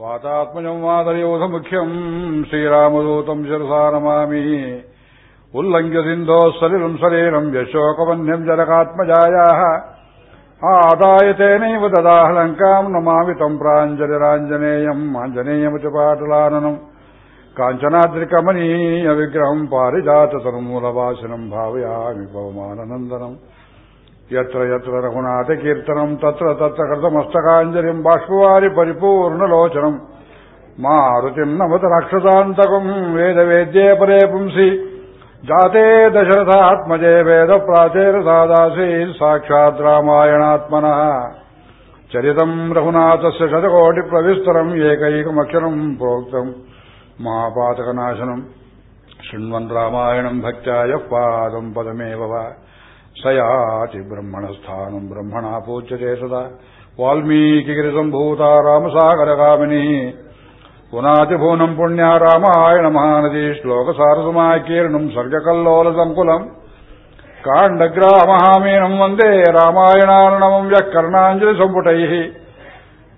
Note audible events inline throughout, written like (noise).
ವಾತಾತ್ಮಜಂ ವಾದಯೋಧ ಮುಖ್ಯಂ ಶ್ರೀರಾಮದೂತಂ ಶಿರಸಾ ನಮಾಮಿ ಉಲ್ಲಂಘ್ಯ ಸಿಂಧೋ ಸಲಿಲಂ ಸಲೀಲಂ ಯಶೋಕವನ್ಯಂ ಜನಕಾತ್ಮಜಾಯಾः ಆದಾಯ ತೇನೈವ ದದಾಹ ಲಂಕಾಂ ನಮಾಮಿ ತಂ ಪ್ರಾಂಜಲಿರಾಂಜನೇಯಂ ಆಂಜನೇಯಮತಿ ಪಾಟಲಾನನಂ ಕಾಂಚನಾದ್ರಿಕಮನೀಯ ವಿಗ್ರಹಂ ಪಾರಿಜಾತ ತನ್ಮೂಲವಾಸಿನಂ ಭಾವಯಾಮಿ ಪವಮಾನನಂದನಂ ಯತ್ರ ಯತ್ರ ರಘುನಾಥ ಕೀರ್ತನಂ ತತ್ರ ತತ್ರ ಕೃತಮಸ್ತಕಾಂಜಲಿಂ ಬಾಷ್ಪವಾರಿ ಪರಿಪೂರ್ಣಲೋಚನಂ ಮಾರುತಿಂ ನಮತ ರಾಕ್ಷಸಾಂತಕಂ ವೇದವೇದ್ಯೇ ಪರೇ ಪುಂಸಿ ಜಾತೆ ದಶರಥಾತ್ಮಜೇ ವೇದ ಪ್ರಾಚೇರಸಾದಾಸಿ ಸಾಕ್ಷಾತ್ ರಾಮಾಯಣಾತ್ಮನಃ ಚರಿತಂ ರಘುನಾಥಸ್ಯ ಶತಕೋಟಿ ಪ್ರವಿಸ್ತರಂ ಏಕೈಕಮಕ್ಷರಂ ಪ್ರೋಕ್ತಂ ಮಹಾಪಾತಕನಾಶನಂ ಶೃಣ್ವನ್ ರಾಮಾಯಣಂ ಭಕ್ತಾಯ ಪಾದಂ ಪದಮೇವ ವಾ ಸ ಯಾತಿ ಬ್ರಹ್ಮಣಸ್ಥಾನಂ ಬ್ರಹ್ಮಣಾ ಪೂಜ್ಯತೆ ಸದಾ ವಾಲ್ಮೀಕಿಗಿರಿಸಂಭೂತ ರಾಮಸಾಗರಗಾಮಿನಿ ಪುನಾತಿಭೂನಂ ಪುಣ್ಯ ರಾಮಾಯಣ ಮಹಾನದಿ ಶ್ಲೋಕಸಾರಸಮಾಕೀರ್ಣಂ ಸರ್ಗಕಲ್ಲೋಲ ಸಂಕುಲಂ ಕಾಂಡಗ್ರಾಮಹಾಮೀನಂ ವಂದೇ ರಾಮಾಯಣಾರ್ಣವಂ ವ್ಯಕರ್ಣಾಂಜಲಿ ಸಂಪುಟೈಃ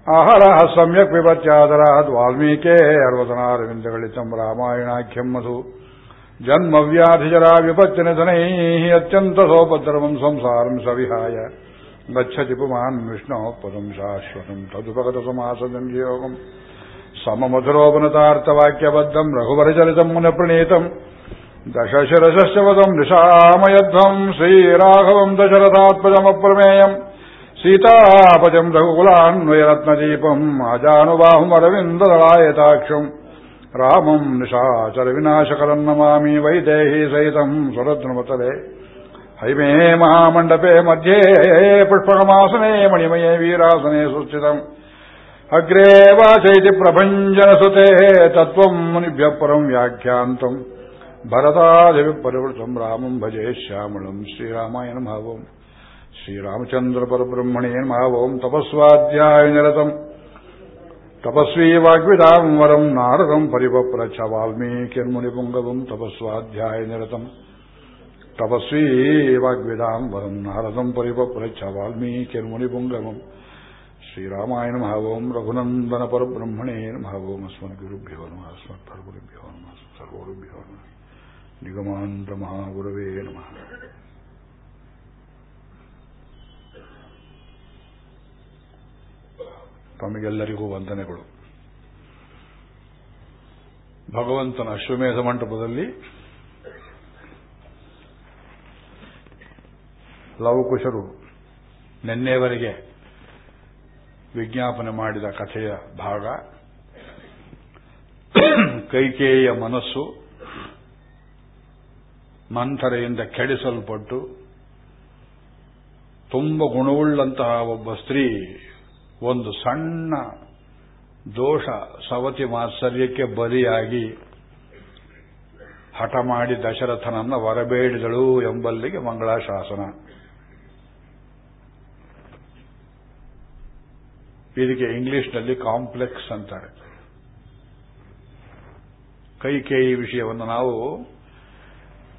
ಆಹಾರಃ ಸಮ್ಯಕ್ ಪಿಬತ್ಯಾದರಾದ್ ವಾಲ್ಮೀಕೇ ಅರ್ವತನಾರವಿಂದಗಳಿತಂ ರಾಮಾಯಣಾಖ್ಯಂ जन्मव्याधिजरा विपच्चनधनैः अत्यन्तसोपद्रवम् संसारम् सविहाय। गच्छति पुमान् विष्णोः पदम् शाश्वतम्। तदुपगतसमासदम् योगम्। सममधुरोपनतार्थवाक्यबद्धम् रघुवरचरितम् मुनप्रणीतम्। दशशिरसश्च वदम् निशामयध्वम् श्रीराघवम् दशरथात्मजमप्रमेयम् सीतापजम् रघुकुलान्वयरत्नदीपम्, अजानुबाहुमरविन्ददलायताक्षम्। ರಾಮಂ ನಿಶಾಚರ ವಿನಾಶಕರಂ ನಮಾಮಿ ವೈದೇಹಿ ಸಹಿತಂ ಸುರದ್ನುಮತಲೆ ಹೈಮೇ ಮಹಾಮಂಡಪೆ ಮಧ್ಯೆ ಪುಷ್ಪಕಮಾಸನೆ ಮಣಿಮಯೇ ವೀರಾಸನೆ ಸುಸ್ಥಿತಂ. ಅಗ್ರೇ ವಾಚೈತಿ ಪ್ರಭಂಜನಸುತೆ ತತ್ವಂ ಮುನಿಭ್ಯ ಪರಂ ವ್ಯಾಖ್ಯಾಂತಂ. ಭರತಾದಿವಿ ಪರಿವೃತಂ ರಾಮಂ ಭಜೆ ಶ್ಯಾಮಳಂ ಶ್ರೀರಾಮಾಯಣ ಭಾವಂ ಶ್ರೀರಾಮಚಂದ್ರ ಪರಬ್ರಹ್ಮಣೇ ಮಹಾವಂ ತಪಸ್ವಾಧ್ಯಾಯ ನಿರತಂ. ತಪಸ್ವೀ ವಾಗ್ವಿದಾಂ ವರಂ ನಾರದಂ ಪರಿವಪ್ರಚ್ಛ ವಾಲ್ಮೀಕಿರ್ಮುನಿಪುಂಗವಂ ತಪಸ್ವಾಧ್ಯಾಯ ನಿರತಂ ತಪಸ್ವೀ ವಾಗ್ವಿದಾಂ ವರಂ ನಾರದಂ ಪರಿವಪ್ರಚ್ಛ ವಾಲ್ಮೀಕಿರ್ಮುನಿಪುಂಗವಂ ಶ್ರೀರಾಮಾಯಣ ಮಹಾವಂ ರಘುನಂದನ ಪರಬ್ರಹ್ಮಣೇ ಮಹಾವಂ ಅಸ್ಮನ್ ಗುರುಭ್ಯೋ ನಮಃ. ಅಸ್ಮತ್ ಪರಗುರುಭ್ಯೋ ನಮಃ ಸರ್ವಗುರುಭ್ಯೋ ನಮಃ ನಿಗಮಾಂತ ಮಹಾಗುರವೇ ನಮಃ ತಮಗೆಲ್ಲರಿಗೂ ವಂದನೆಗಳು. ಭಗವಂತನ ಅಶ್ವಮೇಧ ಮಂಟಪದಲ್ಲಿ ಲವಕುಶರು ನಿನ್ನೆವರೆಗೆ ವಿಜ್ಞಾಪನೆ ಮಾಡಿದ ಕಥೆಯ ಭಾಗ. ಕೈಕೇಯ ಮನಸ್ಸು ಮಂಥರೆಯಿಂದ ಕೆಡಿಸಲ್ಪಟ್ಟು ತುಂಬ ಗುಣವುಳ್ಳಂತಹ ಒಬ್ಬ ಸ್ತ್ರೀ ಒಂದು ಸಣ್ಣ ದೋಷ ಸವತಿ ಮಾತ್ಸರ್ಯಕ್ಕೆ ಬಲಿಯಾಗಿ ಹಠ ಮಾಡಿ ದಶರಥನನ್ನ ವರಬೇಡಿದಳು ಎಂಬಲ್ಲಿಗೆ ಮಂಗಳಾಶಾಸನ. ಇದಕ್ಕೆ ಇಂಗ್ಲಿಷ್ನಲ್ಲಿ ಕಾಂಪ್ಲೆಕ್ಸ್ ಅಂತಾರೆ. ಕೈಕೇಯಿ ವಿಷಯವನ್ನು ನಾವು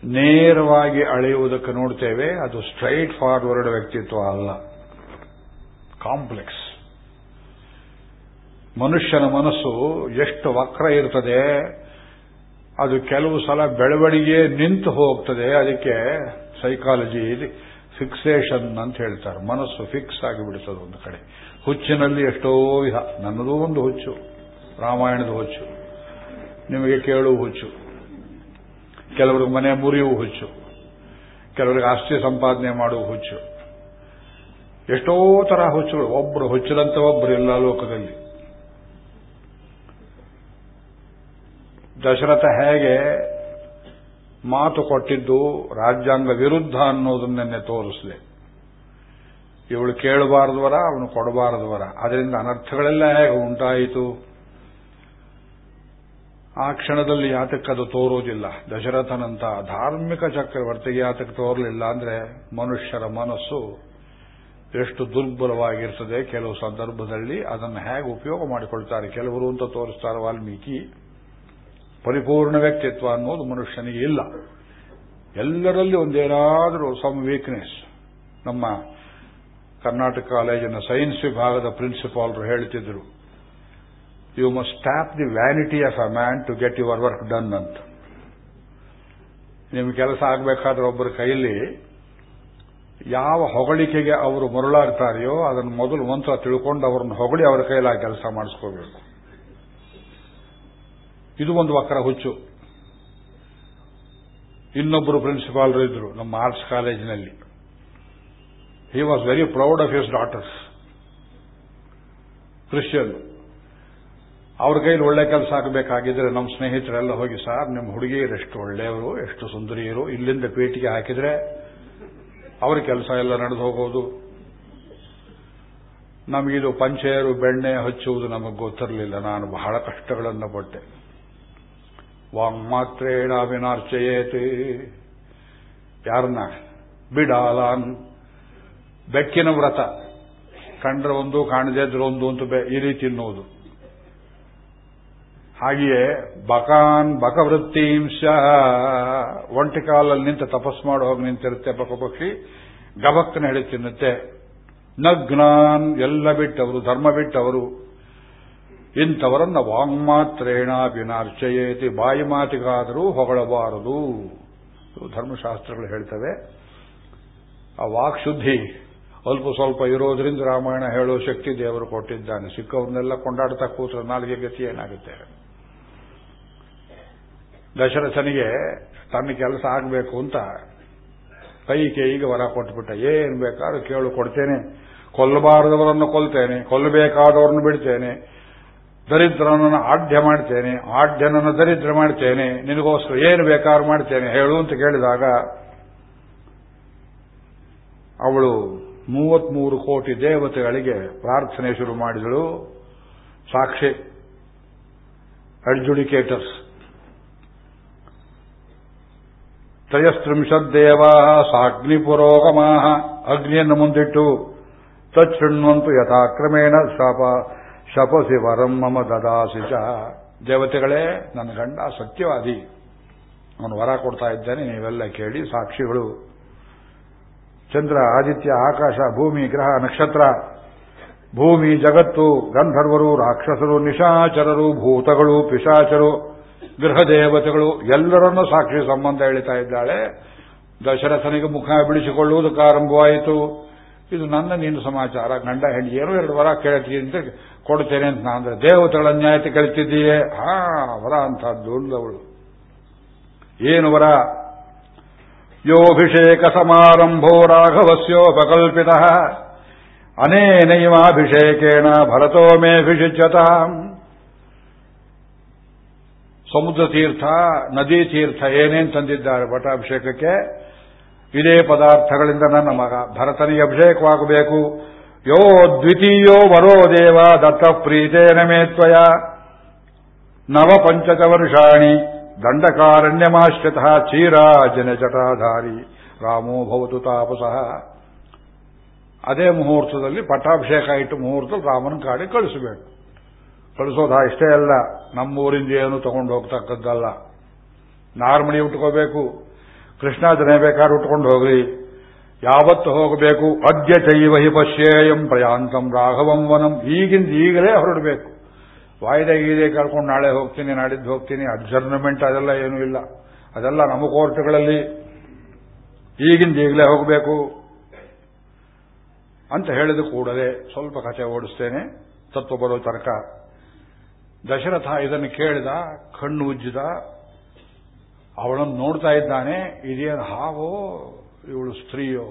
ನೇರವಾಗಿ ಅಳೆಯುವುದಕ್ಕೆ ನೋಡ್ತೇವೆ, ಅದು ಸ್ಟ್ರೈಟ್ ಫಾರ್ವರ್ಡ್ ವ್ಯಕ್ತಿತ್ವ ಅಲ್ಲ. ಕಾಂಪ್ಲೆಕ್ಸ್. ಮನುಷ್ಯನ ಮನಸ್ಸು ಎಷ್ಟು ವಕ್ರ ಇರ್ತದೆ, ಅದು ಕೆಲವು ಸಲ ಬೆಳವಣಿಗೆ ನಿಂತು ಹೋಗ್ತದೆ, ಅದಕ್ಕೆ ಸೈಕಾಲಜಿ ಫಿಕ್ಸೇಷನ್ ಅಂತ ಹೇಳ್ತಾರೆ. ಮನಸ್ಸು ಫಿಕ್ಸ್ ಆಗಿಬಿಡ್ತದೆ ಒಂದು ಕಡೆ. ಹುಚ್ಚಿನಲ್ಲಿ ಎಷ್ಟೋ ವಿಧ, ನನ್ನದೂ ಒಂದು ಹುಚ್ಚು, ರಾಮಾಯಣದ ಹುಚ್ಚು, ನಿಮಗೆ ಕೇಳುವ ಹುಚ್ಚು, ಕೆಲವರಿಗೆ ಮನೆ ಮುರಿಯುವ ಹುಚ್ಚು, ಕೆಲವರಿಗೆ ಆಸ್ತಿ ಸಂಪಾದನೆ ಮಾಡುವ ಹುಚ್ಚು, ಎಷ್ಟೋ ತರ ಹುಚ್ಚುಗಳು ಒಬ್ಬರು ಹುಚ್ಚದಂತ ಒಬ್ಬರು ಇಲ್ಲ ಲೋಕದಲ್ಲಿ. ದಶರಥ ಹೇಗೆ ಮಾತು ಕೊಟ್ಟಿದ್ದು ರಾಜ್ಯಾಂಗ ವಿರುದ್ಧ ಅನ್ನೋದನ್ನೇ ತೋರಿಸಲಿ. ಇವಳು ಕೇಳಬಾರದವರ, ಅವನು ಕೊಡಬಾರದವರ. ಅದರಿಂದ ಅನರ್ಥಗಳೆಲ್ಲ ಹೇಗೆ ಉಂಟಾಯಿತು? ಆ ಕ್ಷಣದಲ್ಲಿ ಯಾತಕ್ಕದು ತೋರುವುದಿಲ್ಲ ದಶರಥನಂತ ಧಾರ್ಮಿಕ ಚಕ್ರವರ್ತಿಗೆ ಯಾತಕ್ಕೆ ತೋರಲಿಲ್ಲ ಅಂದ್ರೆ ಮನುಷ್ಯರ ಮನಸ್ಸು ಎಷ್ಟು ದುರ್ಬಲವಾಗಿರ್ತದೆ ಕೆಲವು ಸಂದರ್ಭದಲ್ಲಿ, ಅದನ್ನು ಹೇಗೆ ಉಪಯೋಗ ಮಾಡಿಕೊಳ್ತಾರೆ. ಕೆಲವರು ಅಂತ ತೋರಿಸ್ತಾರೆ ವಾಲ್ಮೀಕಿ. ಪರಿಪೂರ್ಣ ವ್ಯಕ್ತಿತ್ವ ಅನ್ನೋದು ಮನುಷ್ಯನಿಗೆ ಇಲ್ಲ. ಎಲ್ಲರಲ್ಲಿ ಒಂದೇನಾದರೂ ಸಮ್ ವೀಕ್ನೆಸ್ ನಮ್ಮ ಕರ್ನಾಟಕ ಕಾಲೇಜಿನ ಸೈನ್ಸ್ ವಿಭಾಗದ ಪ್ರಿನ್ಸಿಪಾಲ್ರು ಹೇಳ್ತಿದ್ರು you must tap the vanity of a man to get your work done ಅಂತ. ನಿಮ್ಗೆ ಕೆಲಸ ಆಗಬೇಕಾದ್ರೆ ಒಬ್ಬರ ಕೈಯಲ್ಲಿ ಯಾವ ಹೊಗಳಿಕೆಗೆ ಅವರು ಮರುಳಾಗ್ತಾರೆಯೋ ಅದನ್ನು ಮೊದಲು ಮಂತ್ರ ತಿಳ್ಕೊಂಡು ಅವರನ್ನು ಹೊಗಳಿ ಅವರ ಆ ಕೆಲಸ ಮಾಡಿಸ್ಕೋಬೇಕು. ಇದು ಒಂದು ವಕ್ರ ಹುಚ್ಚು. ಇನ್ನೊಬ್ಬರು ಪ್ರಿನ್ಸಿಪಾಲ್ರು ಇದ್ರು ನಮ್ಮ ಆರ್ಟ್ಸ್ ಕಾಲೇಜಿನಲ್ಲಿ. He was very proud of his daughters Christian. ಅವ್ರ ಕೈಲಿ ಒಳ್ಳೆ ಕೆಲಸ ಆಗಬೇಕಾಗಿದ್ರೆ ನಮ್ಮ ಸ್ನೇಹಿತರೆಲ್ಲ ಹೋಗಿ, ಸಾರ್, ನಿಮ್ಮ ಹುಡುಗಿಯರು ಎಷ್ಟು ಒಳ್ಳೆಯವರು, ಎಷ್ಟು ಸುಂದರಿಯರು, ಇಲ್ಲಿಂದ ಪೇಟಿಗೆ ಹಾಕಿದ್ರೆ ಅವ್ರ ಕೆಲಸ ಎಲ್ಲ ನಡೆದು ಹೋಗೋದು. ನಮಗಿದು ಪಂಚೆಯರು, ಬೆಣ್ಣೆ ಹಚ್ಚುವುದು ನಮಗೆ ಗೊತ್ತಿರಲಿಲ್ಲ. ನಾನು ಬಹಳ ಕಷ್ಟಗಳನ್ನು ಪಟ್ಟೆ. ವಾಂಗ್ಮಾತ್ರೇಣ ವಿನಾರ್ಚಯೇತಿ ಯಾರನ್ನ ಬಿಡಾಲಾನ್ ಬೆಕ್ಕಿನ ವ್ರತ ಕಂಡ್ರೆ ಒಂದು ಕಾಣದೇ ಒಂದು ಅಂತ ಈ ರೀತಿ ತಿನ್ನುವುದು ಹಾಗೆಯೇ ಬಕಾನ್ ಬಕವೃತ್ತಿಂಶ ಒಂಟಿ ಕಾಲಲ್ಲಿ ನಿಂತು ತಪಸ್ ಮಾಡೋ ಹೋಗಿ ನಿಂತಿರುತ್ತೆ ಬಕಪಕ್ಷಿ ಗಬಕ್ಕನ ಹೇಳಿ ತಿನ್ನುತ್ತೆ. ನಗ್ನಾನ್ ಎಲ್ಲ ಬಿಟ್ಟವರು, ಧರ್ಮ ಬಿಟ್ಟವರು ಇಂಥವರನ್ನ ವಾಂಗ್ಮಾತ್ರೇಣ ವಿನಾರ್ಚಯೇತಿ ಬಾಯಿ ಮಾತಿಗಾದರೂ ಹೊಗಳಬಾರದು. ಧರ್ಮಶಾಸ್ತ್ರಗಳು ಹೇಳ್ತವೆ. ಆ ವಾಕ್ಶುದ್ಧಿ ಅಲ್ಪ ಸ್ವಲ್ಪ ಇರೋದ್ರಿಂದ ರಾಮಾಯಣ ಹೇಳೋ ಶಕ್ತಿ ದೇವರು ಕೊಟ್ಟಿದ್ದಾನೆ. ಸಿಕ್ಕವ್ರನ್ನೆಲ್ಲ ಕೊಂಡಾಡ್ತಾ ಕೂತ್ರ ನಾಲ್ಗೆ ಗತಿ ಏನಾಗುತ್ತೆ? ದಶರಥನಿಗೆ ತನ್ನ ಕೆಲಸ ಆಗಬೇಕು ಅಂತ ಕೈ ಕೈಗೆ ವರ ಕೊಟ್ಬಿಟ್ಟ. ಏನ್ ಬೇಕಾದ್ರೂ ಕೇಳು, ಕೊಡ್ತೇನೆ. ಕೊಲ್ಲಬಾರದವರನ್ನು ಕೊಲ್ತೇನೆ. ಕೊಲ್ಲಬೇಕಾದವರನ್ನು ಬಿಡ್ತೇನೆ. ದರಿದ್ರನನ್ನು ಆಢ್ಯ ಮಾಡ್ತೇನೆ ಆಢ್ಯನನ್ನು ದರಿದ್ರ ಮಾಡ್ತೇನೆ, ನಿನಗೋಸ್ಕರ ಏನು ಬೇಕಾದ್ರೂ ಮಾಡ್ತೇನೆ, ಹೇಳು ಅಂತ ಕೇಳಿದಾಗ, ಅವಳು ಮೂವತ್ಮೂರು ಕೋಟಿ ದೇವತೆಗಳಿಗೆ ಪ್ರಾರ್ಥನೆ ಶುರು ಮಾಡಿದಳು. ಸಾಕ್ಷಿ ಅಡ್ಜುಡಿಕೇಟರ್ಸ್ ಸಾಗ್ನಿ ಸಾಗ್ನಿಪುರೋಗಮಾ ಅಗ್ನಿಯನ್ನು ಮುಂದಿಟ್ಟು ತಚ್ಛೃಣ್ವಂತು ಯಥಾಕ್ರಮೇಣ ಶಪ ಶಪಸಿ ವರಂ ಮಮ ದದಾಸಿ ಚ. ದೇವತೆಗಳೇ, ನನ್ನ ಗಂಡ ಸತ್ಯವಾದಿ. ಅವನು ವರ ಕೊಡ್ತಾ ಇದ್ದಾನೆ, ನೀವೆಲ್ಲ ಕೇಳಿ ಸಾಕ್ಷಿಗಳು. ಚಂದ್ರ, ಆದಿತ್ಯ, ಆಕಾಶ, ಭೂಮಿ, ಗ್ರಹ, ನಕ್ಷತ್ರ. ಭೂಮಿ, ಜಗತ್ತು, ಗಂಧರ್ವರು, ರಾಕ್ಷಸರು, ನಿಶಾಚರರು, ಭೂತಗಳು, ಪಿಶಾಚರು, ಗೃಹ ದೇವತೆಗಳು, ಎಲ್ಲರನ್ನೂ ಸಾಕ್ಷಿ ಸಂಬಂಧ ಹೇಳ್ತಾ ಇದ್ದಾಳೆ. ದಶರಥನಿಗೆ ಮುಖ ಬಿಡಿಸಿಕೊಳ್ಳುವುದಕ್ಕೆ ಆರಂಭವಾಯಿತು. ಇದು ನನ್ನ ನೀನು ಸಮಾಚಾರ, ಗಂಡ ಹೆಣ್ಣು ಏನೋ ಎರಡು ವರ ಕೇಳ್ತೀನಿ ಅಂತ ಕೊಡ್ತೇನೆ ಅಂತ ಅಂದ್ರೆ, ದೇವತೆಗಳ ನ್ಯಾಯತೆ ಕಳಿತಿದ್ದೀಯೇ ಹಾ, ವರ ಅಂತ ಅವಳು. ಏನು ವರ? ಯೋಭಿಷೇಕ ಸಮಾರಂಭೋ ರಾಘವಸ್ಯೋಪಕಲ್ಪಿತ. ಅನೇನೈವಾಭಿಷೇಕೇಣ ಭರತೋ ಮೇಭಿಷಿಚ್ಯತ ಸಮುದ್ರ ತೀರ್ಥ, ನದಿ ತೀರ್ಥ ಏನೇನು ತಂದಿದ್ದಾರೆ ಪಟ್ಟಾಭಿಷೇಕಕ್ಕೆ? ಇದೇ ಪದಾರ್ಥಗಳಿಂದ ನನ್ನ ಮಗ. ಭರತನಿಗೆ ಅಭಿಷೇಕವಾಗಬೇಕು. ಯೋ ದ್ವಿತೀಯೋ ವರೋ ದೇವ ದತ್ತ ಪ್ರೀತೇನ ಮೇತ್ವಯ ನವ ಪಂಚಚ ವರ್ಷಾಣಿ ದಂಡಕಾರಣ್ಯಮಾಶ್ರಿತ ಚೀರಾಜನ ಜಟಾಧಾರಿ. ರಾಮೋ ಭವತು ತಾಪಸಃ. ಅದೇ ಮುಹೂರ್ತದಲ್ಲಿ ಪಟ್ಟಾಭಿಷೇಕ ಇಟ್ಟು ಮುಹೂರ್ತ ರಾಮನ ಕಾಡಿ ಕಳಿಸಬೇಕು. ಕಳಿಸೋದು ಇಷ್ಟೇ ಅಲ್ಲ. ನಮ್ಮೂರಿಂದ ಏನು ತಗೊಂಡು ಹೋಗ್ತಕ್ಕದ್ದಲ್ಲ. ನಾರ್ಮಣಿ ಉಟ್ಕೋಬೇಕು. ಕೃಷ್ಣಾಜನೆ ಬೇಕಾದ್ರೆ ಉಟ್ಕೊಂಡು ಹೋಗ್ರಿ. ಯಾವತ್ತು ಹೋಗಬೇಕು? ಅದ್ಯ ಚೈವ ಹಿ ಪಶ್ಯೇಯಂ ಪ್ರಯಾಂತಂ ರಾಘವಂ ವನಂ. ಈಗಿಂದ ಈಗಲೇ ಹೊರಡಬೇಕು. ವಾಯ್ದೆ ಗೀದೆ ಕರ್ಕೊಂಡು ನಾಳೆ ಹೋಗ್ತೀನಿ, ನಾಡಿದ್ದು ಹೋಗ್ತೀನಿ. ಅಡ್ಜರ್ನಮೆಂಟ್ ಅದೆಲ್ಲ ಏನೂ ಇಲ್ಲ. ಅದೆಲ್ಲ ನಮ್ಮ ಕೋರ್ಟ್ಗಳಲ್ಲಿ. ಈಗಿಂದ ಈಗಲೇ ಹೋಗಬೇಕು. ಅಂತ ಹೇಳಿದ ಕೂಡಲೇ ಸ್ವಲ್ಪ ಕಥೆ ಓಡಿಸ್ತೇನೆ. ತತ್ವ ಬರೋ ತರ್ಕ ದಶರಥ ಇದನ್ನು ಕೇಳಿದ, ಕಣ್ಣು ಉಜ್ಜಿದ ಅವಳನ್ನು ನೋಡ್ತಾ ಇದ್ದಾನೆ, ಇದೇನು ಹಾವೋ, ಇವಳು ಸ್ತ್ರೀಯೋ?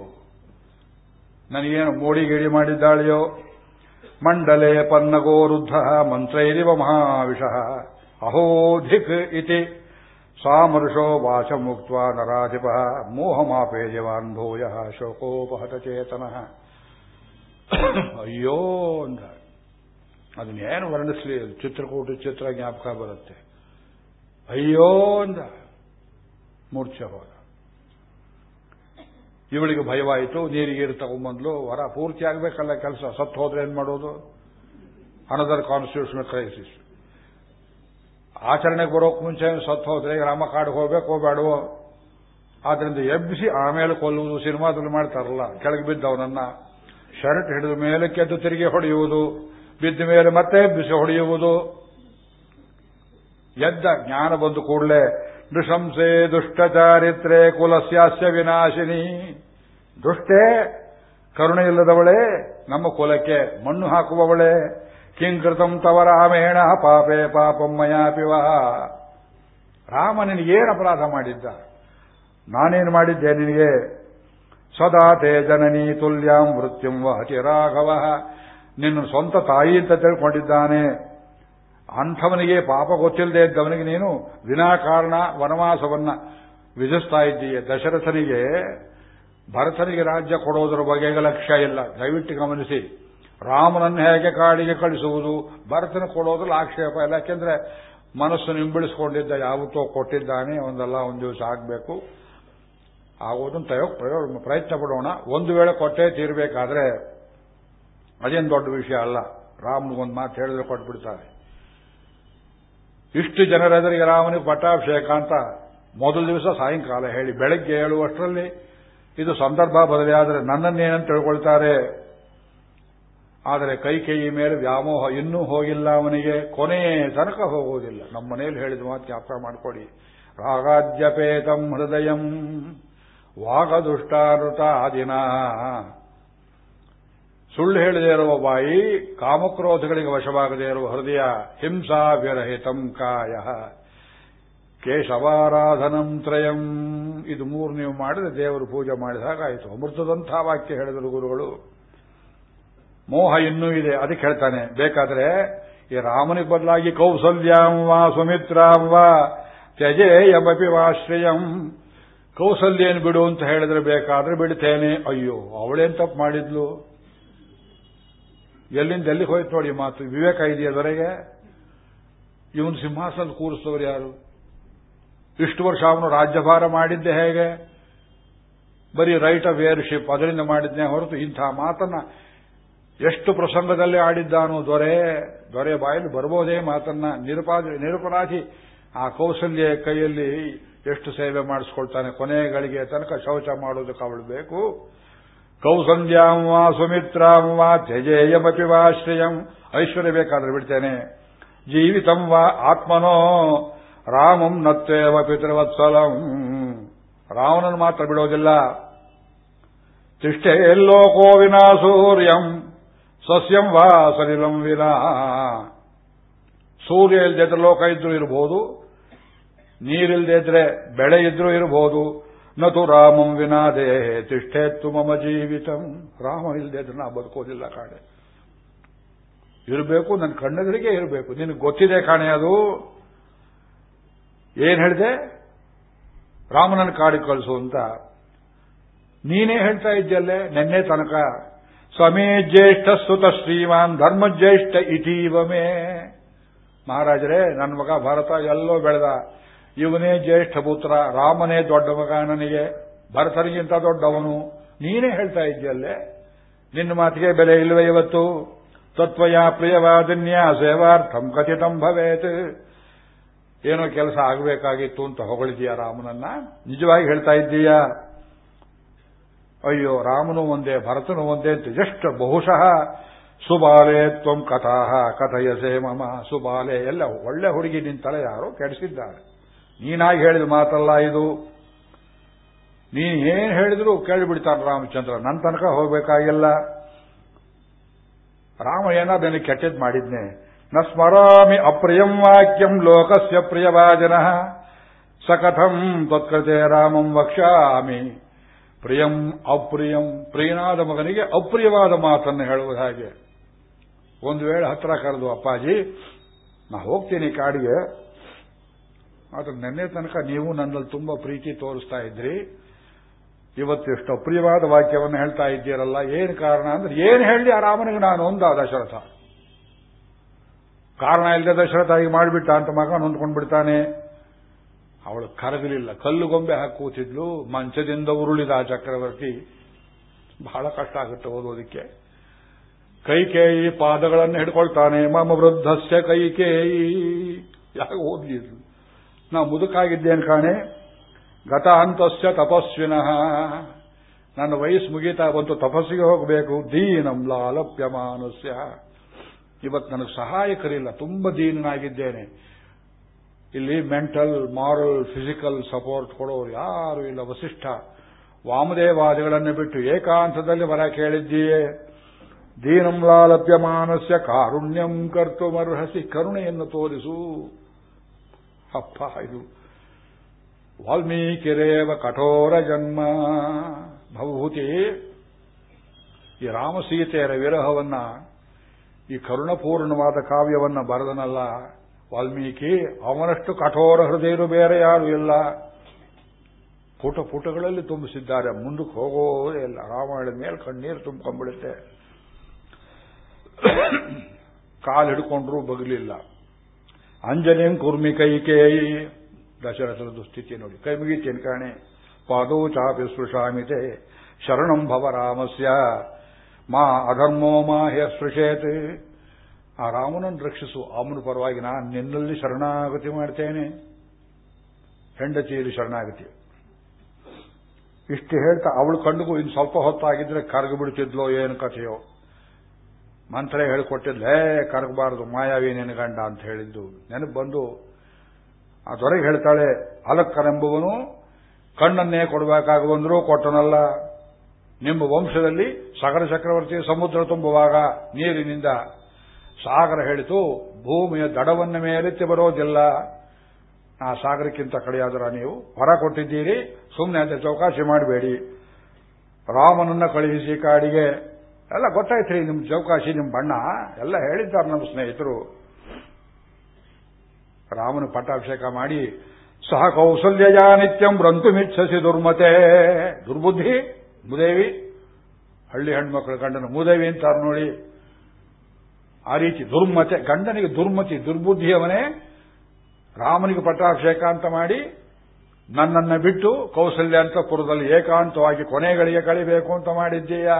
ನನಗೇನು ಮೋಡಿ ಗೇಡಿ ಮಾಡಿದ್ದಾಳೆಯೋ ಮಂಡಲೆ ಪನ್ನಗೋರುದ್ಧ ಮಂತ್ರೈರಿವ ಮಹಾವಿಷ, ಅಹೋಧಿಕ್ ಇತಿ, ಸಾಮರುಷೋ ವಾಚ ಮುಕ್ತ ನರಾಧಿಪ, ಮೋಹಮಾಪೇಯವಾನ್ ಭೂಯ, ಶೋಕೋಪಹತ ಚೇತನ. ಅಯ್ಯೋ ಅಂದ ಅದನ್ನೇನು ವರ್ಣಿಸ್ಲಿ? ಚಿತ್ರಕೂಟ ಚಿತ್ರ ಜ್ಞಾಪಕ ಬರುತ್ತೆ. ಅಯ್ಯೋ ಅಂದ ಮೂರ್ಛೆ ಹೋದ. ಇವಳಿಗೆ ಭಯವಾಯಿತು, ನೀರಿಗೀರು ತಗೊಂಬಂದ್ಲು, ವರ ಪೂರ್ತಿ ಆಗಬೇಕಲ್ಲ ಕೆಲಸ, ಸತ್ತು ಹೋದ್ರೆ ಏನ್ ಮಾಡೋದು? ಅನದರ್ ಕಾನ್ಸ್ಟಿಟ್ಯೂಷನಲ್ ಕ್ರೈಸಿಸ್ ಆಚರಣೆಗೆ ಬರೋಕ್ ಮುಂಚೆ ಸತ್ತು ಹೋದ್ರೆ ರಾಮ ಕಾಡಿಗೆ ಹೋಗ್ಬೇಕು, ಹೋಗ್ಬೇಡವೋ? ಆದ್ರಿಂದ ಎಬ್ಬಿಸಿ ಆಮೇಲೆ ಕೊಲ್ಲುವುದು, ಸಿನಿಮಾದಲ್ಲಿ ಮಾಡ್ತಾರಲ್ಲ, ಕೆಳಗೆ ಬಿದ್ದವನನ್ನ, ಶರ್ಟ್ ಹಿಡಿದ ಮೇಲೆ ಕೆದ್ದು ತಿರುಗಿ ಹೊಡೆಯುವುದು, ಬಿದ್ದ ಮೇಲೆ ಮತ್ತೆ ಎಬ್ಬಿಸಿ ಹೊಡೆಯುವುದು. ಎದ್ದ ಜ್ಞಾನ ಬಂದು ಕೂಡಲೇ ನೃಶಂಸೆ ದುಷ್ಟಚಾರಿತ್ರೆ ಕುಲಸ್ಯಾಸ್ಯ ವಿನಾಶಿನಿ. ದುಷ್ಟೇ ಕರುಣೆ ಇಲ್ಲದವಳೆ ನಮ್ಮ ಕುಲಕ್ಕೆ ಮಣ್ಣು ಹಾಕುವವಳೆ. ಕಿಂಕೃತಂ ತವ ರಾಮೇಣ, ಪಾಪೇ ಪಾಪಮ್ಮಯಾಪಿವ ರಾಮ ನಿನಗೇನು ಅಪರಾಧ ಮಾಡಿದ್ದ? ನಾನೇನು ಮಾಡಿದ್ದೆ ನಿನಗೆ? ಸದಾ ತೇ ಜನನಿ ತುಲ್ಯಾಂ ಮೃತ್ಯುಂ ವಹತಿ ರಾಘವ. ನಿನ್ನ ಸ್ವಂತ ತಾಯಿ ಅಂತ ತಿಳ್ಕೊಂಡಿದ್ದಾನೆ. ಅಂಥವನಿಗೆ ಪಾಪ ಗೊತ್ತಿಲ್ಲದೆ ಇದ್ದವನಿಗೆ ನೀನು ವಿನಾಕಾರಣ ವನವಾಸವನ್ನ ವಿಧಿಸ್ತಾ ಇದ್ದೀಯ. ದಶರಥನಿಗೆ, ಭರತನಿಗೆ ರಾಜ್ಯ ಕೊಡೋದರ ಬಗ್ಗೆ ಲಕ್ಷ್ಯ ಇಲ್ಲ. ದಯವಿಟ್ಟು ಗಮನಿಸಿ. ರಾಮನನ್ನು ಹೇಗೆ ಕಾಡಿಗೆ ಕಳಿಸುವುದು? ಭರತನ ಕೊಡೋದ್ರಲ್ಲಿ ಆಕ್ಷೇಪ ಇಲ್ಲ. ಯಾಕೆಂದ್ರೆ ಮನಸ್ಸು ನಿಂಬಿಳಿಸಿಕೊಂಡಿದ್ದ ಯಾವತ್ತೋ ಕೊಟ್ಟಿದ್ದಾನೆ. ಒಂದಲ್ಲ, ಒಂದು ದಿವಸ ಆಗಬೇಕು. ಆಗೋದನ್ನು ಪ್ರಯೋಗ ಪ್ರಯತ್ನ ಪಡೋಣ. ಒಂದು ವೇಳೆ ಕೊಟ್ಟೇ ತೀರಬೇಕಾದ್ರೆ ಅದೇನು ದೊಡ್ಡ ವಿಷಯ ಅಲ್ಲ. ರಾಮನಿಗೊಂದು ಮಾತು ಹೇಳಿದ್ರೆ ಕೊಟ್ಬಿಡ್ತಾರೆ ಇಷ್ಟು ಜನರೆದರಿಗೆ ರಾಮನಿಗೆ ಪಟ್ಟಾಭಿಷೇಕ ಅಂತ ಮೊದಲ ದಿವಸ ಸಾಯಂಕಾಲ ಹೇಳಿ, ಬೆಳಗ್ಗೆ ಹೇಳುವಷ್ಟರಲ್ಲಿ ಇದು ಸಂದರ್ಭ ಬದಲಾದರೆ ನನ್ನನ್ನೇನಂತ ತಿಳ್ಕೊಳ್ತಾರೆ? ಆದರೆ ಕೈ ಮೇಲೆ ವ್ಯಾಮೋಹ ಇನ್ನೂ ಹೋಗಿಲ್ಲ ಅವನಿಗೆ. ಕೊನೆಯ ತನಕ ಹೋಗುವುದಿಲ್ಲ. ನಮ್ಮ ಮನೆಯಲ್ಲಿ ಹೇಳಿದ ಮಾತು ಜ್ಞಾಪಕ ಮಾಡಿಕೊಡಿ ರಾಗಾದ್ಯಪೇತಂ ಹೃದಯಂ ವಾಗದುಷ್ಟಾನೃತ ಆದಿನ ಸುಳ್ಳು ಹೇಳದೇ ಇರುವ ಬಾಯಿ ಕಾಮಕ್ರೋಧಗಳಿಗೆ ವಶವಾಗದೇ ಇರುವ ಹೃದಯ ಹಿಂಸಾ ವಿರಹಿತಂ ಕಾಯ. ಕೇಶವಾರಾಧನಂ ತ್ರಯಂ. ಇದು ಮೂರು ನೀವು ಮಾಡಿದ್ರೆ ದೇವರು ಪೂಜೆ ಮಾಡಿದಾಗಾಯಿತು ಅಮೃತದಂಥ ವಾಕ್ಯ ಹೇಳಿದರು ಗುರುಗಳು. ಮೋಹ ಇನ್ನೂ ಇದೆ, ಅದಕ್ಕೆ ಹೇಳ್ತಾನೆ. ಬೇಕಾದ್ರೆ ಈ ರಾಮನಿಗೆ ಬದಲಾಗಿ ಕೌಸಲ್ಯಾಂ ವಾ ಸುಮಿತ್ರಾಂ ವಾ ತ್ಯಜೇಯಮಪಿ ವಾಶ್ರಯಂ ಕೌಸಲ್ಯೇನು ಬಿಡು ಅಂತ ಹೇಳಿದ್ರೆ ಬೇಕಾದ್ರೆ ಬಿಡ್ತೇನೆ. ಅಯ್ಯೋ, ಅವಳೇನ್ ತಪ್ಪು ಮಾಡಿದ್ಲು? ಎಲ್ಲಿಂದ ಎಲ್ಲಿಗೆ ಹೋಯ್ತು ನೋಡಿ ಮಾತು. ವಿವೇಕ ಇದೆಯದವರೆಗೆ ಇವನು ಸಿಂಹಾಸನ ಕೂರಿಸಿದವರು ಯಾರು? ಇಷ್ಟು ವರ್ಷ ಅವನು ರಾಜ್ಯಭಾರ ಮಾಡಿದ್ದೆ ಹೇಗೆ? ಬರೀ ರೈಟ್ ಆಫ್ ಏರ್ಶಿಪ್ ಅದರಿಂದ ಮಾಡಿದ್ನೇ ಹೊರತು ಇಂಥ ಮಾತನ್ನ ಎಷ್ಟು ಪ್ರಸಂಗದಲ್ಲಿ ಆಡಿದ್ದಾನು ದೊರೆ ದೊರೆ ಬಾಯಲ್ಲಿ ಬರ್ಬೋದೇ ಮಾತನ್ನ. ನಿರಪಾದ ನಿರಪರಾಧಿ ಆ ಕೌಶಲ್ಯ ಕೈಯಲ್ಲಿ ಎಷ್ಟು ಸೇವೆ ಮಾಡಿಸ್ಕೊಳ್ತಾನೆ. ಕೊನೆಗಳಿಗೆ ತನಕ ಶೌಚ ಮಾಡೋದಕ್ಕೆ ಅವಳು ಬೇಕು. ಕೌಸಲ್ಯಾಂ ವಾ ಸುಮಿತ್ರಾಂ ವಾ ತ್ಯಜೇಯಮಪಿ ವಾಶ್ರಯಂ ಐಶ್ವರ್ಯ ಬೇಕಾದ್ರೆ ಬಿಡ್ತೇನೆ. ಜೀವಿತಂ ವಾ ಆತ್ಮನೋ, ರಾಮಂ ನತ್ತೇವ ಪಿತೃವತ್ಸಲಂ. ರಾವಣನ ಮಾತ್ರ ಬಿಡೋದಿಲ್ಲ. ತಿಷ್ಟೇ ಲೋಕೋ ವಿನಾ ಸೂರ್ಯಂ ಸಸ್ಯಂ ವಾ ಸಲಿಲಂ ಸೂರ್ಯ ಇಲ್ದಿದ್ರೆ ಲೋಕ ಇದ್ರೂ ಇರಬಹುದು ನೀರಿಲ್ದೇ ಇದ್ರೆ ಬೆಳೆ ಇದ್ರೂ ಇರಬಹುದು ನತು ರಾಮಂ ವಿನಾ ದೇಹೇ ತಿಷ್ಠೇತ್ತು ಮಮ ಜೀವಿತಂ. ರಾಮ ಇಲ್ಲದೆ ನಾ ಬದುಕೋದಿಲ್ಲ ಕಾಣೆ. ಇರಬೇಕು ನನ್ನ ಕಣ್ಣೆದುರಿಗೆ ಇರಬೇಕು. ನಿನಗೆ ಗೊತ್ತಿದೆ ಕಾಣೆ ಅದು. ಏನ್ ಹೇಳಿದೆ? ರಾಮನನ್ನ ಕಾಡಿ ಕಳಿಸು ಅಂತ. ನೀನೇ ಹೇಳ್ತಾ ಇದ್ದಲ್ಲೇ ನೆನ್ನೆ ತನಕ ಸ್ವಮೇ ಜ್ಯೇಷ್ಠ ಸುತ ಶ್ರೀಮಾನ್ ಧರ್ಮಜ್ಯೇಷ್ಠ ಇತೀವಮೇ ಮಹಾರಾಜರೇ ನನ್ನ ಮಗ ಭಾರತ ಎಲ್ಲೋ ಬೆಳೆದ. ಇವನೇ ಜ್ಯೇಷ್ಠ ಪುತ್ರ ರಾಮನೇ ದೊಡ್ಡ ಮಗ, ನನಗೆ ಭರತನಿಗಿಂತ ದೊಡ್ಡವನು. ನೀನೇ ಹೇಳ್ತಾ ಇದ್ದೀಯಲ್ಲೇ? ನಿನ್ನ ಮಾತಿಗೆ ಬೆಲೆ ಇಲ್ವೇ ಇವತ್ತು? ತತ್ವಯ ಪ್ರಿಯವಾದನ್ಯ ಸೇವಾರ್ಥಂ ಕಥಿತಂ ಭವೇತ್. ಏನೋ ಕೆಲಸ ಆಗಬೇಕಾಗಿತ್ತು ಅಂತ ಹೊಗಳಿದೀಯ ರಾಮನನ್ನ? ನಿಜವಾಗಿ ಹೇಳ್ತಾ ಇದ್ದೀಯಾ? ಅಯ್ಯೋ, ರಾಮನು ಒಂದೇ, ಭರತನು ಒಂದೇ ಅಂತ ಎಷ್ಟು ಬಹುಶಃ. ಸುಬಾಲೆ ತ್ವಂ ಕಥಾಹ, ಕಥಯಸೆ ಮಮ, ಸುಬಾಲೆ. ಎಲ್ಲ ಒಳ್ಳೆ ಹುಡುಗಿ ನಿಂತಲ್ಲ ಯಾರೋ ಕೆಡಿಸಿದ್ದಾರೆ. ನೀನಾಗಿ ಹೇಳಿದ ಮಾತಲ್ಲ ಇದು? ನೀನು ಏನು ಹೇಳಿದ್ರು ಕೇಳಿಬಿಡ್ತಾನೆ ರಾಮಚಂದ್ರ. ನನ್ನ ತನಕ ಹೋಗ್ಬೇಕಾಗಿಲ್ಲ. ರಾಮ ಏನಾದ್ರು ನನಗೆ ಕೆಟ್ಟದ್ ಮಾಡಿದ್ನೆ? ನ ಸ್ಮರಾಮಿ ಅಪ್ರಿಯಂ ವಾಕ್ಯಂ ಲೋಕಸ್ಯ ಪ್ರಿಯವಾಜನ. ಸಕಥಂ ತತ್ಕೃತೆ ರಾಮಂ ವಕ್ಷಾಮಿ ಪ್ರಿಯಂ ಅಪ್ರಿಯಂ. ಪ್ರಿಯನಾದ ಮಗನಿಗೆ ಅಪ್ರಿಯವಾದ ಮಾತನ್ನು ಹೇಳುವುದು ಹಾಗೆ. ಒಂದು ವೇಳೆ ಹತ್ರ ಕರೆದು, ಅಪ್ಪಾಜಿ, ನಾ ಹೋಗ್ತೀನಿ ಕಾಡಿಗೆ. ಆದ್ರೆ ನಿನ್ನೆ ತನಕ ನೀವು ನನ್ನಲ್ಲಿ ತುಂಬಾ ಪ್ರೀತಿ ತೋರಿಸ್ತಾ ಇದ್ರಿ. ಇವತ್ತು ಎಷ್ಟು ಅಪ್ರಿಯವಾದ ವಾಕ್ಯವನ್ನು ಹೇಳ್ತಾ ಇದ್ದೀರಲ್ಲ, ಏನು ಕಾರಣ ಅಂದ್ರೆ ಏನು ಹೇಳಿ ಆ ರಾಮನಿಗೆ ನಾನು ಒಂದ ದಶರಥ. ಕಾರಣ ಇಲ್ಲದೆ ದಶರಥ ಆಗಿ ಮಾಡಿಬಿಟ್ಟ ಅಂತ ಮಗ ನೊಂದ್ಕೊಂಡು ಬಿಡ್ತಾನೆ. ಅವಳು ಕರಗಲಿಲ್ಲ, ಕಲ್ಲು ಗೊಂಬೆ ಹಾಕಿ ಕೂತಿದ್ಲು, ಮಂಚದಿಂದ ಉರುಳಿದ ಆ ಚಕ್ರವರ್ತಿ. ಬಹಳ ಕಷ್ಟ ಆಗುತ್ತೆ ಓದೋದಕ್ಕೆ. ಕೈಕೇಯಿ ಪಾದಗಳನ್ನು ಹಿಡ್ಕೊಳ್ತಾನೆ, ಮಮ ವೃದ್ಧಸ್ಯ ಕೈಕೇಯಿ ಯಾಕೆ ಓದ್ಲಿ ನಾ ಮುದುಕಾಗಿದ್ದೇನೆ ಕಾಣೆ. ಗತ ಅಂತಸ್ಯ ತಪಸ್ವಿನಃ. ನನ್ನ ವಯಸ್ಸು ಮುಗೀತಾ ಬಂತು, ತಪಸ್ಸಿಗೆ ಹೋಗಬೇಕು. ದೀನಂ ಲಾಲಪ್ಯ ಮಾನಸ್ಯ ಇವತ್ತು ನನಗೆ ಸಹಾಯಕರಿಲ್ಲ, ತುಂಬ ದೀನನಾಗಿದ್ದೇನೆ. ಇಲ್ಲಿ ಮೆಂಟಲ್, ಮಾರಲ್, ಫಿಸಿಕಲ್ ಸಪೋರ್ಟ್ ಕೊಡೋರು ಯಾರು ಇಲ್ಲ, ವಸಿಷ್ಠ. ವಾಮದೇವಾದಿಗಳನ್ನು ಬಿಟ್ಟು ಏಕಾಂತದಲ್ಲಿ ಬರ ಕೇಳಿದ್ದೀಯೇ. ದೀನಂ ಲಾಲಭ್ಯಮಾನಸ್ಯ ಕಾರುಣ್ಯಂ ಕರ್ತುಮರ್ಹಸಿ, ಕರುಣೆಯನ್ನು ತೋರಿಸು. ಅಪ್ಪ, ಇದು ವಾಲ್ಮೀಕಿರೇವ ಕಠೋರ ಜನ್ಮ. ಭವಭೂತಿ, ಈ ರಾಮಸೀತೆಯರ ವಿರಹವನ್ನ ಈ ಕರುಣಪೂರ್ಣವಾದ ಕಾವ್ಯವನ್ನ ಬರೆದನಲ್ಲ. ವಾಲ್ಮೀಕಿ, ಅವನಷ್ಟು ಕಠೋರ ಹೃದಯರು ಬೇರೆ ಯಾರು ಇಲ್ಲ. ಪುಟ ಪುಟಗಳಲ್ಲಿ ತುಂಬಿಸಿದ್ದಾರೆ. ಮುಂದಕ್ಕೆ ಹೋಗೋದೇ ಇಲ್ಲ. ರಾಮಾಯಣದ ಮೇಲೆ ಕಣ್ಣೀರು ತುಂಬಿಕೊಂಡ್ಬಿಡುತ್ತೆ. ಕಾಲು ಹಿಡ್ಕೊಂಡ್ರೂ ಬಗಲಿಲ್ಲ. ಅಂಜನೇಂ ಕುರ್ಮಿ ಕೈಕೇಯಿ. ದಶರಥರ ದುಸ್ಥಿತಿ ನೋಡಿ. ಕೈ ಮುಗಿತೇನೆ ಕಾಣೆ. ಪಾದೋ ಚಾಪಿ ಸ್ಪೃಶಾಮಿತೆ. ಶರಣಂ ಭವ ರಾಮಸ್ಯ. ಮಾ ಅಧರ್ಮೋ ಮಾ ಹೇ ಸೃಷೇತ್ ಆ ರಾಮನನ್ನು ರಕ್ಷಿಸು. ಅವನ ಪರವಾಗಿ ನಾನು ನಿನ್ನಲ್ಲಿ ಶರಣಾಗತಿ ಮಾಡ್ತೇನೆ. ಹೆಂಡತಿಯಲ್ಲಿ ಶರಣಾಗತಿ. ಇಷ್ಟು ಹೇಳ್ತಾ ಅವಳು ಕಂಡುಗೂ ಇನ್ನು ಸ್ವಲ್ಪ ಹೊತ್ತಾಗಿದ್ರೆ ಕರ್ಗ ಬಿಡ್ತಿದ್ಲೋ ಏನು ಕಥೆಯೋ. ಮಂತ್ರ ಹೇಳಿಕೊಟ್ಟಿದ್ಲೇ ಕರಗಬಾರದು, ಮಾಯಾವಿ ನೆನಗಂಡ ಅಂತ ಹೇಳಿದ್ದು. ನೆನಪು ಬಂದು, ಆ ದೊರೆಗೆ ಹೇಳ್ತಾಳೆ ಅಲಕ್ಕನೆಂಬುವನು ಕಣ್ಣನ್ನೇ ಕೊಡಬೇಕಾಗ ಬಂದರೂ ಕೊಟ್ಟನಲ್ಲ. ನಿಮ್ಮ ವಂಶದಲ್ಲಿ ಸಾಗರ ಚಕ್ರವರ್ತಿ ಸಮುದ್ರ ತುಂಬುವಾಗ ನೀರಿನಿಂದ ಸಾಗರ ಹೇಳಿತು, ಭೂಮಿಯ ದಡವನ್ನು ಮೇಲೆತ್ತಿ ಬರೋದಿಲ್ಲ. ಆ ಸಾಗರಕ್ಕಿಂತ ಕಡೆಯಾದರ ನೀವು ಹೊರ ಕೊಟ್ಟಿದ್ದೀರಿ ಸುಮ್ಮನೆ ಅಂತ ಚೌಕಾಸಿ ಮಾಡಬೇಡಿ. ರಾಮನನ್ನ ಕಳುಹಿಸಿ ಕಾಡಿಗೆ ಎಲ್ಲ ಗೊತ್ತಾಯ್ತ್ರಿ, ನಿಮ್ ಚೌಕಾಶಿ, ನಿಮ್ ಬಣ್ಣ. ಎಲ್ಲ ಹೇಳಿದ್ದಾರೆ ನಮ್ಮ ಸ್ನೇಹಿತರು. ರಾಮನು ಪಟ್ಟಾಭಿಷೇಕ ಮಾಡಿ, ಸಹ ಕೌಸಲ್ಯ ನಿತ್ಯಂ ಮಿಚ್ಛಸಿ ದುರ್ಮತೆ. ದುರ್ಬುದ್ಧಿ, ಮುದೇವಿ. ಹಳ್ಳಿ ಹೆಣ್ಮಕ್ಳು ಗಂಡನ ಮುದೇವಿ ಅಂತಾರೆ ನೋಡಿ. ಆ ರೀತಿ ದುರ್ಮತೆ, ಗಂಡನಿಗೆ ದುರ್ಮತಿ, ದುರ್ಬುದ್ಧಿ ಅವನೇ. ರಾಮನಿಗೆ ಪಟ್ಟಾಭಿಷೇಕ ಅಂತ ಮಾಡಿ, ನನ್ನನ್ನ ಬಿಟ್ಟು ಕೌಸಲ್ಯ ಅಂತಪುರದಲ್ಲಿ ಏಕಾಂತವಾಗಿ ಕೊನೆಗಳಿಗೆ ಕಳಿಬೇಕು ಅಂತ ಮಾಡಿದ್ದೀಯ?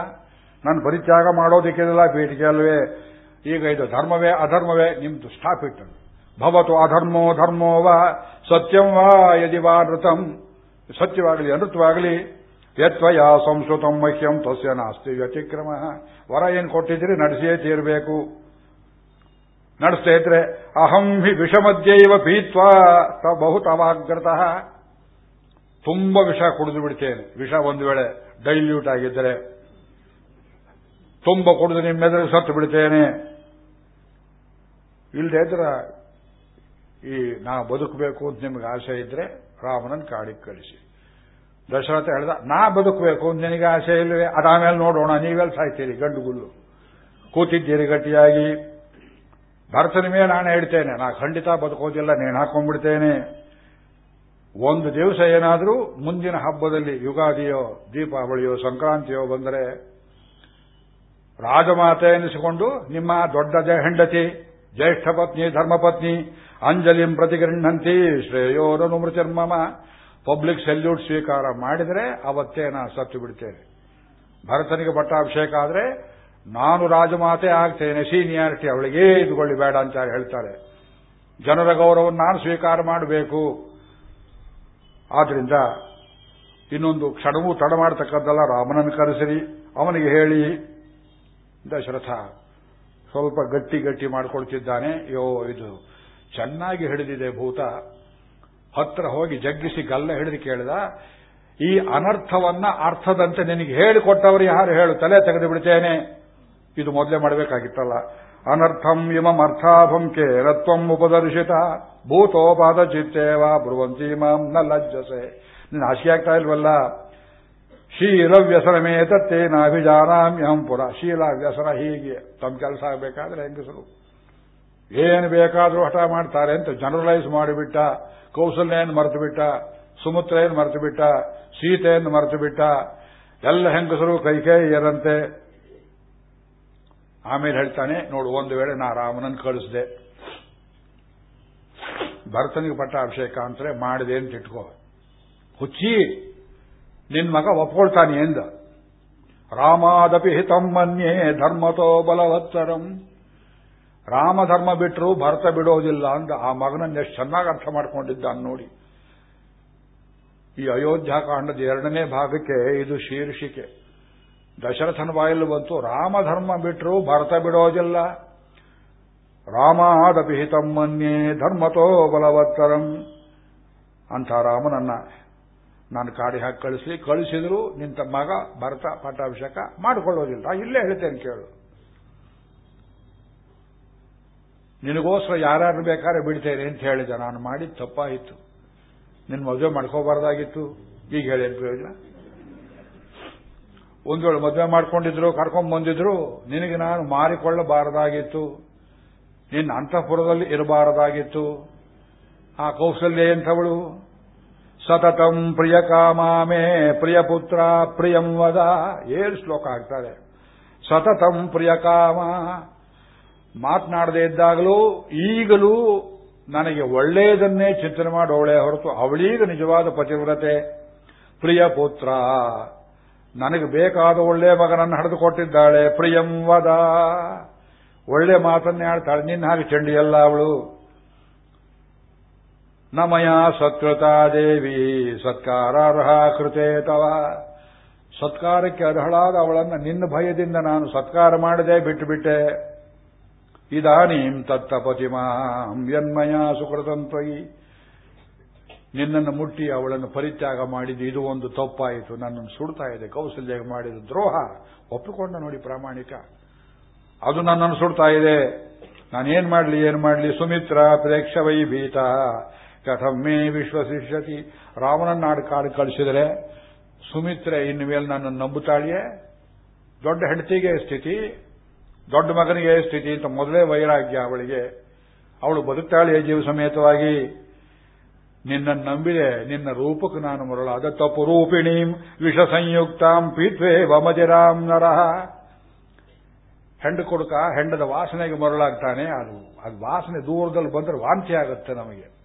ನಾನು ಪರಿತ್ಯಾಗ ಮಾಡೋದಕ್ಕಿರಲ್ಲ ಬೇಡಿಕೆ ಅಲ್ವೇ? ಈಗ ಇದು ಧರ್ಮವೇ ಅಧರ್ಮವೇ? ನಿಮ್ದು ಸ್ಟಾಪ್ ಇಟ್ಟು ಭವತು ಅಧರ್ಮೋ ಧರ್ಮೋ ವಾ ಸತ್ಯಂ ವಾ ಯದಿ ವಾ ನೃತಂ. ಸತ್ಯವಾಗಲಿ ಅನೃತವಾಗಲಿ. ಯತ್ವಯ ಸಂಸ್ಕೃತಂ ಮಹ್ಯಂ ತಸ್ಯ ನಾಸ್ತಿ ವ್ಯತಿಕ್ರಮ. ವರ ಏನು ಕೊಟ್ಟಿದ್ದೀರಿ? ನಡೆಸಿಯೇ ತೀರಬೇಕು. ನಡೆಸ್ತಾ ಇದ್ರೆ ಅಹಂ ಹಿ ವಿಷಮಧ್ಯೈವ ಬಹು ಬಹುತವಾಗ್ರತಃ ತುಂಬ ವಿಷ ಕುಡಿದು ಬಿಡ್ತೇನೆ. ವಿಷ ಒಂದು ವೇಳೆ ಡೈಲ್ಯೂಟ್ ಆಗಿದ್ದರೆ. ತುಂಬ ಕುಡಿದು ನಿಮ್ಮೆದುರು ಸತ್ತು ಬಿಡ್ತೇನೆ. ಇಲ್ಲದೆ ಇದ್ರೆ ಈ ನಾ ಬದುಕಬೇಕು ಅಂತ ನಿಮ್ಗೆ ಆಸೆ ಇದ್ರೆ ರಾಮನನ್ನು ಕಾಡಿಗೆ ಕಳಿಸಿ. ದಶರಥ ಹೇಳ್ದ, ನಾ ಬದುಕಬೇಕು ಅಂತ ನಿನಗೆ ಆಸೆ ಇಲ್ಲವೇ ಅದಾಮೇಲೆ ನೋಡೋಣ, ನೀವೆಲ್ಲ ಸಾಯ್ತೀರಿ ಗಂಡುಗುಲ್ಲು ಕೂತಿದ್ದೀರಿ ಗಟ್ಟಿಯಾಗಿ. ಭರತನ ಮೇಲೆ ನಾನು ಹೇಳ್ತೇನೆ, ನಾ ಖಂಡಿತ ಬದುಕೋದಿಲ್ಲ ನೇಣು ಹಾಕೊಂಡ್ಬಿಡ್ತೇನೆ. ಒಂದು ದಿವಸ ಏನಾದರೂ ಮುಂದಿನ ಹಬ್ಬದಲ್ಲಿ ಯುಗಾದಿಯೋ, ದೀಪಾವಳಿಯೋ, ಸಂಕ್ರಾಂತಿಯೋ ಬಂದರೆ ರಾಜಮಾತೆ ಎನಿಸಿಕೊಂಡು ನಿಮ್ಮ ದೊಡ್ಡ ಜಯ ಹೆಂಡತಿ, ಜ್ಯೇಷ್ಠ ಪತ್ನಿ ಧರ್ಮಪತ್ನಿ ಅಂಜಲಿಂ ಪ್ರತಿಗೃಹಂತಿ ಶ್ರೇಯೋರನು ಮೃತಿರ್ಮಮ ಪಬ್ಲಿಕ್ ಸೆಲ್ಯೂಟ್ ಸ್ವೀಕಾರ ಮಾಡಿದರೆ ಅವತ್ತೇ ನಾ ಸತ್ತು ಬಿಡ್ತೇನೆ. ಭರತನಿಗೆ ಪಟ್ಟಾಭಿಷೇಕ ಆದರೆ ನಾನು ರಾಜಮಾತೆ ಆಗ್ತೇನೆ, ಸೀನಿಯಾರಿಟಿ ಅವಳಿಗೆ, ಇದುಕೊಳ್ಳಿ ಬೇಡ ಅಂತ ಹೇಳ್ತಾರೆ. ಜನರ ಗೌರವವನ್ನು ನಾನು ಸ್ವೀಕಾರ ಮಾಡಬೇಕು. ಆದ್ರಿಂದ ಇನ್ನೊಂದು ಕ್ಷಣವೂ ತಡ ಮಾಡತಕ್ಕದ್ದಲ್ಲ, ರಾಮನನ್ನು ಕರೆಸಿರಿ, ಅವನಿಗೆ ಹೇಳಿ. ದಶರಥ ಸ್ವಲ್ಪ ಗಟ್ಟಿ ಗಟ್ಟಿ ಮಾಡ್ಕೊಳ್ತಿದ್ದಾನೆ. ಯೋ, ಇದು ಚೆನ್ನಾಗಿ ಹಿಡಿದಿದೆ ಭೂತ. ಹತ್ರ ಹೋಗಿ ಜಗ್ಗಿಸಿ ಗಲ್ಲ ಹಿಡಿದು ಕೇಳಿದ. ಈ ಅನರ್ಥವನ್ನ ಅರ್ಥದಂತೆ ನಿನಗೆ ಹೇಳಿಕೊಟ್ಟವರು ಯಾರು ಹೇಳು. ತಲೆ ತೆಗೆದು ಬಿಡ್ತೇನೆ ಇದು ಮೊದಲೇ ಮಾಡಬೇಕಾಗಿತ್ತಲ್ಲ. ಅನರ್ಥಂ ಇಮಂ ಅರ್ಥಾಭಂಕೆ ಕೇರತ್ವಂ ಉಪದರ್ಶಿತ. ಭೂತೋಪಾದ ಚಿತ್ತೇವ ಬ್ರುವಂತಿ ಮಾಂ ನ ಲಜ್ಜಸೆ. ನೀನು ಆಶೆ ಆಗ್ತಾ ಇಲ್ವಲ್ಲ? ಶೀಲ ವ್ಯಸನಮೇ ತತ್ತೇ ನಾಭಿಜಾನಾಮ್ಯಹಂ ಪುರ. ಶೀಲ ವ್ಯಸನ ಹೀಗೆ ತಮ್ಮ ಕೆಲಸ ಆಗಬೇಕಾದ್ರೆ ಹೆಂಗಸರು? ಏನು ಬೇಕಾದರೂ ಹಠ ಮಾಡ್ತಾರೆ ಅಂತ ಜನರಲೈಸ್ ಮಾಡಿಬಿಟ್ಟ ಕೌಸಲ್ಯನ್ನು ಮರೆತು ಬಿಟ್ಟ ಸುಮುತ್ರೆಯನ್ನು ಮರೆತು ಬಿಟ್ಟ ಸೀತೆಯನ್ನು ಮರೆತು ಬಿಟ್ಟ ಎಲ್ಲ ಹೆಂಗಸರು ಕೈಕೇಯರಂತೆ ಆಮೇಲೆ ಹೇಳ್ತಾನೆ, ನೋಡು, ಒಂದು ವೇಳೆ ನಾ ರಾಮನನ್ನು ಕಳಿಸಿದೆ. ಭರತನಿಗೆ ಪಟ್ಟಾಭಿಷೇಕ ಅಂತಾರೆ ಮಾಡಿದೆ ಅಂತ ಇಟ್ಕೋ. ಹುಚ್ಚಿ! ನಿನ್ ಮಗ ಒಪ್ಕೊಳ್ತಾನೆ ಎಂದ. ರಾಮಾದಪಿ ಹಿತಂ ಧರ್ಮತೋ ಬಲವತ್ತರಂ ರಾಮಧರ್ಮ ಬಿಟ್ಟರು ಭರತ ಬಿಡೋದಿಲ್ಲ ಅಂದ. ಆ ಮಗನನ್ನು ಎಷ್ಟು ಚೆನ್ನಾಗಿ ಅರ್ಥ ಮಾಡ್ಕೊಂಡಿದ್ದಾನೆ ನೋಡಿ. ಈ ಅಯೋಧ್ಯಾಕಾಂಡದ ಎರಡನೇ ಭಾಗಕ್ಕೆ ಇದು ಶೀರ್ಷಿಕೆ. ದಶರಥನ ಬಾಯಲ್ಲಿ ಬಂತು, ರಾಮಧರ್ಮ ಬಿಟ್ಟರು ಭರತ ಬಿಡೋದಿಲ್ಲ. ರಾಮಾದಪಿಹಿತಂ ಮನ್ಯೇ ಧರ್ಮತೋ ಬಲವತ್ತರಂ ಅಂಥ ರಾಮನನ್ನ ನಾನು ಕಾಡಿ ಹಾಕಿ ಕಳಿಸಿ ಕಳಿಸಿದ್ರು ನಿಂತ ಮಗ ಭರತ ಪಟ್ಟಾಭಿಷೇಕ ಮಾಡಿಕೊಳ್ಳೋದಿಲ್ಲ. ಇಲ್ಲೇ ಹೇಳ್ತೇನೆ ಕೇಳು. ನಿನಗೋಸ್ಕರ ಯಾರು ಬೇಕಾದ್ರೆ ಬಿಡ್ತೇನೆ ಅಂತ ಹೇಳಿದ. ನಾನು ಮಾಡಿ ತಪ್ಪಾಯಿತು. ನಿನ್ನ ಮದುವೆ ಮಾಡ್ಕೋಬಾರ್ದಾಗಿತ್ತು. ಈಗ ಹೇಳೇನು ಪ್ರಯೋಜನ? ಒಂದು ವೇಳೆ ಮದುವೆ ಮಾಡ್ಕೊಂಡಿದ್ರು, ಕರ್ಕೊಂಡ್ ಬಂದಿದ್ರು, ನಿನಗೆ ನಾನು ಮಾರಿಕೊಳ್ಳಬಾರದಾಗಿತ್ತು. ನಿನ್ನ ಅಂತಃಪುರದಲ್ಲಿ ಇರಬಾರದಾಗಿತ್ತು. ಆ ಕೌಶಲ್ಯ ಎಂಥವಳು? ಸತತಂ ಪ್ರಿಯ ಕಾಮಾಮೇ, ಪ್ರಿಯ ಪುತ್ರ, ಪ್ರಿಯಂ ವದ. ಏಳು ಶ್ಲೋಕ ಆಗ್ತಾರೆ ಸತತಂ ಪ್ರಿಯ ಕಾಮ. ಮಾತನಾಡದೇ ಇದ್ದಾಗಲೂ ಈಗಲೂ ನನಗೆ ಒಳ್ಳೆಯದನ್ನೇ ಚಿಂತನೆ ಮಾಡೋಳೆ ಹೊರತು ಅವಳೀಗ ನಿಜವಾದ ಪತಿವ್ರತೆ. ಪ್ರಿಯ ಪುತ್ರ, ನನಗೆ ಬೇಕಾದ ಒಳ್ಳೆ ಮಗನನ್ನು ಹಡೆದುಕೊಟ್ಟಿದ್ದಾಳೆ. ಪ್ರಿಯಂ ವದ. ಒಳ್ಳೆ ಮಾತನ್ನೇ ಆಡ್ತಾಳೆ. ನಿನ್ನ ಹಾಗೆ ಚಂಡಿಯಲ್ಲ ಅವಳು. ನಮಯ सत्कृता ದೇವಿ, ಸತ್ಕಾರಾರ್ಹ ಕೃತೆ ತವ. ಸತ್ಕಾರಕ್ಕೆ ಅರ್ಹಳಾದ ಅವಳನ್ನು ನಿನ್ನ ಭಯದಿಂದ ನಾನು ಸತ್ಕಾರ ಮಾಡದೆ ಬಿಟ್ಟು ಬಿಟ್ಟೆ ಇದಾನೀಂ ತತ್ತಪತಿಮಾಂ ಯನ್ಮಯ ಸುಕೃತಂತ್ವಯಿ ನಿನ್ನನ್ನು ಮುಟ್ಟಿ ಅವಳನ್ನು ಪರಿತ್ಯಾಗ ಮಾಡಿದ್ದು ಇದು ಒಂದು ತಪ್ಪಾಯಿತು. ನನ್ನನ್ನು ಸುಡ್ತಾ ಇದೆ. ಕೌಸಲ್ಯ ಮಾಡಿದ ದ್ರೋಹ ಒಪ್ಪಿಕೊಂಡ ನೋಡಿ ಪ್ರಾಮಾಣಿಕ. ಅದು ನನ್ನನ್ನು ಸುಡ್ತಾ ಇದೆ. ನಾನೇನ್ ಮಾಡಲಿ, ಏನ್ ಮಾಡಲಿ? ಸುಮಿತ್ರ ಪ್ರೇಕ್ಷವೈ ಭೀತ ಕಥಮ್ಮೇ ವಿಶ್ವಸಿಷ್ಯತಿ. ರಾಮನನ್ನಾಡು ಕಾಡು ಕಳಿಸಿದರೆ ಸುಮಿತ್ರೆ ಇನ್ನು ಮೇಲೆ ನನ್ನನ್ನು ನಂಬುತ್ತಾಳಿಯೇ? ದೊಡ್ಡ ಹೆಂಡತಿಗೆ ಸ್ಥಿತಿ, ದೊಡ್ಡ ಮಗನಿಗೆ ಸ್ಥಿತಿ ಅಂತ ಮೊದಲೇ ವೈರಾಗ್ಯ ಅವಳಿಗೆ. ಅವಳು ಬದುಕ್ತಾಳೆ ಜೀವ ಸಮೇತವಾಗಿ? ನಿನ್ನನ್ನು ನಂಬಿದೆ, ನಿನ್ನ ರೂಪಕ್ಕೆ ನಾನು ಮರಳಾದ ತಪ್ಪು ರೂಪಿಣೀಂ ವಿಷ ಸಂಯುಕ್ತಾಂ ಪೀತ್ವೇ ವಮದಿರಾಂ ನರಹ ಹೆಂಡು ಕೊಡುಕ, ಹೆಂಡದ ವಾಸನೆಗೆ ಮರಳಾಗ್ತಾನೆ. ಅದು ಅದು ವಾಸನೆ ದೂರದಲ್ಲಿ ಬಂದ್ರೆ ವಾಂತಿ ಆಗುತ್ತೆ ನಮಗೆ.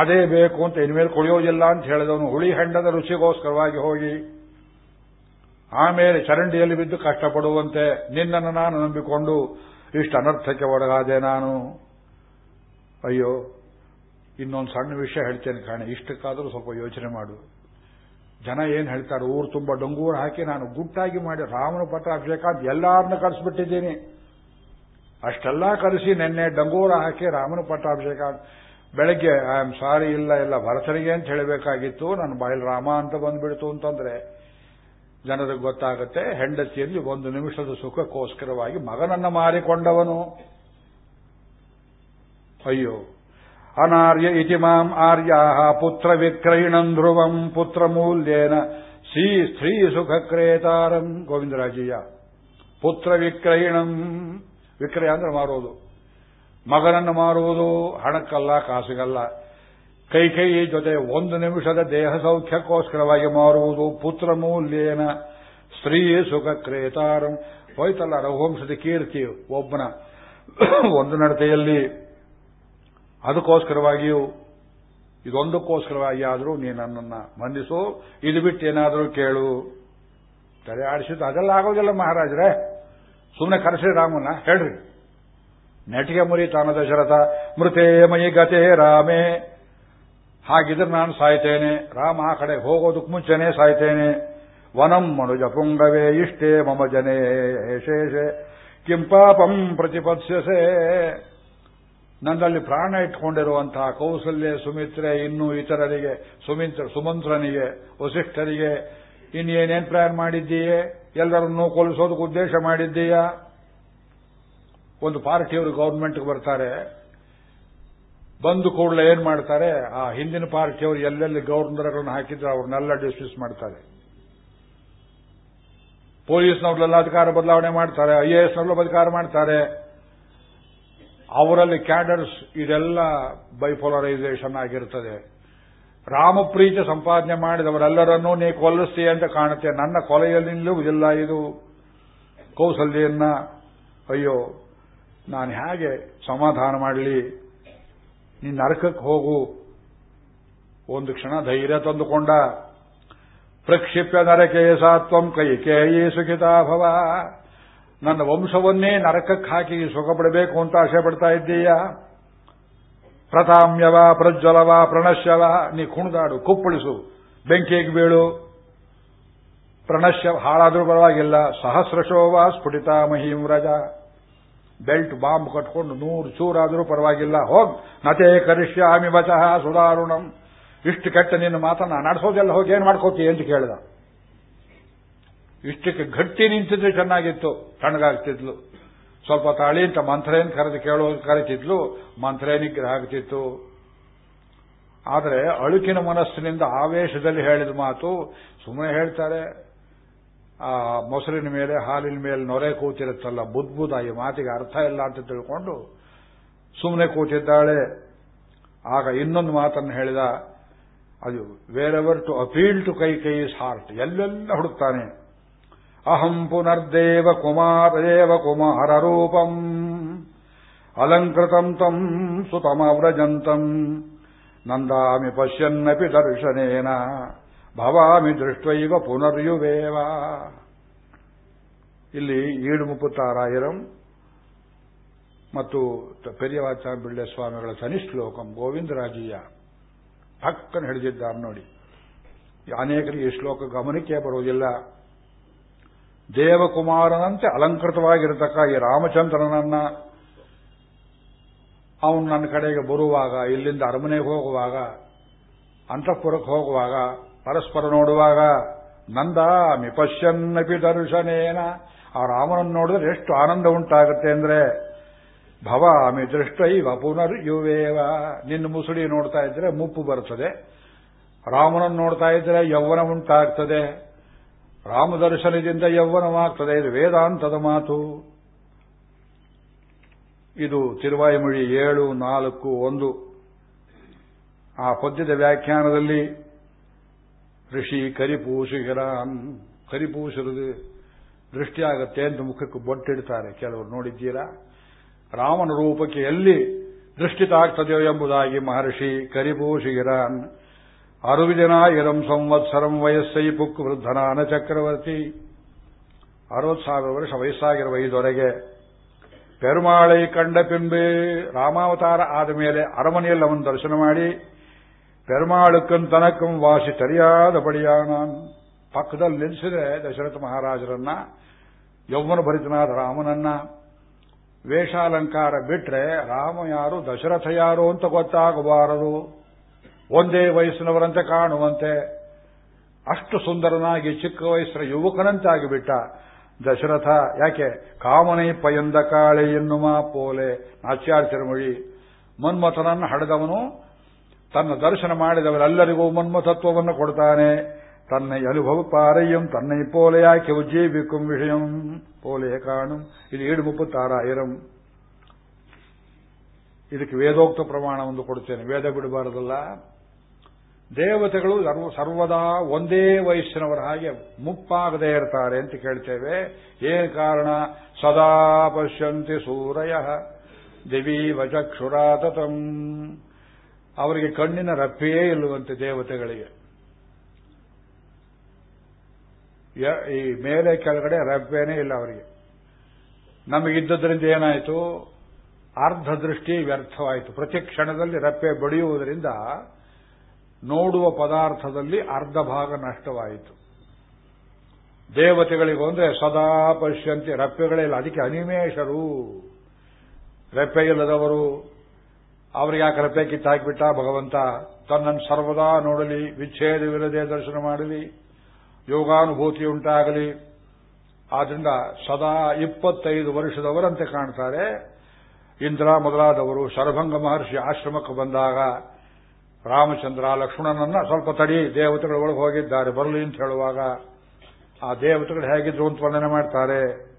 ಅದೇ ಬೇಕು ಅಂತ ಇನ್ಮೇಲೆ ಕುಡಿಯೋದಿಲ್ಲ ಅಂತ ಹೇಳಿದವನು ಹುಳಿ ಹೆಂಡದ ರುಚಿಗೋಸ್ಕರವಾಗಿ ಹೋಗಿ ಆಮೇಲೆ ಚರಂಡಿಯಲ್ಲಿ ಬಿದ್ದು ಕಷ್ಟಪಡುವಂತೆ ನಿನ್ನನ್ನು ನಾನು ನಂಬಿಕೊಂಡು ಇಷ್ಟು ಅನರ್ಥಕ್ಕೆ ಒಳಗಾದೆ ನಾನು. ಅಯ್ಯೋ, ಇನ್ನೊಂದು ಸಣ್ಣ ವಿಷಯ ಹೇಳ್ತೇನೆ ಕಾಣೆ, ಇಷ್ಟಕ್ಕಾದರೂ ಸ್ವಲ್ಪ ಯೋಚನೆ ಮಾಡು. ಜನ ಏನು ಹೇಳ್ತಾರೆ, ಊರು ತುಂಬ ಡೊಂಗೂರು ಹಾಕಿ ನಾನು ಗುಟ್ಟಾಗಿ ಮಾಡಿ ರಾಮನ ಪಟ್ಟಾಭಿಷೇಕ ಅಂತ ಎಲ್ಲಾರನ್ನ ಕರೆಸ್ಬಿಟ್ಟಿದ್ದೀನಿ. ಅಷ್ಟೆಲ್ಲ ಕರೆಸಿ ನಿನ್ನೆ ಡಂಗೂರ ಹಾಕಿ ರಾಮನ ಪಟ್ಟಾಭಿಷೇಕ ಬೆಳಗ್ಗೆ, ಐ ಆಮ್ ಸಾರಿ, ಇಲ್ಲ ಇಲ್ಲ ಭರತನಿಗೆ ಅಂತ ಹೇಳಬೇಕಾಗಿತ್ತು. ನನ್ನ ಬಾಯಲ್ಲಿ ರಾಮ ಅಂತ ಬಂದ್ಬಿಡ್ತು ಅಂತಂದ್ರೆ ಜನರಿಗೆ ಗೊತ್ತಾಗುತ್ತೆ, ಹೆಂಡತಿಯಲ್ಲಿ ಒಂದು ನಿಮಿಷದ ಸುಖಕ್ಕೋಸ್ಕರವಾಗಿ ಮಗನನ್ನ ಮಾರಿಕೊಂಡವನು. ಅಯ್ಯೋ. ಅನಾರ್ಯ ಇತಿ ಮಾಂ ಆರ್ಯಾ ಪುತ್ರ ವಿಕ್ರಯಣಂ ಧ್ರುವಂ, ಪುತ್ರ ಮೂಲ್ಯೇನ, ಸಿ ಸ್ತ್ರೀ ಸುಖ ಕ್ರೇತಾರಂ ಗೋವಿಂದರಾಜಯ್ಯ. ಪುತ್ರ ವಿಕ್ರಯಣಂ ವಿಕ್ರಯ ಅಂದ್ರೆ ಮಾರೋದು. ಮಗನನ್ನು ಮಾರುವುದು ಹಣಕ್ಕಲ್ಲ, ಕಾಸಿಗಲ್ಲ. ಕೈ ಕೈ ಜೊತೆ ಒಂದು ನಿಮಿಷದ ದೇಹ ಸೌಖ್ಯಕ್ಕೋಸ್ಕರವಾಗಿ ಮಾರುವುದು ಪುತ್ರ ಮೌಲ್ಯೇನ ಸ್ತ್ರೀ ಸುಖ ಕ್ರೇತಾರಂ ಹೋಯ್ತಲ್ಲ, ರಘುವಂಶದ ಕೀರ್ತಿ, ಒಬ್ಬನ. ಒಂದು ನಡತೆಯಲ್ಲಿ ಅದಕ್ಕೋಸ್ಕರವಾಗಿಯೂ, ಇದೊಂದಕ್ಕೋಸ್ಕರವಾಗಿ ಆದರೂ ನೀ ನನ್ನನ್ನು ಮನ್ನಿಸು. ಇದು ಬಿಟ್ಟು ಏನಾದರೂ ಕೇಳು. ತಲೆ ಆಡಿಸಿದ್ದು ಅದೆಲ್ಲ ಆಗೋದಿಲ್ಲ ಮಹಾರಾಜರೇ. ಸುಮ್ಮನೆ ಕರೆಸಿ ರಾಮನ ಹೇಳ್ರಿ. ನೆಟಿಗೆ ಮುರಿತಾನ ದಶರಥ ಮೃತೇ ಮಯಿ ಗತೆ ರಾಮೇ. ಹಾಗಿದ್ರೆ ನಾನು ಸಾಯ್ತೇನೆ. ರಾಮ ಆ ಕಡೆ ಹೋಗೋದಕ್ಕೆ ಮುಂಚೆನೆ ಸಾಯ್ತೇನೆ. ವನಂ ಮನುಜ ಪುಂಗವೇ ಇಷ್ಟೇ ಮಮ ಜನೇ ಶೇಷೆ ಕಿಂಪಾಪಂ ಪ್ರತಿಪತ್ಸೆ ನನ್ನಲ್ಲಿ ಪ್ರಾಣ ಇಟ್ಕೊಂಡಿರುವಂತಹ ಕೌಸಲ್ಯ ಸುಮಿತ್ರೆ ಇನ್ನೂ ಇತರರಿಗೆ, ಸುಮಿತ್ರ ಸುಮಂತ್ರನಿಗೆ, ವಸಿಷ್ಠರಿಗೆ, ಇನ್ನೇನೇನ್ ಪ್ಲಾನ್ ಮಾಡಿದ್ದೀಯೇ? ಎಲ್ಲರನ್ನೂ ಕೊಲಿಸೋದಕ್ಕೆ ಉದ್ದೇಶ ಮಾಡಿದ್ದೀಯಾ? ಒಂದು ಪಾರ್ಟಿಯವರು ಗೌರ್ಮೆಂಟ್ಗೆ ಬರ್ತಾರೆ, ಬಂದು ಕೂಡಲೇ ಏನ್ ಮಾಡ್ತಾರೆ, ಆ ಹಿಂದಿನ ಪಾರ್ಟಿಯವರು ಎಲ್ಲೆಲ್ಲಿ ಗವರ್ನರ್ಗಳನ್ನು ಹಾಕಿದ್ರೆ ಅವ್ರನ್ನೆಲ್ಲ ಡಿಸ್ಮಿಸ್ ಮಾಡ್ತಾರೆ. ಪೊಲೀಸ್ನವ್ರಲ್ಲೆಲ್ಲ ಅಧಿಕಾರ ಬದಲಾವಣೆ ಮಾಡ್ತಾರೆ, ಐ ಎ ಎಸ್ನವ್ರಲ್ಲ ಮಾಡ್ತಾರೆ. ಅವರಲ್ಲಿ ಕ್ಯಾಡರ್ಸ್ ಇದೆಲ್ಲ ಬೈಪೋಲರೈಸೇಷನ್ ಆಗಿರ್ತದೆ. ರಾಮಪ್ರೀತಿ ಸಂಪಾದನೆ ಮಾಡಿದವರೆಲ್ಲರನ್ನೂ ನೀ ಕೊಲ್ಲಿಸ್ತೀಯ ಅಂತ ಕಾಣುತ್ತೆ. ನನ್ನ ಕೊಲೆಯಲ್ಲಿ ಇಲ್ಲ ಇದು ಕೌಸಲ್ಯನ್ನ. ಅಯ್ಯೋ ನಾನು ಹೇಗೆ ಸಮಾಧಾನ ಮಾಡಲಿ? ನೀನು ನರಕಕ್ಕೆ ಹೋಗು. ಒಂದು ಕ್ಷಣ ಧೈರ್ಯ ತಂದುಕೊಂಡ. ಪ್ರಕ್ಷಿಪ್ಯ ನರಕೇಯ ಸಾತ್ವಂ ಕೈ ಕೇಯಿ ಸುಖಿತಾಭವ ನನ್ನ ವಂಶವನ್ನೇ ನರಕಕ್ಕೆ ಹಾಕಿ ಸುಖ ಪಡಬೇಕು ಅಂತ ಆಸೆ ಪಡ್ತಾ ಇದ್ದೀಯ. ಪ್ರತಾಮ್ಯವ ಪ್ರಜ್ವಲವ ಪ್ರಣಶ್ಯವ ನೀ ಕುಣಿದಾಡು, ಕುಪ್ಪಳಿಸು, ಬೆಂಕಿಗೆ ಬೀಳು. ಪ್ರಣಶ್ಯ ಹಾಳಾದರೂ ಪರವಾಗಿಲ್ಲ ಸಹಸ್ರಶೋವ ಸ್ಫುಟಿತ ಮಹೀಂ ರಜ ಬೆಲ್ಟ್, ಬಾಂಬ್ ಕಟ್ಕೊಂಡು ನೂರು ಚೂರಾದರೂ ಪರವಾಗಿಲ್ಲ. ಹೋಗ್, ನತೇ ಕರಿಷ್ಯಾಮಿ ವಚಃ ಸುಧಾರುಣಂ. ಇಷ್ಟು ಕೆಟ್ಟ ನಿನ್ನ ಮಾತನ್ನ ನಡೆಸೋದೆಲ್ಲ ಹೋಗಿ ಏನು ಮಾಡ್ಕೋತಿ ಅಂತ ಕೇಳಿದ. ಇಷ್ಟಕ್ಕೆ ಗಟ್ಟಿ ನಿಂತಿದ್ರೆ ಚೆನ್ನಾಗಿತ್ತು, ತಣ್ಣಗಾಗ್ತಿದ್ಲು. ಸ್ವಲ್ಪ ತಾಳಿ ಅಂತ ಏನು ಕರೆದು ಕೇಳೋ ಕರಿತಿದ್ಲು ಮಂತ್ರೇನಿಗ್ರಹ ಆಗ್ತಿತ್ತು. ಆದರೆ ಅಳುಕಿನ ಮನಸ್ಸಿನಿಂದ ಆವೇಶದಲ್ಲಿ ಹೇಳಿದ ಮಾತು ಸುಮ್ಮನೆ ಹೇಳ್ತಾರೆ. ಆ ಮೊಸರಿನ ಮೇಲೆ, ಹಾಲಿನ ಮೇಲೆ ನೊರೆ ಕೂತಿರುತ್ತಲ್ಲ ಬುದ್ಬುದ ಈ ಮಾತಿಗೆ ಅರ್ಥ ಇಲ್ಲ ಅಂತ ತಿಳ್ಕೊಂಡು ಸುಮ್ಮನೆ ಕೂತಿದ್ದಾಳೆ. ಆಗ ಇನ್ನೊಂದು ಮಾತನ್ನು ಹೇಳಿದ, ಅದು ವೇರೆವರ್ ಟು ಅಪೀಲ್ ಟು ಕೈ ಕೈ ಇಸ್ ಹಾರ್ಟ್ ಎಲ್ಲೆಲ್ಲ ಹುಡುಕ್ತಾನೆ. ಅಹಂ ಪುನರ್ದೇವ ಕುಮಾರದೇವ ಕುಮಾರ ರೂಪಂ, ಅಲಂಕೃತಂ ತಂ ಸುತಮವ್ರಜಂತಂ, ನಂದಾಮಿ ಪಶ್ಯನ್ನಪಿ ದರ್ಶನೇನ. ಭವಾಮಿ ದೃಷ್ಟೈವ ಪುನರ್ಯುವೇವ. ಇಲ್ಲಿ ಈಡು ಮುಪ್ಪತ್ತಾರಾಯಿರಂ ಮತ್ತು ಪೆರಿಯವಾಚ ಬಿಳ್ಳೆ ಸ್ವಾಮಿಗಳ ತನಿಶ್ಲೋಕಂ ಗೋವಿಂದರಾಜೀಯ ಹಕ್ಕನ್ನು ಹಿಡಿದಿದ್ದಾರೆ ನೋಡಿ. ಅನೇಕರಿಗೆ ಈ ಶ್ಲೋಕ ಗಮನಕ್ಕೆ ಬರುವುದಿಲ್ಲ. ದೇವಕುಮಾರನಂತೆ ಅಲಂಕೃತವಾಗಿರತಕ್ಕ ಈ ರಾಮಚಂದ್ರನನ್ನ ಅವನು ನನ್ನ ಕಡೆಗೆ ಬರುವಾಗ, ಇಲ್ಲಿಂದ ಅರಮನೆಗೆ ಹೋಗುವಾಗ, ಅಂತಃಪುರಕ್ಕೆ ಹೋಗುವಾಗ ಪರಸ್ಪರ ನೋಡುವಾಗ ನಂದ ಮಿಪಶ್ಯನ್ನಪಿ ದರ್ಶನೇನ. ಆ ರಾಮನನ್ನು ನೋಡಿದ್ರೆ ಎಷ್ಟು ಆನಂದ ಉಂಟಾಗುತ್ತೆ ಅಂದ್ರೆ, ಭವಾಮಿ ದೃಷ್ಟೈವ ಪುನರ್ ಯುವೇವ ನಿನ್ನ ಮುಸುಡಿ ನೋಡ್ತಾ ಇದ್ರೆ ಮುಪ್ಪು ಬರುತ್ತದೆ. ರಾಮನನ್ನು ನೋಡ್ತಾ ಇದ್ರೆ ಯೌವನ ಉಂಟಾಗ್ತದೆ. ರಾಮದರ್ಶನದಿಂದ ಯೌವನವಾಗ್ತದೆ ಇದು ವೇದಾಂತದ ಮಾತು. ಇದು ತಿರುವಾಯಿಮುಳಿ ಏಳು ನಾಲ್ಕು ಒಂದು. ಆ ಪದ್ಯದ ವ್ಯಾಖ್ಯಾನದಲ್ಲಿ ಋಷಿ ಕರಿಪೂಷಿಗರಾನ್ ದೃಷ್ಟಿ ದೃಷ್ಟಿಯಾಗತ್ತೆ ಅಂತ ಮುಖಕ್ಕೆ ಬೊಟ್ಟಿಡ್ತಾರೆ. ಕೆಲವರು ನೋಡಿದ್ದೀರಾ? ರಾಮನ ರೂಪಕ್ಕೆ ಎಲ್ಲಿ ಎಂಬುದಾಗಿ ಮಹರ್ಷಿ ಕರಿಪೂಷಿಗಿರಾನ್. ಇರಂ ಸಂವತ್ಸರಂ ವಯಸ್ಸೈ ಪುಕ್ ವೃದ್ಧನಾನ ಚಕ್ರವರ್ತಿ. ಅರವತ್ತು ಸಾವಿರ ವರ್ಷ ವಯಸ್ಸಾಗಿರುವ ಐದೊರೆಗೆ ಪೆರುಮಾಳೈ ಕಂಡ ಪಿಂಬೆ ರಾಮಾವತಾರ ಆದ ಮೇಲೆ ಅರಮನೆಯಲ್ಲಿ ಅವನು ದರ್ಶನ ಮಾಡಿ ಪೆರುಮಾಳುಕ್ಕನ್ ತನಕಂ ವಾಸಿ ತರಿಯಾದ ನಾನು ಪಕ್ಕದಲ್ಲಿ ನಿಲ್ಲಿಸಿದ್ರೆ ದಶರಥ ಮಹಾರಾಜರನ್ನ ಯೌವನ ಭರಿತನಾದ ರಾಮನನ್ನ ವೇಷಾಲಂಕಾರ ಬಿಟ್ರೆ ರಾಮ ಯಾರು ದಶರಥ ಯಾರು ಅಂತ ಗೊತ್ತಾಗಬಾರದು. ಒಂದೇ ವಯಸ್ಸಿನವರಂತೆ ಕಾಣುವಂತೆ. ಅಷ್ಟು ಸುಂದರನಾಗಿ, ಚಿಕ್ಕ ವಯಸ್ಸಿನ ಯುವಕನಂತಾಗಿ ಬಿಟ್ಟ ದಶರಥ, ಯಾಕೆ? ಕಾಮನೆ ಪಯಂದ ಕಾಳೆ ಎನ್ನುವ ಪೋಲೆ ನಾಚ್ಯಾರ್ಚರಮೊಳಿ ಮನ್ಮಥನನ್ನು ಹಡೆದವನು ತನ್ನ ದರ್ಶನ ಮಾಡಿದವರೆಲ್ಲರಿಗೂ ಮನ್ಮಥತ್ವವನ್ನು ಕೊಡ್ತಾನೆ. ತನ್ನ ಅನುಭವ ಪಾರಯ್ಯಂ, ತನ್ನ ಪೋಲೆಯಾಕೆ ಉಜ್ಜೀವಿಕಂ ವಿಷಯಂ. ಪೋಲೆ ಕಾಣು. ಇದು ಏಳು ಮುಪ್ಪತ್ತಾರಾಯಿರಂ. ಇದಕ್ಕೆ ವೇದೋಕ್ತ ಪ್ರಮಾಣ ಒಂದು ಕೊಡ್ತೇನೆ. ವೇದ ಬಿಡಬಾರದಲ್ಲ. ದೇವತೆಗಳು ಸರ್ವದಾ ಒಂದೇ ವಯಸ್ಸಿನವರ ಹಾಗೆ ಮುಪ್ಪಾಗದೇ ಇರ್ತಾರೆ ಅಂತ ಕೇಳ್ತೇವೆ. ಏನ್ ಕಾರಣ? ಸದಾ ಪಶ್ಯಂತಿ ಸೂರಯ. ದಿವಿ ವಚಕ್ಷುರಾತತಂ ಅವರಿಗೆ ಕಣ್ಣಿನ ರಪ್ಪೆಯೇ ಇಲ್ಲುವಂತೆ ದೇವತೆಗಳಿಗೆ. ಈ ಮೇಲೆ ಕೆಳಗಡೆ ರಪ್ಪೆನೇ ಇಲ್ಲ ಅವರಿಗೆ. ನಮಗಿದ್ದದ್ರಿಂದ ಏನಾಯಿತು? ಅರ್ಧ ದೃಷ್ಟಿ ವ್ಯರ್ಥವಾಯಿತು. ಪ್ರತಿ ಕ್ಷಣದಲ್ಲಿ ರಪ್ಪೆ ಬಡಿಯುವುದರಿಂದ ನೋಡುವ ಪದಾರ್ಥದಲ್ಲಿ ಅರ್ಧ ಭಾಗ ನಷ್ಟವಾಯಿತು. ದೇವತೆಗಳಿಗೂ ಅಂದ್ರೆ ಸದಾ ಪಶ್ಯಂತಿ ರಪ್ಪೆಗಳೇ ಇಲ್ಲ. ಅದಕ್ಕೆ ಅನಿಮೇಷರು. ರೆಪ್ಪೆ ಇಲ್ಲದವರು ಅವರಿಗೆ ಯಾಕೆ ರೆಪ್ಪೆ ಕಿತ್ತಾಕಿಬಿಟ್ಟ? ಭಗವಂತ, ತನ್ನನ್ನು ಸರ್ವದಾ ನೋಡಲಿ, ವಿಚ್ಛೇದವಿಲ್ಲದೆ ದರ್ಶನ ಮಾಡಲಿ, ಯೋಗಾನುಭೂತಿ ಉಂಟಾಗಲಿ. ಆದ್ರಿಂದ ಸದಾ ಇಪ್ಪತ್ತೈದು ವರ್ಷದವರಂತೆ ಕಾಣ್ತಾರೆ. ಇಂದ್ರ ಮೊದಲಾದವರು ಶರಭಂಗ ಮಹರ್ಷಿ ಆಶ್ರಮಕ್ಕೆ ಬಂದಾಗ ರಾಮಚಂದ್ರ ಲಕ್ಷ್ಮಣನನ್ನ ಸ್ವಲ್ಪ ತಡಿ, ದೇವತೆಗಳ ಒಳಗೆ ಹೋಗಿದ್ದಾರೆ, ಬರಲಿ ಅಂತ ಹೇಳುವಾಗ ಆ ದೇವತೆಗಳು ಹೇಗಿದ್ರು ಅಂತ ವರ್ಣನೆ ಮಾಡ್ತಾರೆ.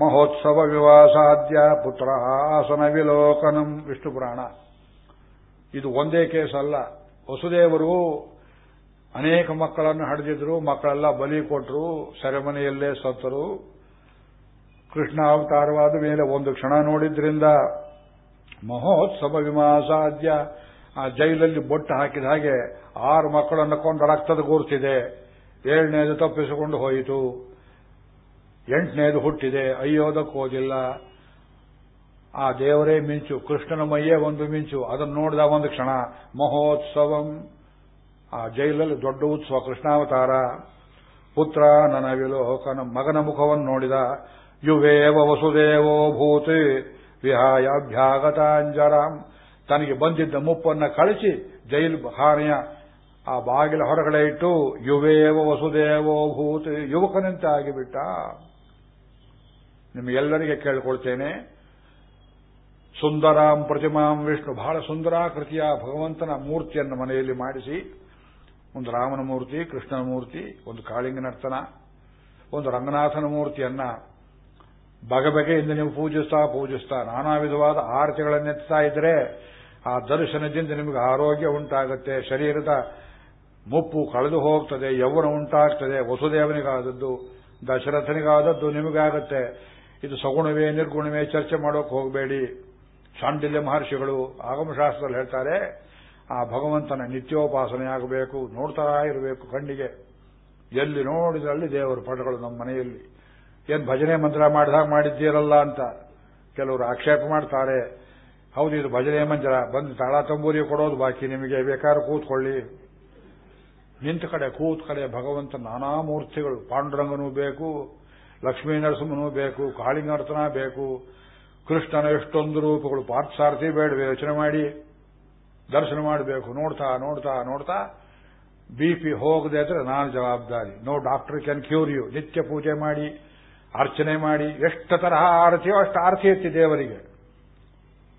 ಮಹೋತ್ಸವ ವಿವಾಸಾದ್ಯ ಪುತ್ರ ಆಸನ ವಿಲೋಕನಂ ವಿಷ್ಣು ಪುರಾಣ ಇದು ಒಂದೇ ಕೇಸ್ ಅಲ್ಲ ವಸುದೇವರು ಅನೇಕ ಮಕ್ಕಳನ್ನು ಹಡೆದಿದ್ರು, ಮಕ್ಕಳೆಲ್ಲ ಬಲಿ ಕೊಟ್ಟರು ಸೆರೆಮನೆಯಲ್ಲೇ ಸತ್ತರು. ಕೃಷ್ಣ ಅವತಾರವಾದ ಮೇಲೆ ಒಂದು ಕ್ಷಣ ನೋಡಿದ್ರಿಂದ ಮಹೋತ್ಸವ ವಿಮಾಸಾದ್ಯ ಆ ಜೈಲಲ್ಲಿ ಬೊಟ್ಟು ಹಾಕಿದ ಹಾಗೆ ಆರು ಮಕ್ಕಳನ್ನು ಕೊಂಡು ರಕ್ತದ ಗುರುತಿದೆ. ಏಳನೇದು ತಪ್ಪಿಸಿಕೊಂಡು ಹೋಯಿತು. ಎಂಟನೇದು ಹುಟ್ಟಿದೆ. ಅಯ್ಯೋದಕ್ಕೋದಿಲ್ಲ ಆ ದೇವರೇ ಮಿಂಚು, ಕೃಷ್ಣನ ಮೈಯೇ ಒಂದು ಮಿಂಚು. ಅದನ್ನು ನೋಡಿದ ಒಂದು ಕ್ಷಣ, ಮಹೋತ್ಸವಂ. ಆ ಜೈಲಲ್ಲಿ ದೊಡ್ಡ ಉತ್ಸವ, ಕೃಷ್ಣಾವತಾರ. ಪುತ್ರ ನನ ವಿಲೋಕನ ಮಗನ ಮುಖವನ್ನು ನೋಡಿದ. ಯುವೇವ ವಸುದೇವೋ ಭೂತ್ ವಿಹಾಯಾಭ್ಯಾಗತಾಂಜರಾಮ್ ತನಗೆ ಬಂದಿದ್ದ ಮುಪ್ಪನ್ನ ಕಳಿಸಿ ಜೈಲು ಹಾನಿಯ ಆ ಬಾಗಿಲ ಹೊರಗಡೆ ಇಟ್ಟು, ಯುವೇವ ವಸುದೇವೋ ಭೂತ್. ಯುವಕನಂತೆ ಆಗಿಬಿಟ್ಟ. ನಿಮಗೆಲ್ಲರಿಗೆ ಕೇಳಿಕೊಳ್ತೇನೆ. ಸುಂದರಾಂ ಪ್ರತಿಮಾಂ ವಿಷ್ಣು. ಬಹಳ ಸುಂದರಾಕೃತಿಯ ಭಗವಂತನ ಮೂರ್ತಿಯನ್ನು ಮನೆಯಲ್ಲಿ ಮಾಡಿಸಿ, ಒಂದು ರಾಮನ ಮೂರ್ತಿ, ಕೃಷ್ಣನ ಮೂರ್ತಿ, ಒಂದು ಕಾಳಿಂಗ ನರ್ತನ ಒಂದು ರಂಗನಾಥನ ಮೂರ್ತಿಯನ್ನ ಬಗೆಬಗೆಯಿಂದ ನೀವು ಪೂಜಿಸ್ತಾ ಪೂಜಿಸ್ತಾ ನಾನಾ ವಿಧವಾದ ಆರತಿಗಳನ್ನೆತ್ತಾ ಇದ್ರೆ ಆ ದರ್ಶನದಿಂದ ನಿಮಗೆ ಆರೋಗ್ಯ ಉಂಟಾಗುತ್ತೆ. ಶರೀರದ ಮುಪ್ಪು ಕಳೆದು ಹೋಗ್ತದೆ, ಯೌವನ ಉಂಟಾಗ್ತದೆ, ವಸುದೇವನಿಗಾದದ್ದು, ದಶರಥನಿಗಾದದ್ದು ನಿಮಗಾಗತ್ತೆ. ಇದು ಸಗುಣವೇ, ನಿರ್ಗುಣವೇ ಚರ್ಚೆ ಮಾಡೋಕೆ ಹೋಗಬೇಡಿ. ಶಾಂಡಿಲ್ಯ ಮಹರ್ಷಿಗಳು ಆಗಮಶಾಸ್ತ್ರದಲ್ಲಿ ಹೇಳ್ತಾರೆ, ಆ ಭಗವಂತನ ನಿತ್ಯೋಪಾಸನೆ ಆಗಬೇಕು, ನೋಡ್ತಾ ಇರಬೇಕು ಕಣ್ಣಿಗೆ. ಎಲ್ಲಿ ನೋಡಿದ್ರಲ್ಲಿ ದೇವರ ಪಟಗಳು ನಮ್ಮ ಮನೆಯಲ್ಲಿ. ಏನ್ ಭಜನೆ ಮಂತ್ರ ಮಾಡಿದಾಗ ಮಾಡಿದ್ದೀರಲ್ಲ ಅಂತ ಕೆಲವರು ಆಕ್ಷೇಪ ಮಾಡ್ತಾರೆ. ಹೌದು, ಇದು ಭಜನೆ ಮಂದಿರ ಬಂದು ತಾಳ ತಂಬೂರಿ ಕೊಡೋದು ಬಾಕಿ ನಿಮಗೆ, ಬೇಕಾದ್ರೆ ಕೂತ್ಕೊಳ್ಳಿ. ನಿಂತ ಕಡೆ ಕೂತ್ ಕಡೆ ಭಗವಂತ ನಾನಾ ಮೂರ್ತಿಗಳು, ಪಾಂಡುರಂಗನೂ ಬೇಕು ಲಕ್ಷ್ಮೀ ನರಸಿಂಹನೂ ಬೇಕು ಕಾಳಿಂಗರ್ತನ ಬೇಕು, ಕೃಷ್ಣನ ಎಷ್ಟೊಂದು ರೂಪಗಳು, ಪಾರ್ಥಸಾರಥಿ ಬೇಡವೆ, ಯೋಚನೆ ಮಾಡಿ, ದರ್ಶನ ಮಾಡಬೇಕು, ನೋಡ್ತಾ ನೋಡ್ತಾ ನೋಡ್ತಾ, ಬಿ ಪಿ ಹೋಗದೆ ಅಂದ್ರೆ ನಾನು ಜವಾಬ್ದಾರಿ. No doctor can cure you ನಿತ್ಯ ಪೂಜೆ ಮಾಡಿ, ಅರ್ಚನೆ ಮಾಡಿ, ಎಷ್ಟು ತರಹ ಆರತಿಯೋ ಅಷ್ಟು ಆರತಿ ಎತ್ತಿ ದೇವರಿಗೆ.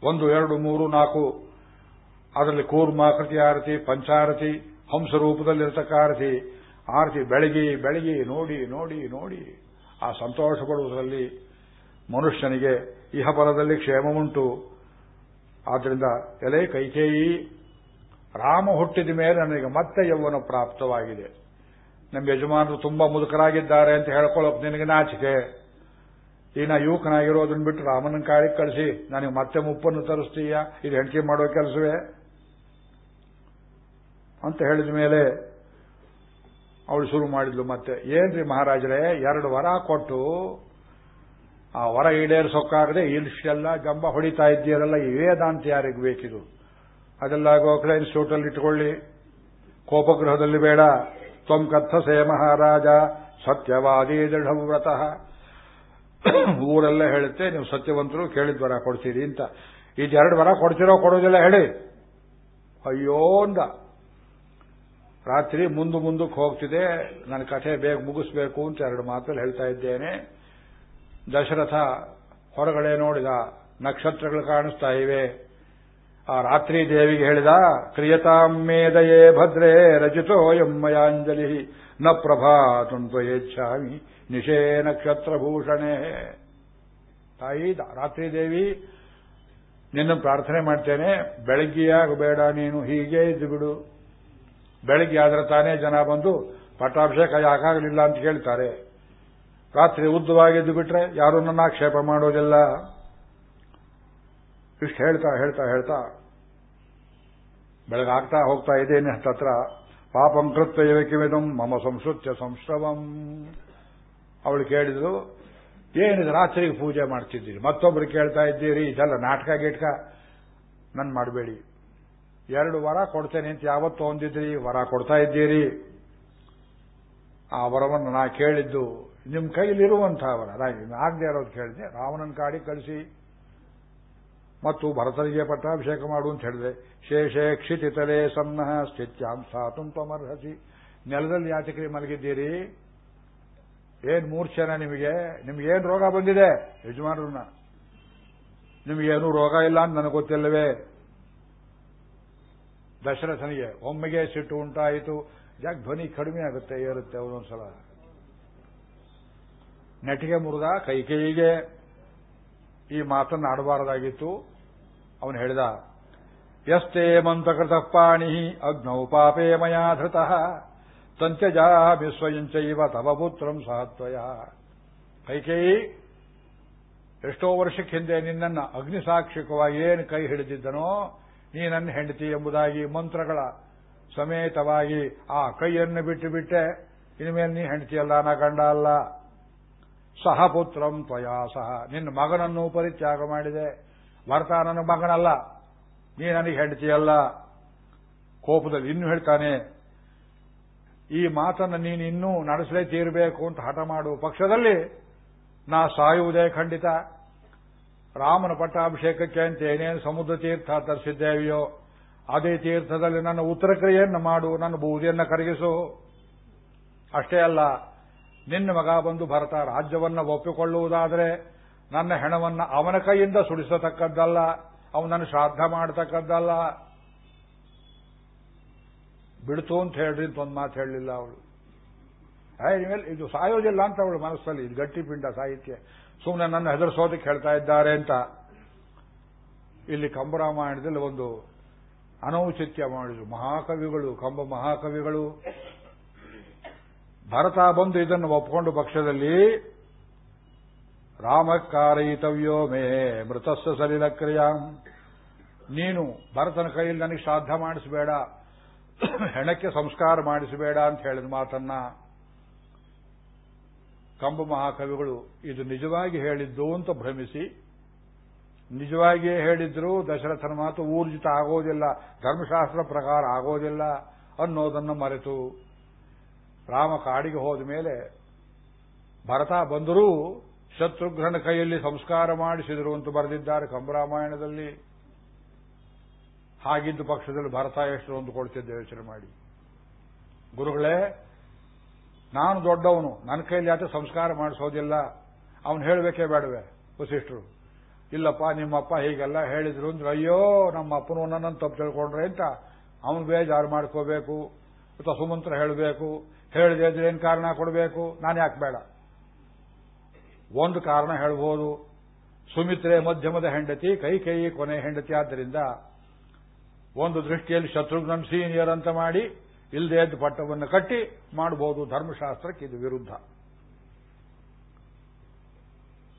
ಒಂದು, ಎರಡು, ಮೂರು, ನಾಲ್ಕು, ಅದರಲ್ಲಿ ಕೂರ್ಮಾಕೃತಿ ಆರತಿ, ಪಂಚಾರತಿ, ಹಂಸ ರೂಪದಲ್ಲಿರತಕ್ಕ ಆರತಿ. ಆರತಿ ಬೆಳಗಿ ಬೆಳಗಿ, ನೋಡಿ ನೋಡಿ ನೋಡಿ. ಆ ಸಂತೋಷ ಪಡುವುದರಲ್ಲಿ ಮನುಷ್ಯನಿಗೆ ಇಹಪರದಲ್ಲಿ ಉಂಟು ಆದ್ದರಿಂದ ಎಲೆ ಕೈಕೇಯಿ, ರಾಮ ಹುಟ್ಟಿದ ಮೇಲೆ ನನಗೆ ಮತ್ತೆ ಯೌವನ ಪ್ರಾಪ್ತವಾಗಿದೆ. ನಮ್ಮ ಯಜಮಾನರು ತುಂಬಾ ಮುದುಕರಾಗಿದ್ದಾರೆ ಅಂತ ಹೇಳ್ಕೊಳ್ಳೋಕೆ ನಿನಗೆ ನಾಚಿಕೆ. ಈ ನಾ ಯುವಕನಾಗಿರೋದನ್ನ ಬಿಟ್ಟು ರಾಮನ ಕಾಳಿಗೆ ಕಳಿಸಿ, ನನಗೆ ಮತ್ತೆ ಮುಪ್ಪನ್ನು ತರಿಸ್ತೀಯ? ಇದು ಹೆಂಡತಿ ಮಾಡೋ ಕೆಲಸವೇ? ಅಂತ ಹೇಳಿದ ಮೇಲೆ ಅವಳು ಶುರು ಮಾಡಿದ್ಲು ಮತ್ತೆ ಏನ್ರಿ ಮಹಾರಾಜರೇ, ಎರಡು ವರ ಕೊಟ್ಟು, ಆ ವರ ಈಡೇರಿಸೋಕ್ಕಾಗದೆ ಇಲ್ಷ್ಟೆಲ್ಲ ಜಂಬ ಹೊಡಿತಾ ಇದ್ದೀರಲ್ಲ, ಈ ವೇದಾಂತ ಯಾರಿಗೆ ಬೇಕಿದು? ಅದೆಲ್ಲ ಗೋಖಲೆ ಇನ್ಸ್ಟಿಟ್ಯೂಟಲ್ಲಿ ಇಟ್ಕೊಳ್ಳಿ. ಕೋಪಗೃಹದಲ್ಲಿ ಬೇಡ. ತ್ವಂ ಕಥಸೇ ಮಹಾರಾಜ, ಸತ್ಯವಾದಿ ದೃಢವ್ರತಃ ಊರೆಲ್ಲ ಹೇಳುತ್ತೆ, ನೀವು ಸತ್ಯವಂತರು, ಕೇಳಿದ ವರ ಕೊಡ್ತೀರಿ ಅಂತ. ಇದೆರಡು ವರ ಕೊಡ್ತಿರೋ ಕೊಡೋದಿಲ್ಲ, ಹೇಳಿ. ಅಯ್ಯೋ, ಅಂದ. ರಾತ್ರಿ ಮುಂದು ಮುಂದಕ್ಕೆ ಹೋಗ್ತಿದೆ, ನನ್ನ ಕಥೆ ಬೇಗ ಮುಗಿಸ್ಬೇಕು ಅಂತ ಎರಡು ಮಾತಲ್ಲಿ ಹೇಳ್ತಾ ಇದ್ದೇನೆ. ದಶರಥ ಹೊರಗಡೆ ನೋಡಿದ ನಕ್ಷತ್ರಗಳು ಕಾಣಿಸ್ತಾ ಇವೆ. ಆ ರಾತ್ರಿ ದೇವಿಗೆ ಹೇಳಿದ ಕ್ರಿಯತಾಮೇದಯೇ ಭದ್ರೇ ರಚಿತೋ ಎಮ್ಮಯಾಂಜಲಿ ನ ಪ್ರಭಾತಂತ್ವಯೇಚ್ಛಾಮಿ ನಿಶೇ ನಕ್ಷತ್ರಭೂಷಣೆ ತಾಯಿ ರಾತ್ರಿ ದೇವಿ ನಿನ್ನ ಪ್ರಾರ್ಥನೆ ಮಾಡ್ತೇನೆ. ಬೆಳಗ್ಗೆಯಾಗಬೇಡ ನೀನು, ಹೀಗೆ ಇದ್ದು ಬಿಡು ಬೆಳಗ್ಗೆ ಆದ್ರೆ ತಾನೇ ಜನ ಬಂದು ಪಟ್ಟಾಭಿಷೇಕ ಯಾಕಾಗಲಿಲ್ಲ ಅಂತ ಕೇಳ್ತಾರೆ. ರಾತ್ರಿ ಉದ್ದವಾಗಿದ್ದು ಬಿಟ್ರೆ ಯಾರು ನನ್ನ ಆಕ್ಷೇಪ ಮಾಡೋದಿಲ್ಲ. ಇಷ್ಟು ಹೇಳ್ತಾ ಹೇಳ್ತಾ ಹೇಳ್ತಾ ಬೆಳಗಾಗ್ತಾ ಹೋಗ್ತಾ ಇದ್ದೇನೆ ಹತ್ತತ್ರ. ಪಾಪಂ ಕೃತ್ಯ ಕಿವಿದಂ ಮಮ ಸಂಸೃತ್ಯ ಸಂಶ್ರವಂ. ಅವಳು ಕೇಳಿದ್ರು, ಏನಿದೆ ರಾತ್ರಿಗೆ ಪೂಜೆ ಮಾಡ್ತಿದ್ದೀರಿ? ಮತ್ತೊಬ್ರು ಕೇಳ್ತಾ ಇದ್ದೀರಿ? ಇದೆಲ್ಲ ನಾಟಕ ಗೀಟಕ? ನನ್ ಮಾಡಬೇಡಿ. ಎರಡು ವರ ಕೊಡ್ತೇನೆ ಅಂತ ಯಾವತ್ತೂ ಹೊಂದಿದ್ರಿ ವರ ಕೊಡ್ತಾ ಇದ್ದೀರಿ. ಆ ವರವನ್ನು ನಾ ಕೇಳಿದ್ದು ನಿಮ್ಮ ಕೈಲಿರುವಂತಹ ವರ ಆಗದೆ ಇರೋದು ಕೇಳಿದೆ. ರಾವಣನ ಕಾಡಿ ಕಳಿಸಿ ಮತ್ತು ಭರತರಿಗೆ ಪಟ್ಟಾಭಿಷೇಕ ಮಾಡು ಅಂತ ಹೇಳಿದೆ. ಶೇಷೇ ಕ್ಷಿತಿತಲೆ ಸನ್ನಃ ಸ್ಥಿತ್ಯಾಂ ಸಾತುಂ ನೆಲದಲ್ಲಿ ಯಾಚಕರಿ ಮಲಗಿದ್ದೀರಿ? ಏನ್ ಮೂರ್ಛನ ನಿಮಗೆ? ನಿಮ್ಗೇನು ರೋಗ ಬಂದಿದೆ? ಯಜಮಾನರನ್ನ. ನಿಮಗೇನು ರೋಗ ಇಲ್ಲ ಅಂತ ನನಗೆ ಗೊತ್ತಿಲ್ಲವೇ? ದಶರಥನಿಗೆ, ಒಮ್ಮೆಗೆ ಸಿಟ್ಟು ಉಂಟಾಯಿತು. ಯಾಕೆ ಧ್ವನಿ ಕಡಿಮೆ ಆಗುತ್ತೆ, ಏರುತ್ತೆ ಅವನೊಂದ್ಸಲ ನೆಟಿಗೆ ಮುರಿದ ಕೈಗೆ ಈ ಮಾತನ್ನು ಆಡಬಾರದಾಗಿತ್ತು. ಅವನು ಹೇಳಿದ, ಯಸ್ತೇ ಮಂತ್ರಕೃತ ಪಾಣಿ ಅಗ್ನೌ ಪಾಪೇ ಮಯಾ ಧೃತಃ. ಸಹತ್ವಯ ಕೈಕೇಯಿ ಎಷ್ಟೋ ವರ್ಷಕ್ಕೆ ಹಿಂದೆ ನಿನ್ನನ್ನು ಅಗ್ನಿಸಾಕ್ಷಿಕವಾಗಿ ಏನು ಕೈ ಹಿಡಿದಿದ್ದನೋ ನೀ ನನ್ನ ಹೆಂಡತಿ ಎಂಬುದಾಗಿ ಮಂತ್ರಗಳ ಸಮೇತವಾಗಿ ಆ ಕೈಯನ್ನು ಬಿಟ್ಟು ಬಿಟ್ಟೆ. ಇನ್ಮೇಲೆ ನೀ ಹೆಂಡತಿಯಲ್ಲ ನಾ ಗಂಡ ಅಲ್ಲ. ಸಹ ಪುತ್ರಂ ತ್ವಯಾ ಸಹ. ನಿನ್ನ ಮಗನನ್ನು ಪರಿತ್ಯಾಗ ಮಾಡಿದೆ. ಭರ್ತ ನನ್ನ ಮಗನಲ್ಲ. ನೀ ನನಗೆ ಹೆಂಡತಿಯಲ್ಲ ಕೋಪದಲ್ಲಿ ಇನ್ನೂ ಹೇಳ್ತಾನೆ, ಈ ಮಾತನ್ನು ನೀನು ಇನ್ನೂ ನಡೆಸಲೇ ತೀರಬೇಕು ಅಂತ ಹಠ ಮಾಡುವ ಪಕ್ಷದಲ್ಲಿ ನಾ ಸಾಯುವುದೇ ಖಂಡಿತ. ರಾಮನ ಪಟ್ಟಾಭಿಷೇಕಕ್ಕೆ ಅಂತ ಏನೇನು ಸಮುದ್ರ ತೀರ್ಥ ತರಿಸಿದ್ದೇವೆಯೋ, ಅದೇ ತೀರ್ಥದಲ್ಲಿ ನನ್ನ ಉತ್ತರ ಕ್ರಿಯೆಯನ್ನು ಮಾಡು, ನನ್ನ ಬೂದಿಯನ್ನು ಕರಗಿಸು. ಅಷ್ಟೇ ಅಲ್ಲ, ನಿನ್ನ ಮಗ ಬಂದು ಭರತ ರಾಜ್ಯವನ್ನ ಒಪ್ಪಿಕೊಳ್ಳುವುದಾದರೆ ನನ್ನ ಹೆಣವನ್ನ ಅವನ ಕೈಯಿಂದ ಸುಡಿಸತಕ್ಕದ್ದಲ್ಲ, ಅವನನ್ನು ಶ್ರಾದ್ದ ಮಾಡತಕ್ಕದ್ದಲ್ಲ. ಬಿಡ್ತು ಅಂತ ಹೇಳ್ರಿ ಅಂತ ಒಂದು ಮಾತು ಹೇಳಲಿಲ್ಲ ಅವಳು. ಇದು ಸಾಯೋದಿಲ್ಲ ಅಂತ ಅವಳು ಮನಸ್ಸಲ್ಲಿ, ಇದು ಗಟ್ಟಿ ಪಿಂಡ ಸಾಹಿತ್ಯ. ಸುಮ್ಮನೆ ನನ್ನ ಹೆದರ್ಸೋದಕ್ಕೆ ಹೇಳ್ತಾ ಇದ್ದಾರೆ ಅಂತ. ಇಲ್ಲಿ ಕಂಬರಾಮಾಯಣದಲ್ಲಿ ಒಂದು ಅನೌಚಿತ್ಯ ಮಾಡಿದ್ರು. ಮಹಾಕವಿಗಳು, ಕಂಬ ಮಹಾಕವಿಗಳು. ಭರತ ಬಂದು ಇದನ್ನು ಒಪ್ಕೊಂಡು ಪಕ್ಷದಲ್ಲಿ, ರಾಮಕಾರಯಿತವ್ಯೋ ಮೇ ಮೃತಸ್ಸ ಸಲೀಲ ಕ್ರಿಯಾಂ. ನೀನು ಭರತನ ಕೈಯಲ್ಲಿ ನನಗೆ ಶ್ರಾದ್ದ ಮಾಡಿಸಬೇಡ, ಹೆಣಕ್ಕೆ ಸಂಸ್ಕಾರ ಮಾಡಿಸಬೇಡ ಅಂತ ಹೇಳಿದ ಮಾತನ್ನ ಕಂಬ ಮಹಾಕವಿಗಳು ಇದು ನಿಜವಾಗಿ ಹೇಳಿದ್ದು ಅಂತ ಭ್ರಮಿಸಿ, ನಿಜವಾಗಿಯೇ ಹೇಳಿದ್ರು ದಶರಥನ ಮಾತು ಊರ್ಜಿತ ಆಗೋದಿಲ್ಲ, ಧರ್ಮಶಾಸ್ತ್ರ ಪ್ರಕಾರ ಆಗೋದಿಲ್ಲ ಅನ್ನೋದನ್ನು ಮರೆತು, ರಾಮ ಕಾಡಿಗೆ ಹೋದ ಮೇಲೆ ಭರತ ಬಂದರೂ ಶತ್ರುಘ್ನ ಕೈಯಲ್ಲಿ ಸಂಸ್ಕಾರ ಮಾಡಿಸಿದರು ಅಂತ ಬರೆದಿದ್ದಾರೆ ಕಂಬರಾಮಾಯಣದಲ್ಲಿ. ಹಾಗಿದ್ದ ಪಕ್ಷದಲ್ಲಿ ಭರತ ಎಷ್ಟು ಒಂದು ಕೊಡ್ತಿದ್ದೆ ಯೋಚನೆ ಮಾಡಿ. ಗುರುಗಳೇ ನಾನು ದೊಡ್ಡವನು, ನನ್ನ ಕೈಯಲ್ಲಿ ಯಾತ್ರೆ ಸಂಸ್ಕಾರ ಮಾಡಿಸೋದಿಲ್ಲ? ಅವನು ಹೇಳಬೇಕೇ ಬೇಡವೆ, ವಸಿಷ್ಠರು? ಇಲ್ಲಪ್ಪ, ನಿಮ್ಮಪ್ಪ ಹೀಗೆಲ್ಲ ಹೇಳಿದ್ರು ಅಂದ್ರೆ, ಅಯ್ಯೋ, ನಮ್ಮ ಅಪ್ಪನು ನನ್ನನ್ನು ತಪ್ಪು ತಿಳ್ಕೊಂಡ್ರೆ ಅಂತ ಅವನು ಬೇಜಾರು ಮಾಡ್ಕೋಬೇಕು, ಅಥವಾ ಸುಮಂತ್ರ ಹೇಳಬೇಕು, ಹೇಳಿದೆ ಏನು ಕಾರಣ ಕೊಡಬೇಕು? ನಾನು ಯಾಕೆ ಬೇಡ? ಒಂದು ಕಾರಣ ಹೇಳ್ಬೋದು. ಸುಮಿತ್ರೆ ಮಧ್ಯಮದ ಹೆಂಡತಿ, ಕೈ ಕೈ ಕೊನೆ ಹೆಂಡತಿ. ಆದ್ದರಿಂದ ಒಂದು ದೃಷ್ಟಿಯಲ್ಲಿ ಶತ್ರುಘ್ನನ್ ಸೀನಿಯರ್ ಅಂತ ಮಾಡಿ ಇಲ್ಲದೆ ಎದ್ದು ಪಟ್ಟವನ್ನು ಕಟ್ಟಿ ಮಾಡಬಹುದು. ಧರ್ಮಶಾಸ್ತ್ರಕ್ಕೆ ಇದು ವಿರುದ್ಧ.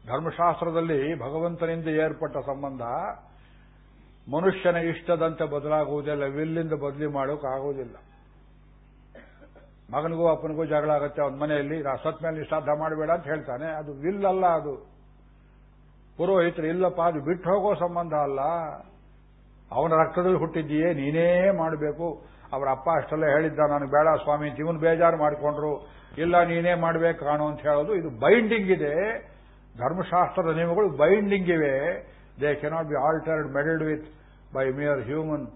ಧರ್ಮಶಾಸ್ತ್ರದಲ್ಲಿ ಭಗವಂತನಿಂದ ಏರ್ಪಟ್ಟ ಸಂಬಂಧ ಮನುಷ್ಯನ ಇಷ್ಟದಂತೆ ಬದಲಾಗುವುದಿಲ್ಲ. ವಿಲ್ಲಿಂದ ಬದಲಿ ಮಾಡೋಕ್ಕಾಗುವುದಿಲ್ಲ ಮಗನಿಗೂ ಅಪ್ಪನಿಗೂ ಜಗಳ ಆಗುತ್ತೆ. ಅವನ ಮನೆಯಲ್ಲಿ ಸತ್ ಮೇಲೆ ನಿಷ್ಠಾರ್ಥ ಮಾಡಬೇಡ ಅಂತ ಹೇಳ್ತಾನೆ. ಅದು ವಿಲ್ ಅಲ್ಲ ಅದು. ಪುರೋಹಿತರು, ಇಲ್ಲಪ್ಪ, ಅದು ಬಿಟ್ಟು ಹೋಗೋ ಸಂಬಂಧ ಅಲ್ಲ. ಅವನ ರಕ್ತದಲ್ಲಿ ಹುಟ್ಟಿದ್ದೀಯೇ, ನೀನೇ ಮಾಡಬೇಕು. ಅವರ ಅಪ್ಪ ಅಷ್ಟೆಲ್ಲ ಹೇಳಿದ್ದ ನಾನು ಬೇಡ ಸ್ವಾಮಿ, ಜೀವನ ಬೇಜಾರು ಮಾಡಿಕೊಂಡ್ರು. ಇಲ್ಲ, ನೀನೇ ಮಾಡಬೇಕು ಕಾಣು ಅಂತ ಹೇಳೋದು. ಇದು ಬೈಂಡಿಂಗ್ ಇದೆ. ಧರ್ಮಶಾಸ್ತ್ರದ ನಿಯಮಗಳು ಬೈಂಡಿಂಗ್ ಇವೆ. They cannot be altered meddled with by mere human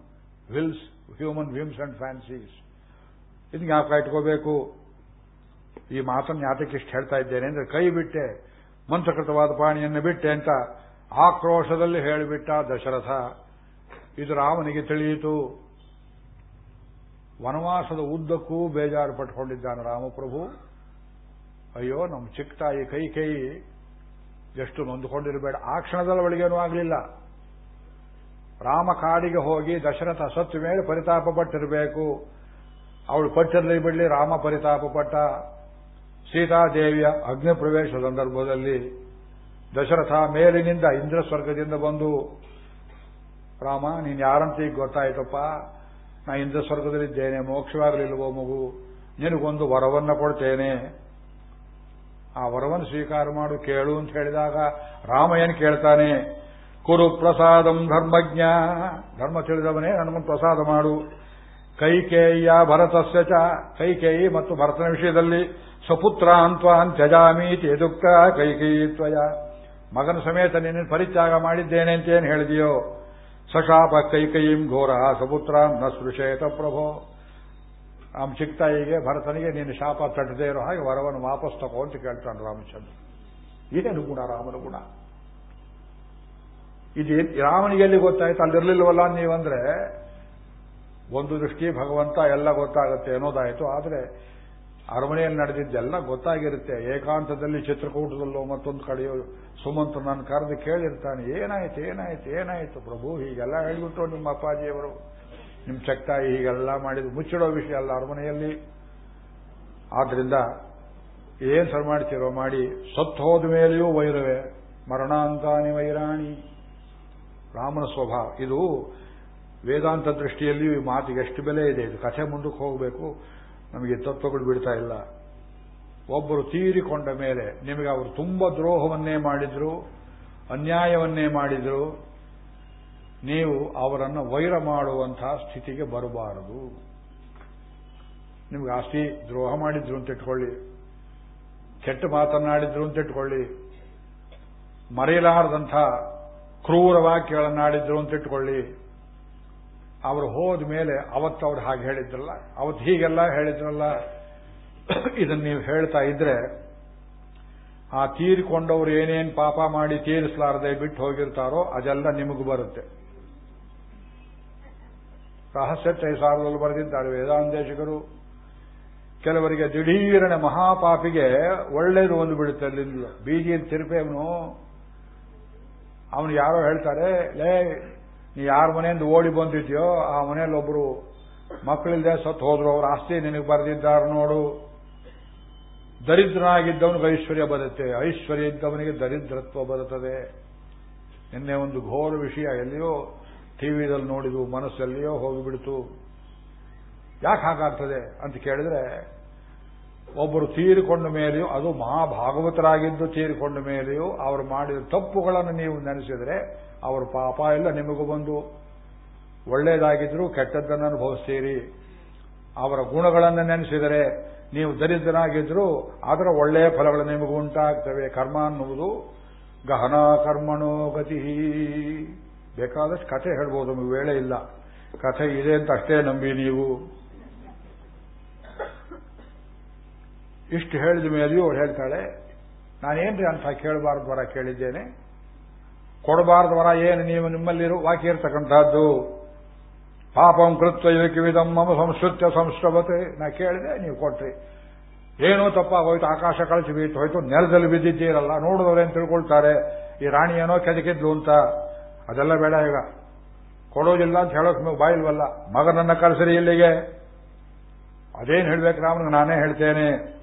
wills human whims and fancies ಇದು ಯಾಕೆ ಇಟ್ಕೋಬೇಕು? ಈ ಮಾತನ್ನು ಯಾತಕ್ಕೆ ಇಷ್ಟು ಹೇಳ್ತಾ ಇದ್ದೇನೆ ಅಂದ್ರೆ, ಕೈ ಬಿಟ್ಟೆ, ಮಂತ್ರಕೃತವಾದ ಪಾಣಿಯನ್ನು ಬಿಟ್ಟೆ ಅಂತ ಆಕ್ರೋಶದಲ್ಲಿ ಹೇಳಿಬಿಟ್ಟ ದಶರಥ. ಇದು ರಾಮನಿಗೆ ತಿಳಿಯಿತು. ವನವಾಸದ ಉದ್ದಕ್ಕೂ ಬೇಜಾರು ಪಟ್ಕೊಂಡಿದ್ದಾನೆ ರಾಮಪ್ರಭು. ಅಯ್ಯೋ, ನಮ್ಮ ಚಿಕ್ಕ ತಾಯಿ ಕೈ ಕೈ ಎಷ್ಟು ನೊಂದುಕೊಂಡಿರಬೇಡ. ಆ ಕ್ಷಣದಲ್ಲಿ ಅವಳಿಗೇನೂ ಆಗಲಿಲ್ಲ. ರಾಮ ಕಾಡಿಗೆ ಹೋಗಿ ದಶರಥ ಸತ್ತು ಮೇಲೆ ಪರಿತಾಪ ಪಟ್ಟಿರಬೇಕು ಅವಳು ಪಟ್ಟಿರಲಿ ಬಿಡಲಿ, ರಾಮ ಪರಿತಾಪ ಪಟ್ಟ ಸೀತಾದೇವಿಯ ಅಗ್ನಿ ಪ್ರವೇಶ ಸಂದರ್ಭದಲ್ಲಿ ದಶರಥ ಮೇಲಿನಿಂದ ಇಂದ್ರ ಸ್ವರ್ಗದಿಂದ ಬಂದು, ರಾಮ, ನೀನು ಯಾರಂತ ಈಗ ಗೊತ್ತಾಯ್ತಪ್ಪ? ನಾ ಇಂದ್ರ ಸ್ವರ್ಗದಲ್ಲಿದ್ದೇನೆ ಮೋಕ್ಷವಾಗಲಿಲ್ವೋ ಮಗು, ನಿನಗೊಂದು ವರವನ್ನು ಕೊಡ್ತೇನೆ. ಆ ವರವನ್ನು ಸ್ವೀಕಾರ ಮಾಡು, ಕೇಳು ಅಂತ ಹೇಳಿದಾಗ ರಾಮ ಏನು ಕೇಳ್ತಾನೆ? ಕುರು ಪ್ರಸಾದಂ ಧರ್ಮಜ್ಞ. ಧರ್ಮ ತಿಳಿದವನೇ ನನಗೊಂದು ಪ್ರಸಾದ ಮಾಡು. ಕೈಕೇಯ ಭರತಸ್ಯ ಚ. ಕೈಕೇಯಿ ಮತ್ತು ಭರತನ ವಿಷಯದಲ್ಲಿ ಸಪುತ್ರ ಅಂತ್ವಾನ್ ತ್ಯಜಾಮೀತಿ ಕೈಕೇಯಿ ಕೈಕೇಯಿತ್ವಯ ಮಗನ ಸಮೇತ ನಿನ್ನ ಪರಿತ್ಯಾಗ ಮಾಡಿದ್ದೇನೆ ಅಂತ ಏನು ಹೇಳಿದೆಯೋ? ಸಶಾಪ ಕೈಕೈಯಿಂ ಘೋರ ಸಪುತ್ರಾಂ ನ ಸೃಷೇತ ಪ್ರಭೋ. ಚಿಕ್ತಾಯಿಗೆ ಭರತನಿಗೆ, ನೀನು ಶಾಪ ತಟ್ಟದೇ ಇರೋ ಹಾಗೆ ವರವನ್ನು ವಾಪಸ್ ತಗೋ ಅಂತ ಕೇಳ್ತಾನೆ ರಾಮಚಂದ್ರ. ಇದೇನು ಗುಣ, ರಾಮನ ಗುಣ? ಇದು ರಾಮನಿಗೆ ಎಲ್ಲಿ ಗೊತ್ತಾಯ್ತು? ಅಲ್ಲಿರ್ಲಿಲ್ವಲ್ಲ ನೀವಂದ್ರೆ? ಒಂದು ದೃಷ್ಟಿ ಭಗವಂತ ಎಲ್ಲ ಗೊತ್ತಾಗುತ್ತೆ ಅನ್ನೋದಾಯಿತು. ಆದರೆ ಅರಮನೆಯಲ್ಲಿ ನಡೆದಿದ್ದೆಲ್ಲ ಗೊತ್ತಾಗಿರುತ್ತೆ. ಏಕಾಂತದಲ್ಲಿ ಚಿತ್ರಕೂಟದಲ್ಲೋ ಮತ್ತೊಂದು ಕಡೆಯೋ ಸುಮಂತ್ ನನ್ನ ಕರೆದು ಕೇಳಿರ್ತಾನೆ, ಏನಾಯ್ತು ಏನಾಯ್ತು ಏನಾಯ್ತು ಪ್ರಭು? ಹೀಗೆಲ್ಲ ಹೇಳ್ಬಿಟ್ಟು ನಿಮ್ಮ ಅಪ್ಪಾಜಿಯವರು, ನಿಮ್ಮ ಚಕ್ತಾಯಿ ಹೀಗೆಲ್ಲ ಮಾಡಿದ್ರು ಮುಚ್ಚಿಡೋ ವಿಷಯ ಅಲ್ಲ ಅರಮನೆಯಲ್ಲಿ. ಆದ್ರಿಂದ ಏನ್ ಸರ್ ಮಾಡ್ತೀರೋ ಮಾಡಿ, ಸತ್ತು ಹೋದ ಮೇಲೆಯೂ ವೈರವೇ, ಮರಣಾಂತಾನಿ ವೈರಾಣಿ. ರಾಮನ ಸ್ವಭಾವ, ಇದು ವೇದಾಂತ ದೃಷ್ಟಿಯಲ್ಲಿಯೂ ಈ ಮಾತಿಗೆ ಎಷ್ಟು ಬೆಲೆ ಇದೆ. ಇದು ಕಥೆ ಮುಂದಕ್ಕೆ ಹೋಗಬೇಕು. ನಮಗೆ ತತ್ವಗಳು ಬಿಡ್ತಾ ಇಲ್ಲ. ಒಬ್ಬರು ತೀರಿಕೊಂಡ ಮೇಲೆ ನಿಮಗೆ ಅವರು ತುಂಬ ದ್ರೋಹವನ್ನೇ ಮಾಡಿದ್ರು, ಅನ್ಯಾಯವನ್ನೇ ಮಾಡಿದ್ರು. ನೀವು ಅವರನ್ನು ವೈರ ಮಾಡುವಂತಹ ಸ್ಥಿತಿಗೆ ಬರಬಾರದು. ನಿಮ್ಗೆ ಆಸ್ತಿ ದ್ರೋಹ ಮಾಡಿದ್ರು ಅಂತ ಇಟ್ಕೊಳ್ಳಿ, ಕೆಟ್ಟ ಮಾತನ್ನಾಡಿದ್ರು ಅಂತ ಇಟ್ಕೊಳ್ಳಿ ಮರೆಯಲಾರದಂಥ ಕ್ರೂರ ವಾಕ್ಯಗಳನ್ನಾಡಿದ್ರು ಅಂತ ಇಟ್ಕೊಳ್ಳಿ ಅವರು ಹೋದ ಮೇಲೆ ಅವತ್ತು ಹಾಗೆ ಹೇಳಿದ್ರಲ್ಲ, ಅವತ್ತು ಹೀಗೆಲ್ಲ ಹೇಳಿದ್ರಲ್ಲ, ಇದನ್ನು ನೀವು ಹೇಳ್ತಾ ಇದ್ರೆ ಆ ತೀರಿಕೊಂಡವರು ಏನೇನು ಪಾಪ ಮಾಡಿ ತೀರಿಸಲಾರದೆ ಬಿಟ್ಟು ಹೋಗಿರ್ತಾರೋ ಅದೆಲ್ಲ ನಿಮಗೂ ಬರುತ್ತೆ. ರಹಸ್ಯ ಚೈಸಾರದಲ್ಲಿ ಬರೆದಿದ್ದಾರೆ ವೇದಾಂತೇಶಕರು ಕೆಲವರಿಗೆ ದಿಢೀರನೆ ಮಹಾಪಾಪಿಗೆ ಒಳ್ಳೇದು ಒಂದು ಬಿಡುತ್ತೆ ಅಲ್ಲಿಂದ. ಬೀದಿಯಲ್ಲಿ ತಿರುಪೇವನು ಅವನು ಯಾರೋ ಹೇಳ್ತಾರೆ, ಲೇ ನೀ ಯಾರ ಮನೆಯಿಂದ ಓಡಿ ಬಂದಿದ್ಯೋ, ಆ ಮನೆಯಲ್ಲಿ ಒಬ್ಬರು ಮಕ್ಕಳಿಲ್ಲದೆ ಸತ್ತು ಹೋದ್ರು, ಅವ್ರ ಆಸ್ತಿ ನಿನಗೆ ಬರೆದಿದ್ದಾರೆ ನೋಡು. ದರಿದ್ರನಾಗಿದ್ದವನಿಗೆ ಐಶ್ವರ್ಯ ಬರುತ್ತೆ. ಐಶ್ವರ್ಯ ಇದ್ದವನಿಗೆ ದರಿದ್ರತ್ವ ಬರುತ್ತದೆ. ನಿನ್ನೆ ಒಂದು ಘೋರ ವಿಷಯ ಎಲ್ಲಿಯೋ ಟಿವಿದಲ್ಲಿ ನೋಡಿದು ಮನಸ್ಸೆಲ್ಲಿಯೋ ಹೋಗಿಬಿಡ್ತು. ಯಾಕೆ ಹಾಗಾಗ್ತದೆ ಅಂತ ಕೇಳಿದ್ರೆ ಒಬ್ಬರು ತೀರಿಕೊಂಡ ಮೇಲೆಯೂ, ಅದು ಮಹಾಭಾಗವತರಾಗಿದ್ದು ತೀರಿಕೊಂಡ ಮೇಲೆಯೂ, ಅವರು ಮಾಡಿದ ತಪ್ಪುಗಳನ್ನು ನೀವು ನೆನೆಸಿದ್ರೆ ಅವರ ಪಾಪ ಎಲ್ಲ ನಿಮಗೂ ಬಂದು ಒಳ್ಳೆಯದಾಗಿದ್ರು ಕೆಟ್ಟದ್ದನ್ನು ಅನುಭವಿಸ್ತೀರಿ. ಅವರ ಗುಣಗಳನ್ನು ನೆನೆಸಿದರೆ ನೀವು ದರಿದ್ರನಾಗಿದ್ರು ಅದರ ಒಳ್ಳೆಯ ಫಲಗಳು ನಿಮಗೂ ಉಂಟಾಗ್ತವೆ. ಕರ್ಮ ಅನ್ನುವುದು ಗಹನ ಕರ್ಮಣೋ ಗತಿ. ಬೇಕಾದಷ್ಟು ಕಥೆ ಹೇಳ್ಬೋದು, ನಮಗೆ ವೇಳೆ ಇಲ್ಲ. ಕಥೆ ಇದೆ ಅಂತ ಅಷ್ಟೇ ನಂಬಿ ನೀವು. ಇಷ್ಟು ಹೇಳಿದ ಮೇಲೆಯೂ ಅವಳು ಹೇಳ್ತಾಳೆ, ನಾನೇನ್ರಿ ಅಂತ ಕೇಳಬಾರ್ದು ಬರ ಕೇಳಿದ್ದೇನೆ. ಕೊಡಬಾರ್ದು ವರ, ಏನು ನೀವು ನಿಮ್ಮಲ್ಲಿರು ವಾಕ್ಯ ಇರ್ತಕ್ಕಂಥದ್ದು. ಪಾಪಂ ಕೃತ್ವ ಇದಕ್ಕೆ ಮಮ ಸಂಸ್ಕೃತ್ಯ ಸಂಸ್ರವತೆ ನಾ ಕೇಳಿದೆ, ನೀವು ಕೊಟ್ರಿ. ಏನೋ ತಪ್ಪಾಗೋಯ್ತು, ಆಕಾಶ ಕಳಿಸಿ ಬೀತು ಹೋಯ್ತು, ನೆಲದಲ್ಲಿ ಬಿದ್ದಿದ್ದೀರಲ್ಲ ನೋಡಿದವರೇನು ತಿಳ್ಕೊಳ್ತಾರೆ? ಈ ರಾಣಿ ಏನೋ ಕೆದಕಿದ್ಲು ಅಂತ. ಅದೆಲ್ಲ ಬೇಡ ಈಗ. ಕೊಡೋದಿಲ್ಲ ಅಂತ ಹೇಳೋಕೆ ನೀವು ಬಾಯಿಲ್ವಲ್ಲ. ಮಗನನ್ನ ಕಳಿಸ್ರಿ ಇಲ್ಲಿಗೆ. ಅದೇನು ಹೇಳ್ಬೇಕು ರಾಮನಿಗೆ? ನಾನೇ ಹೇಳ್ತೇನೆ.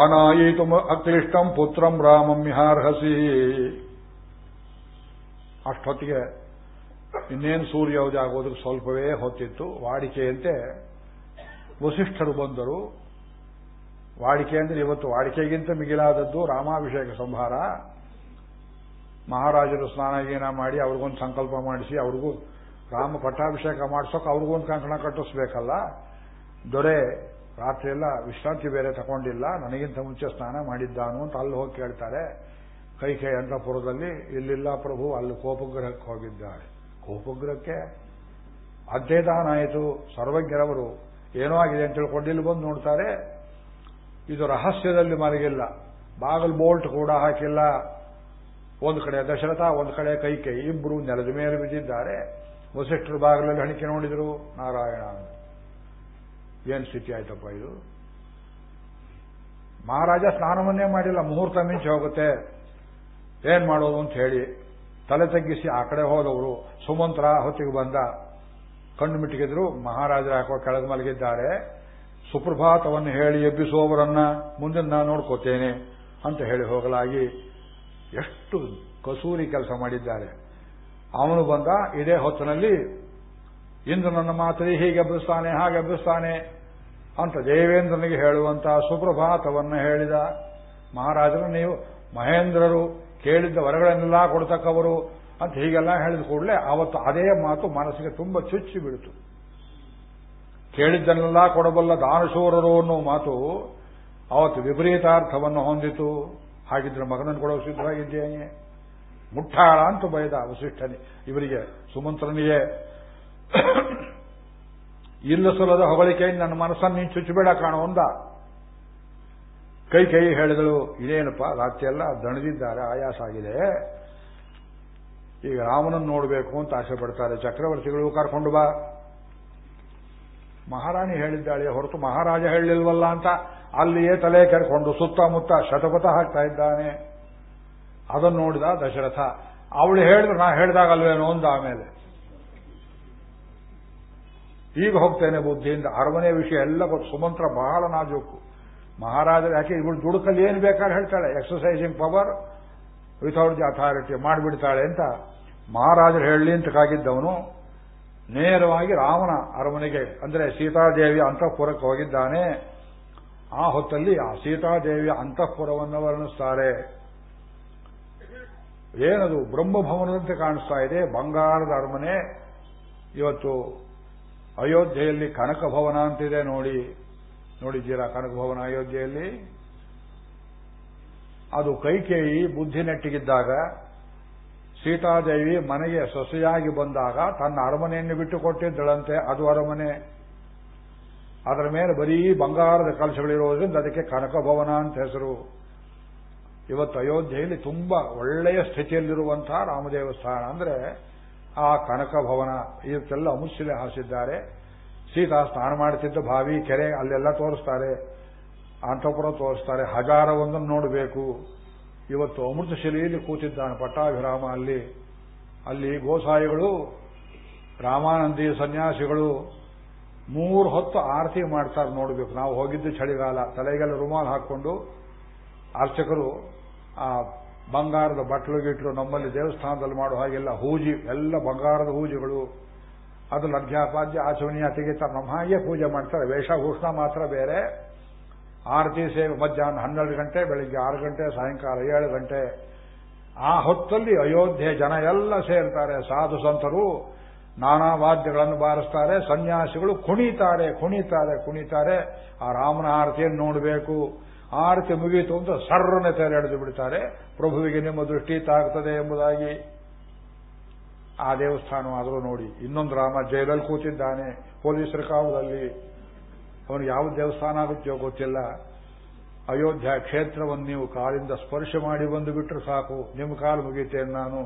ಆನಾಯಿತು ಅಕ್ಲಿಷ್ಟಂ ಪುತ್ರಂ ರಾಮಂ ಮಿಹಾರ್ಹಸಿ ಅಷ್ಟೊತ್ತಿಗೆ ಇನ್ನೇನು ಸೂರ್ಯೋದಯ ಆಗೋದಕ್ಕೆ ಸ್ವಲ್ಪವೇ ಹೊತ್ತಿತ್ತು. ವಾಡಿಕೆಯಂತೆ ವಸಿಷ್ಠರು ಬಂದರು. ವಾಡಿಕೆ ಅಂದ್ರೆ ಇವತ್ತು ವಾಡಿಕೆಗಿಂತ ಮಿಗಿಲಾದದ್ದು ರಾಮಾಭಿಷೇಕ ಸಂಹಾರ. ಮಹಾರಾಜರು ಸ್ನಾನ ಗೀನ ಮಾಡಿ ಅವ್ರಿಗೊಂದು ಸಂಕಲ್ಪ ಮಾಡಿಸಿ ಅವ್ರಿಗೂ ರಾಮ ಪಟ್ಟಾಭಿಷೇಕ ಮಾಡಿಸೋಕೆ ಅವ್ರಿಗೊಂದು ಕಂಕಣ ಕಟ್ಟಿಸ್ಬೇಕಲ್ಲ. ದೊರೆ ರಾತ್ರಿ ಎಲ್ಲ ವಿಶ್ರಾಂತಿ ಬೇರೆ ತಗೊಂಡಿಲ್ಲ, ನನಗಿಂತ ಮುಂಚೆ ಸ್ನಾನ ಮಾಡಿದ್ದಾನು ಅಂತ ಅಲ್ಲಿ ಹೋಗಿ ಕೇಳ್ತಾರೆ. ಕೈ ಕೈ ಅಂತಪುರದಲ್ಲಿ, ಇಲ್ಲಿಲ್ಲ ಪ್ರಭು, ಅಲ್ಲಿ ಕೋಪಗ್ರಹಕ್ಕೆ ಹೋಗಿದ್ದಾರೆ. ಕೋಪಗ್ರಹಕ್ಕೆ ಅಧ್ಯಯದಾನಾಯಿತು, ಸರ್ವಜ್ಞರವರು ಏನೋ ಆಗಿದೆ ಅಂತ ತಿಳ್ಕೊಂಡು ಇಲ್ಲಿ ಬಂದು ನೋಡ್ತಾರೆ. ಇದು ರಹಸ್ಯದಲ್ಲಿ ಮರಗಿಲ್ಲ ಬಾಗಲ್ ಬೋಲ್ಟ್ ಕೂಡ ಹಾಕಿಲ್ಲ. ಒಂದು ಕಡೆ ದಶರಥ, ಒಂದು ಕಡೆ ಕೈ ಕೈ. ಇಬ್ಬರು ನೆಲದ ಮೇಲೆ ಬಿದ್ದಿದ್ದಾರೆ. ವಸಿಷ್ಠರು ಬಾಗಿಲಲ್ಲಿ ಹಣಿಕೆ ನೋಡಿದರು. ನಾರಾಯಣ ಏನ್ ಸ್ಥಿತಿ ಆಯ್ತಪ್ಪ ಇದು? ಮಹಾರಾಜ ಸ್ನಾನವನ್ನೇ ಮಾಡಿಲ್ಲ, ಮುಹೂರ್ತ ಮಿಂಚಿ ಹೋಗುತ್ತೆ. ಏನ್ ಮಾಡೋದು ಅಂತ ಹೇಳಿ ತಲೆ ತಗ್ಗಿಸಿ ಆ ಕಡೆ ಹೋದವರು. ಸುಮಂತ್ರ ಹೊತ್ತಿಗೆ ಬಂದ. ಕಣ್ಣು ಮಿಟ್ಟಿಗಿದ್ರು ಮಹಾರಾಜರ ಹಾಕೋ ಕೆಳಗೆ ಮಲಗಿದ್ದಾರೆ. ಸುಪ್ರಭಾತವನ್ನು ಹೇಳಿ ಎಬ್ಬಿಸುವವರನ್ನ ಮುಂದೆ ನಾನು ನೋಡ್ಕೋತೇನೆ ಅಂತ ಹೇಳಿ ಹೋಗಲಾಗಿ ಎಷ್ಟು ಕಸೂರಿ ಕೆಲಸ ಮಾಡಿದ್ದಾರೆ. ಅವನು ಬಂದ, ಇದೇ ಹೊತ್ತಿನಲ್ಲಿ ಇಂದು ನನ್ನ ಮಾತರಿ ಹೀಗೆ ಎಬ್ಬಿಸ್ತಾನೆ, ಹಾಗೆ ಎಬ್ಬಿಸ್ತಾನೆ ಅಂತ ದೇವೇಂದ್ರನಿಗೆ ಹೇಳುವಂತಹ ಸುಪ್ರಭಾತವನ್ನು ಹೇಳಿದ. ಮಹಾರಾಜರು, ನೀವು ಮಹೇಂದ್ರರು ಕೇಳಿದ್ದ ವರಗಳನ್ನೆಲ್ಲ ಕೊಡ್ತಕ್ಕವರು ಅಂತ ಹೀಗೆಲ್ಲ ಹೇಳಿದ ಕೂಡಲೇ ಅವತ್ತು ಅದೇ ಮಾತು ಮನಸ್ಸಿಗೆ ತುಂಬ ಚುಚ್ಚಿ ಬಿಡಿತು. ಕೇಳಿದ್ದನ್ನೆಲ್ಲ ಕೊಡಬಲ್ಲ ದಾನಶೂರರು ಅನ್ನೋ ಮಾತು ಅವತ್ತು ವಿಪರೀತಾರ್ಥವನ್ನು ಹೊಂದಿತು. ಹಾಗಿದ್ರೆ ಮಗನನ್ನು ಕೊಡೋ ಸಿದ್ಧವಾಗಿದ್ದೇನೆ. ಮುಟ್ಟಾಳ ಅಂತ ಬಯದ ವಸಿಷ್ಠನಿ. ಇವರಿಗೆ ಸುಮಂತ್ರನಿಗೆ (coughs) ಇಲ್ಲ ಸುಲದ ಹೊಗಳಿಕೆ ನನ್ನ ಮನಸ್ಸನ್ನು ನೀನು ಚುಚ್ಚಬೇಡ ಕಾಣೋ ಒಂದ ಕೈ ಕೈ ಹೇಳಿದಳು, ಇದೇನಪ್ಪ, ರಾತ್ರಿ ಎಲ್ಲ ದಣದಿದ್ದಾರೆ, ಆಯಾಸ ಆಗಿದೆ. ಈಗ ರಾಮನನ್ನು ನೋಡಬೇಕು ಅಂತ ಆಸೆ ಪಡ್ತಾರೆ. ಚಕ್ರವರ್ತಿಗಳು ಕರ್ಕೊಂಡು ಬಾ. ಮಹಾರಾಣಿ ಹೇಳಿದ್ದಾಳೆ, ಹೊರತು ಮಹಾರಾಜ ಹೇಳಿಲ್ವಲ್ಲ ಅಂತ. ಅಲ್ಲಿಯೇ ತಲೆ ಕರ್ಕೊಂಡು ಸುತ್ತಮುತ್ತ ಶತಪಥ ಹಾಕ್ತಾ ಇದ್ದಾನೆ. ಅದನ್ನು ನೋಡಿದ ದಶರಥ, ಅವಳು ಹೇಳಿದ್ರು ನಾ ಹೇಳಿದಾಗಲ್ವೇನೋ ಒಂದ ಆಮೇಲೆ. ಈಗ ಹೋಗ್ತೇನೆ ಬುದ್ಧಿಯಿಂದ. ಅರಮನೆ ವಿಷಯ ಎಲ್ಲ ಗೊತ್ತು. ಸುಮಂತ್ರ ಬಹಳ ನಾಜೂಕು. ಮಹಾರಾಜರು ಯಾಕೆ ಇವಳು ದುಡುಕಲ್ಲಿ ಏನು ಬೇಕಾದ್ರೆ ಹೇಳ್ತಾಳೆ. Exercising power without the authority ಮಾಡಿಬಿಡ್ತಾಳೆ ಅಂತ ಮಹಾರಾಜರು ಹೇಳಲಿ ಅಂತ ಕಾಗಿದ್ದವನು. ನೇರವಾಗಿ ರಾಮನ ಅರಮನೆಗೆ ಅಂದರೆ ಸೀತಾದೇವಿಯ ಅಂತಃಪುರಕ್ಕೆ ಹೋಗಿದ್ದಾನೆ. ಆ ಹೊತ್ತಲ್ಲಿ ಆ ಸೀತಾದೇವಿಯ ಅಂತಃಪುರವನ್ನು ವರ್ಣಿಸ್ತಾರೆ. ಏನದು? ಬ್ರಹ್ಮಭವನದಂತೆ ಕಾಣಿಸ್ತಾ ಇದೆ. ಬಂಗಾರದ ಅರಮನೆ. ಇವತ್ತು ಅಯೋಧ್ಯೆಯಲ್ಲಿ ಕನಕ ಭವನ ಅಂತಿದೆ ನೋಡಿ. ನೋಡಿದ್ದೀರಾ ಕನಕ ಭವನ ಅಯೋಧ್ಯೆಯಲ್ಲಿ. ಅದು ಕೈಕೇಯಿ ಬುದ್ಧಿ ನೆಟ್ಟಿಗಿದ್ದಾಗ ಸೀತಾದೇವಿ ಮನೆಗೆ ಸೊಸೆಯಾಗಿ ಬಂದಾಗ ತನ್ನ ಅರಮನೆಯನ್ನು ಬಿಟ್ಟು ಕೊಟ್ಟಿದ್ದಳಂತೆ. ಅದು ಅರಮನೆ. ಅದರ ಮೇಲೆ ಬರೀ ಬಂಗಾರದ ಕಲಶಗಳಿರೋದ್ರಿಂದ ಅದಕ್ಕೆ ಕನಕ ಭವನ ಅಂತ ಹೆಸರು. ಇವತ್ತು ಅಯೋಧ್ಯೆಯಲ್ಲಿ ತುಂಬಾ ಒಳ್ಳೆಯ ಸ್ಥಿತಿಯಲ್ಲಿರುವಂತಹ ರಾಮದೇವಸ್ಥಾನ. ಅಂದ್ರೆ ಆ ಕನಕ ಭವನ ಇವತ್ತೆಲ್ಲ ಅಮುಶಿಲೆ ಹಾಸಿದ್ದಾರೆ. ಸೀತಾ ಸ್ನಾನ ಮಾಡುತ್ತಿದ್ದ ಬಾವಿ ಕೆರೆ ಅಲ್ಲೆಲ್ಲ ತೋರಿಸ್ತಾರೆ. ಅಂತಪುರ ತೋರಿಸ್ತಾರೆ. ಹಜಾರವೊಂದನ್ನು ನೋಡಬೇಕು. ಇವತ್ತು ಅಮೃತ ಶಿಲೆಯಲ್ಲಿ ಕೂತಿದ್ದಾನೆ ಪಟ್ಟಾಭಿರಾಮ ಅಲ್ಲಿ. ಅಲ್ಲಿ ಗೋಸಾಯಿಗಳು, ರಾಮಾನಂದಿ ಸನ್ಯಾಸಿಗಳು ಮೂರು ಹೊತ್ತು ಆರತಿ ಮಾಡ್ತಾರೆ ನೋಡಬೇಕು. ನಾವು ಹೋಗಿದ್ದು ಚಳಿಗಾಲ. ತಲೆಗೆಲ್ಲ ರುಮಾಲ್ ಹಾಕೊಂಡು ಅರ್ಚಕರು ಆ ಬಂಗಾರದ ಬಟ್ಲು ಗಿಟ್ಲು ನಮ್ಮಲ್ಲಿ ದೇವಸ್ಥಾನದಲ್ಲಿ ಮಾಡೋ ಹಾಗೆಲ್ಲ ಹೂಜಿ, ಎಲ್ಲ ಬಂಗಾರದ ಹೂಜಿಗಳು. ಅದು ಅಧ್ಯಾಪಾದ್ಯ ಆಚರಣೆ ತೆಗಿತಾರೆ. ನಮ್ಮ ಹಾಗೆ ಪೂಜೆ ಮಾಡ್ತಾರೆ. ವೇಷಭೂಷಣ ಮಾತ್ರ ಬೇರೆ. ಆರತಿ ಸೇವೆ ಮಧ್ಯಾಹ್ನ ಹನ್ನೆರಡು ಗಂಟೆ, ಬೆಳಿಗ್ಗೆ ಆರು ಗಂಟೆ, ಸಾಯಂಕಾಲ ಏಳು ಗಂಟೆ. ಆ ಹೊತ್ತಲ್ಲಿ ಅಯೋಧ್ಯೆ ಜನ ಎಲ್ಲ ಸೇರ್ತಾರೆ. ಸಾಧು ಸಂತರು ನಾನಾ ವಾದ್ಯಗಳನ್ನು ಬಾರಿಸ್ತಾರೆ. ಸನ್ಯಾಸಿಗಳು ಕುಣಿತಾರೆ ಕುಣಿತಾರೆ ಕುಣಿತಾರೆ. ಆ ರಾಮನ ಆರತಿಯನ್ನು ನೋಡಬೇಕು. ಆರತಿ ಮುಗಿಯಿತು ಅಂತ ಸರ್ರನೆ ಎಳೆದು ಬಿಡ್ತಾರೆ. ಪ್ರಭುವಿಗೆ ನಿಮ್ಮ ದೃಷ್ಟಿ ತಾಗ್ತದೆ ಎಂಬುದಾಗಿ. ಆ ದೇವಸ್ಥಾನವಾದರೂ ನೋಡಿ. ಇನ್ನೊಂದು ರಾಮ ಜೈಲಲ್ಲಿ ಕೂತಿದ್ದಾನೆ. ಪೊಲೀಸರ ಕಾವಲಲ್ಲಿ. ಅವನು ಯಾವ ದೇವಸ್ಥಾನ ಆಗುತ್ತೋ ಗೊತ್ತಿಲ್ಲ. ಅಯೋಧ್ಯ ಕ್ಷೇತ್ರವನ್ನು ನೀವು ಕಾಲಿಂದ ಸ್ಪರ್ಶ ಮಾಡಿ ಬಂದು ಬಿಟ್ಟರೆ ಸಾಕು. ನಿಮ್ಮ ಕಾಲು ಮುಗೀತೇನೆ ನಾನು.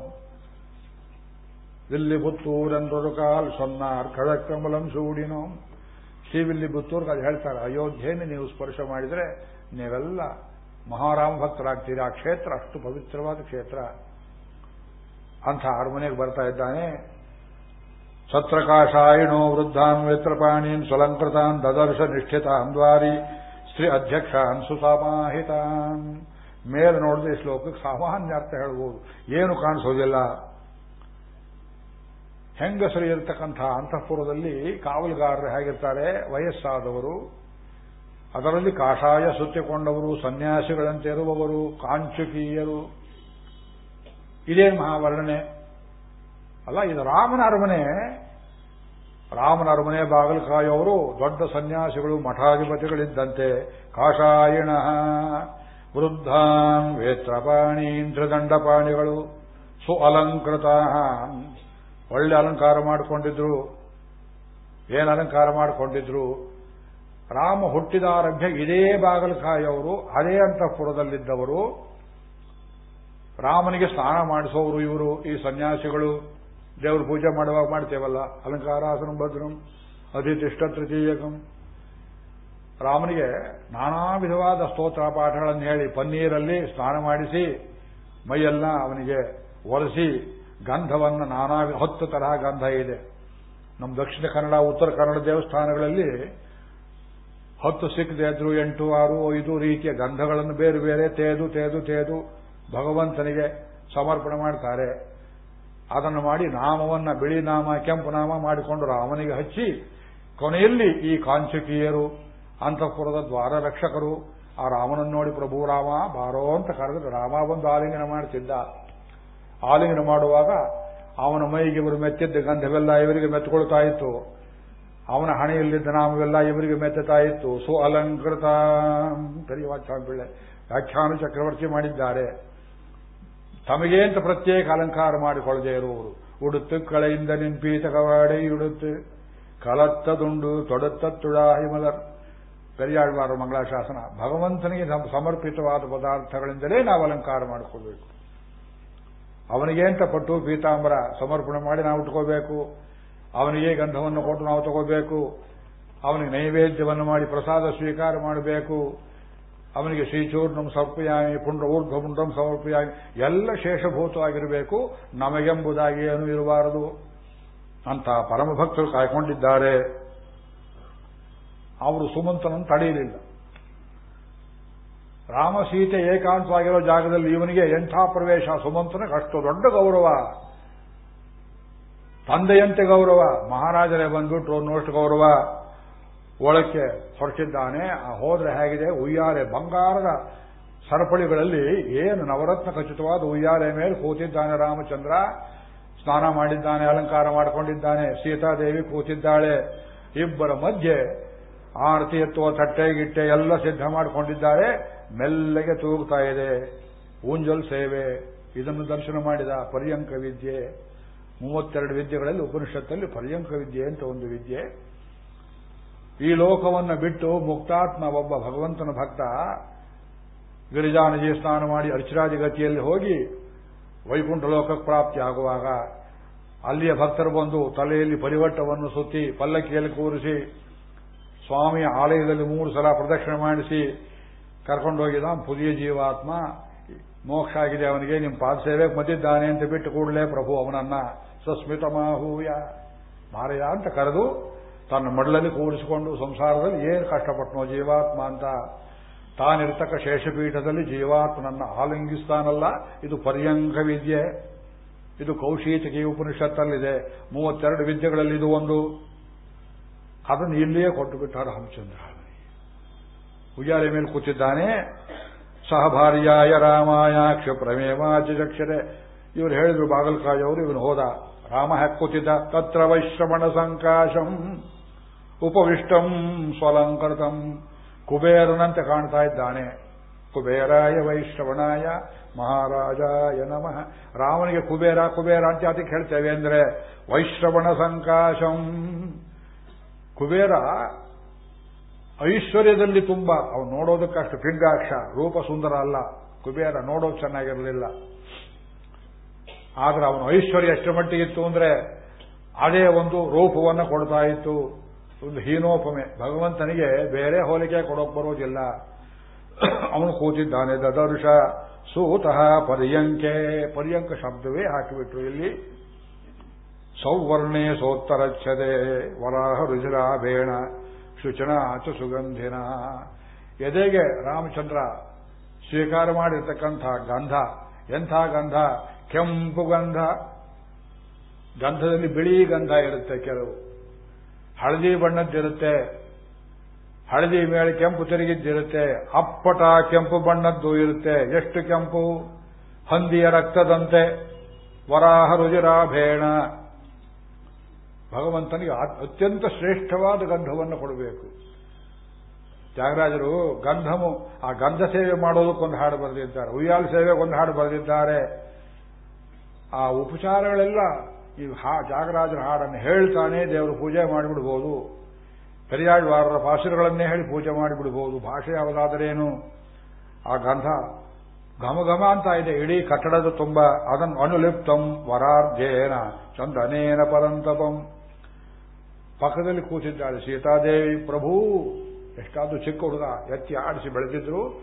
ಇಲ್ಲಿ ಪುತ್ತೂರೆಂದರು ಕಾಲ್ ಸೊನ್ನಾರ್ ಕಮಲಂ ಸೂಡಿನೋ. ಪುತ್ತೂರ್ಗೆ ಅದು ಹೇಳ್ತಾರೆ, ಅಯೋಧ್ಯೆಯನ್ನು ನೀವು ಸ್ಪರ್ಶ ಮಾಡಿದರೆ ನೀವೆಲ್ಲ ಮಹಾರಾಮ ಭಕ್ತರಾಗ್ತೀರಿ? ಆ ಕ್ಷೇತ್ರ ಅಷ್ಟು ಪವಿತ್ರವಾದ ಕ್ಷೇತ್ರ. ಅಂಥ ಅರಮನೆಗೆ ಬರ್ತಾ ಇದ್ದಾನೆ. ಛತ್ರಕಾಶಾಯಿಣೋ ವೃದ್ಧಾನ್ ವೇತ್ರಪಾಣೀನ್ ಸ್ವಲಂಕೃತಾನ್ ದದರ್ಶ ನಿಷ್ಠಿತಾನ್ ದ್ವಾರಿ ಶ್ರೀ ಅಧ್ಯಕ್ಷಾನ್ ಸುಸಮಾಹಿತಾನ್. ಮೇಲೆ ನೋಡಿದ್ರೆ ಈ ಶ್ಲೋಕಕ್ಕೆ ಸಾಮಾನ್ಯ ಅರ್ಥ ಹೇಳ್ಬೋದು. ಏನು ಕಾಣಿಸೋದಿಲ್ಲ. ಹೆಂಗಸರು ಇರತಕ್ಕಂಥ ಅಂತಃಪುರದಲ್ಲಿ ಕಾವಲುಗಾರರು ಹೇಗಿರ್ತಾರೆ? ವಯಸ್ಸಾದವರು. ಅದರಲ್ಲಿ ಕಾಷಾಯ ಸುತ್ತಿಕೊಂಡವರು ಸನ್ಯಾಸಿಗಳಂತೆ ಇರುವವರು ಕಾಂಚುಕೀಯರು. ಇದೇ ಮಹಾವರ್ಣನೆ. ಅಲ್ಲ, ಇದು ರಾಮನ ಅರಮನೆ. ರಾಮನ ಅರಮನೆ ಬಾಗಿಲು ದೊಡ್ಡ ಸನ್ಯಾಸಿಗಳು, ಮಠಾಧಿಪತಿಗಳಿದ್ದಂತೆ. ಕಾಷಾಯಿಣ ವೃದ್ಧಾನ್ ವೇತ್ರಪಾಣೀನ್ ತ್ರಿದಂಡಪಾಣಿಗಳು ಸು ಅಲಂಕೃತ ಒಳ್ಳೆ ಅಲಂಕಾರ ಮಾಡಿಕೊಂಡಿದ್ರು. ಏನು ಅಲಂಕಾರ ಮಾಡಿಕೊಂಡಿದ್ರು? ರಾಮ ಹುಟ್ಟಿದಾರಭ್ಯ ಇದೇ ಬಾಗಲಕಾಯಿಯವರು, ಅದೇ ಅಂತಃಪುರದಲ್ಲಿದ್ದವರು. ರಾಮನಿಗೆ ಸ್ನಾನ ಮಾಡಿಸೋರು ಇವರು, ಈ ಸನ್ಯಾಸಿಗಳು. ದೇವರು ಪೂಜೆ ಮಾಡುವಾಗ ಮಾಡ್ತೇವಲ್ಲ, ಅಲಂಕಾರಾಸನ, ಭದ್ರಂ, ಅಧಿತಿಷ್ಠ ತೃತೀಯಕಂ. ರಾಮನಿಗೆ ನಾನಾ ವಿಧವಾದ ಸ್ತೋತ್ರ ಪಾಠಗಳನ್ನು ಹೇಳಿ, ಪನ್ನೀರಲ್ಲಿ ಸ್ನಾನ ಮಾಡಿಸಿ, ಮೈಯೆಲ್ಲ ಅವನಿಗೆ ಒರೆಸಿ, ಗಂಧವನ್ನು ನಾನಾ ಹತ್ತು ತರಹ ಗಂಧ ಇದೆ. ನಮ್ಮ ದಕ್ಷಿಣ ಕನ್ನಡ, ಉತ್ತರ ಕನ್ನಡ ದೇವಸ್ಥಾನಗಳಲ್ಲಿ ಹತ್ತು ಸಿಕ್ಕದೆದ್ರು ಎಂಟು, ಆರು ಐದು ರೀತಿಯ ಗಂಧಗಳನ್ನು ಬೇರೆ ಬೇರೆ ತೇದು ತೇದು ತೇದು ಭಗವಂತನಿಗೆ ಸಮರ್ಪಣೆ ಮಾಡ್ತಾರೆ. ಅದನ್ನು ಮಾಡಿ ನಾಮವನ್ನ ಬಿಳಿ ನಾಮ, ಕೆಂಪು ನಾಮ ಮಾಡಿಕೊಂಡು ರಾಮನಿಗೆ ಹಚ್ಚಿ, ಕೊನೆಯಲ್ಲಿ ಈ ಕಾಂಚಕೀಯರು, ಅಂತಃಪುರದ ದ್ವಾರ ರಕ್ಷಕರು, ಆ ರಾಮನನ್ನು ನೋಡಿ ಪ್ರಭು ರಾಮ, ಬಾರೋ ಅಂತ ಕರೆದ್ರೆ ರಾಮ ಬಂದು ಆಲಿಂಗನ ಮಾಡ್ತಿದ್ದ. ಆಲಿಂಗನ ಮಾಡುವಾಗ ಅವನ ಮೈಗೆ ಇವರು ಮೆತ್ತಿದ್ದ ಗಂಧವೆಲ್ಲ ಇವರಿಗೆ ಮೆತ್ತುಕೊಳ್ತಾ ಇತ್ತು. ಅವನ ಹಣೆಯಲ್ಲಿದ್ದ ನಾಮವೆಲ್ಲ ಇವರಿಗೆ ಮೆತ್ತುತ್ತಾ ಇತ್ತು ಸು ಅಲಂಕೃತ. ವಾಚಾನ ಪಿಳ್ಳೆ ವ್ಯಾಖ್ಯಾನ ಚಕ್ರವರ್ತಿ ಮಾಡಿದ್ದಾರೆ. ತಮಗೆ ಅಂತ ಪ್ರತ್ಯೇಕ ಅಲಂಕಾರ ಮಾಡಿಕೊಳ್ಳದೆ ಇರುವವರು ಉಡುತ್ತು ಕಳೆಯಿಂದ ನಿಂಪೀತ ಕವಾಡೆ ಕಳತ್ತ ಕಲತ್ತದುಂಡು ತೊಡತ್ತ ತುಳಾಹಿ ಮಲರ್ ಪೆರಿಯಾಳ್ವಾರ ಮಂಗಳಾಶಾಸನ. ಭಗವಂತನಿಗೆ ಸಮರ್ಪಿತವಾದ ಪದಾರ್ಥಗಳಿಂದಲೇ ನಾವು ಅಲಂಕಾರ ಮಾಡಿಕೊಳ್ಬೇಕು ಅವನಿಗೆ ಅಂತ ಪಟ್ಟು ಪೀತಾಂಬರ ಸಮರ್ಪಣೆ ಮಾಡಿ ನಾವು ಉಟ್ಕೋಬೇಕು? ಅವನಿಗೆ ಗಂಧವನ್ನು ಕೊಟ್ಟು ನಾವು ತಗೋಬೇಕು. ಅವನಿಗೆ ನೈವೇದ್ಯವನ್ನು ಮಾಡಿ ಪ್ರಸಾದ ಸ್ವೀಕಾರ ಮಾಡಬೇಕು. ಅವನಿಗೆ ಶ್ರೀಚೂರ್ಣಂ ಸಮರ್ಪಿಯಾಗಿ ಪುಂಡ ಊರ್ಧ್ವ ಪುಂಡ್ರಂ ಸಮರ್ಪಯಾಮಿ, ಎಲ್ಲ ಶೇಷಭೂತವಾಗಿರಬೇಕು. ನಮಗೆಂಬುದಾಗಿ ಏನು ಇರಬಾರದು ಅಂತ ಪರಮಭಕ್ತರು ಕಾಯ್ಕೊಂಡಿದ್ದಾರೆ. ಅವರು ಸುಮಂತನನ್ನು ತಡೆಯಲಿಲ್ಲ. ರಾಮ ಸೀತೆ ಏಕಾಂತವಾಗಿರೋ ಜಾಗದಲ್ಲಿ ಇವನಿಗೆ ಎಂಥ ಪ್ರವೇಶ? ಸುಮಂತನಿಗೆ ಅಷ್ಟು ದೊಡ್ಡ ಗೌರವ. ತಂದೆಯಂತೆ ಗೌರವ, ಮಹಾರಾಜರೇ ಬಂದ್ಬಿಟ್ರು ಅನ್ನೋಷ್ಟು ಗೌರವ ಒಳಕ್ಕೆ ಹೊರಟಿದ್ದಾನೆ. ಆ ಹೋದ್ರೆ ಹೇಗಿದೆ? ಉಯ್ಯಾಲೆ ಬಂಗಾರದ ಸರಪಳಿಗಳಲ್ಲಿ ಏನು ನವರತ್ನ ಖಚಿತವಾದ ಉಯ್ಯಾಲೆ ಮೇಲೆ ಕೂತಿದ್ದಾನೆ ರಾಮಚಂದ್ರ. ಸ್ನಾನ ಮಾಡಿದ್ದಾನೆ, ಅಲಂಕಾರ ಮಾಡಿಕೊಂಡಿದ್ದಾನೆ, ಸೀತಾದೇವಿ ಕೂತಿದ್ದಾಳೆ. ಇಬ್ಬರ ಮಧ್ಯೆ ಆರತಿ ಎತ್ತುವ ತಟ್ಟೆ ಗಿಟ್ಟೆ ಎಲ್ಲ ಸಿದ್ಧ ಮಾಡಿಕೊಂಡಿದ್ದಾರೆ. ಮೆಲ್ಲಗೆ ತೂಗುತ್ತಾ ಇದೆ. ಊಂಜಲ್ ಸೇವೆ, ಇದನ್ನು ದರ್ಶನ ಮಾಡಿದ ಪರ್ಯಂಕ ವಿದ್ಯೆ. ಮೂವತ್ತೆರಡು ವಿದ್ಯೆಗಳಲ್ಲಿ ಉಪನಿಷತ್ತಲ್ಲಿ ಪರ್ಯಂಕ ವಿದ್ಯೆ ಅಂತ ಒಂದು ವಿದ್ಯೆ. ಈ ಲೋಕವನ್ನು ಬಿಟ್ಟು ಮುಕ್ತಾತ್ಮ ಒಬ್ಬ ಭಗವಂತನ ಭಕ್ತ ಗಿರಿಜಾನಜಿ ಸ್ನಾನ ಮಾಡಿ ಅರ್ಚರಾಜ ಗತಿಯಲ್ಲಿ ಹೋಗಿ ವೈಕುಂಠ ಲೋಕಕ್ಕೆ ಪ್ರಾಪ್ತಿ ಆಗುವಾಗ ಅಲ್ಲಿಯ ಭಕ್ತರು ಬಂದು ತಲೆಯಲ್ಲಿ ಪರಿವಟ್ಟವನ್ನು ಸುತ್ತಿ ಪಲ್ಲಕ್ಕಿಯಲ್ಲಿ ಕೂರಿಸಿ ಸ್ವಾಮಿಯ ಆಲಯದಲ್ಲಿ ಮೂರು ಸಲ ಪ್ರದಕ್ಷಿಣೆ ಮಾಡಿಸಿ ಕರ್ಕೊಂಡೋಗಿದ ಪುದಿಯ ಜೀವಾತ್ಮ. ಮೋಕ್ಷ ಆಗಿದೆ ಅವನಿಗೆ ನಿಮ್ಮ ಪಾದ ಸೇವೆಗೆ ಮದ್ದಿದ್ದಾನೆ ಅಂತ ಬಿಟ್ಟು ಕೂಡಲೇ ಪ್ರಭು ಅವನನ್ನ ಸಸ್ಮಿತ ಮಾಹೂಯ ಮಾರಯ ಅಂತ ಕರೆದು ತನ್ನ ಮಡ್ಲಲ್ಲಿ ಕೂರಿಸಿಕೊಂಡು ಸಂಸಾರದಲ್ಲಿ ಏನು ಕಷ್ಟಪಟ್ಟನೋ ಜೀವಾತ್ಮ ಅಂತ ತಾನಿರ್ತಕ್ಕ ಶೇಷಪೀಠದಲ್ಲಿ ಜೀವಾತ್ಮನನ್ನು ಆಲಿಂಗಿಸ್ತಾನಲ್ಲ, ಇದು ಪರ್ಯಂಕ ವಿದ್ಯೆ. ಇದು ಕೌಶೀತಕಿ ಉಪನಿಷತ್ತಲ್ಲಿದೆ. ಮೂವತ್ತೆರಡು ವಿದ್ಯೆಗಳಲ್ಲಿ ಇದು ಒಂದು. ಅದನ್ನು ಇಲ್ಲಿಯೇ ಕೊಟ್ಟು ಬಿಟ್ಟಾರ ರಾಮಚಂದ್ರ. ಉಯ್ಯಾಲೆ ಮೇಲೆ ಕೂತಿದ್ದಾನೆ. ಸಹಭಾರ್ಯಾಯ ರಾಮಾಯ ಕ್ಷಪ್ರಮೇವಾಚಕ್ಷರೆ ಇವರು ಹೇಳಿದ್ರು ಬಾಗಲಕಾಯವರು ಇವನು ಹೋದ. ರಾಮ ಹಕ್ಕುತ್ತಿದ್ದ ತತ್ರ ವೈಶ್ರವಣ ಸಂಕಾಶಂ, ಉಪವಿಷ್ಟಂ ಸ್ವಲಂಕೃತಂ. ಕುಬೇರನಂತೆ ಕಾಣ್ತಾ ಇದ್ದಾನೆ. ಕುಬೇರಾಯ ವೈಶ್ರವಣಾಯ ಮಹಾರಾಜಾಯ ನಮಃ. ರಾಮನಿಗೆ ಕುಬೇರ ಕುಬೇರ ಅಂತ ಅದಕ್ಕೆ ಹೇಳ್ತೇವೆ ಅಂದ್ರೆ ವೈಶ್ರವಣ ಸಂಕಾಶಂ. ಕುಬೇರ ಐಶ್ವರ್ಯದಲ್ಲಿ ತುಂಬ, ಅವನು ನೋಡೋದಕ್ಕಷ್ಟು ಪಿಂಗಾಕ್ಷ, ರೂಪ ಸುಂದರ ಅಲ್ಲ. ಕುಬೇರ ನೋಡೋದು ಚೆನ್ನಾಗಿರಲಿಲ್ಲ. ಆದ್ರೆ ಅವನು ಐಶ್ವರ್ಯ ಎಷ್ಟು ಮಟ್ಟಿಗಿತ್ತು ಅಂದ್ರೆ ಅದೇ ಒಂದು ರೂಪವನ್ನು ಕೊಡ್ತಾ ಇತ್ತು. ಒಂದು ಹೀನೋಪಮೆ. ಭಗವಂತನಿಗೆ ಬೇರೆ ಹೋಲಿಕೆ ಕೊಡೋಕ್ ಬರೋದಿಲ್ಲ. ಅವನು ಕೂತಿದ್ದಾನೆ ದದರುಷ ಸೂತಃ ಪರ್ಯಂಕೆ. ಪರ್ಯಂಕ ಶಬ್ದವೇ ಹಾಕಿಬಿಟ್ರು ಇಲ್ಲಿ. ಸೌವರ್ಣೆ ಸೋತ್ತರಚ್ಛದೆ, ವರಾಹ ರುಜಿರಾಭೇಣ ಶುಚನ ಅಚ ಸುಗಂಧಿನ. ಎದೆಗೆ ರಾಮಚಂದ್ರ ಸ್ವೀಕಾರ ಮಾಡಿರ್ತಕ್ಕಂಥ ಗಂಧ, ಎಂಥ ಗಂಧ? ಕೆಂಪು ಗಂಧ. ಗಂಧದಲ್ಲಿ ಬಿಳಿ ಗಂಧ ಇರುತ್ತೆ ಕೆಲವು. ಹಳದಿ ಬಣ್ಣದ್ದಿರುತ್ತೆ. ಹಳದಿ ಮೇಲೆ ಕೆಂಪು ತಿರುಗಿದ್ದಿರುತ್ತೆ. ಅಪ್ಪಟ ಕೆಂಪು ಬಣ್ಣದ್ದು ಇರುತ್ತೆ. ಎಷ್ಟು ಕೆಂಪು? ಹಂದಿಯ ರಕ್ತದಂತೆ. ವರಾಹ ರುಜಿರಾಭೇಣ ಭಗವಂತನಿಗೆ ಅತ್ಯಂತ ಶ್ರೇಷ್ಠವಾದ ಗಂಧವನ್ನು ಕೊಡಬೇಕು. ತ್ಯಾಗರಾಜರು ಗಂಧಮು, ಆ ಗಂಧ ಸೇವೆ ಮಾಡೋದಕ್ಕೊಂದು ಹಾಡು ಬರೆದಿದ್ದಾರೆ. ಉಯ್ಯಾಲ ಸೇವೆಗೊಂದು ಹಾಡು ಬರೆದಿದ್ದಾರೆ. ಆ ಉಪಚಾರಗಳೆಲ್ಲ ಈ ಹಾ ಜಾಗರಾಜರ ಹಾಡನ್ನು ಹೇಳ್ತಾನೆ, ದೇವರು ಪೂಜೆ ಮಾಡಿಬಿಡ್ಬೋದು. ಪೆರಿಯಾಳ್ವಾರರ ಪಾಶುರಗಳನ್ನೇ ಹೇಳಿ ಪೂಜೆ ಮಾಡಿಬಿಡ್ಬೋದು. ಭಾಷೆ ಯಾವುದಾದರೇನು? ಆ ಗಂಧ. ಘಮ ಘಮ ಅಂತ ಇದೆ. ಇಡೀ ಕಟ್ಟಡದ ತುಂಬ. ಅದನ್ನು ಅನುಲಿಪ್ತಂ ವರಾರ್ಧೇನ ಚಂದನೇನ ಪರಂತಪಂ. ಪಕ್ಕದಲ್ಲಿ ಕೂತಿದ್ದಾಳೆ ಸೀತಾದೇವಿ ಪ್ರಭು. ಎಷ್ಟಾದ್ರೂ ಚಿಕ್ಕ ಹುಡುಗ ಎತ್ತಿ ಆಡಿಸಿ ಬೆಳೆದಿದ್ರು.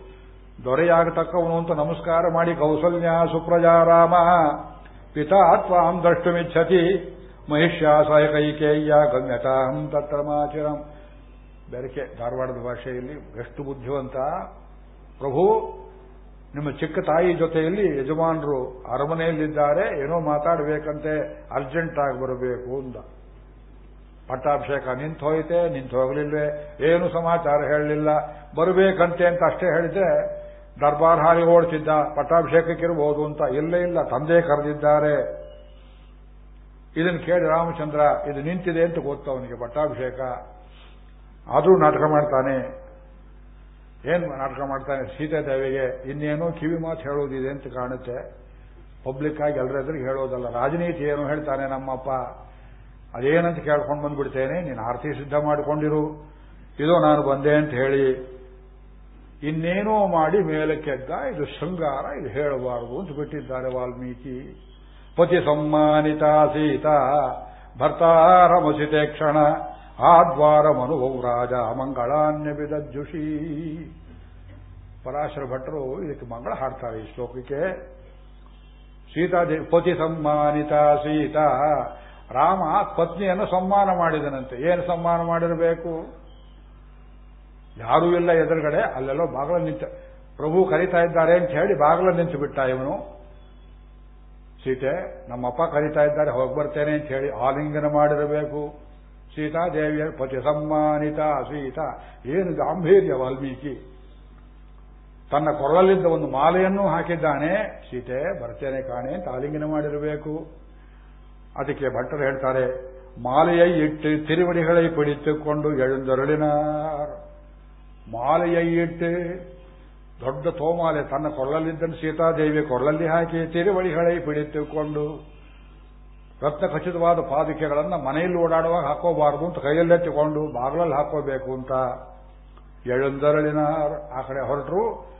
ದೊರೆಯಾಗತಕ್ಕವನು ಅಂತ ನಮಸ್ಕಾರ ಮಾಡಿ ಕೌಸಲ್ಯ ಸುಪ್ರಜಾರಾಮ ಪಿತಾ ತ್ವಾಂ ದ್ರಷ್ಟುಮಿಚ್ಛತಿ ಮಹಿಷ್ಯಾಸಾಯ ಕೈಕೇಯ್ಯ ಗಮ್ಯತಾಂ ತತ್ರ ಮಾಚಿರಂ ಬೆರಕೆ ಧಾರವಾಡದ ಭಾಷೆಯಲ್ಲಿ ಎಷ್ಟು ಬುದ್ಧಿವಂತ. ಪ್ರಭು, ನಿಮ್ಮ ಚಿಕ್ಕ ತಾಯಿ ಜೊತೆಯಲ್ಲಿ ಯಜಮಾನರು ಅರಮನೆಯಲ್ಲಿದ್ದಾರೆ, ಏನೋ ಮಾತಾಡಬೇಕಂತೆ, ಅರ್ಜೆಂಟ್ ಆಗಿ ಬರಬೇಕು ಅಂತ. ಪಟ್ಟಾಭಿಷೇಕ ನಿಂತು ಹೋಯ್ತೆ ನಿಂತು ಹೋಗಲಿಲ್ವೇ ಏನು ಸಮಾಚಾರ ಹೇಳಲಿಲ್ಲ. ಬರಬೇಕಂತೆ ಅಂತ ಅಷ್ಟೇ ಹೇಳಿದ್ರೆ ದರ್ಬಾರ್ ಹಾರಿ ಓಡ್ತಿದ್ದ ಪಟ್ಟಾಭಿಷೇಕಕ್ಕಿರಬಹುದು ಅಂತ ಇಲ್ಲೇ ಇಲ್ಲ, ತಂದೆ ಕರೆದಿದ್ದಾರೆ. ಇದನ್ನು ಕೇಳಿ ರಾಮಚಂದ್ರ, ಇದು ನಿಂತಿದೆ ಅಂತ ಗೊತ್ತು ಅವನಿಗೆ ಪಟ್ಟಾಭಿಷೇಕ. ಆದರೂ ನಾಟಕ ಮಾಡ್ತಾನೆ. ಏನು ನಾಟಕ ಮಾಡ್ತಾನೆ? ಸೀತಾದೇವಿಗೆ ಇನ್ನೇನೋ ಕಿವಿ ಮಾತು ಹೇಳೋದಿದೆ ಅಂತ ಕಾಣುತ್ತೆ. ಪಬ್ಲಿಕ್ ಆಗಿ ಎಲ್ಲರೆದ್ರಿಗೆ ಹೇಳೋದಲ್ಲ ರಾಜನೀತಿ ಏನು ಹೇಳ್ತಾನೆ ನಮ್ಮಪ್ಪ. ಅದೇನಂತ ಕೇಳ್ಕೊಂಡು ಬಂದ್ಬಿಡ್ತೇನೆ. ನೀನು ಆರತಿ ಸಿದ್ಧ ಮಾಡಿಕೊಂಡಿರು. ಇದು ನಾನು ಬಂದೆ ಅಂತ ಹೇಳಿ ಇನ್ನೇನೋ ಮಾಡಿ ಮೇಲಕ್ಕೆದ್ದ, ಇದು ಶೃಂಗಾರ, ಇದು ಹೇಳಬಾರದು ಅಂತ ಬಿಟ್ಟಿದ್ದಾರೆ ವಾಲ್ಮೀಕಿ. ಪತಿ ಸಮ್ಮಾನಿತ ಸೀತಾ, ಭರ್ತಾರಮಸಿತೆ ಕ್ಷಣ ಆದ್ವಾರ ಮನುಭವ ರಾಜ, ಮಂಗಳಾನ್ಯ ಬಿದಜ್ಜುಷಿ ಪರಾಶರ ಭಟ್ರು ಇದಕ್ಕೆ ಮಂಗಳ ಹಾಡ್ತಾರೆ ಈ ಶ್ಲೋಕಕ್ಕೆ. ಸೀತಾದೇವಿ ಪತಿ ಸಮ್ಮಾನಿತ ಸೀತಾ, ರಾಮ ಪತ್ನಿಯನ್ನು ಸಮ್ಮಾನ ಮಾಡಿದನಂತೆ. ಏನು ಸಮ್ಮಾನ ಮಾಡಿರಬೇಕು? ಯಾರೂ ಇಲ್ಲ ಎದುರುಗಡೆ, ಅಲ್ಲೆಲ್ಲೋ ಬಾಗಲ ನಿಂತ, ಪ್ರಭು ಕರೀತಾ ಇದ್ದಾರೆ ಅಂತ ಹೇಳಿ ಬಾಗಲ ನಿಂತು ಬಿಟ್ಟ ಇವನು. ಸೀತೆ, ನಮ್ಮಪ್ಪ ಕರೀತಾ ಇದ್ದಾರೆ, ಹೋಗಿ ಬರ್ತೇನೆ ಅಂತ ಹೇಳಿ ಆಲಿಂಗನ ಮಾಡಿರಬೇಕು. ಸೀತಾದೇವಿಯ ಪತಿ ಸಮ್ಮಾನಿತ, ಸೀತಾ, ಏನು ಗಾಂಭೀರ್ಯ ವಾಲ್ಮೀಕಿ. ತನ್ನ ಕೊರಳಲ್ಲಿದ್ದ ಒಂದು ಮಾಲೆಯನ್ನು ಹಾಕಿದ್ದಾನೆ. ಸೀತೆ, ಬರ್ತೇನೆ ಕಾಣೆ ಅಂತ ಆಲಿಂಗನ ಮಾಡಿರಬೇಕು. ಅದಕ್ಕೆ ಭಟ್ಟರು ಹೇಳ್ತಾರೆ, ಮಾಲೆಯ ಇಟ್ಟು ತಿರುವಡಿಗಳೈ ಪಿಡಿತುಕೊಂಡು ಎಳುದೊರಳಿನಾರ್. ಮಾಲೆಯಿಟ್ಟೆ ದೊಡ್ಡ ತೋಮಾಲೆ ತನ್ನ ಕೊರಳಲ್ಲಿದ್ದನ್ನು ಸೀತಾದೇವಿ ಕೊರಳಲ್ಲಿ ಹಾಕಿ ತಿರುವಳಿ ತಿರುವಳಿಗಳೇ ಪಿಡಿತುಕೊಂಡು ರತ್ನ ಖಚಿತವಾದ ಪಾದಿಕೆಗಳನ್ನು ಮನೆಯಲ್ಲಿ ಓಡಾಡುವಾಗ ಹಾಕೋಬಾರದು ಅಂತ ಕೈಯಲ್ಲೇ ತಗೊಂಡು ಬಾಗಲಲ್ಲಿ ಹಾಕೋಬೇಕು ಅಂತ ಎಳಂದರಳಿನ ಆ ಕಡೆ ಹೊರಟರು.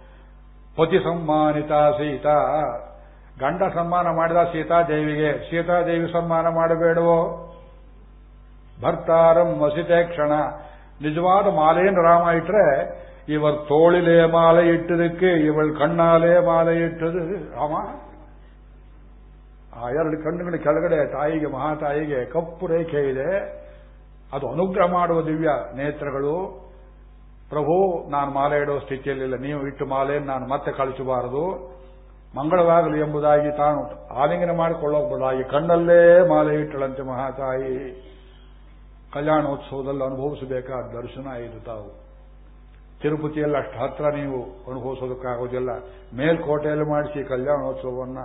ಪತಿ ಸಮ್ಮಾನಿತ ಸೀತಾ, ಗಂಡ ಸನ್ಮಾನ ಮಾಡಿದ ಸೀತಾದೇವಿಗೆ, ಸೀತಾದೇವಿ ಸನ್ಮಾನ ಮಾಡಬೇಡವೋ? ಭರ್ತಾರಂ ವಸಿತೆ ಕ್ಷಣ. ನಿಜವಾದ ಮಾಲೆಯನ್ನು ರಾಮ ಇಟ್ರೆ ಇವರ್ ತೋಳಿಲೆ ಮಾಲೆ ಇಟ್ಟದಕ್ಕೆ, ಇವಳ ಕಣ್ಣಾಲೆ ಮಾಲೆ ಇಟ್ಟದು ರಾಮ. ಆ ಎರಡು ಕಣ್ಣುಗಳ ಕೆಳಗಡೆ ತಾಯಿಗೆ, ಮಹಾತಾಯಿಗೆ ಕಪ್ಪು ರೇಖೆ ಇದೆ. ಅದು ಅನುಗ್ರಹ ಮಾಡುವ ದಿವ್ಯ ನೇತ್ರಗಳು. ಪ್ರಭು, ನಾನು ಮಾಲೆ ಇಡೋ ಸ್ಥಿತಿಯಲ್ಲಿಲ್ಲ. ನೀವು ಇಟ್ಟು ಮಾಲೆಯನ್ನು ನಾನು ಮತ್ತೆ ಕಳಿಸಬಾರದು. ಮಂಗಳವಾಗಲಿ ಎಂಬುದಾಗಿ ತಾನು ಆಲಿಂಗನ ಮಾಡಿಕೊಳ್ಳಬಹುದಾಗಿ ಕಣ್ಣಲ್ಲೇ ಮಾಲೆ ಇಟ್ಟಳಂತೆ ಮಹಾತಾಯಿ. ಕಲ್ಯಾಣೋತ್ಸವದಲ್ಲಿ ಅನುಭವಿಸಬೇಕಾದ ದರ್ಶನ ಇದು ತಾವು. ತಿರುಪತಿಯಲ್ಲಿ ಅಷ್ಟು ಹತ್ರ ನೀವು ಅನುಭವಿಸೋದಕ್ಕಾಗೋದಿಲ್ಲ ಮೇಲ್ಕೋಟೆಯಲ್ಲಿ ಮಾಡಿಸಿ ಕಲ್ಯಾಣೋತ್ಸವವನ್ನ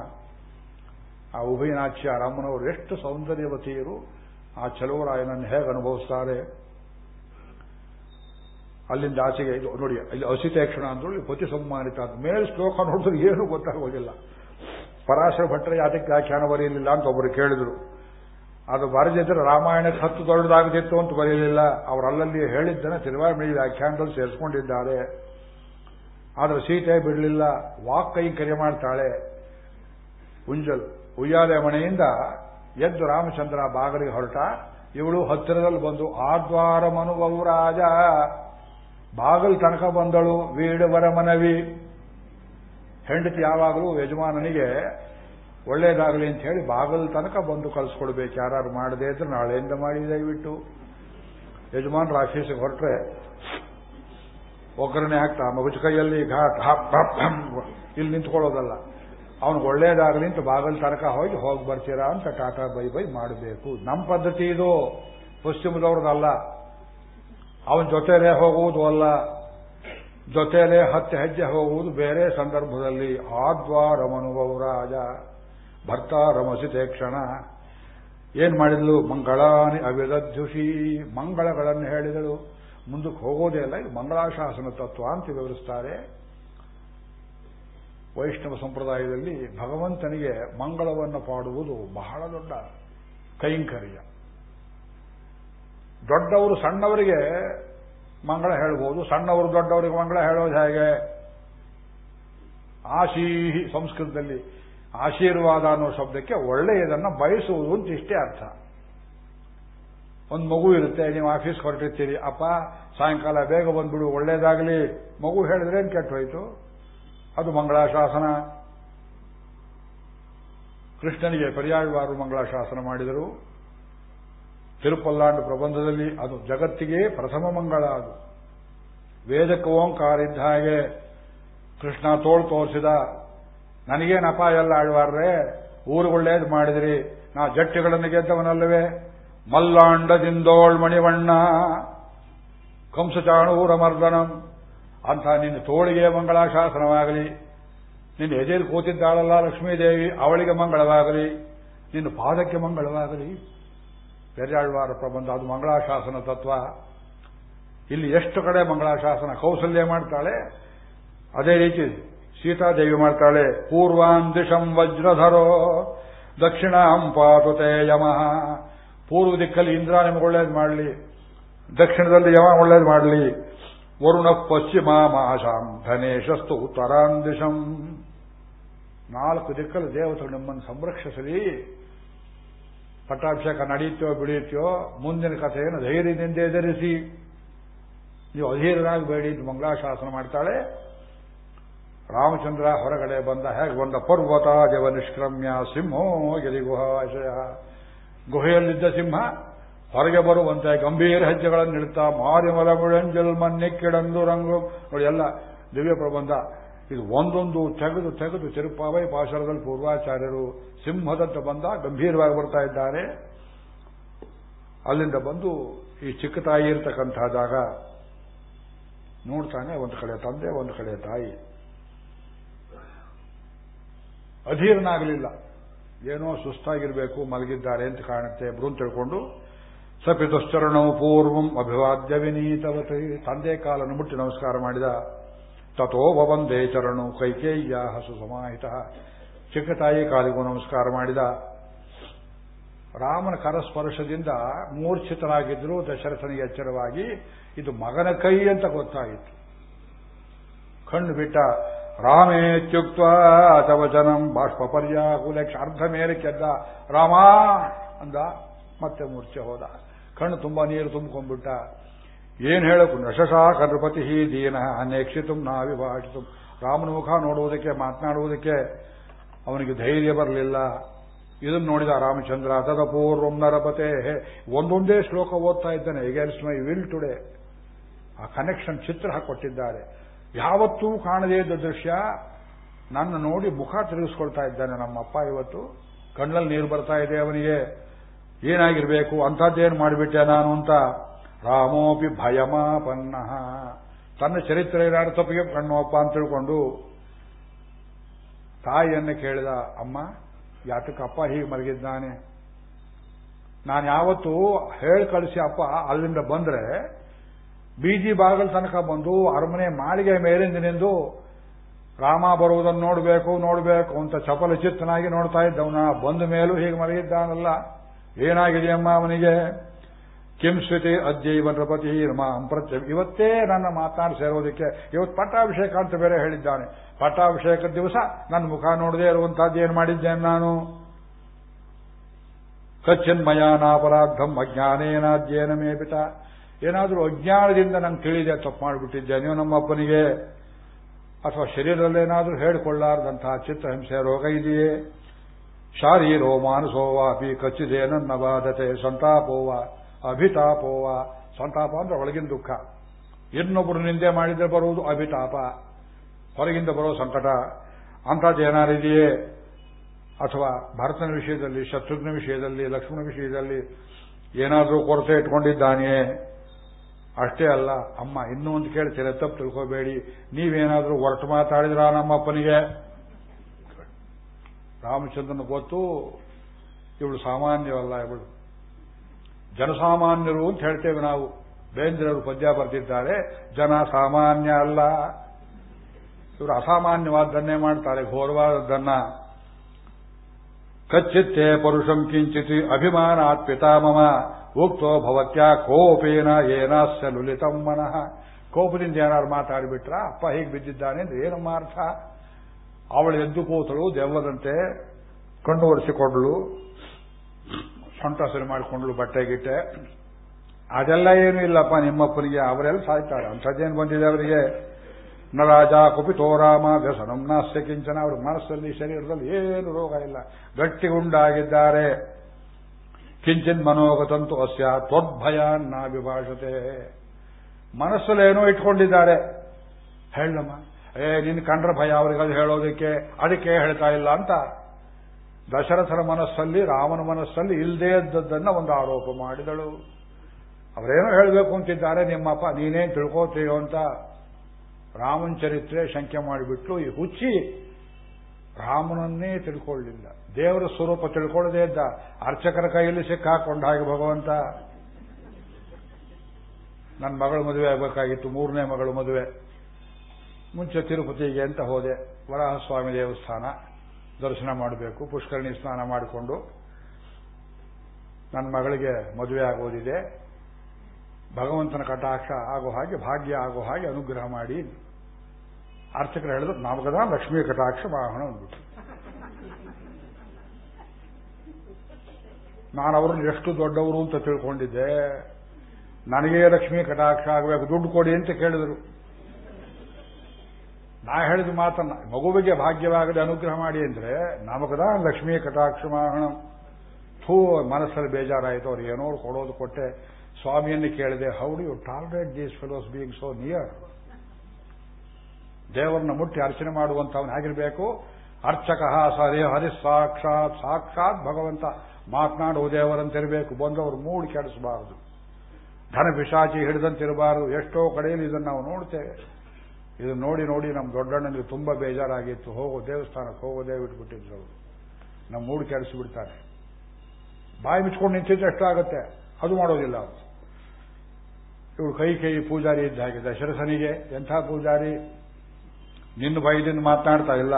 ಆ ಉಭಯನಾಚ್ಯ ರಾಮನವರು ಎಷ್ಟು ಸೌಂದರ್ಯವತಿಯರು, ಆ ಚಲುವರಾಯನನ್ನು ಹೇಗೆ ಅನುಭವಿಸ್ತಾರೆ. ಅಲ್ಲಿಂದ ಆಚೆಗೆ ಇದು ನೋಡಿ, ಇಲ್ಲಿ ಅಸಿತೇಕ್ಷಣ ಅಂದ್ರೆ ಪತಿ ಸಮ್ಮಾನಿತ ಅಂತ. ಮೇಲೆ ಶ್ಲೋಕ ನೋಡಿದ್ರೆ ಏನು ಗೊತ್ತಾಗೋದಿಲ್ಲ. ಪರಾಶರ ಭಟ್ಟರ ಯಾತಕ್ಕೆ ವ್ಯಾಖ್ಯಾನ ಬರೆಯಲಿಲ್ಲ ಅಂತ ಒಬ್ಬರು ಕೇಳಿದ್ರು. ಅದು ಬರೆದಿದ್ರೆ ರಾಮಾಯಣಕ್ಕೆ ಹತ್ತು ದೊಡ್ಡದಾಗದಿತ್ತು ಅಂತ ಬರೆಯಲಿಲ್ಲ. ಅವರಲ್ಲಲ್ಲಿ ಹೇಳಿದ್ದನ್ನು ತಿರುವಾಮಣಿ ವ್ಯಾಖ್ಯಾನದಲ್ಲಿ ಸೇರಿಸ್ಕೊಂಡಿದ್ದಾರೆ. ಆದರೆ ಸೀತೆ ಬಿಡಲಿಲ್ಲ. ವಾಕ್ ಕೈ ಕರೆ ಮಾಡ್ತಾಳೆ. ಉಂಜಲ್ ಉಯ್ಯಾಲೆ ಮನೆಯಿಂದ ಎದ್ದು ರಾಮಚಂದ್ರ ಬಾಗಲಿಗೆ ಹೊರಟ. ಇವಳು ಹತ್ತಿರದಲ್ಲಿ ಬಂದು, ಆದ್ವಾರ ಮನುವವು ರಾಜ, ಬಾಗಲ್ ತನಕ ಬಂದಳು ವೀಡವರ ಮನವಿ. ಹೆಂಡತಿ ಯಾವಾಗಲೂ ಯಜಮಾನನಿಗೆ ಒಳ್ಳೇದಾಗಲಿ ಅಂತ ಹೇಳಿ ಬಾಗಲ್ ತನಕ ಬಂದು ಕಳಿಸ್ಕೊಡ್ಬೇಕು. ಯಾರು ಮಾಡದೇ ಇದ್ರೆ ನಾಳೆಯಿಂದ ಮಾಡಿ ದಯವಿಟ್ಟು. ಯಜಮಾನ್ರ ಆಫೀಸಿಗೆ ಹೊರಟ್ರೆ ಒಗ್ಗರಣೆ ಆಗ್ತಾ ಮಗುಜ ಕೈಯಲ್ಲಿ ಘಾಟ್ ಇಲ್ಲಿ ನಿಂತ್ಕೊಳ್ಳೋದಲ್ಲ. ಅವನಿಗೆ ಒಳ್ಳೇದಾಗಲಿ ಅಂತ ಬಾಗಲ್ ತನಕ ಹೋಗಿ ಹೋಗಿ ಬರ್ತೀರಾ ಅಂತ ಟಾಟಾ ಬೈ ಬೈ ಮಾಡಬೇಕು. ನಮ್ಮ ಪದ್ಧತಿ ಇದು. ಪಶ್ಚಿಮದವ್ರದಲ್ಲ ಅವನ ಜೊತೆಲೇ ಹೋಗುವುದು ಅಲ್ಲ. ಜೊತೆಲೇ ಹತ್ತು ಹೆಜ್ಜೆ ಹೋಗುವುದು ಬೇರೆ ಸಂದರ್ಭದಲ್ಲಿ. ಆದ್ವಾರಮನುಭವ ರಾಜ. ಭರ್ತಾರಮಸಿತೆ ಕ್ಷಣ. ಏನ್ ಮಾಡಿದ್ಲು? ಮಂಗಳಾನಿ ಅವಿರಧ್ಯುಷಿ ಮಂಗಳಗಳನ್ನು ಹೇಳಿದಳು. ಮುಂದಕ್ಕೆ ಹೋಗೋದೇ ಅಲ್ಲ ಇದು ಮಂಗಳಾಶಾಸನ ತತ್ವ ಅಂತ ವಿವರಿಸ್ತಾರೆ. ವೈಷ್ಣವ ಸಂಪ್ರದಾಯದಲ್ಲಿ ಭಗವಂತನಿಗೆ ಮಂಗಳವನ್ನು ಪಾಡುವುದು ಬಹಳ ದೊಡ್ಡ ಕೈಂಕರ್ಯ. ದೊಡ್ಡವರು ಸಣ್ಣವರಿಗೆ ಮಂಗಳ ಹೇಳಬಹುದು ಸಣ್ಣವರು ದೊಡ್ಡವರಿಗೆ ಮಂಗಳ ಹೇಳೋದು ಹೇಗೆ? ಆಶೀಹಿ ಸಂಸ್ಕೃತದಲ್ಲಿ ಆಶೀರ್ವಾದ ಅನ್ನೋ ಶಬ್ದಕ್ಕೆ ಒಳ್ಳೆಯದನ್ನ ಬಯಸುವುದು ಅಂತ ಇಷ್ಟೇ ಅರ್ಥ. ಒಂದು ಮಗು ಇರುತ್ತೆ, ನೀವು ಆಫೀಸ್ ಹೊರಟಿರ್ತೀರಿ, ಅಪ್ಪ, ಸಾಯಂಕಾಲ ಬೇಗ ಬಂದ್ಬಿಡು, ಒಳ್ಳೇದಾಗಲಿ. ಮಗು ಹೇಳಿದ್ರೆ ಏನು ಕೆಟ್ಟ ಹೋಯ್ತು ಅದು ಮಂಗಳಾಶಾಸನ. ಕೃಷ್ಣನಿಗೆ ಪರ್ಯಾಯವಾರು ಮಂಗಳಾಶಾಸನ ಮಾಡಿದರು. ತಿರುಪಲ್ಲಾಂಡು ಪ್ರಬಂಧದಲ್ಲಿ ಅದು ಜಗತ್ತಿಗೆ ಪ್ರಥಮ ಮಂಗಳ ಅದು. ವೇದಕ್ಕೆ ಓಂಕಾರ ಇದ್ದ ಹಾಗೆ ಕೃಷ್ಣ ತೋಳು ತೋರಿಸಿದ ನನಗೇನು ಅಪಾಯ ಎಲ್ಲ ಆಳ್ವಾರ್ರೆ? ಊರುಗೊಳ್ಳೇದು ಮಾಡಿದಿರಿ. ನಾ ಜಟ್ಟಿಗಳನ್ನು ಗೆದ್ದವನಲ್ಲವೇ? ಮಲ್ಲಾಂಡದಿಂದೋಳ್ ಮಣಿವಣ್ಣ. ಕಂಸಚಾಣೂರ ಮರ್ದನಂ ಅಂತ ನಿನ್ನ ತೋಳಿಗೆ ಮಂಗಳಾಶಾಸನವಾಗಲಿ. ನಿನ್ನ ಎದೆಯಲ್ಲಿ ಕೂತಿದ್ದಾಳಲ್ಲ ಲಕ್ಷ್ಮೀದೇವಿ, ಅವಳಿಗೆ ಮಂಗಳವಾಗಲಿ. ನಿನ್ನ ಪಾದಕ್ಕೆ ಮಂಗಳವಾಗಲಿ. ಪೆರ್ಯಾಳ್ವಾರ ಪ್ರಬಂಧ, ಅದು ಮಂಗಳಾಶಾಸನ ತತ್ವ. ಇಲ್ಲಿ ಎಷ್ಟು ಕಡೆ ಮಂಗಳಾಶಾಸನ ಕೌಸಲ್ಯ ಮಾಡ್ತಾಳೆ? ಅದೇ ರೀತಿ ಸೀತಾದೇವಿ ಮಾಡ್ತಾಳೆ ಪೂರ್ವಾಂ ದಿಶಂ ವಜ್ರಧರೋ, ದಕ್ಷಿಣ ಪಾತುತೆ ಯಮಃ. ಪೂರ್ವ ದಿಕ್ಕಲ್ಲಿ ಇಂದ್ರ ನಿಮಗೆ ಒಳ್ಳೇದು ಮಾಡಲಿ, ದಕ್ಷಿಣದಲ್ಲಿ ಯಮ ಒಳ್ಳೇದು ಮಾಡಲಿ. ವರುಣ ಪಶ್ಚಿಮ ಮಹಾಶಾಂ ಧನೇಶಸ್ತು ಉತ್ತರಾಂದಿಶಂ ನಾಲ್ಕು ದಿಕ್ಕಲ್ಲಿ ದೇವತೆಗಳು ನಿಮ್ಮನ್ನು ಸಂರಕ್ಷಿಸಲಿ. ಪಟ್ಟಾಭಿಷೇಕ ನಡೆಯುತ್ತೋ ಬಿಡಿಯುತ್ತೋ ಮುಂದಿನ ಕಥೆಯನ್ನು ಧೈರ್ಯದಿಂದ ಎದುರಿಸಿ. ನೀವು ಅಧೀರರಾಗಬೇಡಿ ಅಂತ ಮಂಗಳಾಶಾಸನ ಮಾಡ್ತಾಳೆ. ರಾಮಚಂದ್ರ ಹೊರಗಡೆ ಬಂದ ಹೇಗೆ ಬಂದ? ಪರ್ವತ ಜವ ನಿಷ್ಕ್ರಮ್ಯ ಸಿಂಹೋ ಗಿರಿ ಗುಹಾಶಯ ಗುಹೆಯಲ್ಲಿದ್ದ ಸಿಂಹ ಹೊರಗೆ ಬರುವಂತೆ ಗಂಭೀರ ಹೆಜ್ಜೆಗಳನ್ನು ಇಡ್ತಾ ಮಾರಿ ಮಲ ಮುಳಂಜಲ್ ಮನ್ನಿಕ್ಕಿಡಂದು ರಂಗು. ನೋಡಿ ಎಲ್ಲ ದಿವ್ಯ ಪ್ರಬಂಧ. ಇದು ಒಂದೊಂದು ತೆಗೆದು ತೆಗೆದು ತಿರುಪಾವೈ ಪಾಶರದಲ್ಲಿ ಪೂರ್ವಾಚಾರ್ಯರು ಸಿಂಹದಂತ ಬಂದ ಗಂಭೀರವಾಗಿ ಬರ್ತಾ ಇದ್ದಾರೆ. ಅಲ್ಲಿಂದ ಬಂದು ಈ ಚಿಕ್ಕ ತಾಯಿ ಇರತಕ್ಕಂಥ ಜಾಗ ನೋಡ್ತಾನೆ, ಒಂದು ಕಡೆ ತಂದೆ, ಒಂದು ಕಡೆ ತಾಯಿ. ಅಧೀರನಾಗಲಿಲ್ಲ. ಏನೋ ಸುಸ್ತಾಗಿರಬೇಕು, ಮಲಗಿದ್ದಾರೆ ಅಂತ ಕಾಣುತ್ತೆ. ಬ್ರೂನ್ ತಿಳ್ಕೊಂಡು ಸಪಿತಶ್ಚರಣವು ಪೂರ್ವಂ ಅಭಿವಾದ್ಯ ವಿನೀತವತಿ. ತಂದೆ ಕಾಲನ್ನು ಮುಟ್ಟಿ ನಮಸ್ಕಾರ ಮಾಡಿದ ತಥೋ ಭವಂದೇ ಚರಣು ಕೈಕೇಯ್ಯ ಹಸು ಸಮಾಹಿತ. ಚಿಕ್ಕ ಕಾಲಿಗೂ ನಮಸ್ಕಾರ ಮಾಡಿದ. ರಾಮನ ಕರಸ್ಪರ್ಶದಿಂದ ಮೂರ್ಛಿತರಾಗಿದ್ದರು ದಶರಥನಿಗೆ ಎಚ್ಚರವಾಗಿ, ಇದು ಮಗನ ಕೈ ಅಂತ ಗೊತ್ತಾಯಿತು. ಕಣ್ಣು ಬಿಟ್ಟ ರಾಮೇತ್ಯುಕ್ತ ತವಚನಂ ಬಾಷ್ಪರ್ಯ ಪರ್ಯಾಕುಲಕ್ಷ ಅರ್ಧ ಮೇಲೆ ಕೆದ್ದ ರಾಮ ಅಂದ, ಮತ್ತೆ ಮೂರ್ಛೆ ಹೋದ. ಕಣ್ಣು ತುಂಬಾ ನೀರು ತುಂಬಿಕೊಂಡ್ಬಿಟ್ಟ. ಏನ್ ಹೇಳಕು? ನಶಶಾ ಕನೃಪತಿ ದೀನ, ಅನೇಕ್ಷಿತು ನಾವಿಭಾಷಿತು. ರಾಮನ ಮುಖ ನೋಡುವುದಕ್ಕೆ, ಮಾತನಾಡುವುದಕ್ಕೆ ಅವನಿಗೆ ಧೈರ್ಯ ಬರಲಿಲ್ಲ. ಇದನ್ನು ನೋಡಿದ ರಾಮಚಂದ್ರ ತದ ಪೂರ್ವಂ ನರಪತೆ. ಒಂದೊಂದೇ ಶ್ಲೋಕ ಓದ್ತಾ ಇದ್ದಾನೆ. Against my will today. ಆ ಕನೆಕ್ಷನ್ ಚಿತ್ರ ಹಾಕೊಟ್ಟಿದ್ದಾರೆ ಯಾವತ್ತೂ ಕಾಣದೇ ಇದ್ದ ದೃಶ್ಯ ನನ್ನ ನೋಡಿ ಮುಖ ತಿರುಗಿಸ್ಕೊಳ್ತಾ ಇದ್ದಾನೆ ನಮ್ಮಪ್ಪ ಇವತ್ತು. ಕಣ್ಣಲ್ಲಿ ನೀರು ಬರ್ತಾ ಇದೆ ಅವನಿಗೆ. ಏನಾಗಿರ್ಬೇಕು? ಅಂಥದ್ದೇನು ಮಾಡಿಬಿಟ್ಟೆ ನಾನು ಅಂತ. ರಾಮೋಪಿ ಭಯಮಾಪನ್ನ. ತನ್ನ ಚರಿತ್ರೆ ಏನಾದ್ರು ತಪ್ಪಿಗೆ ಕಣ್ಣೋಪ್ಪ ಅಂತ ತಿಳ್ಕೊಂಡು ತಾಯಿಯನ್ನು ಕೇಳಿದ, ಅಮ್ಮ ಯಾತಕ್ಕಪ್ಪ ಹೀಗೆ ಮಲಗಿದ್ದಾನೆ? ನಾನು ಯಾವತ್ತು ಹೇಳಿ ಕಳಿಸಿ ಅಪ್ಪ ಅಲ್ಲಿಂದ ಬಂದ್ರೆ ಬೀದಿ ಬಾಗಲ್ ತನಕ ಬಂದು ಅರಮನೆ ಮಾಳಿಗೆ ಮೇಲಿಂದಿನಿಂದು ರಾಮ ಬರುವುದನ್ನು ನೋಡಬೇಕು ನೋಡಬೇಕು ಅಂತ ಚಪಲ ಚಿತ್ತನಾಗಿ ನೋಡ್ತಾ ಇದ್ದವನ. ಬಂದ ಮೇಲೂ ಹೀಗೆ ಮಲಗಿದ್ದಾನಲ್ಲ. ಏನಾಗಿದೆಯಮ್ಮ ಅವನಿಗೆ? ಕಿಂಸ್ವಿತಿ ಸ್ವಿತಿ ಅದ್ಯೈವ ನೃಪತಿ ಮಾಂ ಪ್ರತ್ಯ ಇವತ್ತೇ ನನ್ನ ಮಾತನಾಡಿ ಸೇರೋದಕ್ಕೆ. ಇವತ್ತು ಪಟ್ಟಾಭಿಷೇಕ ಅಂತ ಬೇರೆ ಹೇಳಿದ್ದಾನೆ. ಪಟ್ಟಾಭಿಷೇಕದ ದಿವಸ ನನ್ನ ಮುಖ ನೋಡದೆ ಇರುವಂತಹದ್ದು ಏನು ಮಾಡಿದ್ದೇನೆ ನಾನು? ಕಚ್ಚಿನ್ಮಯಾನಾಪರಾಧಂ ಅಜ್ಞಾನೇನಾದ್ಯೇನ ಮೇಪಿತ. ಏನಾದರೂ ಅಜ್ಞಾನದಿಂದ ನಂಗೆ ತಿಳಿದೆ, ತಪ್ಪು ಮಾಡಿಬಿಟ್ಟಿದ್ದೇನೆ ನಮ್ಮಪ್ಪನಿಗೆ ಅಥವಾ ಶರೀರದಲ್ಲೇನಾದರೂ ಹೇಳಿಕೊಳ್ಳಾರ್ದಂತಹ ಚಿತ್ರಹಿಂಸೆ ರೋಗ ಇದೆಯೇ? ಶಾರೀರೋ ಮಾನಸೋವಾಪಿ ಕಚ್ಚಿದೇನನ್ನ ಬಾಧತೆ, ಸಂತಾಪೋವ, ಅಭಿತಾಪೋವ. ಸಂತಾಪ ಅಂದ್ರೆ ಒಳಗಿನ ದುಃಖ. ಇನ್ನೊಬ್ಬರು ನಿಂದೆ ಮಾಡಿದ್ರೆ ಬರುವುದು ಅಭಿತಾಪ. ಹೊರಗಿಂದ ಬರೋ ಸಂಕಟ. ಅಂಥದ್ದೇನಾರಿದೆಯೇ ಅಥವಾ ಭರತನ ವಿಷಯದಲ್ಲಿ, ಶತ್ರುಘ್ನ ವಿಷಯದಲ್ಲಿ ಲಕ್ಷ್ಮಣ ವಿಷಯದಲ್ಲಿ ಏನಾದರೂ ಕೊರತೆ ಇಟ್ಕೊಂಡಿದ್ದಾನೆಯೇ? ಅಷ್ಟೇ ಅಲ್ಲ, ಅಮ್ಮ, ಇನ್ನೂ ಒಂದು ಕೇಳ್ತೀರ ತಪ್ಪು ತಿಳ್ಕೋಬೇಡಿ. ನೀವೇನಾದರೂ ಹೊರಟು ಮಾತಾಡಿದ್ರ ನಮ್ಮಪ್ಪನಿಗೆ? ರಾಮಚಂದ್ರನ ಗೊತ್ತು, ಇವಳು ಸಾಮಾನ್ಯವಲ್ಲ ಇವಳು. ಜನಸಾಮಾನ್ಯರು ಅಂತ ಹೇಳ್ತೇವೆ ನಾವು. ಬೇಂದ್ರವರು ಪದ್ಯ ಬರೆದಿದ್ದಾರೆ, ಜನ ಸಾಮಾನ್ಯ ಅಲ್ಲ. ಇವರು ಅಸಾಮಾನ್ಯವಾದ್ದನ್ನೇ ಮಾಡ್ತಾರೆ, ಘೋರವಾದದ್ದನ್ನ. ಕಚ್ಚಿತ್ತೇ ಪರುಷಂ ಕಿಂಚಿತ್ ಅಭಿಮಾನಾತ್ ಪಿತಾಮಮ ಉಕ್ತೋ ಭವತ್ಯ ಕೋಪೇನ ಏನಾಸ್ಯ ಲುಲಿತಂ ಮನಃ ಕೋಪದಿಂದ ಏನಾದ್ರು ಮಾತಾಡಿಬಿಟ್ರ? ಅಪ್ಪ ಹೀಗೆ ಬಿದ್ದಿದ್ದಾನೆ ಅಂದ್ರೆ ಏನಮ್ಮ ಅರ್ಥ? ಅವಳು ಎದ್ದು ಕೂತಳು ದೆವ್ವದಂತೆ ಕಣ್ಣು ಒರೆಸಿಕೊಂಡಳು ಸೊಂಟ ಸರಿ ಮಾಡಿಕೊಂಡಳು, ಬಟ್ಟೆ ಗಿಟ್ಟೆ. ಅದೆಲ್ಲ ಏನೂ ಇಲ್ಲಪ್ಪ, ನಿಮ್ಮಪ್ಪನಿಗೆ, ಅವರೆಲ್ಲ ಸಾಯ್ತಾರೆ. ಅಂಥದ್ದೇನು ಬಂದಿದೆ ಅವರಿಗೆ? ನ ರಾಜ ಕುಪಿತೋ ರಾಮ, ವ್ಯಸನಂ ನಾಸ್ಯ ಕಿಂಚನ. ಅವರ ಮನಸ್ಸಲ್ಲಿ, ಶರೀರದಲ್ಲಿ ಏನು ರೋಗ ಇಲ್ಲ. ಗಟ್ಟಿಗುಂಡಾಗಿದ್ದಾರೆ ಕಿಂಚಿನ್ ಮನೋಗತಂತು ಅಸ್ಯ ತ್ವದ್ಭಯಾನ್ನ ವಿಭಾಷತೆ ಮನಸ್ಸಲ್ಲೇನೋ ಇಟ್ಕೊಂಡಿದ್ದಾರೆ. ಹೇಳಮ್ಮ, ಏ, ನಿನ್ ಕಂಡ್ರ ಭಯ ಅವರಿಗೆ ಅದು ಹೇಳೋದಕ್ಕೆ. ಅದಕ್ಕೆ ಹೇಳ್ತಾ ಇಲ್ಲ ಅಂತ. ದಶರಥನ ಮನಸ್ಸಲ್ಲಿ, ರಾಮನ ಮನಸ್ಸಲ್ಲಿ ಇಲ್ಲದೇ ಇದ್ದದ್ದನ್ನ ಒಂದು ಆರೋಪ ಮಾಡಿದಳು. ಅವರೇನೋ ಹೇಳಬೇಕು ಅಂತಿದ್ದಾರೆ, ನಿಮ್ಮಪ್ಪ. ನೀನೇನ್ ತಿಳ್ಕೋತೀಯೋ ಅಂತ. ರಾಮನ ಚರಿತ್ರೆ ಶಂಕೆ ಮಾಡಿಬಿಟ್ಟು ಈ ಹುಚ್ಚಿ ರಾಮನನ್ನೇ ತಿಳ್ಕೊಳ್ಳಿಲ್ಲ. ದೇವರ ಸ್ವರೂಪ ತಿಳ್ಕೊಳ್ಳದೇ ಇದ್ದ ಅರ್ಚಕರ ಕೈಯಲ್ಲಿ ಸಿಕ್ಕಾಕೊಂಡ ಹಾಗೆ ಭಗವಂತ. ನನ್ನ ಮಗಳು ಮದುವೆ ಆಗಬೇಕಾಗಿತ್ತು, ಮೂರನೇ ಮಗಳು ಮದುವೆ. ಮುಂಚೆ ತಿರುಪತಿಗೆ ಅಂತ ಹೋದೆ. ವರಾಹಸ್ವಾಮಿ ದೇವಸ್ಥಾನ. ದರ್ಶನ ಮಾಡಬೇಕು. ಪುಷ್ಕರಣಿ ಸ್ನಾನ ಮಾಡಿಕೊಂಡು ನನ್ನ ಮಗಳಿಗೆ ಮದುವೆ ಆಗೋದಿದೆ. ಭಗವಂತನ ಕಟಾಕ್ಷ ಆಗೋ ಹಾಗೆ, ಭಾಗ್ಯ ಆಗೋ ಹಾಗೆ ಅನುಗ್ರಹ ಮಾಡಿ. ಅರ್ಚಕರು ಹೇಳಿದ್ರು ನಾಮಕದ ಲಕ್ಷ್ಮೀ ಕಟಾಕ್ಷ ವಾಹನ ಅಂದ್ಬಿಟ್ಟು. ನಾನು ಅವ್ರನ್ನ ಎಷ್ಟು ದೊಡ್ಡವರು ಅಂತ ತಿಳ್ಕೊಂಡಿದ್ದೆ. ನನಗೆ ಲಕ್ಷ್ಮೀ ಕಟಾಕ್ಷ ಆಗಬೇಕು, ದುಡ್ಡು ಕೊಡಿ ಅಂತ ಕೇಳಿದರು. ನಾ ಹೇಳಿದ ಮಾತನ್ನ, ಮಗುವಿಗೆ ಭಾಗ್ಯವಾಗದೆ ಅನುಗ್ರಹ ಮಾಡಿ ಅಂದ್ರೆ ನಾಮಕದ ಲಕ್ಷ್ಮೀ ಕಟಾಕ್ಷ ವಾಹನ. ಥೂ, ಮನಸ್ಸಲ್ಲಿ ಬೇಜಾರಾಯಿತು, ಅವ್ರು ಏನೋ ಕೊಡೋದು ಕೊಟ್ಟೆ. ಸ್ವಾಮಿಯನ್ನು ಕೇಳಿದೆ how do you tolerate these fellows being so near ದೇವರನ್ನ ಮುಟ್ಟಿ ಅರ್ಚನೆ ಮಾಡುವಂತವನು ಹೇಗಿರಬೇಕು? ಅರ್ಚಕ ಸರಿ ಹರಿ ಸಾಕ್ಷಾತ್ ಸಾಕ್ಷಾತ್ ಭಗವಂತ, ಮಾತನಾಡುವ ದೇವರಂತಿರಬೇಕು. ಬಂದವರು ಮೂಡ್ ಕೆಡಿಸಬಾರದು. ಧನ ಪಿಶಾಚಿ ಹಿಡಿದಂತಿರಬಾರದು. ಎಷ್ಟೋ ಕಡೆಯಲ್ಲಿ ಇದನ್ನು ನಾವು ನೋಡ್ತೇವೆ. ಇದನ್ನು ನೋಡಿ ನೋಡಿ ನಮ್ಮ ದೊಡ್ಡಣ್ಣನಿಗೆ ತುಂಬಾ ಬೇಜಾರಾಗಿತ್ತು. ಹೋಗೋ, ದೇವಸ್ಥಾನಕ್ಕೆ ಹೋಗೋದೇ ಬಿಟ್ಬಿಟ್ಟಿದ್ರು ಅವರು. ನಮ್ಮ ಮೂಡ್ ಕೆಡಿಸಿಬಿಡ್ತಾರೆ. ಬಾಯಿ ಮುಚ್ಕೊಂಡು ನಿಂತಿದ್ರೆ ಎಷ್ಟಾಗುತ್ತೆ? ಅದು ಮಾಡೋದಿಲ್ಲ ಅವರು. ಇವಳು ಕೈ ಕೈ ಪೂಜಾರಿ ಇದ್ದ ಹಾಗೆ ದಶರಥನಿಗೆ ಎಂಥ ಪೂಜಾರಿ? ನಿನ್ನ ಬೈದಿಂದ ಮಾತನಾಡ್ತಾ ಇಲ್ಲ.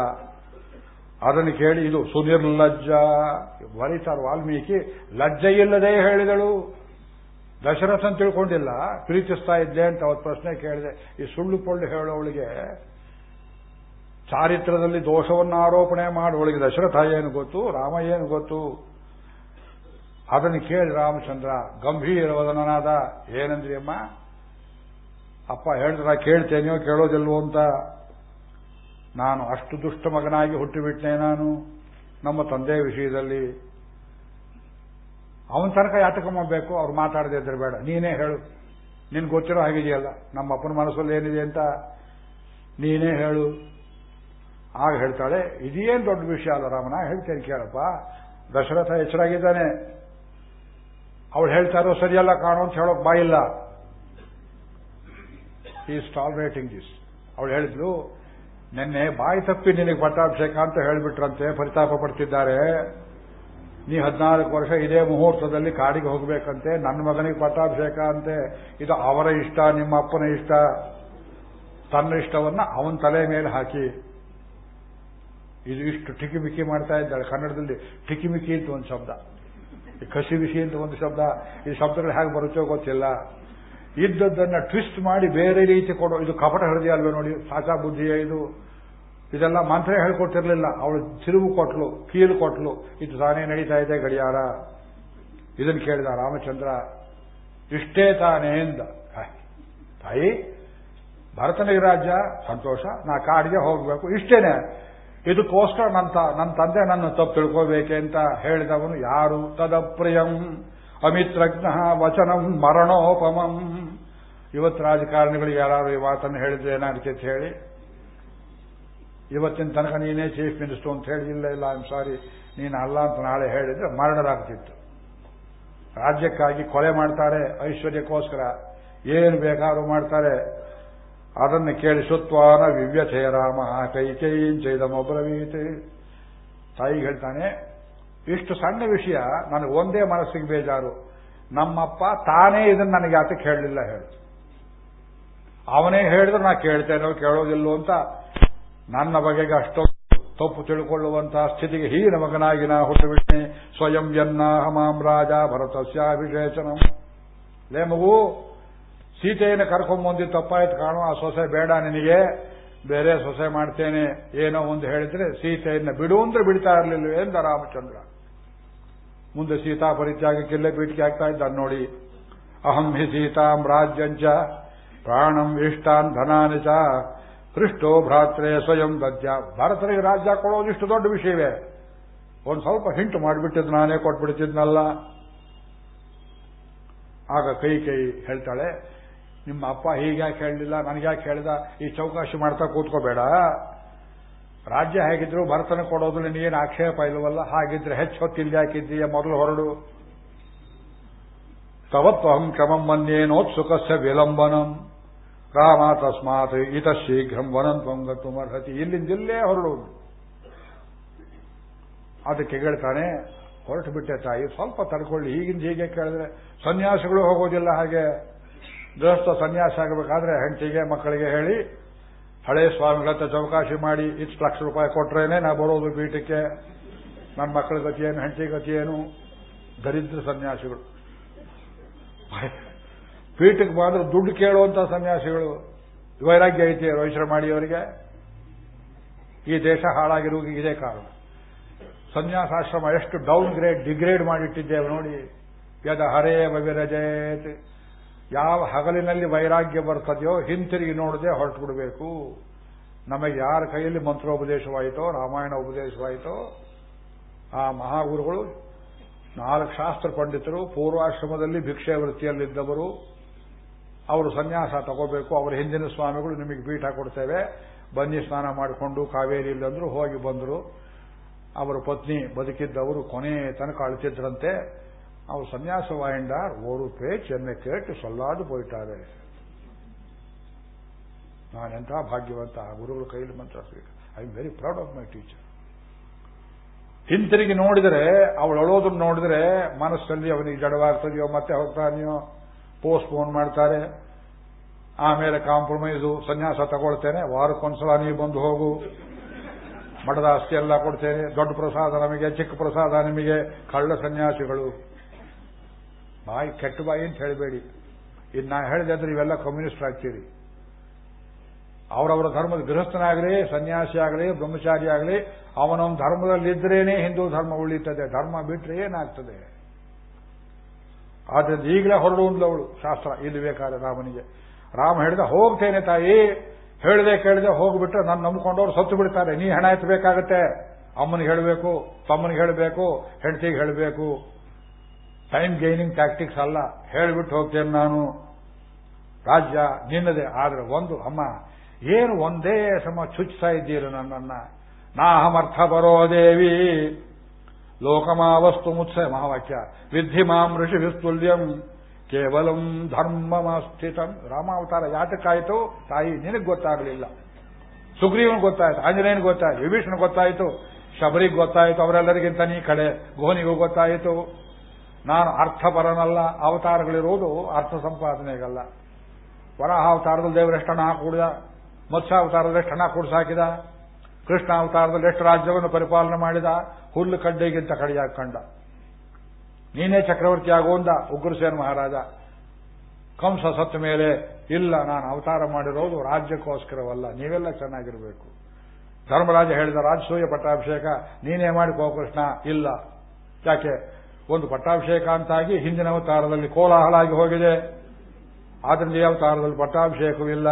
ಅದನ್ನು ಕೇಳಿ ಇದು ಸುನಿರ್ಲಜ್ಜ ಬರೀತಾರ ವಾಲ್ಮೀಕಿ ಲಜ್ಜೆಯಿಲ್ಲದೆ ಹೇಳಿದಳು. ದಶರಥನ್ ತಿಳ್ಕೊಂಡಿಲ್ಲ. ಪ್ರೀತಿಸ್ತಾ ಇದ್ದೆ ಅಂತ ಅವತ್ತು ಪ್ರಶ್ನೆ ಕೇಳಿದೆ. ಈ ಸುಳ್ಳು ಪೊಳ್ಳು ಹೇಳೋವಳಿಗೆ ಚಾರಿತ್ರದಲ್ಲಿ ದೋಷವನ್ನು ಆರೋಪಣೆ ಮಾಡುವಳಿಗೆ ದಶರಥ ಏನು ಗೊತ್ತು, ರಾಮ ಏನು ಗೊತ್ತು? ಅದನ್ನು ಕೇಳಿ ರಾಮಚಂದ್ರ ಗಂಭೀರವದನಾದ ಏನಂದ್ರಿ ಅಮ್ಮ? ಅಪ್ಪ, ಹೇಳಿದ್ರ ಕೇಳ್ತೇನೆಯೋ, ಕೇಳೋದಿಲ್ವೋ ಅಂತ. ನಾನು ಅಷ್ಟು ದುಷ್ಟ ಮಗನಾಗಿ ಹುಟ್ಟಿಬಿಟ್ಟೆ ನಾನು, ನಮ್ಮ ತಂದೆ ವಿಷಯದಲ್ಲಿ. ಅವನ ತನಕ ಯಾತಕಮ್ಮಬೇಕು ಅವ್ರು ಮಾತಾಡದೆ ಇದ್ರೆ ಬೇಡ. ನೀನೇ ಹೇಳು. ನಿನ್ ಗೊತ್ತಿರೋ ಹಾಗಿದೆಯಲ್ಲ. ನಮ್ಮ ಅಪ್ಪನ ಮನಸ್ಸಲ್ಲಿ ಏನಿದೆ ಅಂತ ನೀನೇ ಹೇಳು. ಆಗ ಹೇಳ್ತಾಳೆ, ಇದೇನು ದೊಡ್ಡ ವಿಷಯ ಅಲ್ಲ ರಾಮನ ಹೇಳ್ತೇನೆ ಕೇಳಪ್ಪ. ದಶರಥ ಎಚ್ಚರಾಗಿದ್ದಾನೆ. ಅವಳು ಹೇಳ್ತಾರೋ ಸರಿಯಲ್ಲ ಕಾಣೋ ಅಂತ ಹೇಳೋಕ್ ಬಾಯಿಲ್ಲ. ಈಸ್ ಟಾಲರೇಟಿಂಗ್ ದಿಸ್ ಅವಳು ಹೇಳಿದ್ಲು ನಿನ್ನೆ ಬಾಯಿ ತಪ್ಪಿ ನಿನಗೆ ಪಟ್ಟಾಭಿಷೇಕ ಅಂತ ಹೇಳಿಬಿಟ್ರಂತೆ, ಪರಿತಾಪ ಪಡ್ತಿದ್ದಾರೆ. ನೀ ಹದಿನಾಲ್ಕು ವರ್ಷ ಇದೇ ಮುಹೂರ್ತದಲ್ಲಿ ಕಾಡಿಗೆ ಹೋಗಬೇಕಂತೆ ನನ್ನ ಮಗನಿಗೆ ಪಟ್ಟಾಭಿಷೇಕ ಅಂತೆ. ಇದು ಅವರ ಇಷ್ಟ, ನಿಮ್ಮ ಅಪ್ಪನ ಇಷ್ಟ. ತನ್ನ ಇಷ್ಟವನ್ನ ಅವನ ತಲೆ ಮೇಲೆ ಹಾಕಿ. ಇದು ಇಷ್ಟು ಟಿಕಿಮಿಕಿ ಮಾಡ್ತಾ ಇದ್ದಾಳೆ ಕನ್ನಡದಲ್ಲಿ. ಟಿಕಿಮಿಕಿ ಅಂತ ಒಂದು ಶಬ್ದ. ಕಸಿ ಬಿಸಿ ಅಂತ ಒಂದು ಶಬ್ದ, ಈ ಶಬ್ದಗಳು ಹೇಗೆ ಬರುತ್ತೋ ಗೊತ್ತಿಲ್ಲ. ಇದ್ದದ್ದನ್ನ ಟ್ವಿಸ್ಟ್ ಮಾಡಿ ಬೇರೆ ರೀತಿ ಕೊಡೋ. ಇದು ಕಪಟ ಹೃದಯ ಅಲ್ವೇ ನೋಡಿ ಸಾಚಾ ಬುದ್ಧಿಯೇ ಇದು. ಇದೆಲ್ಲ ಮಂತ್ರ ಹೇಳ್ಕೊಟ್ಟಿರಲಿಲ್ಲ. ಅವಳು ತಿರುವು ಕೊಟ್ಲು, ಕೀಲು ಕೊಟ್ಲು. ಇದು ತಾನೇ ನಡೀತಾ ಇದೆ ಗಡಿಯಾರ. ಇದನ್ನು ಕೇಳಿದ ರಾಮಚಂದ್ರ, ಇಷ್ಟೇ ತಾನೇ ಎಂದ. ತಾಯಿ ಭರತನಿಗೆ ರಾಜ್ಯ, ಸಂತೋಷ, ನಾ ಕಾಡಿಗೆ ಹೋಗಬೇಕು. ಇಷ್ಟೇನೆ. ಇದಕ್ಕೋಸ್ಕರ ನನ್ನ ನನ್ನ ತಂದೆ ನನ್ನ ತಪ್ಪು ತಿಳ್ಕೋಬೇಕೆ ಅಂತ ಹೇಳಿದವನು ಯಾರು? ತದಪ್ರಿಯಂ ಅಮಿತ್ರಜ್ಞ ವಚನಂ ಮರಣೋಪಮಂ. ಇವತ್ತು ರಾಜಕಾರಣಿಗಳಿಗೆ ಯಾರು ಈ ಮಾತನ್ನು ಹೇಳಿದ್ರೆ ಅಂತ ಹೇಳಿ. ಇವತ್ತಿನ ತನಕ ನೀನೇ ಚೀಫ್ ಮಿನಿಸ್ಟರ್ ಅಂತ ಹೇಳಿ, ಇಲ್ಲ ಇಲ್ಲ ಐಮ್ ಸಾರಿ ನೀನು ಅಲ್ಲ ಅಂತ ನಾಳೆ ಹೇಳಿದ್ರೆ ಮರ್ಡರ್ ಆಗ್ತಿತ್ತು ರಾಜ್ಯಕ್ಕಾಗಿ ಕೊಲೆ ಮಾಡ್ತಾರೆ, ಐಶ್ವರ್ಯಕ್ಕೋಸ್ಕರ. ಏನು ಬೇಕಾದ್ರೂ ಮಾಡ್ತಾರೆ. ಅದನ್ನು ಕೇಳಿ ಸುತ್ವಾನ ವಿವ್ಯಥೆ ರಾಮ. ಕೈಕೈಂಚೈದಮೊಬ್ರವೀತ್ ತಾಯಿ ಹೇಳ್ತಾನೆ, ಇಷ್ಟು ಸಣ್ಣ ವಿಷಯ, ನನಗೆ ಒಂದೇ ಮನಸ್ಸಿಗೆ ಬೇಜಾರು. ನಮ್ಮಪ್ಪ ತಾನೇ ಇದನ್ನು ನನಗೆ ಯಾತಕ್ಕೆ ಹೇಳಲಿಲ್ಲ ಹೇಳು. ಅವನೇ ಹೇಳಿದ್ರೆ ನಾ ಕೇಳ್ತೇನೋ ಕೇಳೋದಿಲ್ಲೋ ಅಂತ ನನ್ನ ಬಗೆಗೆ ಅಷ್ಟೊಂದು ತಪ್ಪು ತಿಳ್ಕೊಳ್ಳುವಂತಹ ಸ್ಥಿತಿಗೆ ಹೀನ ಮಗನಾಗಿ ನಾ ಹುಟ್ಟುಬಿಟ್ಟೆ. ಸ್ವಯಂ ಯನ್ನಾಹಮಾಂ ರಾಜ ಭರತಸ್ಯಾಭಿಷೇಚನಂ. ಲೇ ಮಗು ಸೀತೆಯನ್ನು ಕರ್ಕೊಂಬಂದಿ ತಪ್ಪಾಯ್ತು ಕಾಣು, ಆ ಸೊಸೆ ಬೇಡ ನಿನಗೆ, ಬೇರೆ ಸೊಸೆ ಮಾಡ್ತೇನೆ, ಏನೋ ಒಂದು ಹೇಳಿದ್ರೆ ಸೀತೆಯನ್ನು ಬಿಡು ಅಂದ್ರೆ ಬಿಡ್ತಾ ಇರಲಿಲ್ಲ ಎಂದ ರಾಮಚಂದ್ರ. ಮುಂದೆ ಸೀತಾ ಪರಿತ್ಯಾಗಕ್ಕೆಲ್ಲೇ ಪೀಠಿಕೆ ಆಗ್ತಾ ಇದ್ದಾನೆ ನೋಡಿ. ಅಹಂ ಹಿ ಸೀತಾಂ ರಾಜ್ಯಂಚ, ಪ್ರಾಣಂ ಇಷ್ಟಾನ್ ಧನಾನಿ ಚ ಹೃಷ್ಟೋ ಭ್ರಾತ್ರೆ ಸ್ವಯಂ ದದ್ಯ. ಭಾರತರಿಗೆ ರಾಜ್ಯ ಕೊಡೋದಿಷ್ಟು ದೊಡ್ಡ ವಿಷಯವೇ. ಒಂದು ಸ್ವಲ್ಪ ಹಿಂಟು ಮಾಡಿಬಿಟ್ಟಿದ್ದು ನಾನೇ ಕೊಟ್ಬಿಡ್ತಿದ್ನಲ್ಲ. ಆಗ ಕೈ ಕೈ ಹೇಳ್ತಾಳೆ ನಿಮ್ಮ ಅಪ್ಪ ಹೀಗ್ಯಾಕೆ ಹೇಳಲಿಲ್ಲ ನನಗ್ಯಾಕೆ ಹೇಳಿದ, ಈ ಚೌಕಾಶಿ ಮಾಡ್ತಾ ಕೂತ್ಕೋಬೇಡ. ರಾಜ್ಯ ಹೇಗಿದ್ರು ಭರತನ ಕೊಡೋದು ನಿನಗೇನು ಆಕ್ಷೇಪ ಇಲ್ಲವಲ್ಲ ಹಾಗಿದ್ರೆ ಹೆಚ್ಚು ಹೊತ್ತಿಲ್ಲ ಹಾಕಿದ್ದೀಯ ಮೊದಲು ಹೊರಡು. ತವತ್ವಹಂ ಕ್ರಮಂ ಮನ್ಯೇನೋತ್ಸುಕಸ್ಯ ವಿಲಂಬನಂ. ರಾಮ ತಸ್ಮಾತ್ ಇತ ಶೀಘ್ರಂ ವನಂತ್ವಂ ಅರ್ಹತಿ ಇಲ್ಲಿಂದಿಲ್ಲೇ ಹೊರಡು ಅದಕ್ಕೆ ಹೇಳ್ತಾನೆ, ಹೊರಟು ಬಿಟ್ಟೆ ತಾಯಿ, ಸ್ವಲ್ಪ ತಡ್ಕೊಳ್ಳಿ. ಈಗಿಂದ ಹೀಗೆ ಕೇಳಿದ್ರೆ ಸನ್ಯಾಸಿಗಳು ಹೋಗೋದಿಲ್ಲ ಹಾಗೆ. ಗೃಹಸ್ಥ ಸನ್ಯಾಸ ಆಗಬೇಕಾದ್ರೆ ಹೆಂಡತಿಗೆ, ಮಕ್ಕಳಿಗೆ ಹೇಳಿ, ಹಳೆ ಸ್ವಾಮಿಗಳತ್ತ ಚೌಕಾಶಿ ಮಾಡಿ, ಇಷ್ಟು ಲಕ್ಷ ರೂಪಾಯಿ ಕೊಟ್ರೇನೆ ನಾ ಬರೋದು ಪೀಠಕ್ಕೆ. ನನ್ನ ಮಕ್ಕಳ ಗತಿ ಏನು, ಹೆಂಡತಿ ಗತಿ ಏನು? ದರಿದ್ರ ಸನ್ಯಾಸಿಗಳು. ಪೀಠಕ್ಕೆ ಬಂದ್ರೆ ದುಡ್ಡು ಕೇಳುವಂತ ಸನ್ಯಾಸಿಗಳು. ವೈರಾಗ್ಯ ಐತಿ, ವೈಶ್ರ ಮಾಡಿ ಅವರಿಗೆ. ಈ ದೇಶ ಹಾಳಾಗಿರುವುದು ಇದೇ ಕಾರಣ. ಸನ್ಯಾಸಾಶ್ರಮ ಎಷ್ಟು ಡೌನ್ ಗ್ರೇಡ್ ಡಿಗ್ರೇಡ್ ಮಾಡಿಟ್ಟಿದ್ದೇವೆ ನೋಡಿ. ಯದ ಹರೇ ವಿರಜೇತ್ ಯಾವ ಹಗಲಿನಲ್ಲಿ ವೈರಾಗ್ಯ ಬರ್ತದೆಯೋ ಹಿಂತಿರುಗಿ ನೋಡದೆ ಹೊರಟು ಬಿಡಬೇಕು ನಮಗೆ ಯಾರ ಕೈಯಲ್ಲಿ ಮಂತ್ರೋಪದೇಶವಾಯಿತೋ, ರಾಮಾಯಣ ಉಪದೇಶವಾಯಿತೋ, ಆ ಮಹಾಗುರುಗಳು ನಾಲ್ಕು ಶಾಸ್ತ್ರ ಪಂಡಿತರು, ಪೂರ್ವಾಶ್ರಮದಲ್ಲಿ ಭಿಕ್ಷೆ ವೃತ್ತಿಯಲ್ಲಿದ್ದವರು, ಅವರು ಸನ್ಯಾಸ ತಗೋಬೇಕು, ಅವರ ಹಿಂದಿನ ಸ್ವಾಮಿಗಳು ನಿಮಗೆ ಪೀಠ ಕೊಡ್ತೇವೆ. ಬನ್ನಿ ಸ್ನಾನ ಮಾಡಿಕೊಂಡು ಕಾವೇರಿ ಇಲ್ಲಂದ್ರು ಹೋಗಿ ಬಂದರು. ಅವರ ಪತ್ನಿ ಬದುಕಿದ್ದವರು ಕೊನೆ ತನಕ ಅಳ್ತಿದ್ರಂತೆ. ಅವರು ಸನ್ಯಾಸ ವಾಯಿಂಡಾರ್ ஒரு பேச்சு என்னை கேட்டு சொல்லாது போயிட்டாரு ನಾನೆಂಥ ಭಾಗ್ಯವಂತ ಆ ಗುರುಗಳ ಕೈಲಿ ಮಂತ್ರ I am very proud of my teacher ಹಿಂತಿರುಗಿ ನೋಡಿದರೆ ಅವಳು ಅಳೋದನ್ನು ನೋಡಿದ್ರೆ ಮನಸ್ಸಲ್ಲಿ ಅವನಿಗೆ ಜಡವಾಗ್ತದೆಯೋ ಮತ್ತೆ ಹೋಗ್ತಾನೆಯೋ ಪೋಸ್ಟ್ಪೋನ್ ಮಾಡ್ತಾರೆ ಆಮೇಲೆ ಕಾಂಪ್ರಮೈಸು ಸನ್ಯಾಸ ತಗೊಳ್ತೇನೆ ವಾರಕ್ಕೊಂದ್ಸಲ ನೀವು ಬಂದು ಹೋಗು ಮಠದ ಆಸ್ತಿ ಎಲ್ಲ ಕೊಡ್ತೇನೆ ದೊಡ್ಡ ಪ್ರಸಾದ ನಮಗೆ ಚಿಕ್ಕ ಪ್ರಸಾದ ನಿಮಗೆ ಕಳ್ಳ ಸನ್ಯಾಸಿಗಳು ಬಾಯಿ ಕೆಟ್ಟ ಬಾಯಿ ಅಂತ ಹೇಳಬೇಡಿ. ಇದು ನಾ ಹೇಳಿದೆ ಅಂದ್ರೆ ಇವೆಲ್ಲ ಕಮ್ಯುನಿಸ್ಟ್ ಆಗ್ತೀರಿ. ಅವರವರ ಧರ್ಮದ ಗೃಹಸ್ಥನಾಗಲಿ, ಸನ್ಯಾಸಿ ಆಗಲಿ, ಬ್ರಹ್ಮಚಾರಿ ಆಗಲಿ, ಅವನೊಂದು ಧರ್ಮದಲ್ಲಿದ್ದರೇನೆ ಹಿಂದೂ ಧರ್ಮ ಉಳಿಯುತ್ತದೆ ಧರ್ಮ ಬಿಟ್ಟರೆ ಏನಾಗ್ತದೆ? ಆದ್ರಿಂದ ಈಗಲೇ ಹೊರಡು ಅವಳು ಶಾಸ್ತ್ರ. ಇಲ್ಲಿ ಬೇಕಾದ್ರೆ ರಾಮನಿಗೆ. ರಾಮ ಹೇಳಿದ, ಹೋಗ್ತೇನೆ ತಾಯಿ. ಹೇಳದೆ ಕೇಳಿದೆ ಹೋಗ್ಬಿಟ್ರೆ ನಾನು ನಂಬ್ಕೊಂಡವ್ರು ಸತ್ತು ಬಿಡ್ತಾರೆ. ನೀ ಹಣ ಎತ್ತಬೇಕಾಗತ್ತೆ. ಅಮ್ಮನಿಗೆ ಹೇಳಬೇಕು, ತಮ್ಮನಿಗೆ ಹೇಳಬೇಕು, ಹೆಂಡತಿಗೆ ಹೇಳಬೇಕು. ಟೈಮ್ ಗೈನಿಂಗ್ ಟ್ಯಾಕ್ಟಿಕ್ಸ್ ಅಲ್ಲ. ಹೇಳಿಬಿಟ್ಟು ಹೋಗ್ತೇನೆ ನಾನು. ರಾಜ್ಯ ನಿನ್ನದೇ. ಆದರೆ ಒಂದು, ಅಮ್ಮ, ಏನು ಒಂದೇ ಸಮ ಚುಚ್ಚಿಸ್ತಾ ಇದ್ದೀರಿ ನನ್ನನ್ನ? ನಾಹಮರ್ಥ ಬರೋ ದೇವಿ. ಲೋಕಮಾವಸ್ತು ಮುತ್ಸ ಮಹಾವಾಕ್ಯ. ವಿದ್ಧಿ ಮಾಂ ಋಷಿ ವಿಸ್ತುಲ್ಯಂ. ಕೇವಲಂ ಧರ್ಮಮಸ್ಥಿತಂ. ರಾಮಾವತಾರ ಯಾತಕ್ಕಾಯಿತು? ತಾಯಿ, ನಿನಗೆ ಗೊತ್ತಾಗಲಿಲ್ಲ. ಸುಗ್ರೀವನ್ ಗೊತ್ತಾಯ್ತು, ಆಂಜನೇಯನ್ ಗೊತ್ತಾಯ್ತು, ವಿಭೀಷಣ ಗೊತ್ತಾಯಿತು, ಶಬರಿಗೆ ಗೊತ್ತಾಯಿತು, ಅವರೆಲ್ಲರಿಗಿಂತ ನೀ ಕಡೆ, ಗೋನಿಗೂ ಗೊತ್ತಾಯಿತು. ನಾನು ಅರ್ಥಪರನಲ್ಲ ಅವತಾರಗಳಿರುವುದು ಅರ್ಥ ಸಂಪಾದನೆಗಲ್ಲ. ವರಾಹಾವತಾರದಲ್ಲಿ ದೇವರು ಎಷ್ಟು ಹಣ ಕೂಡಿದ ಮತ್ಸ್ಯಾವತಾರದಲ್ಲಿ ಎಷ್ಟು ಹಣ ಕೂಡಿಸಾಕಿದ ಕೃಷ್ಣ ಅವತಾರದಲ್ಲಿ ಎಷ್ಟು ರಾಜ್ಯವನ್ನು ಪರಿಪಾಲನೆ ಮಾಡಿದ, ಹುಲ್ಲು ಕಡ್ಡೆಗಿಂತ ಕಡಿಯಾಗಿ ಕಂಡ. ನೀನೇ ಚಕ್ರವರ್ತಿ ಆಗೋಂದ ಉಗ್ರಸೇನ ಮಹಾರಾಜ. ಕಂಸ ಸತ್ತ ಮೇಲೆ, ಇಲ್ಲ, ನಾನು ಅವತಾರ ಮಾಡಿರೋದು ರಾಜ್ಯಕ್ಕೋಸ್ಕರವಲ್ಲ, ನೀವೆಲ್ಲ ಚೆನ್ನಾಗಿರಬೇಕು. ಧರ್ಮರಾಜ ಹೇಳಿದ ರಾಜಸೂಯ ಪಟ್ಟಾಭಿಷೇಕ, ನೀನೇ ಮಾಡಿಕೋ ಕೃಷ್ಣ, ಇಲ್ಲ. ಯಾಕೆ? ಒಂದು ಪಟ್ಟಾಭಿಷೇಕ ಅಂತಾಗಿ ಹಿಂದಿನ ಅವತಾರದಲ್ಲಿ ಕೋಲಾಹಲ ಆಗಿ ಹೋಗಿದೆ. ಆದ್ರಿಂದ ಈ ಅವತಾರದಲ್ಲಿ ಪಟ್ಟಾಭಿಷೇಕವಿಲ್ಲ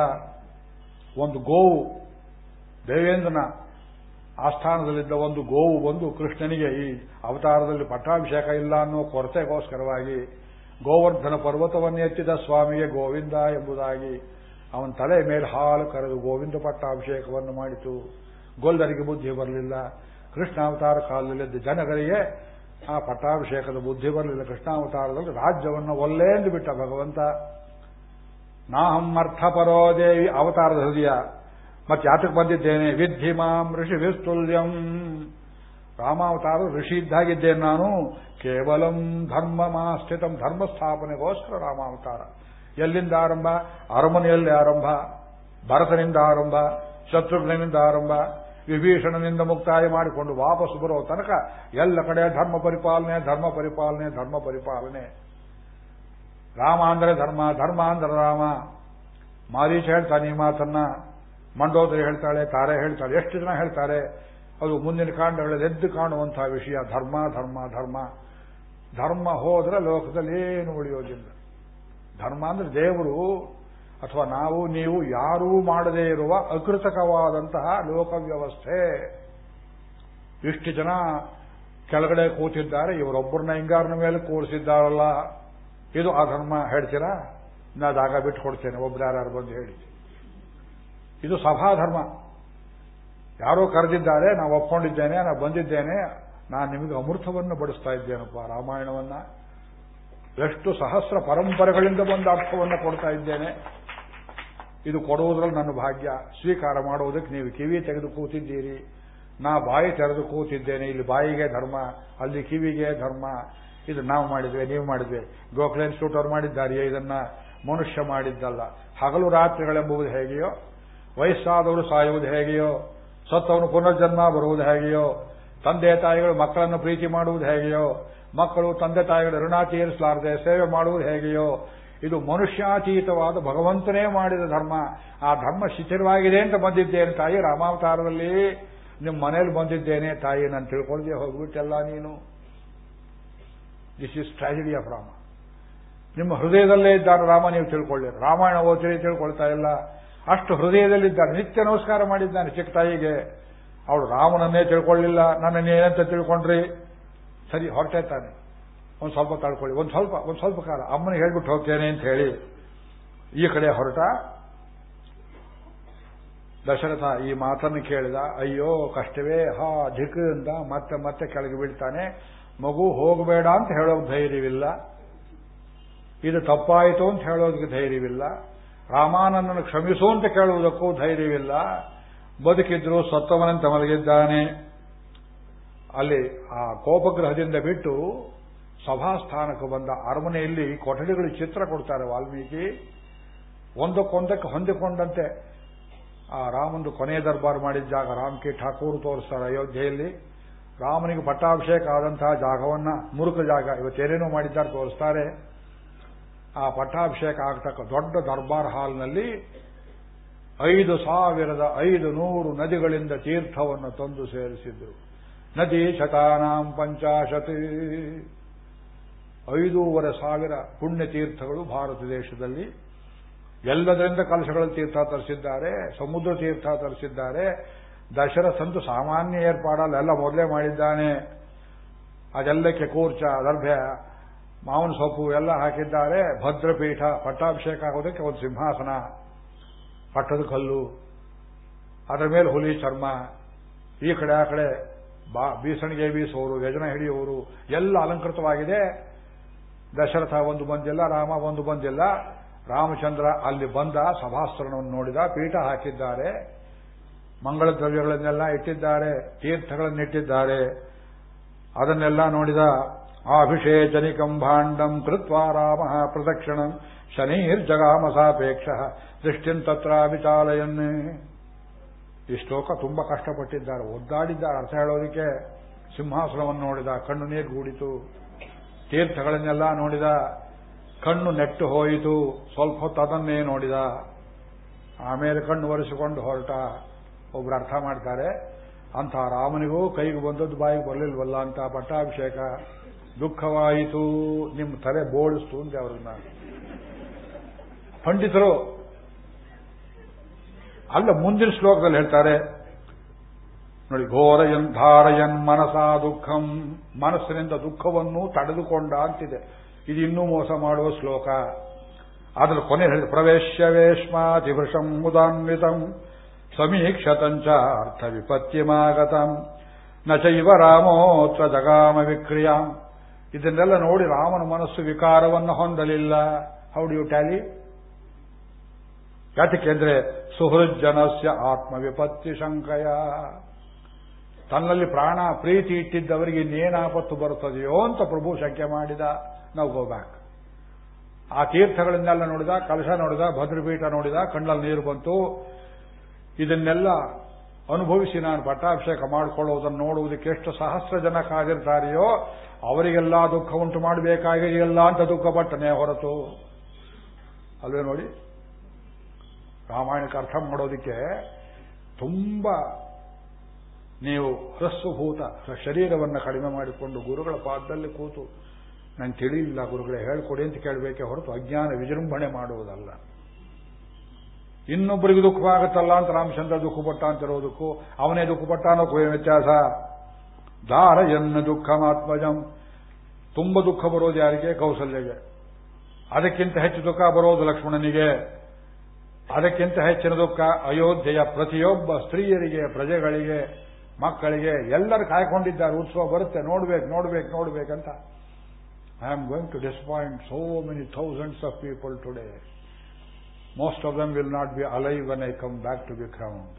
ಒಂದು ಗೋವು, ದೇವೇಂದ್ರನ ಆಸ್ಥಾನದಲ್ಲಿದ್ದ ಒಂದು ಗೋವು ಬಂದು ಕೃಷ್ಣನಿಗೆ ಈ ಅವತಾರದಲ್ಲಿ ಪಟ್ಟಾಭಿಷೇಕ ಇಲ್ಲ ಅನ್ನೋ ಕೊರತೆಗೋಸ್ಕರವಾಗಿ ಗೋವರ್ಧನ ಪರ್ವತವನ್ನು ಎತ್ತಿದ ಸ್ವಾಮಿಗೆ ಗೋವಿಂದ ಎಂಬುದಾಗಿ ಅವನ ತಲೆ ಮೇಲೆ ಹಾಲು ಕರೆದು ಗೋವಿಂದ ಪಟ್ಟಾಭಿಷೇಕವನ್ನು ಮಾಡಿತು. ಗೊಲ್ಲರಿಗೆ ಬುದ್ಧಿ ಬರಲಿಲ್ಲ. ಕೃಷ್ಣಾವತಾರ ಕಾಲದಲ್ಲಿದ್ದ ಜನಗರಿಗೆ ಆ ಪಟ್ಟಾಭಿಷೇಕದ ಬುದ್ಧಿ ಬರಲಿಲ್ಲ. ಕೃಷ್ಣಾವತಾರದಲ್ಲಿ ರಾಜ್ಯವನ್ನು ಒಲ್ಲೆಂದು ಬಿಟ್ಟ ಭಗವಂತ. ನಾಹಮ್ಮರ್ಥಪರೋ ದೇವಿ ಅವತಾರದ ಹೃದಯ. ಮತ್ತೆ ಯಾತಕ್ಕೆ ಬಂದಿದ್ದೇನೆ? ವಿದ್ಧಿ ಮಾಂ ಋಷಿ ವಿಸ್ತುಲ್ಯಂ. ರಾಮಾವತಾರ ಋಷಿ ಇದ್ದಾಗಿದ್ದೇನೆ ನಾನು. ಕೇವಲಂ ಧರ್ಮ ಮಾಸ್ಥಿತಂ ಧರ್ಮ ಸ್ಥಾಪನೆಗೋಸ್ಕರ ರಾಮಾವತಾರ. ಎಲ್ಲಿಂದ ಆರಂಭ? ಅರಮನೆಯಲ್ಲಿ ಆರಂಭ, ಭರತನಿಂದ ಆರಂಭ ಶತ್ರುಘ್ನಿಂದ ಆರಂಭ ವಿಭೀಷಣನಿಂದ ಮುಕ್ತಾಯ ಮಾಡಿಕೊಂಡು ವಾಪಸ್ ಬರೋ ತನಕ ಎಲ್ಲ ಕಡೆ ಧರ್ಮ ಪರಿಪಾಲನೆ ಧರ್ಮ ಪರಿಪಾಲನೆ ಧರ್ಮ ಪರಿಪಾಲನೆ. ರಾಮ ಅಂದ್ರೆ ಧರ್ಮ ಧರ್ಮ ಅಂದ್ರೆ ರಾಮ. ಮಾರೀಚ ಹೇಳ್ತಾನೆ ಈ ಮಾತನ್ನ. ಮಂಡೋದರಿ ಹೇಳ್ತಾಳೆ, ತಾರೆ ಹೇಳ್ತಾಳೆ, ಎಷ್ಟು ಜನ ಹೇಳ್ತಾರೆ? ಅದು ಮುಂದಿನ ಕಾಂಡಗಳಲ್ಲಿ ಎದ್ದು ಕಾಣುವಂತಹ ವಿಷಯ, ಧರ್ಮ ಧರ್ಮ ಧರ್ಮ. ಧರ್ಮ ಹೋದ್ರೆ ಲೋಕದಲ್ಲಿ ಏನು ಉಳಿಯೋದಿಲ್ಲ. ಧರ್ಮ ಅಂದ್ರೆ ದೇವರು ಅಥವಾ ನಾವು ನೀವು ಯಾರೂ ಮಾಡದೇ ಇರುವ ಅಕೃತಕವಾದಂತಹ ಲೋಕ ವ್ಯವಸ್ಥೆ ಇಷ್ಟು ಜನ ಕೆಳಗಡೆ ಕೂತಿದ್ದಾರೆ, ಇವರೊಬ್ಬರನ್ನ ಹಿಂಗಾರನ ಮೇಲೆ ಕೂರಿಸಿದ್ದಾರಲ್ಲ. ಇದು ಆ ಧರ್ಮ ಹೇಳ್ತೀರಾ? ನಾ ದಾಗ ಬಿಟ್ಟು ಕೊಡ್ತೇನೆ ಒಬ್ರು ಯಾರು ಬಂದು ಹೇಳಿ. ಇದು ಸಭಾಧರ್ಮ. ಯಾರೋ ಕರೆದಿದ್ದಾರೆ, ನಾವು ಒಪ್ಕೊಂಡಿದ್ದೇನೆ ನಾನು ಬಂದಿದ್ದೇನೆ, ನಾನು ನಿಮಗೆ ಅಮೃತವನ್ನು ಬಡಿಸ್ತಾ ಇದ್ದೇನಪ್ಪ, ರಾಮಾಯಣವನ್ನ? ಎಷ್ಟು ಸಹಸ್ರ ಪರಂಪರೆಗಳಿಂದ ಬಂದ ಅರ್ಥವನ್ನು ಕೊಡ್ತಾ ಇದ್ದೇನೆ. ಇದು ಕೊಡುವುದರಲ್ಲಿ ನನ್ನ ಭಾಗ್ಯ. ಸ್ವೀಕಾರ ಮಾಡುವುದಕ್ಕೆ ನೀವು ಕಿವಿ ತೆಗೆದು ಕೂತಿದ್ದೀರಿ. ನಾ ಬಾಯಿ ತೆರೆದು ಕೂತಿದ್ದೇನೆ. ಇಲ್ಲಿ ಬಾಯಿಗೆ ಧರ್ಮ, ಅಲ್ಲಿ ಕಿವಿಗೆ ಧರ್ಮ. ಇದು ನಾವು ಮಾಡಿದ್ವಿ ನೀವು ಮಾಡಿದ್ವಿ ಗೋಖಲೆ ಇನ್ಸ್ಟಿಟ್ಯೂಟ್ ಅವರು ಮಾಡಿದ್ದಾರೆಯೇ? ಇದನ್ನ ಮನುಷ್ಯ ಮಾಡಿದ್ದಲ್ಲ. ಹಗಲು ರಾತ್ರಿಗಳೆಂಬುದು ಹೇಗೆಯೋ? ವಯಸ್ಸಾದವರು ಸಾಯುವುದು ಹೇಗೆಯೋ? ಸತ್ತವನು ಪುನರ್ಜನ್ಮ ಬರುವುದು ಹೇಗೆಯೋ? ತಂದೆ ತಾಯಿಗಳು ಮಕ್ಕಳನ್ನು ಪ್ರೀತಿ ಮಾಡುವುದು ಹೇಗೆಯೋ? ಮಕ್ಕಳು ತಂದೆ ತಾಯಿಗಳ ಋಣ ತೀರಿಸಲಾರದೆ ಸೇವೆ ಮಾಡುವುದು ಹೇಗೆಯೋ? ಇದು ಮನುಷ್ಯಾತೀತವಾದ ಭಗವಂತನೇ ಮಾಡಿದ ಧರ್ಮ. ಆ ಧರ್ಮ ಶಿಥಿರವಾಗಿದೆ ಅಂತ ಬಂದಿದ್ದೇನೆ ತಾಯಿ. ರಾಮಾವತಾರದಲ್ಲಿ ನಿಮ್ಮ ಮನೇಲಿ ಬಂದಿದ್ದೇನೆ ತಾಯಿ. ನಾನು ತಿಳ್ಕೊಳ್ದೆ ಹೋಗ್ಬಿಟ್ಟೆಲ್ಲ ನೀನು. This is tragedy of Rama ನಿಮ್ಮ ಹೃದಯದಲ್ಲೇ ಇದ್ದಾನೆ ರಾಮ, ನೀವು ತಿಳ್ಕೊಳ್ಳಿ ರಾಮಾಯಣ ಓದಿರಿ ತಿಳ್ಕೊಳ್ತಾ ಇಲ್ಲ. ಅಷ್ಟು ಹೃದಯದಲ್ಲಿದ್ದಾನೆ ನಿತ್ಯ ನಮಸ್ಕಾರ ಮಾಡಿದ್ದಾನೆ ಚಿಕ್ಕ ತಾಯಿಗೆ. ಅವಳು ರಾಮನನ್ನೇ ತಿಳ್ಕೊಳ್ಳಿಲ್ಲ. ನನ್ನನ್ನೇನಂತ ತಿಳ್ಕೊಂಡ್ರಿ? ಸರಿ, ಹೊರಟೆ ಒಂದು ಸ್ವಲ್ಪ ತಳ್ಕೊಳ್ಳಿ ಒಂದು ಸ್ವಲ್ಪ ಒಂದು ಸ್ವಲ್ಪ ಕಾಲ. ಅಮ್ಮನಿಗೆ ಹೇಳ್ಬಿಟ್ಟು ಹೋಗ್ತೇನೆ ಅಂತ ಹೇಳಿ ಈ ಕಡೆ ಹೊರಟ. ದಶರಥ ಈ ಮಾತನ್ನು ಕೇಳಿದ. ಅಯ್ಯೋ, ಕಷ್ಟವೇ. ಹಾ, ಧಿಕ್ ಮತ್ತೆ ಮತ್ತೆ ಕೆಳಗೆ ಬೀಳ್ತಾನೆ. ಮಗು ಹೋಗಬೇಡ ಅಂತ ಹೇಳೋಕೆ ಧೈರ್ಯವಿಲ್ಲ. ಇದು ತಪ್ಪಾಯಿತು ಅಂತ ಹೇಳೋದಕ್ಕೆ ಧೈರ್ಯವಿಲ್ಲ. ರಾಮಾನಂದನ ಕ್ಷಮಿಸು ಅಂತ ಕೇಳುವುದಕ್ಕೂ ಧೈರ್ಯವಿಲ್ಲ. ಬದುಕಿದ್ರು ಸತ್ತವನಂತೆ ಮಲಗಿದ್ದಾನೆ. ಅಲ್ಲಿ ಆ ಕೋಪಗ್ರಹದಿಂದ ಬಿಟ್ಟು ಸಭಾಸ್ಥಾನಕ್ಕೆ ಬಂದ ಅರಮನೆಯಲ್ಲಿ ಕೊಠಡಿಗಳು ಚಿತ್ರ ಕೊಡ್ತಾರೆ ವಾಲ್ಮೀಕಿ. ಒಂದಕ್ಕೊಂದಕ್ಕೆ ಹೊಂದಿಕೊಂಡಂತೆ. ಆ ರಾಮಂದು ಕೊನೆಯ ದರ್ಬಾರ್ ಮಾಡಿದ ಜಾಗ ರಾಮ್ ಕಿ ಠಾಕೂರ್ ತೋರಿಸ್ತಾರೆ ಅಯೋಧ್ಯೆಯಲ್ಲಿ. ರಾಮನಿಗೆ ಪಟ್ಟಾಭಿಷೇಕ ಆದಂತಹ ಜಾಗವನ್ನ ಮುರುಕ ಜಾಗ, ಇವತ್ತೇನೇನೋ ಮಾಡಿದ್ದಾರೆ ತೋರಿಸ್ತಾರೆ. ಆ ಪಟ್ಟಾಭಿಷೇಕ ಆಗ್ತಕ್ಕ ದೊಡ್ಡ ದರ್ಬಾರ್ ಹಾಲ್ನಲ್ಲಿ ಐದು ಸಾವಿರದ ಐದು ನೂರು ನದಿಗಳಿಂದ ತೀರ್ಥವನ್ನು ತಂದು ಸೇರಿಸಿದ್ರು. ನದಿ ಶತಾನಾಂ ಪಂಚಾಶತ್. ಐದೂವರೆ ಸಾವಿರ ಪುಣ್ಯ ತೀರ್ಥಗಳು ಭಾರತ ದೇಶದಲ್ಲಿ. ಎಲ್ಲದರಿಂದ ಕಲಶಗಳ ತೀರ್ಥ ತರಿಸಿದ್ದಾರೆ, ಸಮುದ್ರ ತೀರ್ಥ ತರಿಸಿದ್ದಾರೆ. ದಶರಥಂತೂ ಸಾಮಾನ್ಯ ಏರ್ಪಾಡಲ್ಲ, ಎಲ್ಲ ಮೊದಲೇ ಮಾಡಿದ್ದಾನೆ. ಅದೆಲ್ಲಕ್ಕೆ ಕೂರ್ಚ ದರ್ಭ್ಯ ಮಾವನ ಸೊಪ್ಪು ಎಲ್ಲ ಹಾಕಿದ್ದಾರೆ. ಭದ್ರಪೀಠ, ಪಟ್ಟಾಭಿಷೇಕ ಆಗೋದಕ್ಕೆ ಒಂದು ಸಿಂಹಾಸನ ಪಟ್ಟದ ಕಲ್ಲು, ಅದರ ಮೇಲೆ ಹುಲಿ, ಚರ್ಮ, ಈ ಕಡೆ ಆ ಕಡೆ ಬೀಸಣಿಗೆ ಬೀಸೋರು, ಯಜನ ಹಿಡಿಯುವರು ಎಲ್ಲ ಅಲಂಕೃತವಾಗಿದೆ. ದಶರಥ ಒಂದು ಬಂದಿಲ್ಲ, ರಾಮ ಒಂದು ಬಂದಿಲ್ಲ. ರಾಮಚಂದ್ರ ಅಲ್ಲಿ ಬಂದ, ಸಭಾಸ್ತ್ರವನ್ನು ನೋಡಿದ, ಪೀಠ ಹಾಕಿದ್ದಾರೆ. ಮಂಗಳ ದ್ರವ್ಯಗಳನ್ನೆಲ್ಲ ಇಟ್ಟಿದ್ದಾರೆ. ತೀರ್ಥಗಳನ್ನಿಟ್ಟಿದ್ದಾರೆ ಅದನ್ನೆಲ್ಲ ನೋಡಿದ, ಅಭಿಷೇಚನಿಕಂ ಭಾಂಡಂ ಕೃತ್ವ ರಾಮ ಪ್ರದಕ್ಷಿಣಂ ಶನೈರ್ಜಗಾಮ ಸಾಪೇಕ್ಷ ದೃಷ್ಟಿನ್ ತತ್ರ ವಿಚಾಲಯನ್ನೇ ಈ ಶ್ಲೋಕ ತುಂಬಾ ಕಷ್ಟಪಟ್ಟಿದ್ದಾರೆ. ಒದ್ದಾಡಿದ್ದಾರೆ ಅರ್ಥ ಹೇಳೋದಕ್ಕೆ ಸಿಂಹಾಸನವನ್ನು ನೋಡಿದ, ಕಣ್ಣು ನೀರು ಗೂಡಿತು. ತೀರ್ಥಗಳನ್ನೆಲ್ಲ ನೋಡಿದ, ಕಣ್ಣು ನೆಟ್ಟು ಹೋಯಿತು, ಸ್ವಲ್ಪ ಹೊತ್ತು ಅದನ್ನೇ ನೋಡಿದ. ಆಮೇಲೆ ಕಣ್ಣು ಒರೆಸಿಕೊಂಡು ಹೊರಟ. ಒಬ್ರು ಅರ್ಥ ಮಾಡ್ತಾರೆ, ಅಂಥ ರಾಮನಿಗೂ ಕೈಗೆ ಬಂದದ್ದು ಬಾಯಿಗೆ ಬರಲಿಲ್ವಲ್ಲ ಅಂತ ಪಟ್ಟಾಭಿಷೇಕ. ದುಃಖವಾಯಿತು, ನಿಮ್ಮ ತಲೆ ಬೋಳಿಸ್ತು ಅಂದೆ ಅವ್ರನ್ನ. ಪಂಡಿತರು, ಅಲ್ಲ ಮುಂದಿನ ಶ್ಲೋಕದಲ್ಲಿ ಹೇಳ್ತಾರೆ ನೋಡಿ, ಘೋರಯನ್, ಧಾರಯನ್, ಮನಸ ದುಃಖಂ. ಮನಸ್ಸಿನಿಂದ ದುಃಖವನ್ನು ತಡೆದುಕೊಂಡ ಅಂತಿದೆ. ಇದು ಇನ್ನೂ ಮೋಸ ಮಾಡುವ ಶ್ಲೋಕ. ಅದರ ಕೊನೆ ಹೇಳಿದ ಪ್ರವೇಶ್ಯ ವೇಶ್ಮಾತಿವೃಷಂ ಮುದಾನ್ವಿತಂ ಸಮೀಕ್ಷತಂಚ ಅರ್ಥ ವಿಪತ್ತಿಮಾಗತಂ ನ ಚೈವ ರಾಮೋತ್ರ ಜಗಾಮ ವಿಕ್ರಿಯಾಂ. ಇದನ್ನೆಲ್ಲ ನೋಡಿ ರಾಮನ ಮನಸ್ಸು ವಿಕಾರವನ್ನು ಹೊಂದಲಿಲ್ಲ. ಹೌ ಡು ಯು ಟ್ಯಾಲಿ ಯಾತಕ್ಕೆಂದ್ರೆ ಸುಹೃಜ್ಜನಸ್ಯ ಆತ್ಮವಿಪತ್ತಿ ಶಂಕಯ. ತನ್ನಲ್ಲಿ ಪ್ರಾಣ ಪ್ರೀತಿ ಇಟ್ಟಿದ್ದವರಿಗೆ ಇನ್ನೇನು ಆಪತ್ತು ಬರುತ್ತದೆಯೋ ಅಂತ ಪ್ರಭು ಶಂಕೆ ಮಾಡಿದ, ನಾವು ಗೋ ಬ್ಯಾಕ್ ಆ ತೀರ್ಥಗಳನ್ನೆಲ್ಲ ನೋಡಿದ, ಕಲಶ ನೋಡಿದ, ಭದ್ರಪೀಠ ನೋಡಿದ, ಕಣ್ಣಲ್ಲಿ ನೀರು ಬಂತು. ಇದನ್ನೆಲ್ಲ ಅನುಭವಿಸಿ ನಾನು ಪಟ್ಟಾಭಿಷೇಕ ಮಾಡಿಕೊಳ್ಳುವುದನ್ನು ನೋಡುವುದಕ್ಕೆ ಎಷ್ಟು ಸಹಸ್ರ ಜನ ಕಾದಿರ್ತಾರೆಯೋ ಅವರಿಗೆಲ್ಲ ದುಃಖ ಉಂಟು ಎಲ್ಲ ಅಂತ ದುಃಖಪಟ್ಟನೆ ಹೊರತು. ಅಲ್ವೇ ನೋಡಿ? ರಾಮಾಯಣಕ್ಕೆ ಅರ್ಥ ಮಾಡೋದಕ್ಕೆ ತುಂಬಾ ನೀವು ಹ್ರಸ್ವಭೂತ ಶರೀರವನ್ನು ಕಡಿಮೆ ಮಾಡಿಕೊಂಡು ಗುರುಗಳ ಪಾದದಲ್ಲಿ ಕೂತು ನಂಗೆ ತಿಳಿಯಿಲ್ಲ ಗುರುಗಳೇ ಹೇಳ್ಕೊಡಿ ಅಂತ ಕೇಳಬೇಕೆ ಹೊರತು ಅಜ್ಞಾನ ವಿಜೃಂಭಣೆ ಮಾಡುವುದಲ್ಲ. ಇನ್ನೊಬ್ಬರಿಗೆ ದುಃಖವಾಗುತ್ತಲ್ಲ ಅಂತ ರಾಮಚಂದ್ರ ದುಃಖಪಟ್ಟ ಅಂತಿರೋದಕ್ಕೂ ಅವನೇ ದುಃಖಪಟ್ಟ ಅನ್ನೋಕ್ಕೂ ವ್ಯತ್ಯಾಸ. ದುಃಖ ಮಾತ್ಮಜಂ ತುಂಬ ದುಃಖ ಬರೋದು ಯಾರಿಗೆ? ಕೌಸಲ್ಯಗೆ. ಅದಕ್ಕಿಂತ ಹೆಚ್ಚು ದುಃಖ ಬರೋದು ಲಕ್ಷ್ಮಣನಿಗೆ. ಅದಕ್ಕಿಂತ ಹೆಚ್ಚಿನ ದುಃಖ ಅಯೋಧ್ಯೆಯ ಪ್ರತಿಯೊಬ್ಬ ಸ್ತ್ರೀಯರಿಗೆ, ಪ್ರಜೆಗಳಿಗೆ. ಮಕ್ಕಳಿಗೆ ಎಲ್ಲರೂ ಕಾಯ್ಕೊಂಡಿದ್ದಾರೆ, ಉತ್ಸವ ಬರುತ್ತೆ, ನೋಡ್ಬೇಕು ನೋಡ್ಬೇಕು, ನೋಡ್ಬೇಕಂತ. I am going to disappoint so many thousands of people today most of them will not be alive when I come back to be ground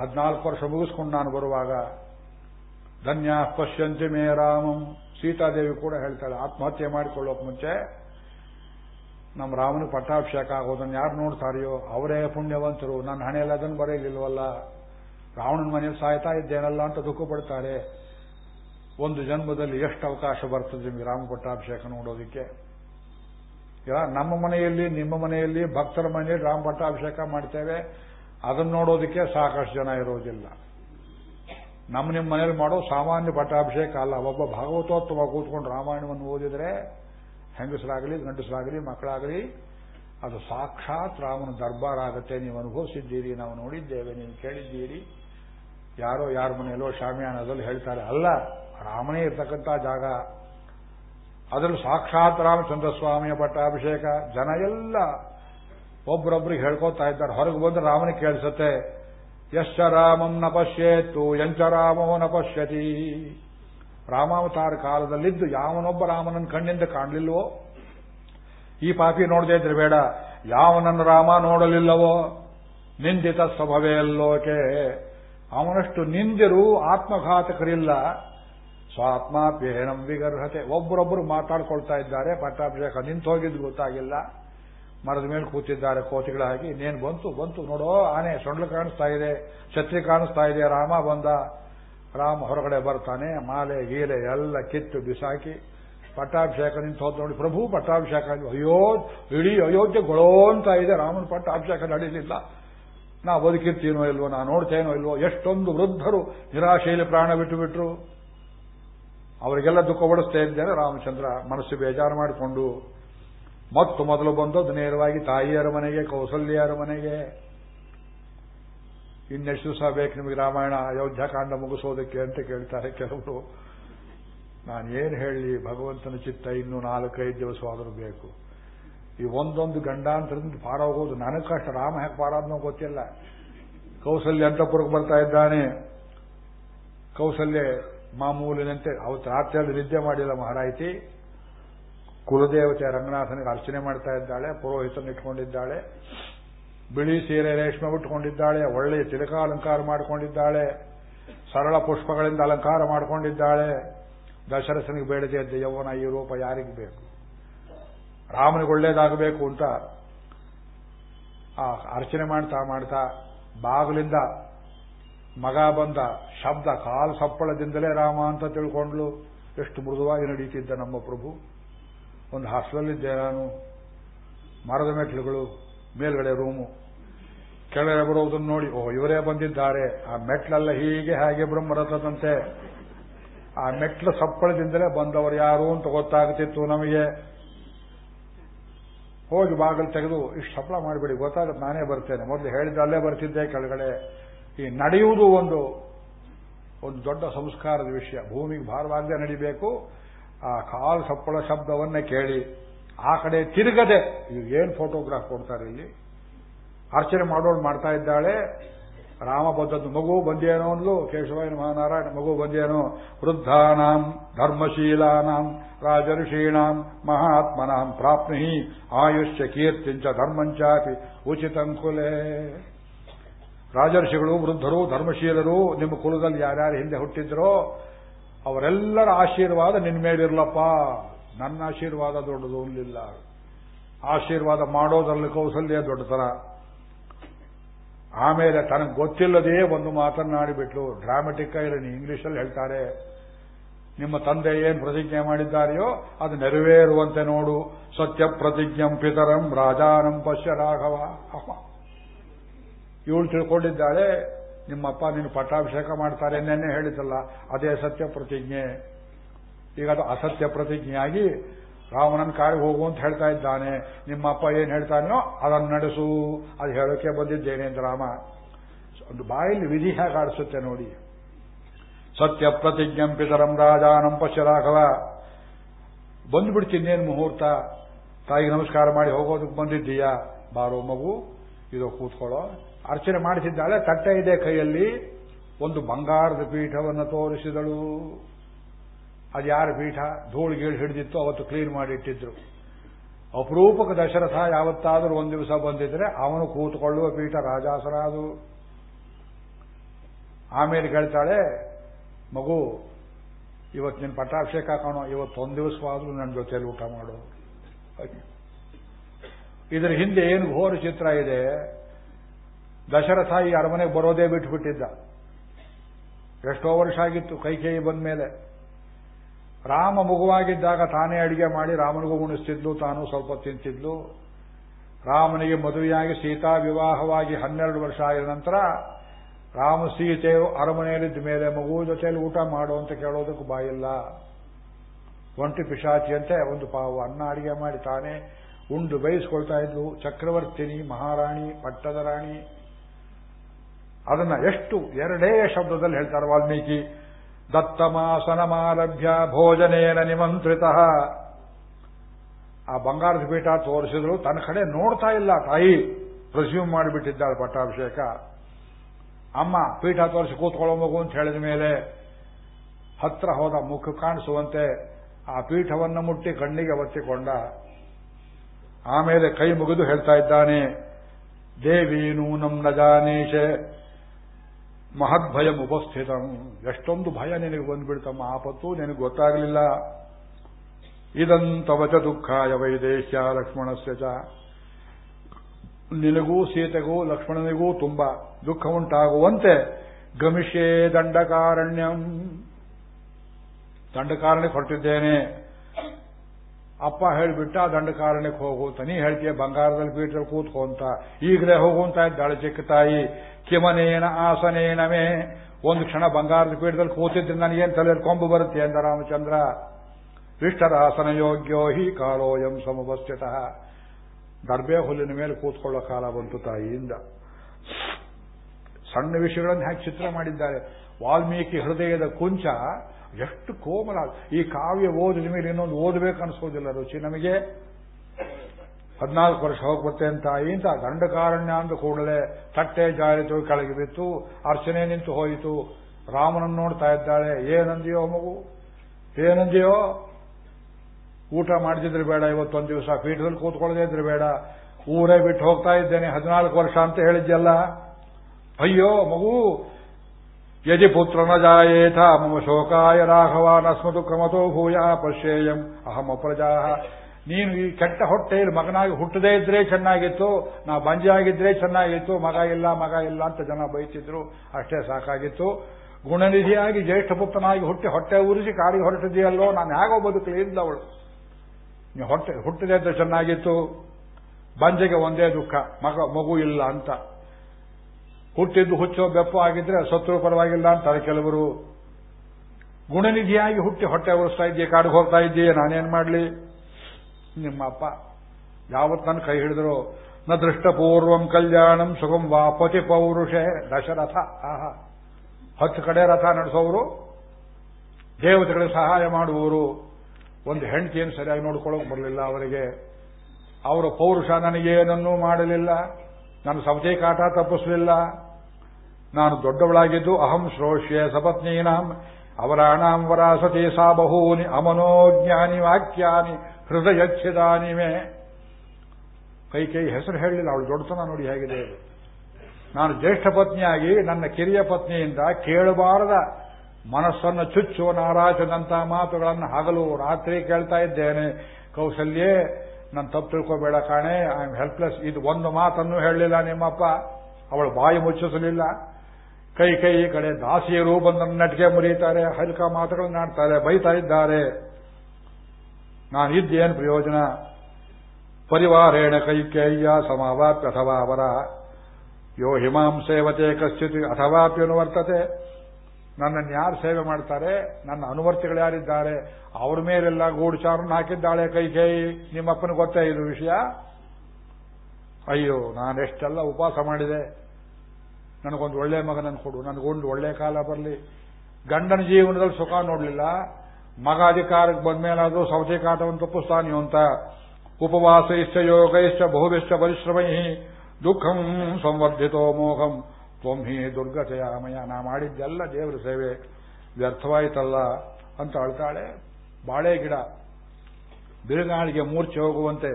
ಹದಿನಾಲ್ಕು ವರ್ಷ ಮುಗಿಸ್ಕೊಂಡು ನಾನು ಬರುವಾಗ, ಧನ್ಯ ಪಶ್ಯಂತಿ ಮೇ ರಾಮಂ. ಸೀತಾದೇವಿ ಕೂಡ ಹೇಳ್ತಾಳೆ, ಆತ್ಮಹತ್ಯೆ ಮಾಡಿಕೊಳ್ಳೋಕೆ ಮುಂಚೆ ನಮ್ಮ ರಾಮನ ಪಟ್ಟಾಭಿಷೇಕ ಆಗೋದನ್ನು ಯಾರು ನೋಡ್ತಾರೆಯೋ, ಅವರೇ ಪುಣ್ಯವಂತರು. ನನ್ನ ಹಣೆಯಲ್ಲಿ ಅದನ್ನು ಬರೆಯಲಿಲ್ವಲ್ಲ? ರಾವಣನ ಮನೆ ಸಾಯ್ತಾ ಇದ್ದೇನಲ್ಲ ಅಂತ ದುಃಖ ಪಡ್ತಾರೆ ಒಂದು ಜನ್ಮದಲ್ಲಿ ಎಷ್ಟು ಅವಕಾಶ ಬರ್ತದೆ ನಿಮಗೆ ರಾಮ ಪಟ್ಟಾಭಿಷೇಕ ನೋಡೋದಕ್ಕೆ. ನಮ್ಮ ಮನೆಯಲ್ಲಿ, ನಿಮ್ಮ ಮನೆಯಲ್ಲಿ ಭಕ್ತರ ಮನೆಯಲ್ಲಿ ರಾಮ ಪಟ್ಟಾಭಿಷೇಕ ಮಾಡ್ತೇವೆ. ಅದನ್ನು ನೋಡೋದಕ್ಕೆ ಸಾಕಷ್ಟು ಜನ ಇರೋದಿಲ್ಲ. ನಮ್ಮ ನಿಮ್ಮ ಮನೇಲಿ ಮಾಡೋ ಸಾಮಾನ್ಯ ಪಟ್ಟಾಭಿಷೇಕ ಅಲ್ಲ. ಒಬ್ಬ ಭಾಗವತೋತ್ತಮ ಕೂತ್ಕೊಂಡು ರಾಮಾಯಣವನ್ನು ಓದಿದ್ರೆ ಹೆಂಗಸರಾಗಲಿ, ಗಂಡಸರಾಗಲಿ, ಮಕ್ಕಳಾಗಲಿ, ಅದು ಸಾಕ್ಷಾತ್ ರಾಮನ ದರ್ಬಾರ್ ಆಗುತ್ತೆ. ನೀವು ಅನುಭವಿಸಿದ್ದೀರಿ, ನಾವು ನೋಡಿದ್ದೇವೆ, ನೀವು ಕೇಳಿದ್ದೀರಿ. ಯಾರೋ ಯಾರ ಮನೆಯಲ್ಲೋ ಶಾಮಿಯಾನದಲ್ಲಿ ಹೇಳ್ತಾರೆ, ಅಲ್ಲ, ರಾಮನೇ ಇರ್ತಕ್ಕಂಥ ಜಾಗ. ಅದರಲ್ಲಿ ಸಾಕ್ಷಾತ್ ರಾಮಚಂದ್ರ ಸ್ವಾಮಿಯ ಪಟ್ಟಾಭಿಷೇಕ, ಜನ ಎಲ್ಲ ಒಬ್ರೊಬ್ರಿಗೆ ಹೇಳ್ಕೊತಾ ಇದ್ದಾರೆ. ಹೊರಗೆ ಬಂದ್ರೆ ರಾಮನಿಗೆ ಕೇಳಿಸುತ್ತೆ, ಯಶ್ಚ ರಾಮಂ ನ ಪಶ್ಯೇತ್ತು ಎಂಚ ರಾಮೋ ನ ಪಶ್ಯತಿ. ರಾಮಾವತಾರ ಕಾಲದಲ್ಲಿದ್ದು ಯಾವನೊಬ್ಬ ರಾಮನನ್ನು ಕಣ್ಣಿಂದ ಕಾಣಲಿಲ್ವೋ? ಈ ಪಾಪಿ ನೋಡದೇ ಇದ್ರೆ ಬೇಡ. ಯಾವನನ್ನು ರಾಮ ನೋಡಲಿಲ್ಲವೋ? ನಿಂದಿತ ಸ್ವಭವೆಯಲ್ಲೋಕೆ ಅವನಷ್ಟು ನಿಂದಿರು ಆತ್ಮಘಾತಕರಿಲ್ಲ. ಸ್ವಾತ್ಮಾಪ್ಯೇನಂ ವಿಗರ್ಹತೆ. ಒಬ್ಬರೊಬ್ಬರು ಮಾತಾಡ್ಕೊಳ್ತಾ ಇದ್ದಾರೆ, ಪಟ್ಟಾಭಿಷೇಕ ನಿಂತು ಹೋಗಿದ್ದು ಗೊತ್ತಾಗಿಲ್ಲ. ಮರದ ಮೇಲೆ ಕೂತಿದ್ದಾರೆ ಕೋತಿಗಳಾಗಿ ಇನ್ನೇನು ಬಂತು? ಬಂತು. ನೋಡೋ, ಆನೆ ಸೊಂಡ್ಲು ಕಾಣಿಸ್ತಾ ಇದೆ. ಛತ್ರಿ ಕಾಣಿಸ್ತಾ ಇದೆ. ರಾಮ ಬಂದ. ರಾಮ ಹೊರಗಡೆ ಬರ್ತಾನೆ. ಮಾಲೆ, ಗೀಲೆ ಎಲ್ಲ ಕಿತ್ತು ಬಿಸಾಕಿ. ಪಟ್ಟಾಭಿಷೇಕ ನಿಂತು ಹೋದ್ ನೋಡಿ. ಪ್ರಭು, ಪಟ್ಟಾಭಿಷೇಕ. ಅಯ್ಯೋ, ಇಡೀ ಅಯೋಧ್ಯೆ ಗೊಳೋ ಅಂತ ಇದೆ. ರಾಮನ ಪಟ್ಟಾಭಿಷೇಕ ನಡೀಲಿಲ್ಲ. ನಾ ಬದುಕಿರ್ತೀನೋ ಇಲ್ವೋ, ನಾ ನೋಡ್ತೇನೋ ಇಲ್ವೋ, ಎಷ್ಟೊಂದು ವೃದ್ಧರು ನಿರಾಶೆಯಲ್ಲಿ ಪ್ರಾಣ ಬಿಟ್ಟು ಬಿಟ್ರು. ಅವರಿಗೆಲ್ಲ ದುಃಖ ಬಡಿಸ್ತಾ ಇದ್ದೇನೆ. ರಾಮಚಂದ್ರ ಮನಸ್ಸು ಬೇಜಾರು ಮಾಡಿಕೊಂಡು ಮತ್ತು ಮೊದಲು ಬಂದದ್ದು ನೇರವಾಗಿ ತಾಯಿಯರ ಮನೆಗೆ, ಕೌಸಲ್ಯರ ಮನೆಗೆ. ಇನ್ನೆಷ್ಟು ದಿವಸ ಬೇಕು ನಿಮಗೆ ರಾಮಾಯಣ ಅಯೋಧ್ಯಕಾಂಡ ಮುಗಿಸೋದಕ್ಕೆ ಅಂತ ಕೇಳ್ತಾರೆ ಕೆಲವರು. ನಾನು ಏನು ಹೇಳಿ ಭಗವಂತನ ಚಿತ್ತ ಇನ್ನೂ ನಾಲ್ಕೈದು ದಿವಸವಾದರೂ ಬೇಕು. ಈ ಒಂದೊಂದು ಗಂಡಾಂತರದಿಂದ ಪಾರೋಗೋದು ನನಗೆ ಕಷ್ಟ. ರಾಮ ಹೇಗೆ ಪಾರಾದ್ನೋ ಗೊತ್ತಿಲ್ಲ. ಕೌಸಲ್ಯ ಅಂತಪುರಕ್ಕೆ ಬರ್ತಾ ಇದ್ದಾನೆ. ಕೌಸಲ್ಯ ಮಾಮೂಲಿನಂತೆ ಅವತ್ತು ರಾತ್ರಿಯಲ್ಲಿ ನಿದ್ದೆ ಮಾಡಿಲ್ಲ ಮಹಾರಾಯಿತಿ. ಕುಲದೇವತೆ ರಂಗನಾಥನಿಗೆ ಅರ್ಚನೆ ಮಾಡ್ತಾ ಇದ್ದಾಳೆ. ಪುರೋಹಿತನ ಇಟ್ಕೊಂಡಿದ್ದಾಳೆ ಬಿಳಿ ಸೀರೆ, ರೇಷ್ಮೆ ಉಟ್ಕೊಂಡಿದ್ದಾಳೆ ಒಳ್ಳೆಯ ತಿಲಕಾಲಂಕಾರ ಮಾಡಿಕೊಂಡಿದ್ದಾಳೆ. ಸರಳ ಪುಷ್ಪಗಳಿಂದ ಅಲಂಕಾರ ಮಾಡಿಕೊಂಡಿದ್ದಾಳೆ. ದಶರಥನಿಗೆ ಬೇಡದೆ ಇದ್ದ ಯೌವನ, ಈ ರೂಪ ಯಾರಿಗೆ ಬೇಕು? ರಾಮನಿಗೆ ಒಳ್ಳೇದಾಗಬೇಕು ಅಂತ ಆ ಅರ್ಚನೆ ಮಾಡ್ತಾ ಮಾಡ್ತಾ ಬಾಗಿಲಿಂದ ಮಗ ಬಂದ ಶಬ್ದ ಕಾಲು ಸಪ್ಪಳದಿಂದಲೇ ರಾಮ ಅಂತ ತಿಳ್ಕೊಂಡ್ಲು. ಎಷ್ಟು ಮೃದುವಾಗಿ ನಡೀತಿದ್ದ ನಮ್ಮ ಪ್ರಭು. ಒಂದು ಹಾಸ್ಟೆಲಲ್ಲಿದ್ದೆ ನಾನು. ಮರದ ಮೆಟ್ಲುಗಳು ಮೇಲ್ಗಡೆ ರೂಮು. ಕೆಳಗಡೆ ಬರೋದನ್ನು ನೋಡಿ ಓ ಇವರೇ ಬಂದಿದ್ದಾರೆ. ಆ ಮೆಟ್ಲೆಲ್ಲ ಹೀಗೆ ಹಾಗೆ ಬ್ರಹ್ಮರಥದಂತೆ. ಆ ಮೆಟ್ಲು ಸಪ್ಪಳದಿಂದಲೇ ಬಂದವರು ಯಾರು ಅಂತ ಗೊತ್ತಾಗುತ್ತಿತ್ತು ನಮಗೆ. ಹೋಗಿ ಬಾಗಿಲು ತೆಗೆದು ಇಷ್ಟು ಹಪ್ಪಳ ಮಾಡಿಬಿಡಿ, ಗೊತ್ತಾಗುತ್ತೆ ನಾನೇ ಬರ್ತೇನೆ. ಮೊದಲು ಹೇಳಿದ್ರೆ ಅಲ್ಲೇ ಬರ್ತಿದ್ದೆ ಕೆಳಗಡೆ. ಈ ನಡೆಯುವುದು ಒಂದು ಒಂದು ದೊಡ್ಡ ಸಂಸ್ಕಾರದ ವಿಷಯ. ಭೂಮಿಗೆ ಭಾರವಾಗದೆ ನಡಿಬೇಕು. ಆ ಕಾಲು ಸಪ್ಪಳ ಶಬ್ದವನ್ನೇ ಕೇಳಿ. ಆ ಕಡೆ ತಿರುಗದೆ ಏನು ಫೋಟೋಗ್ರಾಫ್ ಕೊಡ್ತಾರೆ ಇಲ್ಲಿ? ಅರ್ಚನೆ ಮಾಡೋಳು ಮಾಡ್ತಾ ಇದ್ದಾಳೆ. ರಾಮ ಮಗು ಬಂದೇನೋ ಅಂದ್ಲು ಕೇಶವಯ್ಯ ಮಹಾನಾರಾಯಣ ಮಗು ಬಂದೇನೋ. ವೃದ್ಧಾನಾಂ, ಧರ್ಮಶೀಲಾನಾಂ, ರಾಜಋಷೀಣಾಂ, ಮಹಾತ್ಮನಾಂ ಪ್ರಾಪ್ನಿ ಆಯುಷ್ಯ ಕೀರ್ತಿಂಚ ಧರ್ಮಂಚಾಪಿ ಉಚಿತಂಕುಲೆ ರಾಜರ್ಷಿಗಳು ವೃದ್ಧರು, ಧರ್ಮಶೀಲರು, ನಿಮ್ಮ ಕುಲದಲ್ಲಿ ಯಾರ್ಯಾರು ಹಿಂದೆ ಹುಟ್ಟಿದ್ರೋ, ಅವರೆಲ್ಲರ ಆಶೀರ್ವಾದ ನಿನ್ನ ಮೇಲಿರ್ಲಪ್ಪ. ನನ್ನ ಆಶೀರ್ವಾದ ದೊಡ್ಡದು ಅಲ್ಲಿಲ್ಲ ಆಶೀರ್ವಾದ ಮಾಡೋದರಲ್ಲಿ ಕೌಸಲ್ಯ ದೊಡ್ಡತನ. ಆಮೇಲೆ ತನಗೆ ಗೊತ್ತಿಲ್ಲದೇ ಒಂದು ಮಾತನ್ನಾಡಿಬಿಟ್ಲು ಡ್ರಾಮೆಟಿಕ್ ಇಂಗ್ಲಿಷ್ ಇಂಗ್ಲಿಷಲ್ಲಿ ಹೇಳ್ತಾರೆ. ನಿಮ್ಮ ತಂದೆ ಏನ್ ಪ್ರತಿಜ್ಞೆ ಮಾಡಿದ್ದಾರೆಯೋ ಅದು ನೆರವೇರುವಂತೆ ನೋಡು. ಸತ್ಯ ಪ್ರತಿಜ್ಞಂ ಪಿತರಂ ರಾಜಾನಂ ಪಶ್ಯ ರಾಘವ. ಇವಳು ತಿಳ್ಕೊಂಡಿದ್ದಾಳೆ, ನಿಮ್ಮಪ್ಪ ನೀನು ಪಟ್ಟಾಭಿಷೇಕ ಮಾಡ್ತಾರೆ, ನೆನ್ನೆ ಹೇಳಿದ್ದಲ್ಲ, ಅದೇ ಸತ್ಯ ಪ್ರತಿಜ್ಞೆ. ಈಗ ಅದು ಅಸತ್ಯ ಪ್ರತಿಜ್ಞೆಯಾಗಿ ರಾಮನನ್ ಕಾಯಿ ಹೋಗು ಅಂತ ಹೇಳ್ತಾ ಇದ್ದಾನೆ. ನಿಮ್ಮಪ್ಪ ಏನ್ ಹೇಳ್ತಾನೋ ಅದನ್ನು ನಡೆಸು. ಅದು ಹೇಳೋಕೆ ಬಂದಿದ್ದೇನೆ ಅಂತ ರಾಮ. ಒಂದು ಬಾಯಲ್ಲಿ ವಿಧಿ ಹೇಗೆ ಆಡಿಸುತ್ತೆ ನೋಡಿ. ಸತ್ಯ ಪ್ರತಿಜ್ಞಂ ಪಿತರಂ ರಾಜಾನಂ ಪಶ್ಯ ರಾಘವ. ಬಂದ್ಬಿಡ್ತೀನೇನು ಮುಹೂರ್ತ. ತಾಯಿಗೆ ನಮಸ್ಕಾರ ಮಾಡಿ ಹೋಗೋದಕ್ಕೆ ಬಂದಿದ್ದೀಯಾ? ಬಾರೋ ಮಗು, ಇದು ಕೂತ್ಕೊಳ್ಳೋ. ಅರ್ಚನೆ ಮಾಡಿಸಿದ್ದಾಳೆ, ತಟ್ಟೆ ಇದೆ ಕೈಯಲ್ಲಿ. ಒಂದು ಬಂಗಾರದ ಪೀಠವನ್ನು ತೋರಿಸಿದಳು. ಅದು ಯಾರ ಪೀಠ? ಧೂಳು ಗೀಳು ಹಿಡಿದಿತ್ತು, ಅವತ್ತು ಕ್ಲೀನ್ ಮಾಡಿ ಇಟ್ಟಿದ್ರು. ಅಪರೂಪಕ ದಶರಥ ಯಾವತ್ತಾದರೂ ಒಂದು ದಿವಸ ಬಂದಿದ್ರೆ ಅವನು ಕೂತ್ಕೊಳ್ಳುವ ಪೀಠ ರಾಜಾಸರಾದು. ಆಮೇಲೆ ಕೇಳ್ತಾಳೆ, ಮಗು, ಇವತ್ತು ನಿನ್ನ ಪಟ್ಟಾಭಿಷೇಕ ಕಾಣೋ, ಇವತ್ತು ಒಂದು ದಿವಸವಾದರೂ ನನ್ನ ಜೊತೆಯಲ್ಲಿ ಊಟ ಮಾಡು. ಇದರ ಹಿಂದೆ ಏನು ಘೋರ ಚಿತ್ರ ಇದೆ? ದಶರಥ ಈ ಅರಮನೆಗೆ ಬರೋದೇ ಬಿಟ್ಟುಬಿಟ್ಟಿದ್ದ ಎಷ್ಟೋ ವರ್ಷ ಆಗಿತ್ತು ಕೈಕೇಯಿ ಬಂದ ಮೇಲೆ ರಾಮ ಮಗುವಾಗಿದ್ದಾಗ ತಾನೇ ಅಡಿಗೆ ಮಾಡಿ ರಾಮನಿಗೂ ಉಣಿಸ್ತಿದ್ಲು, ತಾನು ಸ್ವಲ್ಪ ತಿಂತಿದ್ಲು. ರಾಮನಿಗೆ ಮದುವೆಯಾಗಿ ಸೀತಾ ವಿವಾಹವಾಗಿ ಹನ್ನೆರಡು ವರ್ಷ ಆದ ನಂತರ ರಾಮ ಸೀತೆಯು ಅರಮನೆಯಲ್ಲಿದ್ದ ಮೇಲೆ ಮಗು ಜೊತೆಯಲ್ಲಿ ಊಟ ಮಾಡು ಅಂತ ಕೇಳೋದಕ್ಕೂ ಬಾಯಿಲ್ಲ. ಒಂಟಿ ಪಿಶಾಚಿಯಂತೆ ಒಂದು ಪಾವು ಅನ್ನ ಅಡಿಗೆ ಮಾಡಿ ತಾನೇ ಉಂಡು ಬಯಸ್ಕೊಳ್ತಾ ಇದ್ಲು. ಚಕ್ರವರ್ತಿನಿ, ಮಹಾರಾಣಿ ಪಟ್ಟದ ರಾಣಿ ಅದನ್ನ ಎಷ್ಟು ಎರಡೇ ಶಬ್ದದಲ್ಲಿ ಹೇಳ್ತಾರೆ ವಾಲ್ಮೀಕಿ. ದತ್ತಮಾಸನಮಾಲಭ್ಯ ಭೋಜನೇನ ನಿಮಂತ್ರಿತ. ಆ ಬಂಗಾರದ ಪೀಠ ತೋರಿಸಿದ್ರು, ತನ್ನ ಕಡೆ ನೋಡ್ತಾ ಇಲ್ಲ, ತಾಯಿ ರೆಸ್ಯೂಮ್ ಮಾಡಿಬಿಟ್ಟಿದ್ದಾಳೆ ಪಟ್ಟಾಭಿಷೇಕ. ಅಮ್ಮ, ಪೀಠ ತೋರಿಸಿ ಕೂತ್ಕೊಳ್ಳೋ ಮಗು ಅಂತ ಹೇಳಿದ ಮೇಲೆ ಹತ್ರ ಹೋದ ಮುಖ ಕಾಣಿಸುವಂತೆ ಆ ಪೀಠವನ್ನು ಮುಟ್ಟಿ ಕಣ್ಣಿಗೆ ಒತ್ತಿಕೊಂಡ. ಆಮೇಲೆ ಕೈ ಮುಗಿದು ಹೇಳ್ತಾ ಇದ್ದಾನೆ ದೇವಿ ನೂನಂ ನ ಜಾನೇಶೆ ಮಹದ್ಭಯಂ ಉಪಸ್ಥಿತಂ. ಎಷ್ಟೊಂದು ಭಯ ನಿನಗೆ ಬಂದ್ಬಿಡ್ತಮ್ಮ, ಆಪತ್ತು ನಿನಗೆ ಗೊತ್ತಾಗಲಿಲ್ಲ. ಇದಂತವಚ ದುಃಖಾಯ ವೈದೇಶ್ಯ ಲಕ್ಷ್ಮಣಸ್ಯ ಚ. ನಿನಗೂ ಸೀತೆಗೂ ಲಕ್ಷ್ಮಣನಿಗೂ ತುಂಬಾ ದುಃಖ ಉಂಟಾಗುವಂತೆ ಗಮಿಷೇ ದಂಡಕಾರಣ್ಯಂ. ದಂಡಕಾರಣ್ಯಕ್ಕೆ ಹೊರಟಿದ್ದೇನೆ. ಅಪ್ಪ ಹೇಳಿಬಿಟ್ಟ ದಂಡಕಾರಣ್ಯಕ್ಕೆ ಹೋಗು. ತನಿ ಹೇಳ್ತೀಯ, ಬಂಗಾರದಲ್ಲಿ ಪೀಠದಲ್ಲಿ ಕೂತ್ಕೋ ಅಂತ. ಈಗಲೇ ಹೋಗುವಂತ ಇದ್ದಾಳೆ ಚಿಕ್ಕ ತಾಯಿ. ಕಿಮನೇನ ಆಸನೇನಮೇ ಒಂದು ಕ್ಷಣ ಬಂಗಾರದ ಪೀಠದಲ್ಲಿ ಕೂತಿದ್ರೆ ನನಗೇನು ತಲೆ ಕೊಂಬು ಬರುತ್ತೆ ಎಂದ ರಾಮಚಂದ್ರ. ಇಷ್ಟರಾಸನ ಯೋಗ್ಯೋ ಹಿ ಕಾಲೋಯಂ ಸಮವಸ್ಥಿತಃ ದರ್ಬೆ ಹುಲ್ಲಿನ ಮೇಲೆ ಕೂತ್ಕೊಳ್ಳೋ ಕಾಲ ಬಂತು ತಾಯಿಯಿಂದ. ಸಣ್ಣ ವಿಷಯಗಳನ್ನು ಹ್ಯಾಕ್ ಚಿತ್ರ ಮಾಡಿದ್ದಾರೆ. ವಾಲ್ಮೀಕಿ ಹೃದಯದ ಕುಂಚ ಎಷ್ಟು ಕೋಮಲ. ಈ ಕಾವ್ಯ ಓದಿದ ಮೇಲೆ ಇನ್ನೊಂದು ಓದಬೇಕು ಅನಿಸೋದಿಲ್ಲ ರುಚಿ ನಮಗೆ. ಹದಿನಾಲ್ಕು ವರ್ಷ ಹೋಗುತ್ತೆ ಅಂತ ಇಂತ ದಂಡಕಾರಣ್ಯ ಅಂದ ಕೂಡಲೇ ತಟ್ಟೆ ಜಾರಿತು ಕೆಳಗೆ ಬಿತ್ತು, ಅರ್ಚನೆ ನಿಂತು ಹೋಯಿತು. ರಾಮನನ್ನು ನೋಡ್ತಾ ಇದ್ದಾಳೆ ಏನಂದಿಯೋ ಮಗು ಏನಂದಿಯೋ ಊಟ ಮಾಡಿದ್ರೆ ಬೇಡ, ಇವತ್ತೊಂದು ದಿವಸ ಪೀಠದಲ್ಲಿ ಕೂತ್ಕೊಳ್ಳದೇ ಇದ್ರೆ ಬೇಡ. ಊರೇ ಬಿಟ್ಟು ಹೋಗ್ತಾ ಇದ್ದೇನೆ, ಹದಿನಾಲ್ಕು ವರ್ಷ ಅಂತ ಹೇಳಿದ್ಯಲ್ಲ? ಅಯ್ಯೋ ಮಗು ಯದಿ ಪುತ್ರನ ಜಾಯೇಥ, ಮಮ ಶೋಕಾಯ ರಾಘವಾನ್ ಅಸ್ಮದು ಕ್ರಮತೋ ಭೂಯ, ಪಶ್ಯೇಯಂ ಅಹಮ ಪ್ರಜಾ ನೀನು ಈ ಕೆಟ್ಟ ಹೊಟ್ಟೆಯಲ್ಲಿ ಮಗನಾಗಿ ಹುಟ್ಟದೇ ಇದ್ರೆ ಚೆನ್ನಾಗಿತ್ತು, ನಾ ಬಂಜಿಯಾಗಿದ್ರೆ ಚೆನ್ನಾಗಿತ್ತು, ಮಗ ಇಲ್ಲ ಮಗ ಇಲ್ಲ ಅಂತ ಜನ ಬೈತಿದ್ರು, ಅಷ್ಟೇ ಸಾಕಾಗಿತ್ತು. ಗುಣನಿಧಿಯಾಗಿ ಜ್ಯೇಷ್ಠ ಪುತ್ರನಾಗಿ ಹುಟ್ಟಿ ಹೊಟ್ಟೆ ಉರಿಸಿ ಕಾರಿಗೆ ಹೊರಟಿದೆಯಲ್ಲೋ ನಾನು ಹೇಗೋ ಬದುಕಲಿ ಅವಳು. ನೀವು ಹೊಟ್ಟೆ, ಹುಟ್ಟದೇ ಇದ್ರೆ ಚೆನ್ನಾಗಿತ್ತು, ಬಂಜೆಗೆ ಒಂದೇ ದುಃಖ, ಮಗ, ಮಗು ಇಲ್ಲ ಅಂತ. ಹುಟ್ಟಿದ್ದು ಹುಚ್ಚೋ ಬೆಪ್ಪು ಆಗಿದ್ರೆ ಸತ್ರು ಪರವಾಗಿಲ್ಲ ಅಂತಾರೆ ಕೆಲವರು. ಗುಣನಿಧಿಯಾಗಿ ಹುಟ್ಟಿ ಹೊಟ್ಟೆ ಉರಿಸ್ತಾ ಇದ್ದೀಯ, ಕಾಡಿಗೆ ಹೋಗ್ತಾ ಇದ್ದೀಯ, ನಾನೇನ್ ಮಾಡ್ಲಿ? ನಿಮ್ಮ ಅಪ್ಪ ಯಾವತ್ ನನ್ನ ಕೈ ಹಿಡಿದ್ರು? ನ ದೃಷ್ಟಪೂರ್ವಂ ಕಲ್ಯಾಣಂ ಸುಗಂ ವಾಪತಿ ಪೌರುಷೆ. ದಶರಥ. ಆಹ. ಹತ್ತು ಕಡೆ ರಥ ನಡೆಸೋರು ದೇವತೆಗಳಿಗೆ ಸಹಾಯ ಮಾಡುವವರು. ಒಂದು ಹೆಂಡತಿಯನ್ನು ಸರಿಯಾಗಿ ನೋಡ್ಕೊಳ್ಳೋಕೆ ಬರಲಿಲ್ಲ ಅವರಿಗೆ. ಅವರ ಪೌರುಷ ನನಗೇನನ್ನೂ ಮಾಡಲಿಲ್ಲ. ನನ್ನ ಸವತೆ ಕಾಟ ತಪ್ಪಿಸಲಿಲ್ಲ. ನಾನು ದೊಡ್ಡವಳಾಗಿದ್ದು ಅಹಂ ಶ್ರೋಷ್ಯ ಸಪತ್ನೀನಾಂ ಅವರಾಣಾಂ ವರಾಸತಿ ಸಾ ಬಹೂನಿ ಅಮನೋಜ್ಞಾನಿ ವಾಕ್ಯಾನಿ. ಹೃದಯಚ್ಛಿದಾನಿಮೆ ಕೈ ಕೈ ಹೆಸರು ಹೇಳಲಿಲ್ಲ, ಅವಳು ದೊಡ್ಡತನ ನೋಡಿ ಹೇಗಿದೆ ನಾನು ಜ್ಯೇಷ್ಠ ಪತ್ನಿಯಾಗಿ, ನನ್ನ ಕಿರಿಯ ಪತ್ನಿಯಿಂದ ಕೇಳಬಾರದ ಮನಸ್ಸನ್ನು ಚುಚ್ಚು ನಾರಾಜದಂತಹ ಮಾತುಗಳನ್ನು ಹಗಲು ರಾತ್ರಿ ಕೇಳ್ತಾ ಇದ್ದೇನೆ. ಕೌಶಲ್ಯೇ, ನನ್ನ ತಪ್ಪು ತಿಳ್ಕೋಬೇಡ ಕಾಣೆ ಐ ಆಮ್ ಹೆಲ್ಪ್ಲೆಸ್ ಇದು ಒಂದು ಮಾತನ್ನು ಹೇಳಲಿಲ್ಲ ನಿಮ್ಮಪ್ಪ. ಅವಳು ಬಾಯಿ ಮುಚ್ಚಿಸಲಿಲ್ಲ. ಕೈ ಕೈ ಕಡೆ ದಾಸಿಯರು ಬಂದ ನಟಿಗೆ ಮುರಿಯುತ್ತಾರೆ, ಹಲ್ಕ ಮಾತುಗಳನ್ನು ಆಡ್ತಾರೆ, ಬೈತಾ ಇದ್ದಾರೆ. ನಾನು ಇದ್ದೇನು ಪ್ರಯೋಜನ? ಪರಿವಾರೇಣ ಕೈಕೇಯ್ಯ ಸಮಾವಾಪ್ಯ ಅಥವಾ ಅವರ ಯೋ ಹಿಮಾಂ ಸೇವತೆ ಕಶ್ಚಿತ್ ಅಥವಾಪ್ಯನುವರ್ತತೆ ನನ್ನನ್ನು ಯಾರು ಸೇವೆ ಮಾಡ್ತಾರೆ, ನನ್ನ ಅನುವರ್ತಿಗಳು ಯಾರಿದ್ದಾರೆ? ಅವ್ರ ಮೇಲೆಲ್ಲ ಗೂಡುಚಾರನ್ನು ಹಾಕಿದ್ದಾಳೆ ಕೈ ಕೈ ನಿಮ್ಮಪ್ಪನ ಗೊತ್ತೇ ಇದು ವಿಷಯ? ಅಯ್ಯೋ, ನಾನೆಷ್ಟೆಲ್ಲ ಉಪವಾಸ ಮಾಡಿದೆ. ನನಗೊಂದು ಒಳ್ಳೆ ಮಗನನ್ನು ಕೊಡು. ನನಗೊಂದು ಒಳ್ಳೆ ಕಾಲ ಬರಲಿ. ಗಂಡನ ಜೀವನದಲ್ಲಿ ಸುಖ ನೋಡಲಿಲ್ಲ. ಮಗ ಅಧಿಕಾರಕ್ಕೆ ಬಂದ್ಮೇಲಾದರೂ ಸೌತೆ ಕಾಟವನ್ನು ತಪ್ಪಿಸ್ತಾನೆ ಅಂತ. ಯೋಗ ಇಷ್ಟ ಬಹುವಿಷ್ಟ ಪರಿಶ್ರಮೈ ದುಃಖಂ ಸಂವರ್ಧಿತೋ ಮೋಹಂ. ತ್ವಂ ಹಿ ದುರ್ಗತೆಯಾಮಯ ನಾ ಮಾಡಿದ್ದೆಲ್ಲ ದೇವರ ಸೇವೆ ವ್ಯರ್ಥವಾಯಿತಲ್ಲ ಅಂತ ಅಳ್ತಾಳೆ. ಬಾಳೆ ಗಿಡ ಬಿರುಗಾಳಿಗೆ ಮೂರ್ಛೆ ಹೋಗುವಂತೆ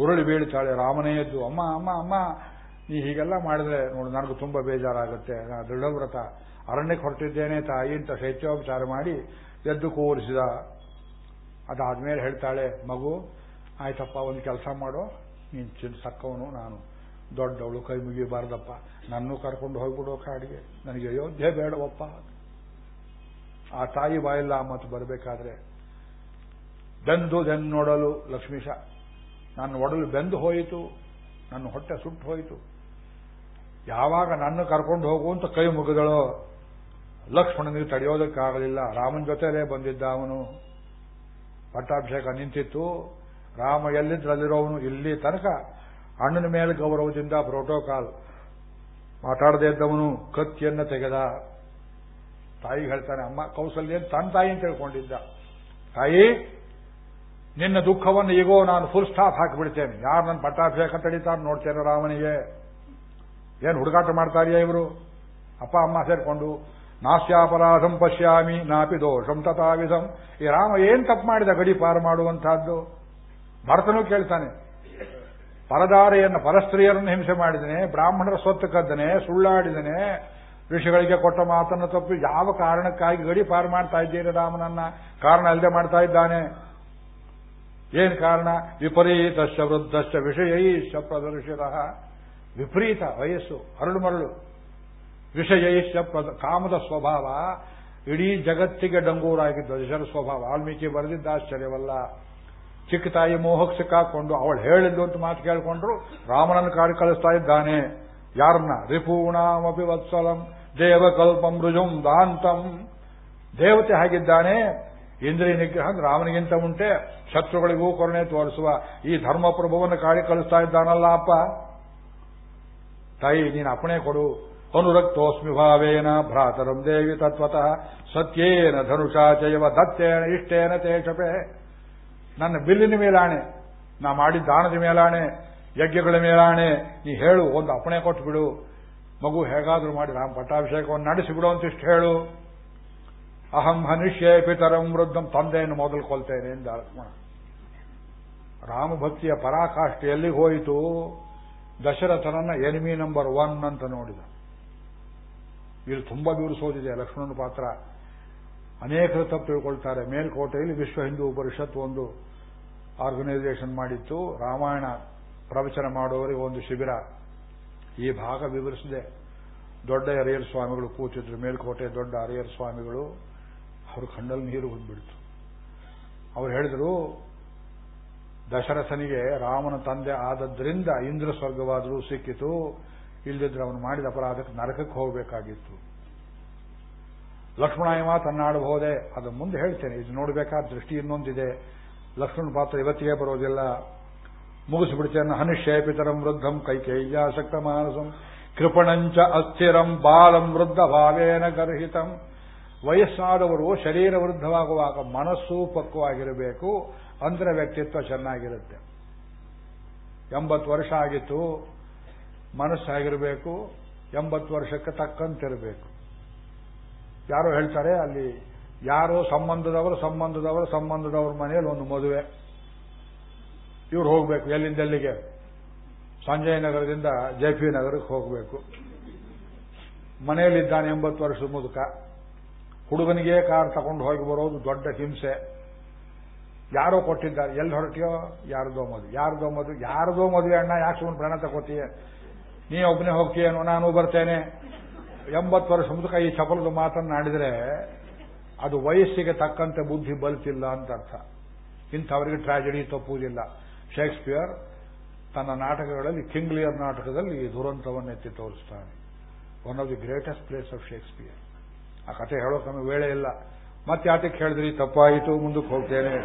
ಉರುಳಿ ಬೀಳ್ತಾಳೆ. ರಾಮನೇ ಎದ್ದು, ಅಮ್ಮ ಅಮ್ಮ ಅಮ್ಮ, ನೀ ಹೀಗೆಲ್ಲ ಮಾಡಿದ್ರೆ ನೋಡು, ನನಗೂ ತುಂಬಾ ಬೇಜಾರಾಗುತ್ತೆ. ನಾ ದೃಢವ್ರತ. ಅರಣ್ಯಕ್ಕೆ ಹೊರಟಿದ್ದೇನೆ ತಾಯಿ ಅಂತ ಶೈತ್ಯೋಪಚಾರ ಮಾಡಿ ಎದ್ದು ಕೂರಿಸಿದ. ಅದಾದ್ಮೇಲೆ ಹೇಳ್ತಾಳೆ, ಮಗು, ಆಯ್ತಪ್ಪ, ಒಂದು ಕೆಲಸ ಮಾಡೋ. ನೀನು ಚಿನ್, ಸಕ್ಕವನು ನಾನು. ದೊಡ್ಡವಳು ಕೈ ಮುಗಿಬಾರ್ದಪ್ಪ ನನ್ನೂ ಕರ್ಕೊಂಡು ಹೋಗ್ಬಿಡೋ ಕಾಡಿಗೆ. ನನಗೆ ಅಯೋಧ್ಯೆ ಬೇಡವಪ್ಪ. ಆ ತಾಯಿ ಬಾಯಿಲ್ಲ ಮತ್ತು ಬರಬೇಕಾದ್ರೆ, ಬೆಂದು ದೆನ್ ನೋಡಲು ಲಕ್ಷ್ಮೀಶ. ನನ್ನ ಒಡಲು ಬೆಂದು ಹೋಯಿತು. ನನ್ನ ಹೊಟ್ಟೆ ಸುಟ್ಟು ಹೋಯಿತು. ಯಾವಾಗ ನನ್ನ ಕರ್ಕೊಂಡು ಹೋಗು ಅಂತ ಕೈ ಮುಗಿದಳೋ ಲಕ್ಷ್ಮಣನಿಗೆ ತಡೆಯೋದಕ್ಕಾಗಲಿಲ್ಲ. ರಾಮನ ಜೊತೆಲೇ ಬಂದಿದ್ದ ಅವನು. ಪಟ್ಟಾಭಿಷೇಕ ನಿಂತಿತ್ತು. ರಾಮ ಎಲ್ಲಿದ್ರಲ್ಲಿರೋವನು? ಇಲ್ಲಿ ತನಕ. ಅಣ್ಣನ ಮೇಲೆ ಗೌರವದಿಂದ ಪ್ರೋಟೋಕಾಲ್ ಮಾತಾಡದೇ ಇದ್ದವನು ಕತ್ತಿಯನ್ನು ತೆಗೆದ. ತಾಯಿ ಹೇಳ್ತಾನೆ, ಅಮ್ಮ, ಕೌಸಲ್ಯ ತನ್ನ ತಾಯಿ ಅಂತ ತಿಳ್ಕೊಂಡಿದ್ದ. ತಾಯಿ, ನಿನ್ನ ದುಃಖವನ್ನು ಈಗೋ ನಾನು ಫುಲ್ ಸ್ಟಾಪ್ ಹಾಕಿಬಿಡ್ತೇನೆ. ಯಾರು ನನ್ನ ಪಟ್ಟಾಭಿಷೇಕ ತಡೀತಾರೆ ನೋಡ್ತೇನೆ ರಾಮನಿಗೆ. ಏನು ಹುಡುಗಾಟ ಮಾಡ್ತಾರಿಯಾ ಇವರು? ಅಪ್ಪ, ಅಮ್ಮ ಸೇರ್ಕೊಂಡು ನಾಸ್ಯಾಪರಾಧಂ ಪಶ್ಯಾಮಿ, ನಾಪಿ ದೋಷಂ ತಥಾವಿಧಂ. ಈ ರಾಮ ಏನ್ ತಪ್ಪು ಮಾಡಿದ ಗಡಿ ಪಾರು ಮಾಡುವಂತಹದ್ದು ಭರತನೂ ಕೇಳ್ತಾನೆ, ಪರದಾರೆಯನ್ನು, ಪರಸ್ತ್ರೀಯರನ್ನು ಹಿಂಸೆ ಮಾಡಿದನೆ, ಬ್ರಾಹ್ಮಣರ ಸ್ವತ್ತು ಕದ್ದನೆ, ಸುಳ್ಳಾಡಿದನೆ, ಋಷಿಗಳಿಗೆ ಕೊಟ್ಟ ಮಾತನ್ನು ತಪ್ಪಿ ಯಾವ ಕಾರಣಕ್ಕಾಗಿ ಗಡಿ ಪಾರು ಮಾಡ್ತಾ ಇದ್ದೀರಿ ರಾಮನನ್ನ? ಕಾರಣ ಅಲ್ಲದೆ ಮಾಡ್ತಾ ಇದ್ದಾನೆ. ಏನ್ ಕಾರಣ? ವಿಪರೀತಶ್ಚ ವೃದ್ಧಶ್ಚ ವಿಷಯೈಶ್ಚ ಪ್ರದರ್ಶಿತ ವಿಪರೀತ ವಯಸ್ಸು ಅರಳು ಮರಳು ವಿಷಯೈಶ್ಯ ಕಾಮದ ಸ್ವಭಾವ, ಇಡೀ ಜಗತ್ತಿಗೆ ಡಂಗೂರಾಗಿದ್ದ ದಶರ ಸ್ವಭಾವ. ವಾಲ್ಮೀಕಿ ಬರೆದಿದ್ದ ಆಶ್ಚರ್ಯವಲ್ಲ. ಚಿಕ್ಕ ತಾಯಿ ಮೋಹಕ್ಕೆ ಸಿಕ್ಕಾಕೊಂಡು ಅವಳು ಹೇಳಿದ್ದು ಅಂತ ಮಾತು ಕೇಳಿಕೊಂಡ್ರು. ರಾಮನನ್ನು ಕಾಡಿ ಕಳಿಸ್ತಾ ಇದ್ದಾನೆ. ಯಾರನ್ನ? ರಿಪೂಣಾಮಪಿ ವತ್ಸಲಂ, ದೇವಕಲ್ಪಂ ರುಜುಂ ದಾಂತಂ. ದೇವತೆ ಹಾಗಿದ್ದಾನೆ. ಇಂದ್ರಿಯ ನಿಗ್ರಹ ರಾಮನಿಗಿಂತ ಉಂಟೆ. ಶತ್ರುಗಳಿಗೂ ಕೊರಣೆ ತೋರಿಸುವ ಈ ಧರ್ಮಪ್ರಭುವನ್ನು ಕಾಡಿ ಕಳಿಸ್ತಾ ಇದ್ದಾನಲ್ಲ ಅಪ್ಪ. ತಾಯಿ, ನೀನು ಅಪ್ಪಣೆ ಕೊಡು. ಅನುರಕ್ತೋಸ್ಮಿ ಭಾವೇನ ಭ್ರಾತರಂ ದೇವಿ ತತ್ವತಃ ಸತ್ಯೇನ ಧನುಷಾಚಯವ ದತ್ತೇನ ಇಷ್ಟೇನ ತೇಷಪೆ. ನನ್ನ ಬಿಲ್ಲಿನ ಮೇಲಾಣೆ, ನಾ ಮಾಡಿ ದಾನದ ಮೇಲಾಣೆ, ಯಜ್ಞಗಳ ಮೇಲಾಣೆ, ನೀ ಹೇಳು, ಒಂದು ಅಪಣೆ ಕೊಟ್ಟು ಬಿಡು ಮಗು ಹೇಗಾದರೂ ಮಾಡಿ ರಾಮ ಪಟ್ಟಾಭಿಷೇಕವನ್ನು ನಡೆಸಿಬಿಡು ಅಂತ ಇಷ್ಟು ಹೇಳು. ಅಹಂ ಹನುಷ್ಯೇ ಪಿತರಂ ವೃದ್ಧಂ ತಂದೆಯನ್ನು ಮೊದಲು ಕೊಲ್ತೇನೆ ಎಂದ ಲಕ್ಷ್ಮಣ. ರಾಮಭಕ್ತಿಯ ಪರಾಕಾಷ್ಠೆ ಎಲ್ಲಿಗೆ ಹೋಯಿತು. ದಶರಥನನ್ನ ಎನಿಮಿ ನಂಬರ್ ಒನ್ ಅಂತ ನೋಡಿದ. ಇಲ್ಲಿ ತುಂಬಾ ಬಿರುಸೋದಿದೆ ಲಕ್ಷ್ಮಣನ ಪಾತ್ರ ಅನೇಕರು ತಪ್ಪು ತಿಳ್ಕೊಳ್ತಾರೆ. ಮೇಲ್ಕೋಟೆಯಲ್ಲಿ ವಿಶ್ವ ಹಿಂದೂ ಪರಿಷತ್ ಒಂದು ಆರ್ಗನೈಸೇಷನ್ ಮಾಡಿತ್ತು. ರಾಮಾಯಣ ಪ್ರವಚನ ಮಾಡುವವರಿಗೆ ಒಂದು ಶಿಬಿರ. ಈ ಭಾಗ ವಿವರಿಸಿದೆ. ದೊಡ್ಡ ಅರಿಯರ್ ಸ್ವಾಮಿಗಳು ಕೂತಿದ್ರು. ಮೇಲ್ಕೋಟೆ ದೊಡ್ಡ ಅರಿಯರ್ ಸ್ವಾಮಿಗಳು. ಅವರು ಕಣ್ಣಲ್ಲಿ ನೀರು ಬಂದ್ಬಿಡ್ತು. ಅವ್ರು ಹೇಳಿದರು, ದಶರಥನಿಗೆ ರಾಮನ ತಂದೆ ಆದದ್ರಿಂದ ಇಂದ್ರ ಸ್ವರ್ಗವಾದರೂ ಸಿಕ್ಕಿತು. ಇಲ್ಲದಿದ್ರೆ ಅವನು ಮಾಡಿದ ಅಪರಾಧಕ್ಕೆ ನರಕಕ್ಕೆ ಹೋಗಬೇಕಾಗಿತ್ತು. ಲಕ್ಷ್ಮಣ ಹೋದೆ. ಅದು ಮುಂದೆ ಹೇಳ್ತೇನೆ. ಇದು ನೋಡಬೇಕಾದ ದೃಷ್ಟಿ ಇನ್ನೊಂದಿದೆ. ಲಕ್ಷ್ಮಣ ಪಾತ್ರ ಇವತ್ತಿಗೆ ಬರೋದಿಲ್ಲ. ಮುಗಿಸಿಬಿಡ್ತೇನೆ. ಹನುಷ್ಯ ಪಿತರಂ ವೃದ್ಧಂ ಕೈಕೇಯ್ಯಾಸಕ್ತ ಮಾನಸಂ ಕೃಪಣಂಚ ಅಸ್ಥಿರಂ ಬಾಲಂ ವೃದ್ಧ ಭಾವೇನ ಗರ್ಹಿತಂ. ವಯಸ್ಸಾದವರು ಶರೀರ ವೃದ್ಧವಾಗುವಾಗ ಮನಸ್ಸು ಪಕ್ವವಾಗಿರಬೇಕು. ಅಂದ್ರೆ ವ್ಯಕ್ತಿತ್ವ ಚೆನ್ನಾಗಿರುತ್ತೆ. ಎಂಬತ್ತು ವರ್ಷ ಆಗಿತ್ತು. ಮನಸ್ಸಾಗಿರಬೇಕು, ಎಂಬತ್ತು ವರ್ಷಕ್ಕೆ ತಕ್ಕಂತಿರಬೇಕು. ಯಾರೋ ಹೇಳ್ತಾರೆ, ಅಲ್ಲಿ ಯಾರೋ ಸಂಬಂಧದವರು ಸಂಬಂಧದವರು ಸಂಬಂಧದವ್ರ ಮನೆಯಲ್ಲಿ ಒಂದು ಮದುವೆ. ಇವ್ರು ಹೋಗ್ಬೇಕು, ಎಲ್ಲಿಂದ ಎಲ್ಲಿಗೆ? ಸಂಜಯ್ ನಗರದಿಂದ ಜೆ ಪಿ ನಗರಕ್ಕೆ ಹೋಗಬೇಕು. ಮನೆಯಲ್ಲಿದ್ದಾನೆ ಎಂಬತ್ತು ವರ್ಷದ ಮುದುಕ. ಹುಡುಗನಿಗೆ ಕಾರ್ ತಗೊಂಡು ಹೋಗಿ ಬರೋದು ದೊಡ್ಡ ಹಿಂಸೆ. ಯಾರೋ ಕೊಟ್ಟಿದ್ದಾರೆ, ಎಲ್ಲಿ ಹೊರಟಿಯೋ, ಯಾರದೋ ಮದುವೆ. ಯಾರದೋ ಮದುವೆ ಯಾರದೋ ಮದುವೆ ಅಣ್ಣ, ಯಾಕೆ ಸುಮ್ಮನೆ ಪ್ರಾಣ ತಗೋತೀಯ ನೀ ಒಬ್ಬನೇ ಹೋಗ್ತೀಯೇನು ನಾನು ಬರ್ತೇನೆ. ಎಂಬತ್ತು ವರ್ಷ ಮುದುಕ ಈ ಚಪಲದ ಮಾತನ್ನಾಡಿದರೆ ಅದು ವಯಸ್ಸಿಗೆ ತಕ್ಕಂತೆ ಬುದ್ಧಿ ಬಲ್ತಿಲ್ಲ ಅಂತ ಅರ್ಥ. ಇಂಥವರಿಗೆ ಟ್ರಾಜಿಡಿ ತಪ್ಪುವುದಿಲ್ಲ. ಶೇಕ್ಸ್ಪಿಯರ್ ತನ್ನ ನಾಟಕಗಳಲ್ಲಿ ಕಿಂಗ್ಲಿಯರ್ ನಾಟಕದಲ್ಲಿ ಈ ದುರಂತವನ್ನೆತ್ತಿ ತೋರಿಸ್ತಾನೆ. One of the greatest plays of Shakespeare ಆ ಕಥೆ ಹೇಳೋಕೆ ವೇಳೆ ಇಲ್ಲ. ಮತ್ತೆ ಆಟಕ್ಕೆ ಹೇಳಿದ್ರಿ? ತಪ್ಪಾಯಿತು, ಮುಂದಕ್ಕೆ ಹೋಗ್ತೇನೆ.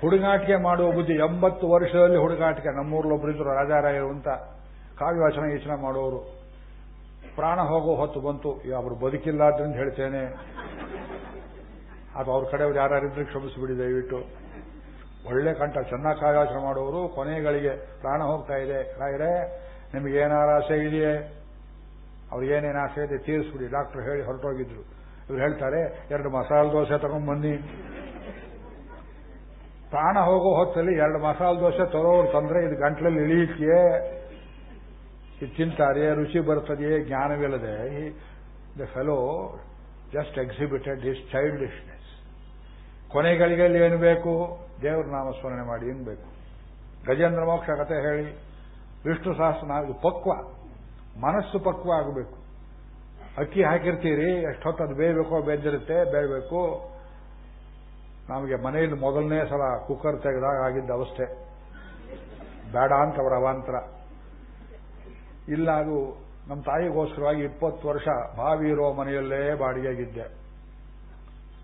ಹುಡುಗಾಟಿಕೆ ಮಾಡುವ ಬುದ್ಧಿ ಎಂಬತ್ತು ವರ್ಷದಲ್ಲಿ ಹುಡುಗಾಟಿಕೆ. ನಮ್ಮೂರ್ಲೊಬ್ಬರಿದ್ರು ರಾಜಾರಾಯರು ಅಂತ ಕಾವ್ಯವಾಚನ ಯೋಚನೆ ಮಾಡುವವರು. ಪ್ರಾಣ ಹೋಗೋ ಹೊತ್ತು ಬಂತು. ಅವರು ಬದುಕಿಲ್ಲ ಅಂತ ಹೇಳ್ತೇನೆ. ಅದು ಅವ್ರ ಕಡೆಯವ್ರು ಯಾರಿದ್ರೆ ಕ್ಷಮಿಸಿಬಿಡಿ ದಯವಿಟ್ಟು. ಒಳ್ಳೆ ಕಂಠ, ಚೆನ್ನಾಗಿ ಕಾವ್ಯಾಚನೆ ಮಾಡೋರು ಕೊನೆಗಳಿಗೆ ಪ್ರಾಣ ಹೋಗ್ತಾ ಇದೆ. ರಾಯರೇ ನಿಮಗೇನಾರ ಆಸೆ ಇದೆಯೇ? ಅವ್ರಿಗೇನೇನು ಆಸೆ ಇದೆ ತೀರಿಸ್ಬಿಡಿ. ಡಾಕ್ಟರ್ ಹೇಳಿ ಹೊರಟೋಗಿದ್ರು. ಇವ್ರು ಹೇಳ್ತಾರೆ, ಎರಡು ಮಸಾಲೆ ದೋಸೆ ತಗೊಂಡ್ಬನ್ನಿ. ಪ್ರಾಣ ಹೋಗೋ ಹೊತ್ತಲ್ಲಿ ಎರಡು ಮಸಾಲೆ ದೋಸೆ ತರೋರು ತಂದ್ರೆ ಇದು ಗಂಟ್ಲಲ್ಲಿ ಇಳಿಯಕ್ಕೆ ಇದು ತಿಂತಾರೆ. ರುಚಿ ಬರ್ತದೆಯೇ ಜ್ಞಾನವಿಲ್ಲದೆ. The fellow just exhibited his childishness ಕೊನೆಗಳಿಗೆಯಲ್ಲಿ ಏನು ಬೇಕು? ದೇವ್ರ ನಾಮಸ್ಮರಣೆ ಮಾಡಿ ಏನು ಬೇಕು? ಗಜೇಂದ್ರ ಮೋಕ್ಷ ಕಥೆ ಹೇಳಿ. ವಿಷ್ಣು ಸಹಸ್ರನ ಪಕ್ವ, ಮನಸ್ಸು ಪಕ್ವ ಆಗಬೇಕು. ಅಕ್ಕಿ ಹಾಕಿರ್ತೀರಿ ಎಷ್ಟೊತ್ತು ಅದು ಬೇಯಬೇಕೋ ಬೆದ್ದಿರುತ್ತೆ ಬೇಯಬೇಕು. ನಮಗೆ ಮನೆಯಲ್ಲಿ ಮೊದಲನೇ ಸಲ ಕುಕ್ಕರ್ ತೆಗೆದಾಗ ಆಗಿದ್ದ ಅವಸ್ಥೆ. ಬೇಡ ಅಂತ ಅವರ ಅವಾಂತರ. ಇಲ್ಲ, ಅದು ನಮ್ಮ ತಾಯಿಗೋಸ್ಕರವಾಗಿ ಇಪ್ಪತ್ತು ವರ್ಷ ಬಾವಿ ಇರೋ ಮನೆಯಲ್ಲೇ ಬಾಡಿಗೆಗಿದ್ದೆ.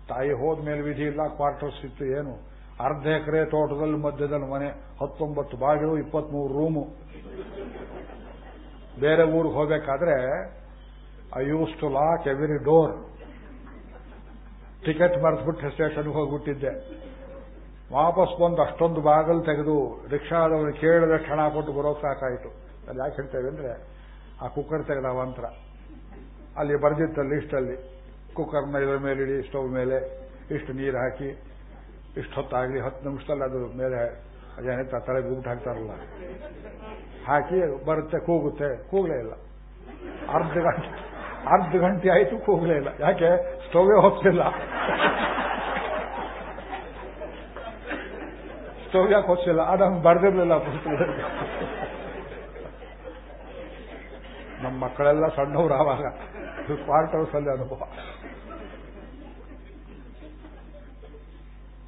ತಾಯಿ ಹೋದ ಮೇಲೆ ವಿಧಿ ಇಲ್ಲ ಕ್ವಾರ್ಟರ್ಸ್ ಇತ್ತು, ಏನು? ಅರ್ಧ ಎಕರೆ ತೋಟದಲ್ಲಿ ಮಧ್ಯದಲ್ಲಿ ಮನೆ, ಹತ್ತೊಂಬತ್ತು ಬಾಗಿಲು, ಇಪ್ಪತ್ಮೂರು ರೂಮು ಬೇರೆ ಊರಿಗೆ ಹೋಗಬೇಕಾದ್ರೆ I used to lock every door ticket ಮರೆತ್ಬಿಟ್ಟು ಸ್ಟೇಷನ್ಗೆ ಹೋಗ್ಬಿಟ್ಟಿದ್ದೆ. ವಾಪಸ್ ಬಂದು ಅಷ್ಟೊಂದು ಬಾಗಲ್ ತೆಗೆದು ರಿಕ್ಷಾದವನು ಕೇಳಿದ್ರೆ ಕ್ಷಣ ಕೊಟ್ಟು ಬರೋಕ್ ಸಾಕಾಯಿತು. ಅಲ್ಲಿ ಯಾಕೆ ಹೇಳ್ತೇವೆ ಅಂದ್ರೆ, ಆ ಕುಕ್ಕರ್ ತೆಗೆದ ಅವಾಂತರ ಅಲ್ಲಿ ಬರೆದಿತ್ತು ಲಿಸ್ಟಲ್ಲಿ ಕುಕ್ಕರ್ನ ಇದರ ಮೇಲೆ ಇಡಿ ಸ್ಟವ್ ಮೇಲೆ ಇಷ್ಟು ನೀರು ಹಾಕಿ, ಇಷ್ಟು ಹೊತ್ತಾಗಲಿ, ಹತ್ತು ನಿಮಿಷದಲ್ಲಿ ಅದು ಮೇಲೆ ಆ ತಲೆ ಗುಬಿಟ್ಟು ಹಾಕ್ತಾರಲ್ಲ. ಹಾಕಿ ಬರುತ್ತೆ, ಕೂಗುತ್ತೆ. ಕೂಗಲೇ ಇಲ್ಲ. ಅರ್ಧ ಗಂಟೆ. ಅರ್ಧ ಗಂಟೆ ಆಯಿತು ಕೂಗಲೇ ಇಲ್ಲ. ಯಾಕೆ? ಸ್ಟೌವೇ ಹೋಗ್ತಿಲ್ಲ. ಸ್ಟೌವ್ ಯಾಕೆ ಹೊಚ್ಚಿಲ್ಲ ಅದು ಬರ್ದಿರ್ಲಿಲ್ಲ ಪುಸ್ತಕದಲ್ಲಿ ನಮ್ಮ ಮಕ್ಕಳೆಲ್ಲ ಸಣ್ಣವ್ರು ಆವಾಗ. ಕ್ವಾರ್ಟ್ ಹೌಸ್ ಅಲ್ಲಿ ಅನುಭವ.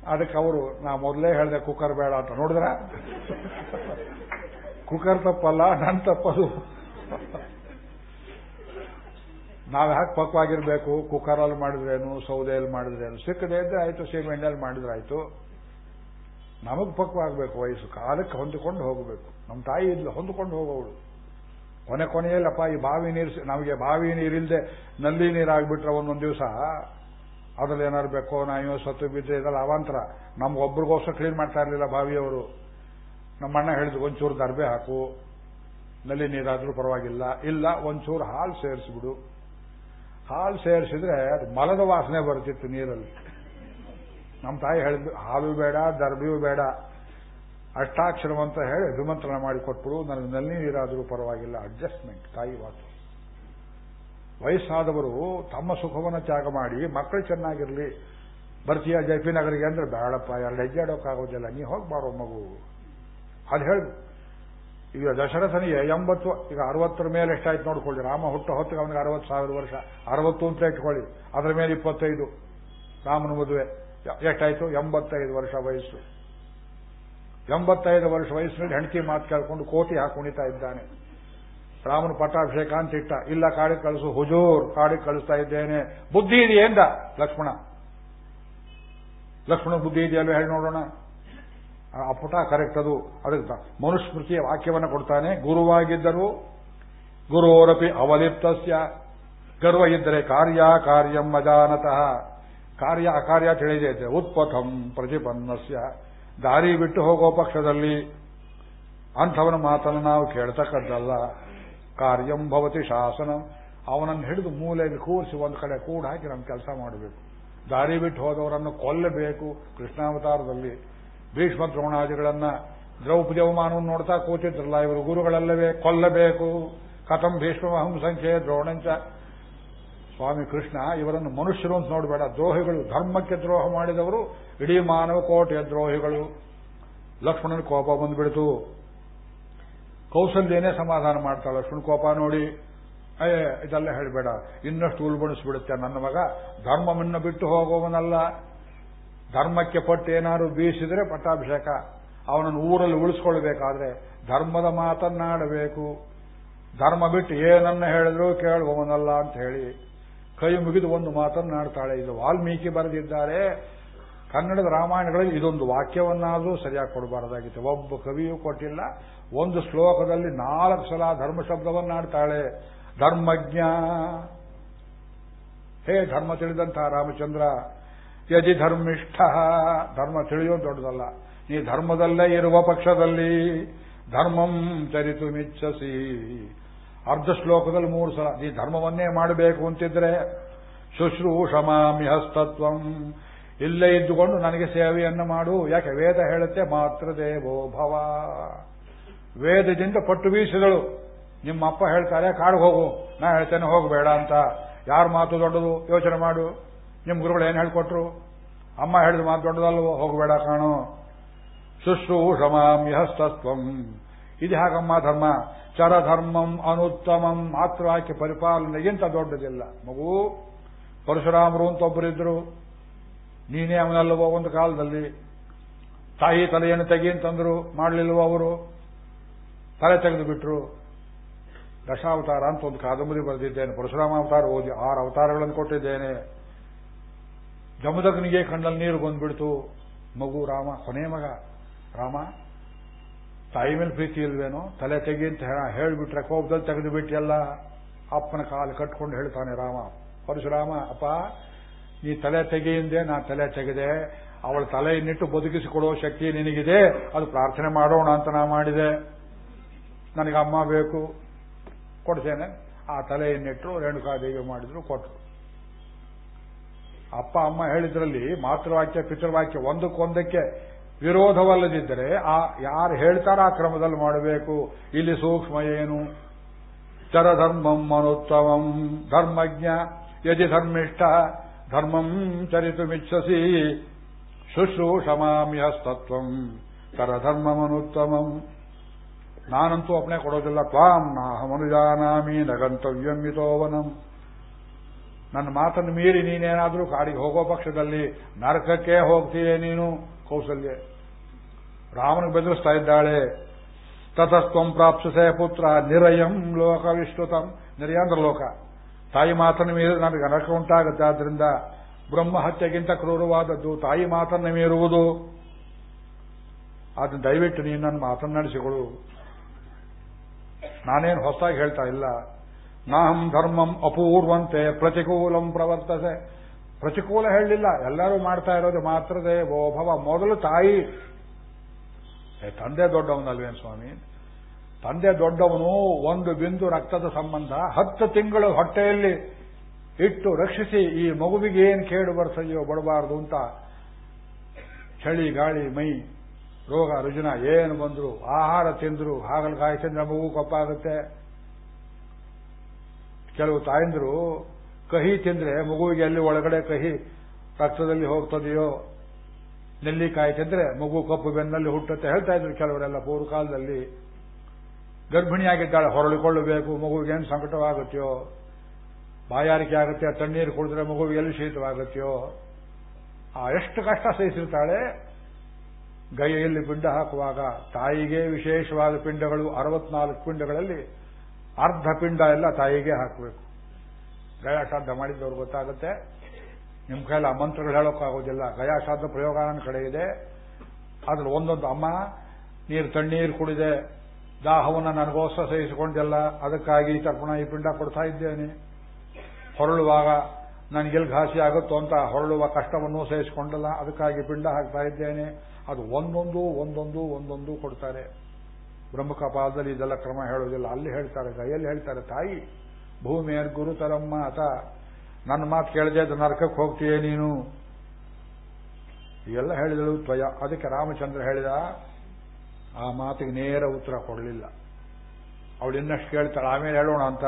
ಅದಕ್ಕೆ ಅವರು, ನಾ ಮೊದಲೇ ಹೇಳಿದೆ ಕುಕ್ಕರ್ ಬೇಡ ಅಂತ. ನೋಡಿದ್ರ? ಕುಕ್ಕರ್ ತಪ್ಪಲ್ಲ ನನ್ನ ತಪ್ಪದು. ನಾವು ಯಾಕೆ ಪಕ್ವಾಗಿರಬೇಕು? ಕುಕ್ಕರಲ್ಲಿ ಮಾಡಿದ್ರೇನು? ಸೌದೆಯಲ್ಲಿ ಮಾಡಿದ್ರೇನು? ಸಿಕ್ಕದೇ ಇದ್ರೆ ಆಯ್ತು ಸೀಮೆಣ್ಣೆಯಲ್ಲಿ ಮಾಡಿದ್ರೆ ಆಯ್ತು. ನಮಗ್ ಪಕ್ವಾಗಬೇಕು ವಯಸ್ಸು. ಕಾಲಕ್ಕೆ ಹೊಂದಿಕೊಂಡು ಹೋಗಬೇಕು. ನಮ್ಮ ತಾಯಿ ಇದ್ಲು, ಹೊಂದಿಕೊಂಡು ಹೋಗೋಳು ಕೊನೆ ಕೊನೆಯಲ್ಲಪ್ಪ, ಈ ಬಾವಿ ನೀರು ನಮಗೆ ಬಾವಿ ನೀರಿಲ್ಲದೆ ನಲ್ಲಿ ನೀರಾಗ್ಬಿಟ್ರೆ ಒಂದೊಂದು ದಿವಸ ಅದ್ರಲ್ಲಿ ಏನಾರು ಬೇಕೋ ನಾಯೋ ಸತ್ತು ಬಿದ್ದರೆ ಇದೆಲ್ಲ ಅವಾಂತರ. ನಮ್ಗೊಬ್ರಿಗೋಸ್ಕರ ಕ್ಲೀನ್ ಮಾಡ್ತಾ ಇರಲಿಲ್ಲ ಬಾವಿಯವರು. ನಮ್ಮ ಅಣ್ಣ ಹೇಳಿದ್ರು, ಒಂಚೂರು ದರ್ಬೆ ಹಾಕು. ನಲ್ಲಿ ನೀರಾದರೂ ಪರವಾಗಿಲ್ಲ. ಇಲ್ಲ, ಒಂಚೂರು ಹಾಲು ಸೇರಿಸ್ಬಿಡು. ಹಾಲು ಸೇರಿಸಿದ್ರೆ ಅದು ಮಲದ ವಾಸನೆ ಬರ್ತಿತ್ತು ನೀರಲ್ಲಿ. ನಮ್ಮ ತಾಯಿ ಹೇಳಿದ್ರು ಹಾಲು ಬೇಡ, ದರ್ಬಿಯೂ ಬೇಡ. ಅಷ್ಟಾಕ್ಷರವಂತ ಹೇಳಿ ಅಭಿಮಂತ್ರಣ ಮಾಡಿ ಕೊಟ್ಬಿಡು, ನನಗೆ ನಲ್ಲಿ ನೀರಾದರೂ ಪರವಾಗಿಲ್ಲ ಅಡ್ಜಸ್ಟ್ಮೆಂಟ್ ತಾಯಿ ಮಾತು. ವಯಸ್ಸಾದವರು ತಮ್ಮ ಸುಖವನ್ನು ತ್ಯಾಗ ಮಾಡಿ, ಮಕ್ಕಳು ಚೆನ್ನಾಗಿರಲಿ, ಬರ್ತೀಯ ಜೆ ಪಿ ನಗರಿಗೆ ಅಂದ್ರೆ, ಬೇಡಪ್ಪ, ಎರಡು ಹೆಜ್ಜೆ ಆಡೋಕ್ಕಾಗೋದಿಲ್ಲ, ನೀ ಹೋಗ್ಬಾರೋ ಮಗು. ಅದು ಹೇಳು ಈಗ ದಶರಥನಿಗೆ ಎಂಬತ್ತು, ಈಗ ಅರವತ್ತರ ಮೇಲೆ ಎಷ್ಟಾಯ್ತು ನೋಡ್ಕೊಳ್ಳಿ. ರಾಮ ಹುಟ್ಟು ಹೊತ್ತಿಗೆ ಅವನಿಗೆ ಅರವತ್ತು ಸಾವಿರ ವರ್ಷ. ಅರವತ್ತು ಅಂತ ಇಟ್ಕೊಳ್ಳಿ. ಅದರ ಮೇಲೆ ಇಪ್ಪತ್ತೈದು. ರಾಮನ ಮದುವೆ. ಎಷ್ಟಾಯ್ತು? ಎಂಬತ್ತೈದು ವರ್ಷ ವಯಸ್ಸು. ಎಂಬತ್ತೈದು ವರ್ಷ ವಯಸ್ಸಿನಲ್ಲಿ ಹೆಂಡತಿ ಮಾತು ಕೇಳ್ಕೊಂಡು ಕೋಟಿ ಹಾಕಿ ಕುಣಿತಾ ಇದ್ದಾನೆ. ರಾಮನ ಪಟ್ಟಾಭಿಷೇಕ ಅಂತ ಇಟ್ಟ. ಇಲ್ಲ, ಕಾಡಿಗೆ ಕಳಿಸು. ಹುಜೂರ್, ಕಾಡಿಗೆ ಕಳಿಸ್ತಾ ಇದ್ದೇನೆ. ಬುದ್ಧಿ ಇದೆಯೇಂದ ಲಕ್ಷ್ಮಣ. ಲಕ್ಷ್ಮಣ ಬುದ್ಧಿ ಇದೆಯಲ್ವ ಹೇಳಿ ನೋಡೋಣ. ಆ ಪುಟ ಕರೆಕ್ಟ್ ಅದು. ಅದಕ್ಕೆ ಮನುಸ್ಮೃತಿಯ ವಾಕ್ಯವನ್ನು ಕೊಡ್ತಾನೆ. ಗುರುವಾಗಿದ್ದರು ಗುರೋರಪಿ ಅವಲಿಪ್ತಸ್ಯ. ಗರ್ವ ಇದ್ದರೆ ಕಾರ್ಯ ಕಾರ್ಯಂ ಅಜಾನತಃ. ಕಾರ್ಯ ಅಕಾರ್ಯ ತಿಳಿದೈತೆ ಉತ್ಪಥಂ ಪ್ರತಿಪನ್ನಸ್ಯ. ದಾರಿ ಬಿಟ್ಟು ಹೋಗೋ ಪಕ್ಷದಲ್ಲಿ ಅಂಥವನ ಮಾತನ್ನು ನಾವು ಕೇಳ್ತಕ್ಕದ್ದಲ್ಲ. ಕಾರ್ಯಂ ಭವತಿ ಶಾಸನ. ಅವನನ್ನು ಹಿಡಿದು ಮೂಲೆಯಲ್ಲಿ ಕೂರಿಸಿ ಒಂದು ಕಡೆ ಕೂಡ ಹಾಕಿ ನಮ್ಮ ಕೆಲಸ ಮಾಡಬೇಕು. ದಾರಿ ಬಿಟ್ಟು ಹೋದವರನ್ನು ಕೊಲ್ಲಬೇಕು ಕೃಷ್ಣಾವತಾರದಲ್ಲಿ. ಭೀಷ್ಮ ದ್ರೋಣಾದಿಗಳನ್ನ ದ್ರೌಪದಿ ಅವಮಾನವನ್ನು ನೋಡ್ತಾ ಕೂತಿದ್ರಲ್ಲ, ಇವರು ಗುರುಗಳಲ್ಲವೇ? ಕೊಲ್ಲಬೇಕು. ಕಥಂ ಭೀಷ್ಮ ಸಂಖ್ಯೆ ದ್ರೋಣಂಚ. ಸ್ವಾಮಿ ಕೃಷ್ಣ, ಇವರನ್ನು ಮನುಷ್ಯರು ಅಂತ ನೋಡಬೇಡ. ದ್ರೋಹಿಗಳು, ಧರ್ಮಕ್ಕೆ ದ್ರೋಹ ಮಾಡಿದವರು ಇಡೀ ಮಾನವ ಕೋಟೆಯ ದ್ರೋಹಿಗಳು. ಲಕ್ಷ್ಮಣನ ಕೋಪ ಬಂದ್ಬಿಡ್ತು. ಕೌಸಲ್ಯನೇ ಸಮಾಧಾನ ಮಾಡ್ತಾಳೆ. ಲಕ್ಷ್ಮಣ ಕೋಪ ನೋಡಿ, ಏ, ಇದೆಲ್ಲ ಹೇಳಬೇಡ. ಇನ್ನಷ್ಟು ಉಲ್ಬಣಿಸ್ಬಿಡುತ್ತೆ ನನ್ನ ಮಗ. ಧರ್ಮವನ್ನು ಬಿಟ್ಟು ಹೋಗುವವನಲ್ಲ ಧರ್ಮಕ್ಕೆ ಪಟ್ಟು ಏನಾದ್ರು ಬೀಸಿದ್ರೆ ಪಟ್ಟಾಭಿಷೇಕ. ಅವನನ್ನು ಊರಲ್ಲಿ ಉಳಿಸ್ಕೊಳ್ಬೇಕಾದ್ರೆ ಧರ್ಮದ ಮಾತನ್ನಾಡಬೇಕು. ಧರ್ಮ ಬಿಟ್ಟು ಏನನ್ನ ಹೇಳಿದ್ರು ಕೇಳುವವನಲ್ಲ ಅಂತ ಹೇಳಿ ಕೈ ಮುಗಿದು ಒಂದು ಮಾತನ್ನಾಡ್ತಾಳೆ. ಇದು ವಾಲ್ಮೀಕಿ ಬರೆದಿದ್ದಾರೆ. ಕನ್ನಡದ ರಾಮಾಯಣಗಳಲ್ಲಿ ಇದೊಂದು ವಾಕ್ಯವನ್ನಾದರೂ ಸರಿಯಾಗಿ ಕೊಡಬಾರದಾಗಿತ್ತು. ಒಬ್ಬ ಕವಿಯೂ ಕೊಟ್ಟಿಲ್ಲ. ಒಂದು ಶ್ಲೋಕದಲ್ಲಿ ನಾಲ್ಕು ಸಲ ಧರ್ಮ ಶಬ್ದವನ್ನಾಡ್ತಾಳೆ. ಧರ್ಮಜ್ಞ. ಹೇ ಧರ್ಮ ತಿಳಿದಂತಹ ರಾಮಚಂದ್ರ ಯದಿ ಧರ್ಮಿಷ್ಠ. ಧರ್ಮ ತಿಳಿಯೋ ದೊಡ್ಡದಲ್ಲ. ನೀ ಧರ್ಮದಲ್ಲೇ ಇರುವ ಪಕ್ಷದಲ್ಲಿ ಧರ್ಮಂ ಚರಿತು ಮಿಚ್ಚಸಿ ಅರ್ಧ ಶ್ಲೋಕದಲ್ಲಿ ಮೂರು ಸಲ ನೀ ಧರ್ಮವನ್ನೇ ಮಾಡಬೇಕು ಅಂತಿದ್ರೆ ಶುಶ್ರೂಷಮಾಮಿ ಹಸ್ತತ್ವಂ ಇಲ್ಲೇ ಇದ್ದುಕೊಂಡು ನನಗೆ ಸೇವೆಯನ್ನು ಮಾಡು. ಯಾಕೆ ವೇದ ಹೇಳುತ್ತೆ? ಮಾತ್ರ ದೇವೋ ಭವ. ವೇದದಿಂದ ಪಟ್ಟು ಬೀಸಿದಳು. ನಿಮ್ಮ ಅಪ್ಪ ಹೇಳ್ತಾರೆ, ಕಾಡು ಹೋಗು. ನಾ ಹೇಳ್ತೇನೆ ಹೋಗಬೇಡ ಅಂತ. ಯಾರ ಮಾತು ದೊಡ್ಡದು? ಯೋಚನೆ ಮಾಡು. ನಿಮ್ಮ ಗುರುಗಳು ಏನು ಹೇಳ್ಕೊಟ್ರು? ಅಮ್ಮ ಹೇಳಿದ ಮಾತು ದೊಡ್ಡದಲ್ವೋ? ಹೋಗಬೇಡ ಕಾಣು. ಶುಶ್ರೂಷಮಾಮ್ಯಹಸ್ತತ್ವಂ. ಇದು ಹಾಗಮ್ಮ ಧರ್ಮ. ಚರಧರ್ಮಂ ಅನುತ್ತಮಂ ಮಾತೃವಾಕ್ಯ ಪರಿಪಾಲನೆಗಿಂತ ದೊಡ್ಡದಿಲ್ಲ. ಮಗು, ಪರಶುರಾಮರು ಅಂತ ಒಬ್ಬರಿದ್ರು ನೀನೇ ಅವನಲ್ಲವೋ ಒಂದು ಕಾಲದಲ್ಲಿ? ತಾಯಿ ತಲೆಯನ್ನು ತೆಗಿ ಅಂತಂದ್ರು, ಮಾಡಲಿಲ್ವೋ ಅವರು? ತಲೆ ತೆಗೆದು ಬಿಟ್ರು ದಶಾವತಾರ ಅಂತ ಒಂದು ಕಾದಂಬರಿ ಬರೆದಿದ್ದೇನೆ. ಪರಶುರಾಮ ಅವತಾರ ಓದಿ ಆರು ಅವತಾರಗಳನ್ನು ಕೊಟ್ಟಿದ್ದೇನೆ. ಜಮದಗ್ನಿಗೆ ಕಣ್ಣಲ್ಲಿ ನೀರು ಬಂದ್ಬಿಡ್ತು. ಮಗು ರಾಮ, ಕೊನೆ ಮಗ. ರಾಮ, ತಾಯಿ ಮೇಲೆ ಪ್ರೀತಿ ಇಲ್ವೇನೋ? ತಲೆ ತೆಗಿ ಅಂತ ಹೇಳಿಬಿಟ್ರೆ ಕೋಪದಲ್ಲಿ ತೆಗೆದು ಅಪ್ಪನ ಕಾಲು ಕಟ್ಕೊಂಡು ಹೇಳ್ತಾನೆ ರಾಮ. ಪರಶುರಾಮ, ಅಪ್ಪ, ನೀ ತಲೆ ತೆಗೆಯಿಂದೆ ನಾ ತಲೆ ತೆಗೆದೆ. ಅವಳ ತಲೆಯನ್ನಿಟ್ಟು ಬದುಕಿಸಿಕೊಡೋ ಶಕ್ತಿ ನಿನಗಿದೆ. ಅದು ಪ್ರಾರ್ಥನೆ ಮಾಡೋಣ ಅಂತ ನಾ ಮಾಡಿದೆ. ನನಗೆ ಅಮ್ಮ ಬೇಕು. ಕೊಡ್ತೇನೆ. ಆ ತಲೆಯನ್ನಿಟ್ಟರು ರೇಣುಕಾದೇವಿ ಮಾಡಿದ್ರು ಕೊಟ್ಟರು ಅಪ್ಪ, ಅಮ್ಮ ಹೇಳಿದ್ರಲ್ಲಿ ಮಾತೃವಾಕ್ಯ, ಪಿತೃವಾಕ್ಯ ಒಂದಕ್ಕೊಂದಕ್ಕೆ ವಿರೋಧವಲ್ಲದಿದ್ದರೆ ಆ ಯಾರು ಹೇಳ್ತಾರ ಆ ಕ್ರಮದಲ್ಲಿ ಮಾಡಬೇಕು. ಇಲ್ಲಿ ಸೂಕ್ಷ್ಮ ಏನು? ಚರಧರ್ಮಂ ಮನುತ್ತಮಂ ಧರ್ಮಜ್ಞ ಯದಿ ಧರ್ಮಿಷ್ಠ ಧರ್ಮಂ ಚರಿತುಮಿಚ್ಛಸಿ ಶುಶ್ರೂಷಮಾಮ್ಯಸ್ತತ್ವಂ ತರಧರ್ಮಮನುತ್ತಮಂ ನಾನಂತೂ ಅಪ್ಪಣೆ ಕೊಡೋದಿಲ್ಲ. ತ್ವಾಂ ನಾಹಮನುಜಾನಾಮಿ ನಗಂತವ್ಯಂ ಮಿತೋವನಂ. ನನ್ನ ಮಾತನ್ನು ಮೀರಿ ನೀನೇನಾದರೂ ಕಾಡಿಗೆ ಹೋಗೋ ಪಕ್ಷದಲ್ಲಿ ನರಕಕ್ಕೆ ಹೋಗ್ತೀಯೇ ನೀನು? ಕೌಸಲ್ಯ. ರಾಮನಿಗೆ ಬೆದರಿಸ್ತಾ ಇದ್ದಾಳೆ. ತತಸ್ತ್ವಂ ಪ್ರಾಪ್ಸಸೆ ಪುತ್ರ, ನಿರಯಂ ಲೋಕ ವಿಶ್ರುತಂ ನಿರಯ ಅಂದ್ರೆ ಲೋಕ. ತಾಯಿ ಮಾತನ್ನು ಮೀರಿ ನನಗೆ ನರಕ ಉಂಟಾಗುತ್ತೆ. ಆದ್ದರಿಂದ ಬ್ರಹ್ಮ ಹತ್ಯೆಗಿಂತ ಕ್ರೂರವಾದದ್ದು ತಾಯಿ ಮಾತನ್ನು ಮೀರುವುದು. ಅದನ್ನು ದಯವಿಟ್ಟು ನೀನು ನನ್ನ ಮಾತನ್ನು ನಡೆಸಿಕೊಳ್ಳು ನಾನೇನು ಹೊಸದಾಗಿ ಹೇಳ್ತಾ ಇಲ್ಲ. ನಾಹಂ ಧರ್ಮಂ ಅಪೂರ್ವಂತೆ ಪ್ರತಿಕೂಲಂ ಪ್ರವರ್ತಸೆ ಪ್ರತಿಕೂಲ ಹೇಳಲಿಲ್ಲ. ಎಲ್ಲರೂ ಮಾಡ್ತಾ ಇರೋದು ಮಾತ್ರದೇ ಓಭವ ಮೊದಲು ತಾಯಿ. ತಂದೆ ದೊಡ್ಡವನಲ್ವೇನು ಸ್ವಾಮಿ? ತಂದೆ ದೊಡ್ಡವನು ಒಂದು ಬಿಂದು ರಕ್ತದ ಸಂಬಂಧ ಹತ್ತು ತಿಂಗಳು ಹೊಟ್ಟೆಯಲ್ಲಿ ಇಟ್ಟು ರಕ್ಷಿಸಿ ಈ ಮಗುವಿಗೆ ಏನು ಕೇಡು ಬರ್ತದೆಯೋ ಬಡಬಾರದು ಅಂತ ಚಳಿ, ಗಾಳಿ, ಮೈ, ರೋಗ, ರುಜಿನ ಏನು ಬಂದ್ರು, ಆಹಾರ ತಿಂದ್ರು, ಹಾಗಲಕಾಯಿ ತಿಂದ್ರೆ ಮಗು ಕಪ್ಪಾಗುತ್ತೆ. ಕೆಲವು ತಾಯಂದಿರು ಕಹಿ ತಿಂದ್ರೆ ಮಗುವಿಗೆ ಎಲ್ಲಿ ಒಳಗಡೆ ಕಹಿ ರಕ್ತದಲ್ಲಿ ಹೋಗ್ತದೆಯೋ, ನೆಲ್ಲಿಕಾಯಿ ತಿಂದ್ರೆ ಮಗು ಕಪ್ಪು ಬೆನ್ನಲ್ಲಿ ಹುಟ್ಟುತ್ತೆ ಹೇಳ್ತಾ ಇದ್ರು ಕೆಲವರೆಲ್ಲ ಪೂರ್ವಕಾಲದಲ್ಲಿ ಗರ್ಭಿಣಿಯಾಗಿದ್ದಾಳೆ, ಹೊರಳಿಕೊಳ್ಳಬೇಕು, ಮಗುವಿಗೆ ಏನು ಸಂಕಟವಾಗುತ್ತೆಯೋ ಬಾಯಾರಿಕೆ ಆಗುತ್ತೆ, ತಣ್ಣೀರು ಕುಡಿದ್ರೆ ಮಗುವಿಗೆ ಎಲ್ಲಿ ಶೀತವಾಗುತ್ತೆಯೋ ಆ ಎಷ್ಟು ಕಷ್ಟ ಸಹಿಸಿರ್ತಾಳೆ, ಗೈಯಲ್ಲಿ ಪಿಂಡ ಹಾಕುವಾಗ ತಾಯಿಗೆ ವಿಶೇಷವಾದ ಪಿಂಡಗಳು, ಅರವತ್ನಾಲ್ಕು ಪಿಂಡಗಳಲ್ಲಿ ಅರ್ಧ ಪಿಂಡ ಎಲ್ಲ ತಾಯಿಗೆ ಹಾಕಬೇಕು. ಗಯಾಶ್ರಾದ್ದ ಮಾಡಿದ್ದವ್ರು ಗೊತ್ತಾಗುತ್ತೆ. ನಿಮ್ಮ ಕೈಲ ಮಂತ್ರಗಳು ಹೇಳೋಕ್ಕಾಗೋದಿಲ್ಲ ಗಯಾಶ್ರಾದ್ದ ಪ್ರಯೋಗ ನನ್ನ ಕಡೆ ಇದೆ. ಅದ್ರಲ್ಲಿ ಒಂದೊಂದು, ಅಮ್ಮ, ನೀರು ತಣ್ಣೀರು ಕುಡಿದೆ. ದಾಹವನ್ನು ನನಗೋಸ್ಕರ ಸಹಿಸಿಕೊಂಡಿಲ್ಲ ಅದಕ್ಕಾಗಿ ತರ್ಪಣ, ಈ ಪಿಂಡ ಕೊಡ್ತಾ ಇದ್ದೇನೆ. ಹೊರಳುವಾಗ ನನಗೆಲ್ಲಿ ಘಾಸಿ ಆಗುತ್ತೋ ಅಂತ ಹೊರಳುವ ಕಷ್ಟವನ್ನು ಸಹಿಸಿಕೊಂಡಲ್ಲ ಅದಕ್ಕಾಗಿ ಪಿಂಡ ಹಾಕ್ತಾ ಇದ್ದೇನೆ. ಅದು ಒಂದೊಂದು ಒಂದೊಂದು ಒಂದೊಂದು ಕೊಡ್ತಾರೆ. ಬ್ರಹ್ಮಕಪಾಲದಲ್ಲಿ ಇದೆಲ್ಲ ಕ್ರಮ ಹೇಳೋದಿಲ್ಲ ಅಲ್ಲಿ ಹೇಳ್ತಾರೆ, ಕೈಯಲ್ಲಿ ಹೇಳ್ತಾರೆ, ತಾಯಿ ಭೂಮಿಯರ್ ಗುರುತರಮ್ಮ ಅತ, ನನ್ನ ಮಾತು ಕೇಳದೆ ಅದು ನರಕಕ್ಕೆ ಹೋಗ್ತೀಯೇ ನೀನು? ಎಲ್ಲ ಹೇಳಿದಳು ತ್ವಯ. ಅದಕ್ಕೆ ರಾಮಚಂದ್ರ ಹೇಳಿದ, ಆ ಮಾತಿಗೆ ನೇರ ಉತ್ತರ ಕೊಡಲಿಲ್ಲ. ಅವಳು ಇನ್ನಷ್ಟು ಕೇಳ್ತಾಳೆ, ಆಮೇಲೆ ಹೇಳೋಣ ಅಂತ.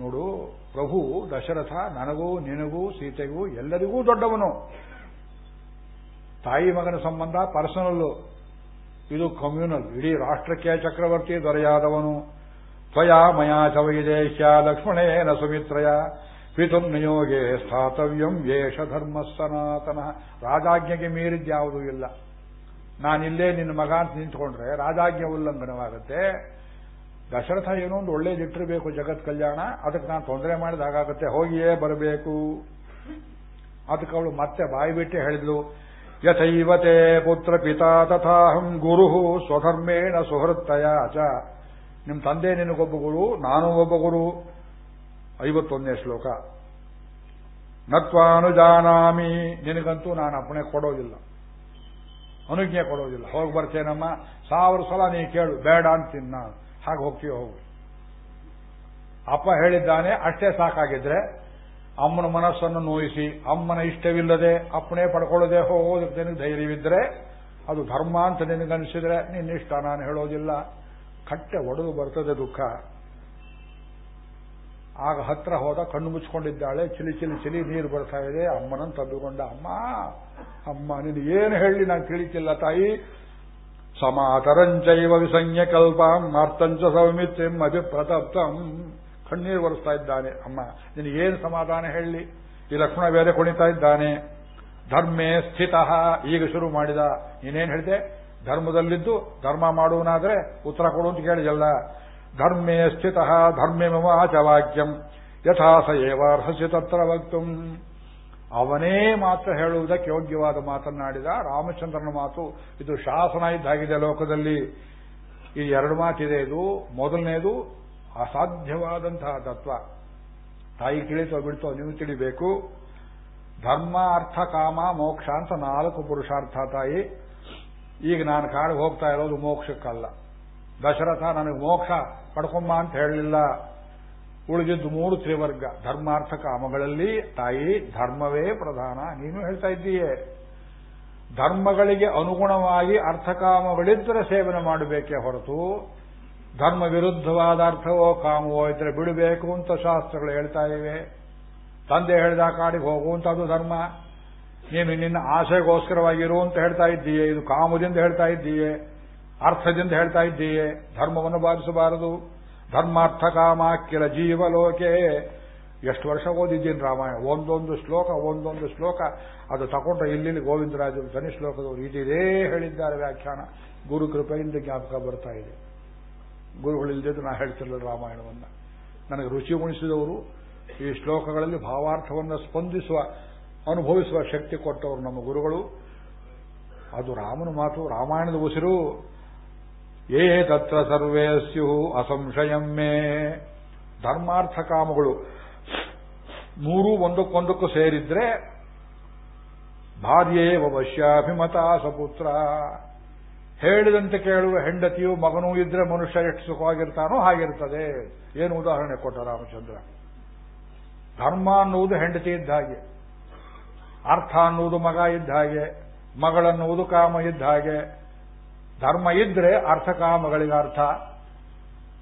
ನೋಡು, ಪ್ರಭು, ದಶರಥ, ನನಗೂ, ನಿನಗೂ, ಸೀತೆಗೂ ಎಲ್ಲರಿಗೂ ದೊಡ್ಡವನು. ತಾಯಿ ಮಗನ ಸಂಬಂಧ ಪರ್ಸನಲ್ಲು ಇದು ಕಮ್ಯುನಲ್, ಇಡೀ ರಾಷ್ಟ್ರಕ್ಕೆ ಚಕ್ರವರ್ತಿ ದೊರೆಯಾದವನು. ತ್ವಯಾ ಮಯಾ ಚ ವೈದೇಶ್ಯ ಲಕ್ಷ್ಮಣೇನ ಸುಮಿತ್ರಯ. ಪಿತುಂ ನಿಯೋಗೆ ಸ್ಥಾತವ್ಯಂ ಯೇಷ ಧರ್ಮ ಸನಾತನ. ರಾಜಾಜ್ಞೆಗೆ ಮೀರಿದ್ಯಾವುದೂ ಇಲ್ಲ. ನಾನಿಲ್ಲೇ ನಿನ್ನ ಮಗ ಅಂತ ನಿಂತ್ಕೊಂಡ್ರೆ ರಾಜಾಜ್ಞೆ ಉಲ್ಲಂಘನವಾಗುತ್ತೆ. ದಶರಥ ಏನೋ ಒಂದು ಒಳ್ಳೇದಿಟ್ಟಿರಬೇಕು ಜಗತ್ ಕಲ್ಯಾಣ. ಅದಕ್ಕೆ ನಾನು ತೊಂದರೆ ಮಾಡಿದಾಗುತ್ತೆ ಹೋಗಿಯೇ ಬರಬೇಕು. ಅದಕ್ಕೆ ಅವಳು ಮತ್ತೆ ಬಾಯಿ ಬಿಟ್ಟೆ ಹೇಳಿದ್ಲು. ಯಥೈವತೆ ಪುತ್ರ ಪಿತಾ ತಥಾಹಂ ಗುರು ಸ್ವಧರ್ಮೇಣ ಸುಹೃತ್ತಯ ಚ ನಿಮ್ಮ ತಂದೆ ನಿನಗೊಬ್ಬ ಗುರು, ನಾನು ಒಬ್ಬ ಗುರು। ಐವತ್ತೊಂದನೇ ಶ್ಲೋಕ। ನತ್ವಾನುಜಾನಾಮಿ, ನಿನಗಂತೂ ನಾನು ಅಪ್ಪಣೆ ಕೊಡೋದಿಲ್ಲ। ಅನುಜ್ಞೆ ಕೊಡೋದಿಲ್ಲ। ಹೋಗಿ ಬರ್ತೇನಮ್ಮ, ಸಾವಿರ ಸಲ ನೀ ಕೇಳು, ಬೇಡ ಅಂತೀನಿ ನಾನು। ಹಾಗೆ ಹೋಗ್ತೀವಿ ಹೋಗು। ಅಪ್ಪ ಹೇಳಿದ್ದಾನೆ, ಅಷ್ಟೇ ಸಾಕಾಗಿದ್ರೆ ಅಮ್ಮನ ಮನಸ್ಸನ್ನು ನೋಯಿಸಿ, ಅಮ್ಮನ ಇಷ್ಟವಿಲ್ಲದೆ ಅಪ್ಪನೇ ಪಡ್ಕೊಳ್ಳದೆ ಹೋಗೋದಕ್ಕೆ ನಿನಗೆ ಧೈರ್ಯವಿದ್ರೆ, ಅದು ಧರ್ಮ ಅಂತ ನಿನಗನ್ಸಿದ್ರೆ ನಿನ್ನಿಷ್ಟ ನಾನು ಹೇಳೋದಿಲ್ಲ. ಕಟ್ಟೆ ಒಡೆದು ಬರ್ತದೆ ದುಃಖ. ಆಗ ಹತ್ರ ಹೋದ ಕಣ್ಣು ಮುಚ್ಕೊಂಡಿದ್ದಾಳೆ ಚಿಲಿ ಚಿಲಿ ಚಿಲಿ ನೀರು ಬರ್ತಾ ಇದೆ, ಅಮ್ಮನನ್ನು ತಂದುಕೊಂಡ, ಅಮ್ಮ ಅಮ್ಮ, ನೀನು ಏನು ಹೇಳಿ, ನಾನು ತಿಳಿತಿಲ್ಲ ತಾಯಿ. ಸಮಾತರಂಚೈವ ವಿಸಂಜ್ಞ ಕಲ್ಪಂ, ಮಾರ್ತಂಚ ಸೌಮಿತ್ರಿಂ ಅಭಿಪ್ರತಪ್ತಂ. ಕಣ್ಣೀರು ಬರೆಸ್ತಾ ಇದ್ದಾನೆ. ಅಮ್ಮ, ನಿನಗೇನು ಸಮಾಧಾನ ಹೇಳಿ? ಈ ಲಕ್ಷ್ಮಣ ಬೇರೆ ಕುಣಿತಾ ಇದ್ದಾನೆ. ಧರ್ಮೇ ಸ್ಥಿತ. ಈಗ ಶುರು ಮಾಡಿದ. ನೀನೇನು ಹೇಳಿದೆ? ಧರ್ಮದಲ್ಲಿದ್ದು ಧರ್ಮ ಮಾಡುವನಾದ್ರೆ ಉತ್ತರ ಕೊಡು ಅಂತ ಕೇಳಿದಲ್ಲ ಧರ್ಮೇ ಸ್ಥಿತ, ಧರ್ಮೇ ಮಮ ಆಚವಾಕ್ಯಂ. ಯಥಾಸ ಏವಾರ್ಹಸಿ ತತ್ರ ವಕ್ತು. ಅವನೇ ಮಾತ್ರ ಹೇಳುವುದಕ್ಕೆ ಯೋಗ್ಯವಾದ ಮಾತನ್ನಾಡಿದ ರಾಮಚಂದ್ರನ ಮಾತು. ಇದು ಶಾಸನ ಇದ್ದಾಗಿದೆ ಲೋಕದಲ್ಲಿ. ಈ ಎರಡು ಮಾತಿದೆ. ಇದು ಮೊದಲನೇದು ಅಸಾಧ್ಯವಾದಂತಹ ತತ್ವ. ತಾಯಿ ತಿಳಿತೋ ಬಿಡ್ತೋ ನೀವು ತಿಳಿಬೇಕು. ಧರ್ಮ, ಅರ್ಥ, ಕಾಮ, ಮೋಕ್ಷ ಅಂತ ನಾಲ್ಕು ಪುರುಷಾರ್ಥ ತಾಯಿ. ಈಗ ನಾನು ಕಾಡಿಗೆ ಹೋಗ್ತಾ ಇರೋದು ಮೋಕ್ಷಕ್ಕಲ್ಲ. ದಶರಥ ನನಗೆ ಮೋಕ್ಷ ಪಡ್ಕೊಂಬ ಅಂತ ಹೇಳಲಿಲ್ಲ. ಉಳಿದಿದ್ದು ಮೂರು ತ್ರಿವರ್ಗ ಧರ್ಮಾರ್ಥ ಕಾಮಗಳಲ್ಲಿ ತಾಯಿ ಧರ್ಮವೇ ಪ್ರಧಾನ. ನೀನು ಹೇಳ್ತಾ ಇದ್ದೀಯೇ. ಧರ್ಮಗಳಿಗೆ ಅನುಗುಣವಾಗಿ ಅರ್ಥಕಾಮಗಳಿದ್ದರೆ ಸೇವನೆ ಮಾಡಬೇಕೇ ಹೊರತು ಧರ್ಮ ವಿರುದ್ಧವಾದ ಅರ್ಥವೋ ಕಾಮವೋ ಇದ್ರೆ ಬಿಡಬೇಕು ಅಂತ ಶಾಸ್ತ್ರಗಳು ಹೇಳ್ತಾ ಇವೆ. ತಂದೆ ಹೇಳಿದ ಕಾಡಿಗೆ ಹೋಗುವಂತ ಅದು ಧರ್ಮ. ನೀನು ನಿನ್ನ ಆಸೆಗೋಸ್ಕರವಾಗಿರು ಅಂತ ಹೇಳ್ತಾ ಇದ್ದೀಯೇ. ಇದು ಕಾಮದಿಂದ ಹೇಳ್ತಾ ಇದ್ದೀಯೇ. ಅರ್ಥದಿಂದ ಹೇಳ್ತಾ ಇದ್ದೀಯೇ. ಧರ್ಮವನ್ನು ಬಾಧಿಸಬಾರದು. ಧರ್ಮಾರ್ಥ ಕಾಮ ಕಿಲ ಜೀವಲೋಕೆ. ಎಷ್ಟು ವರ್ಷ ಓದಿದ್ದೀನಿ ರಾಮಾಯಣ? ಒಂದೊಂದು ಶ್ಲೋಕ ಒಂದೊಂದು ಶ್ಲೋಕ. ಅದು ತಗೊಂಡ್ರೆ ಇಲ್ಲಿ ಗೋವಿಂದರಾಜರು ತನಿ ಶ್ಲೋಕದವರು ಇದೇ ಹೇಳಿದ್ದಾರೆ ವ್ಯಾಖ್ಯಾನ. ಗುರು ಕೃಪೆಯಿಂದ ಜ್ಞಾಪಕ ಬರ್ತಾ ಇದೆ. ಗುರುಗಳಿಲ್ಲದೆ ನಾ ಹೇಳ್ತಿರಲಿಲ್ಲ ರಾಮಾಯಣವನ್ನ. ನನಗೆ ರುಚಿ ಉಣಿಸಿದವರು, ಈ ಶ್ಲೋಕಗಳಲ್ಲಿ ಭಾವಾರ್ಥವನ್ನು ಸ್ಪಂದಿಸುವ, ಅನುಭವಿಸುವ ಶಕ್ತಿ ಕೊಟ್ಟವರು ನಮ್ಮ ಗುರುಗಳು. ಅದು ರಾಮನ ಮಾತು, ರಾಮಾಯಣದ ಉಸಿರು. ಏ ತತ್ರ ಸರ್ವೇ ಸ್ಯು ಅಸಂಶಯಮ್ಮೇ ಧರ್ಮಾರ್ಥ ಕಾಮಗಳು ಮೂರೂ ಒಂದಕ್ಕೊಂದಕ್ಕೂ ಸೇರಿದ್ರೆ, ಭಾರ್ಯೇ ವಶ್ಯಾಭಿಮತ ಸಪುತ್ರ ಹೇಳಿದಂತೆ ಕೇಳುವ ಹೆಂಡತಿಯು ಮಗನೂ ಇದ್ರೆ ಮನುಷ್ಯ ಎಷ್ಟು ಸುಖವಾಗಿರ್ತಾನೋ ಹಾಗಿರ್ತದೆ. ಏನು ಉದಾಹರಣೆ ಕೊಟ್ಟ ರಾಮಚಂದ್ರ? ಧರ್ಮ ಅನ್ನುವುದು ಹೆಂಡತಿ ಇದ್ದ ಹಾಗೆ. ಅರ್ಥ ಅನ್ನುವುದು ಮಗ ಇದ್ದ ಹಾಗೆ. ಮಗಳನ್ನುವುದು ಕಾಮ ಇದ್ದ ಹಾಗೆ. ಧರ್ಮ ಇದ್ರೆ ಅರ್ಥಕಾಮಗಳಿಗೆ ಅರ್ಥ.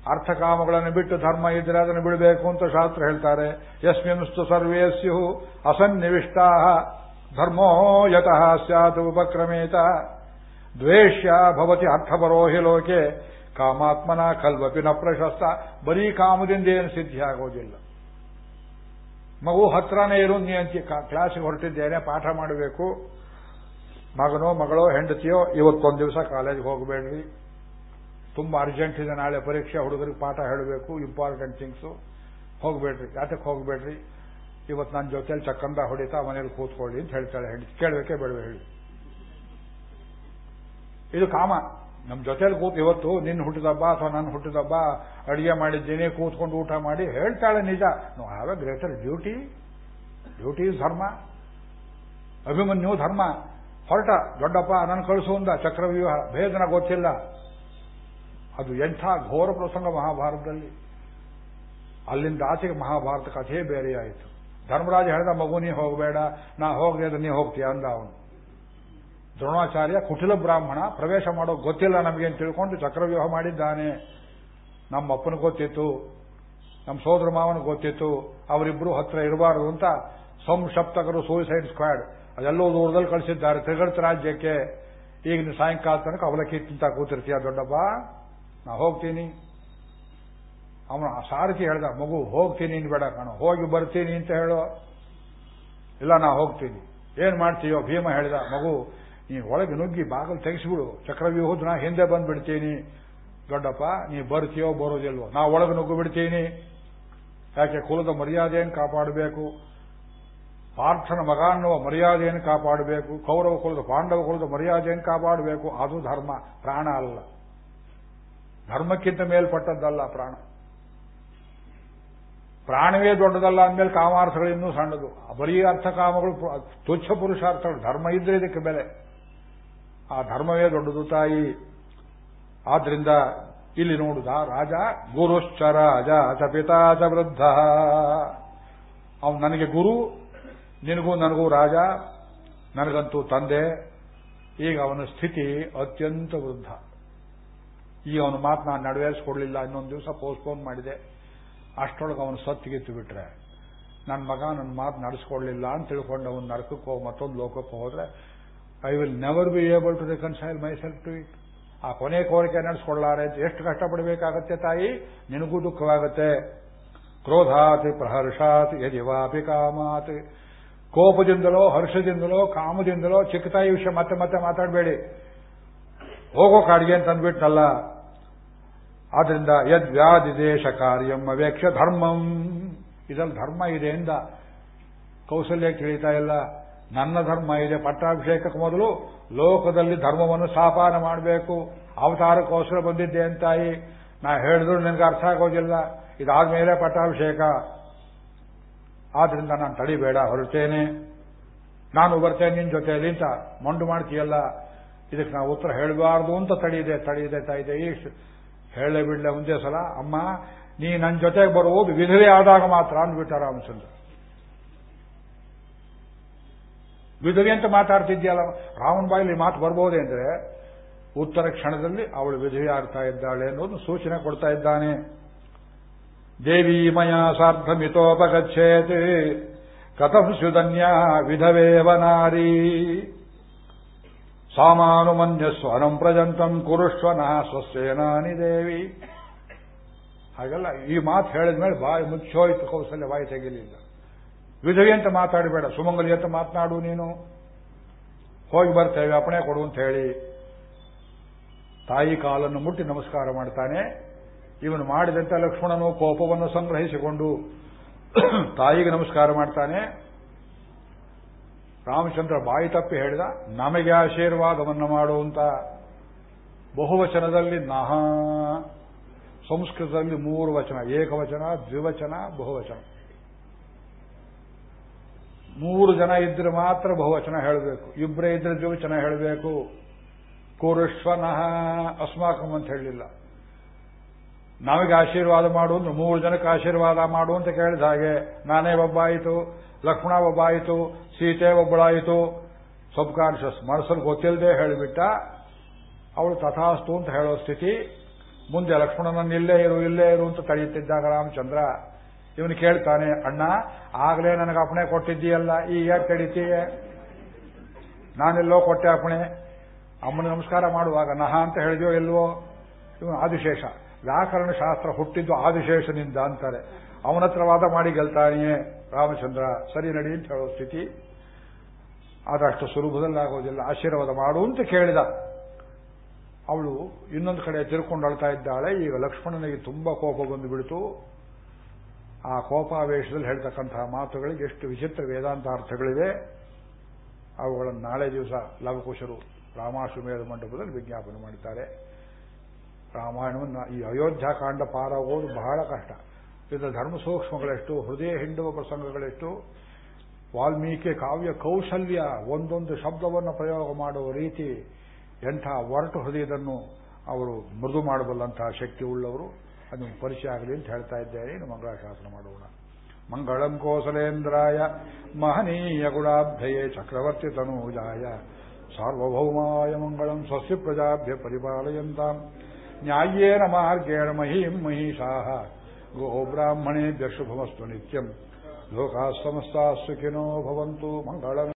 ಅರ್ಥಕಾಮಗಳನ್ನು ಬಿಟ್ಟು ಧರ್ಮ ಇದ್ರೆ ಅದನ್ನು ಬಿಡಬೇಕು ಅಂತ ಶಾಸ್ತ್ರ ಹೇಳ್ತಾರೆ. ಯಸ್ಮಿನ್ಸ್ತು ಸರ್ವೇಸ್ಯು ಅಸನ್ನಿವಿಷ್ಟಾ ಧರ್ಮೋ ಯತಃ ಸ್ಯಾತ್ ಉಪಕ್ರಮೇತ. ದ್ವೇಷ್ಯ ಭವತಿ ಅರ್ಥಪರೋಹಿ ಲೋಕೆ. ಕಾಮಾತ್ಮನ ಕಲ್ವಪಿ ನ ಪ್ರಶಸ್ತ. ಬರೀ ಕಾಮದಿಂದ ಏನು ಸಿದ್ಧಿ ಆಗೋದಿಲ್ಲ. ಮಗು ಹತ್ರನೇ ಇರು, ನೀ ಅಂತ ಕ್ಲಾಸಿಗೆ ಹೊರಟಿದ್ದೇನೆ, ಪಾಠ ಮಾಡಬೇಕು. ಮಗನೋ, ಮಗಳೋ, ಹೆಂಡತಿಯೋ, ಇವತ್ತೊಂದು ದಿವಸ ಕಾಲೇಜ್ಗೆ ಹೋಗಬೇಡ್ರಿ. ತುಂಬಾ ಅರ್ಜೆಂಟ್ ಇದೆ, ನಾಳೆ ಪರೀಕ್ಷೆ, ಹುಡುಗರಿಗೆ ಪಾಠ ಹೇಳಬೇಕು ಇಂಪಾರ್ಟೆಂಟ್ ಥಿಂಗ್ಸು ಹೋಗಬೇಡ್ರಿ ಯಾತಕ್ಕೆ ಹೋಗಬೇಡ್ರಿ? ಇವತ್ತು ನನ್ನ ಜೊತೆಲಿ ಚಕ್ಕಂದ ಹೊಡಿತಾ ಮನೇಲಿ ಕೂತ್ಕೊಳ್ಳಿ ಅಂತ ಹೇಳ್ತಾಳೆ ಹೆಂಡತಿ. ಕೇಳಬೇಕೇ ಬೇಡವೇ ಹೇಳಿ. ಇದು ಕಾಮ. ನಮ್ಮ ಜೊತೆಲಿ ಕೂತು ಇವತ್ತು ನಿನ್ನ ಹುಟ್ಟಿದಬ್ಬ ಅಥವಾ ನನ್ನ ಹುಟ್ಟಿದಬ್ಬ ಅಡಿಗೆ ಮಾಡಿದ್ದೀನಿ, ಕೂತ್ಕೊಂಡು ಊಟ ಮಾಡಿ ಹೇಳ್ತಾಳೆ ನಿಜ. No have a greater duty duty is dharma Abhimanyu dharma. ಹೊರಟ, ದೊಡ್ಡಪ್ಪ ನನ್ನ ಕಳಿಸು ಅಂದ, ಚಕ್ರವ್ಯೂಹ, ಭೇದನ ಗೊತ್ತಿಲ್ಲ. ಅದು ಎಂಥ ಘೋರ ಪ್ರಸಂಗ ಮಹಾಭಾರತದಲ್ಲಿ. ಅಲ್ಲಿಂದ ಆಚೆಗೆ ಮಹಾಭಾರತ ಕಥೆ ಬೇರೆಯಾಯಿತು. ಧರ್ಮರಾಜ ಹೇಳಿದ, ಮಗು, ನೀ ಹೋಗಬೇಡ. ನಾ ಹೋಗದೆ ನೀ ಹೋಗ್ತೀಯ ಅಂದ ಅವನು. ದ್ರೋಣಾಚಾರ್ಯ ಕುಟಿಲ ಬ್ರಾಹ್ಮಣ, ಪ್ರವೇಶ ಮಾಡೋ ಗೊತ್ತಿಲ್ಲ ನಮಗೆ ಅಂತ ತಿಳ್ಕೊಂಡು ಚಕ್ರವ್ಯೂಹ ಮಾಡಿದ್ದಾನೆ. ನಮ್ಮ ಅಪ್ಪನ ಗೊತ್ತಿತ್ತು, ನಮ್ಮ ಸೋದರ ಮಾವನ ಗೊತ್ತಿತ್ತು ಅವರಿಬ್ಬರು ಹತ್ರ ಇರಬಾರದು ಅಂತ ಸಂಶಪ್ತಕರು ಸೂಸೈಡ್ ಸ್ಕ್ವಾಡ್ ಅದೆಲ್ಲೋ ದೂರದಲ್ಲಿ ಕಳಿಸಿದ್ದಾರೆ ತ್ರಿಗರ್ತ ರಾಜ್ಯಕ್ಕೆ. ಈಗ ಸಾಯಂಕಾಲ ತನಕ ಅವಲಕ್ಕಿ ತಿಂತ ಕೂತಿರ್ತೀಯ ದೊಡ್ಡಪ್ಪ? ನಾ ಹೋಗ್ತೀನಿ. ಅವನು ಸಾರಥಿ ಹೇಳ್ದ, ಮಗು ಹೋಗ್ತೀನಿ ಬೇಡ ಕಣ, ಹೋಗಿ ಬರ್ತೀನಿ ಅಂತ ಹೇಳೋ. ಇಲ್ಲ, ನಾ ಹೋಗ್ತೀನಿ. ಏನ್ ಮಾಡ್ತೀಯೋ ಭೀಮ ಹೇಳಿದ, ಮಗು ನೀ ಒಳಗೆ ನುಗ್ಗಿ ಬಾಗಿಲು ತೆಗೆಸಿಬಿಡು. ಚಕ್ರವ್ಯೂಹದ ನಾ ಹಿಂದೆ ಬಂದ್ಬಿಡ್ತೀನಿ. ದೊಡ್ಡಪ್ಪ, ನೀ ಬರ್ತೀಯೋ ಬರೋದಿಲ್ವೋ? ನಾ ಒಳಗೆ ನುಗ್ಗು ಬಿಡ್ತೀನಿ ಯಾಕೆ, ಕುಲದ ಮರ್ಯಾದೆಯನ್ನು ಕಾಪಾಡಬೇಕು. ಪಾರ್ಥನ ಮಗ ಅನ್ನುವ ಮರ್ಯಾದೆಯನ್ನು ಕಾಪಾಡಬೇಕು. ಕೌರವ ಕುಲದ, ಪಾಂಡವ ಕುಲದ ಮರ್ಯಾದೆಯನ್ನು ಕಾಪಾಡಬೇಕು. ಅದು ಧರ್ಮ, ಪ್ರಾಣ ಅಲ್ಲ. ಧರ್ಮಕ್ಕಿಂತ ಮೇಲ್ಪಟ್ಟದ್ದಲ್ಲ ಪ್ರಾಣ. ಪ್ರಾಣವೇ ದೊಡ್ಡದಲ್ಲ ಅಂದಮೇಲೆ ಕಾಮಾರ್ಥಗಳು ಇನ್ನೂ ಸಣ್ಣದು. ಬರೀ ಅರ್ಥ ಕಾಮಗಳು ತುಚ್ಛ ಪುರುಷಾರ್ಥಗಳು. ಧರ್ಮ ಇದ್ರೆ ಇದಕ್ಕೆ ಬೆಲೆ. ಆ ಧರ್ಮವೇ ದೊಡ್ಡದು ತಾಯಿ. ಆದ್ರಿಂದ ಇಲ್ಲಿ ನೋಡುದ, ರಾಜ ಗುರುಶ್ಚ ರಾಜ ಚ ಪಿತಾ ಚ ವೃದ್ಧ. ಅವನು ನನಗೆ ಗುರು, ನಿನಗೂ ನನಗೂ ರಾಜ, ನನಗಂತೂ ತಂದೆ. ಈಗ ಅವನ ಸ್ಥಿತಿ ಅತ್ಯಂತ ವೃದ್ಧ. ಈಗ ಅವನ ಮಾತು ನಾನು ನಡೆವೇರಿಸ್ಕೊಡ್ಲಿಲ್ಲ ಇನ್ನೊಂದು ದಿವಸ ಪೋಸ್ಟ್ಪೋನ್ ಮಾಡಿದೆ. ಅಷ್ಟೊಳಗೆ ಅವನು ಸತ್ತಿಗಿತ್ತು ಬಿಟ್ರೆ ನನ್ನ ಮಗ ನನ್ನ ಮಾತು ನಡೆಸ್ಕೊಡ್ಲಿಲ್ಲ ಅಂತ ತಿಳ್ಕೊಂಡು ಅವನು ನರಕಕ್ಕೆ ಹೋಗಿ ಮತ್ತೊಂದು ಲೋಕಕ್ಕೆ ಹೋದ್ರೆ I will never be able to reconcile myself to it ಆ ಕೊನೆ ಕೋರಿಕೆ ನಡೆಸ್ಕೊಳ್ಳಾರೆ ಅಂತ ಎಷ್ಟು ಕಷ್ಟಪಡಬೇಕಾಗತ್ತೆ ತಾಯಿ? ನಿನಗೂ ದುಃಖವಾಗುತ್ತೆ. ಕ್ರೋಧಾತಿ ಪ್ರಹರ್ಷಾತ್ ಯದಿವಾಪಿ ಕಾಮಾತ್. ಕೋಪದಿಂದಲೋ, ಹರ್ಷದಿಂದಲೋ, ಕಾಮದಿಂದಲೋ ಚಿಕ್ಕ ತಾಯಿ ವಿಷಯ ಮತ್ತೆ ಮತ್ತೆ ಮಾತಾಡಬೇಡಿ. ಹೋಗೋ ಕಾಡಿಗೆ ಅಂತ ಅಂದ್ಬಿಟ್ನಲ್ಲ. ಆದ್ರಿಂದ ಯದ್ವ್ಯಾಧಿ ದೇಶ ಕಾರ್ಯಂ ಅವೇಕ್ಷ ಧರ್ಮಂ. ಇದ್ರಲ್ಲಿ ಧರ್ಮ ಇದೆ ಎಂದ. ಕೌಶಲ್ಯ ತಿಳಿತಾ ಇಲ್ಲ. ನನ್ನ ಧರ್ಮ ಇದೆ, ಪಟ್ಟಾಭಿಷೇಕಕ್ಕೆ ಮೊದಲು ಲೋಕದಲ್ಲಿ ಧರ್ಮವನ್ನು ಸ್ಥಾಪನೆ ಮಾಡಬೇಕು. ಅವತಾರಕ್ಕೋಸ್ಕರ ಬಂದಿದ್ದೆ ಅಂತಾಯಿ. ನಾ ಹೇಳಿದ್ರು ನಿನಗೆ ಅರ್ಥ ಆಗೋದಿಲ್ಲ. ಇದಾದ್ಮೇಲೆ ಪಟ್ಟಾಭಿಷೇಕ. ಆದ್ರಿಂದ ನಾನು ತಡಿಬೇಡ ಹೊರಟೇನೆ ನಾನು ಬರ್ತೇನೆ ನಿನ್ನ ಜೊತೆಯಲ್ಲಿ ಅಂತ ಮಂಡು ಮಾಡ್ತೀಯಲ್ಲ. ಇದಕ್ಕೆ ನಾವು ಉತ್ತರ ಹೇಳಬಾರ್ದು ಅಂತ ತಡಿದೆ ತಡಿದೆ ತಾಯಿದೆ ಈ ಹೇಳೇ ಬಿಡಲೆ ಒಂದೇ ಸಲ. ಅಮ್ಮ, ನೀ ನನ್ನ ಜೊತೆಗೆ ಬರುವುದು ವಿಧವೆ ಆದಾಗ ಮಾತ್ರ ಅಂದ್ಬಿಟ್ಟ ರಾಮಚಂದ್ರ. ವಿಧವೆ ಅಂತ ಮಾತಾಡ್ತಿದ್ಯಲ್ಲ, ರಾಮನ್ ಬಾಯಲ್ಲಿ ಮಾತು ಬರ್ಬೋದೇ ಅಂದ್ರೆ, ಉತ್ತರ ಕ್ಷಣದಲ್ಲಿ ಅವಳು ವಿಧವೆ ಆಗ್ತಾ ಇದ್ದಾಳೆ ಅನ್ನೋದು ಸೂಚನೆ ಕೊಡ್ತಾ ಇದ್ದಾನೆ. ದೇವಿ ಮಯ ಸಾರ್ಧ ಮಿತೋಪಗಚ್ಚೇತ್ ಕಥಂ ಸುಧನ್ಯ ವಿಧವೇವ ನಾರಿ. ಸಾಮಾನುಮನ್ಯಸ್ವನಂ ಪ್ರಜಂತಂ ಕುರುಷ್ವನ ಸ್ವಸ್ಯೇನಾನಿ ದೇವಿ. ಹಾಗೆಲ್ಲ ಈ ಮಾತು ಹೇಳಿದ ಮೇಲೆ ಬಾಯಿ ಮುಚ್ಚೋಯ್ತು, ಕೌಸಲ್ಯ ಬಾಯಿ ತೆಗಿಲಿಲ್ಲ. ವಿಧವಿ ಅಂತ ಮಾತಾಡಬೇಡ, ಸುಮಂಗಲಿ ಅಂತ ಮಾತನಾಡು ನೀನು. ಹೋಗಿ ಬರ್ತೇವೆ ಅಪಣೆ ಕೊಡು ಅಂತ ಹೇಳಿ. ತಾಯಿ ಕಾಲನ್ನು ಮುಟ್ಟಿ ನಮಸ್ಕಾರ ಮಾಡ್ತಾನೆ. ಇವನು ಮಾಡಿದಂತೆ ಲಕ್ಷ್ಮಣನು ಕೋಪವನ್ನು ಸಂಗ್ರಹಿಸಿಕೊಂಡು ತಾಯಿಗೆ ನಮಸ್ಕಾರ ಮಾಡ್ತಾನೆ. ರಾಮಚಂದ್ರ ಬಾಯಿ ತಪ್ಪಿ ಹೇಳಿದ, ನಮಗೆ ಆಶೀರ್ವಾದವನ್ನು ಮಾಡುವಂತ ಬಹುವಚನದಲ್ಲಿ ನಹ, ಸಂಸ್ಕೃತದಲ್ಲಿ ಮೂರು ವಚನ, ಏಕವಚನ, ದ್ವಿವಚನ, ಬಹುವಚನ. ಮೂರು ಜನ ಇದ್ರೆ ಮಾತ್ರ ಬಹುವಚನ ಹೇಳಬೇಕು. ಇಬ್ಬರೇ ಇದ್ರೆ ದ್ವಿವಚನ ಹೇಳಬೇಕು. ಕುರುಷ್ವನಃ ಅಸ್ಮಾಕಂ ಅಂತ ಹೇಳಲಿಲ್ಲ ನಮಗೆ ಆಶೀರ್ವಾದ ಮಾಡು ಅಂದ್ರೆ ಮೂರು ಜನಕ್ಕೆ ಆಶೀರ್ವಾದ ಮಾಡು ಅಂತ ಕೇಳಿದ ಹಾಗೆ, ನಾನೇ ಒಬ್ಬಾಯಿತು, ಲಕ್ಷ್ಮಣ ಒಬ್ಬಾಯಿತು, ಸೀತೆ ಒಬ್ಬಳಾಯಿತು. ಸಬ್ ಕಾನ್ಷಿಯಸ್ ಮನಸ್ಸಲ್ಲಿ ಗೊತ್ತಿಲ್ಲದೆ ಹೇಳಿಬಿಟ್ಟ, ಅವಳು ತಥಾಸ್ತು ಅಂತ ಹೇಳೋ ಸ್ಥಿತಿ. ಮುಂದೆ ಲಕ್ಷ್ಮಣನನ್ನು ಇಲ್ಲೇ ಇರು ಇಲ್ಲೇ ಇರು ಅಂತ ತಡೆಯುತ್ತಿದ್ದಾಗ ರಾಮಚಂದ್ರ ಇವನು ಕೇಳ್ತಾನೆ, ಅಣ್ಣ, ಆಗಲೇ ನನಗೆ ಅಪಣೆ ಕೊಟ್ಟಿದ್ದೀಯಲ್ಲ, ಈಗ ಯಾಕೆ ಕಡಿತೀಯ ನಾನೆಲ್ಲೋ ಕೊಟ್ಟೆ ಅಪಣೆ ಅಮ್ಮನ ನಮಸ್ಕಾರ ಮಾಡುವಾಗ, ನಹ ಅಂತ ಹೇಳಿದ್ಯೋ ಇಲ್ವೋ? ಇವನು ಆದಿಶೇಷ. ವ್ಯಾಕರಣ ಶಾಸ್ತ್ರ ಹುಟ್ಟಿದ್ದು ಆದಿಶೇಷನಿಂದ, ಅಂತಾರೆ. ಅವನ ಹತ್ರ ವಾದ ಮಾಡಿ ಗೆಲ್ತಾನೆಯೇ? ರಾಮಚಂದ್ರ, ಸರಿ ನಡಿ ಅಂತ ಹೇಳೋ ಸ್ಥಿತಿ. ಆದಷ್ಟು ಸುಲಭದಲ್ಲಿ ಆಗೋದಿಲ್ಲ ಆಶೀರ್ವಾದ ಮಾಡು ಅಂತ ಕೇಳಿದ. ಅವಳು ಇನ್ನೊಂದು ಕಡೆ ತಿರ್ಕೊಂಡು ಅಳ್ತಾ ಇದ್ದಾಳೆ. ಈಗ ಲಕ್ಷ್ಮಣನಿಗೆ ತುಂಬಾ ಕೋಪ ಬಂದು ಬಿಡಿತು. ಆ ಕೋಪಾವೇಶದಲ್ಲಿ ಹೇಳ್ತಕ್ಕಂತಹ ಮಾತುಗಳಿಗೆ ಎಷ್ಟು ವಿಚಿತ್ರ ವೇದಾಂತ ಅರ್ಥಗಳಿವೆ ಅವುಗಳನ್ನು ನಾಳೆ ದಿವಸ ಲವಕುಶರು ರಾಮಾಶ್ವಮೇಧ ಮಂಟಪದಲ್ಲಿ ವಿಜ್ಞಾಪನೆ ಮಾಡುತ್ತಾರೆ ರಾಮಾಯಣವನ್ನು ಈ ಅಯೋಧ್ಯಾಕಾಂಡ ಓದು ಬಹಳ ಕಷ್ಟ. ಇದರ ಧರ್ಮ ಸೂಕ್ಷ್ಮಗಳೆಷ್ಟು, ಹೃದಯ ಹಿಂಡುವ ಪ್ರಸಂಗಗಳೆಷ್ಟು, ವಾಲ್ಮೀಕಿ ಕಾವ್ಯ ಕೌಶಲ್ಯ ಒಂದೊಂದು ಶಬ್ದವನ್ನು ಪ್ರಯೋಗ ಮಾಡುವ ರೀತಿ ಎಂಥ ಒರಟು ಹೃದಯದನ್ನು ಅವರು ಮೃದು ಮಾಡಬಲ್ಲಂತಹ ಶಕ್ತಿ ಉಳ್ಳವರು. ಅದು ಪರಿಚಯ ಆಗಲಿ ಅಂತ ಹೇಳ್ತಾ ಇದ್ದೇನೆ ಇನ್ನು ಮಂಗಳಾಶಾಸನ ಮಾಡೋಣ. ಮಂಗಳಂ ಕೋಸಲೇಂದ್ರಾಯ ಮಹನೀಯ ಗುಣಾಬ್ಧಯೇ ಚಕ್ರವರ್ತಿ ತನೂಜಾಯ ಸಾರ್ವಭೌಮಾಯ ಮಂಗಳಂ ಸ್ವಸ್ಯ ಪ್ರಜಾಭ್ಯ ಪರಿಪಾಲಯಂತಾಂ. ನ್ಯಾಯೇನ ಮಾರ್ಗೇಣ ಮಹೀಂ ಮಹಿಷಾ ಗೋಬ್ರಾಹ್ಮಣೇಭ್ಯ ಶುಭಮಸ್ತು ನಿತ್ಯಂ. ಲೋಕಾ ಸಮಸ್ತಾ ಸುಖಿನೋ ಭವಂತು ಮಂಗಳಂ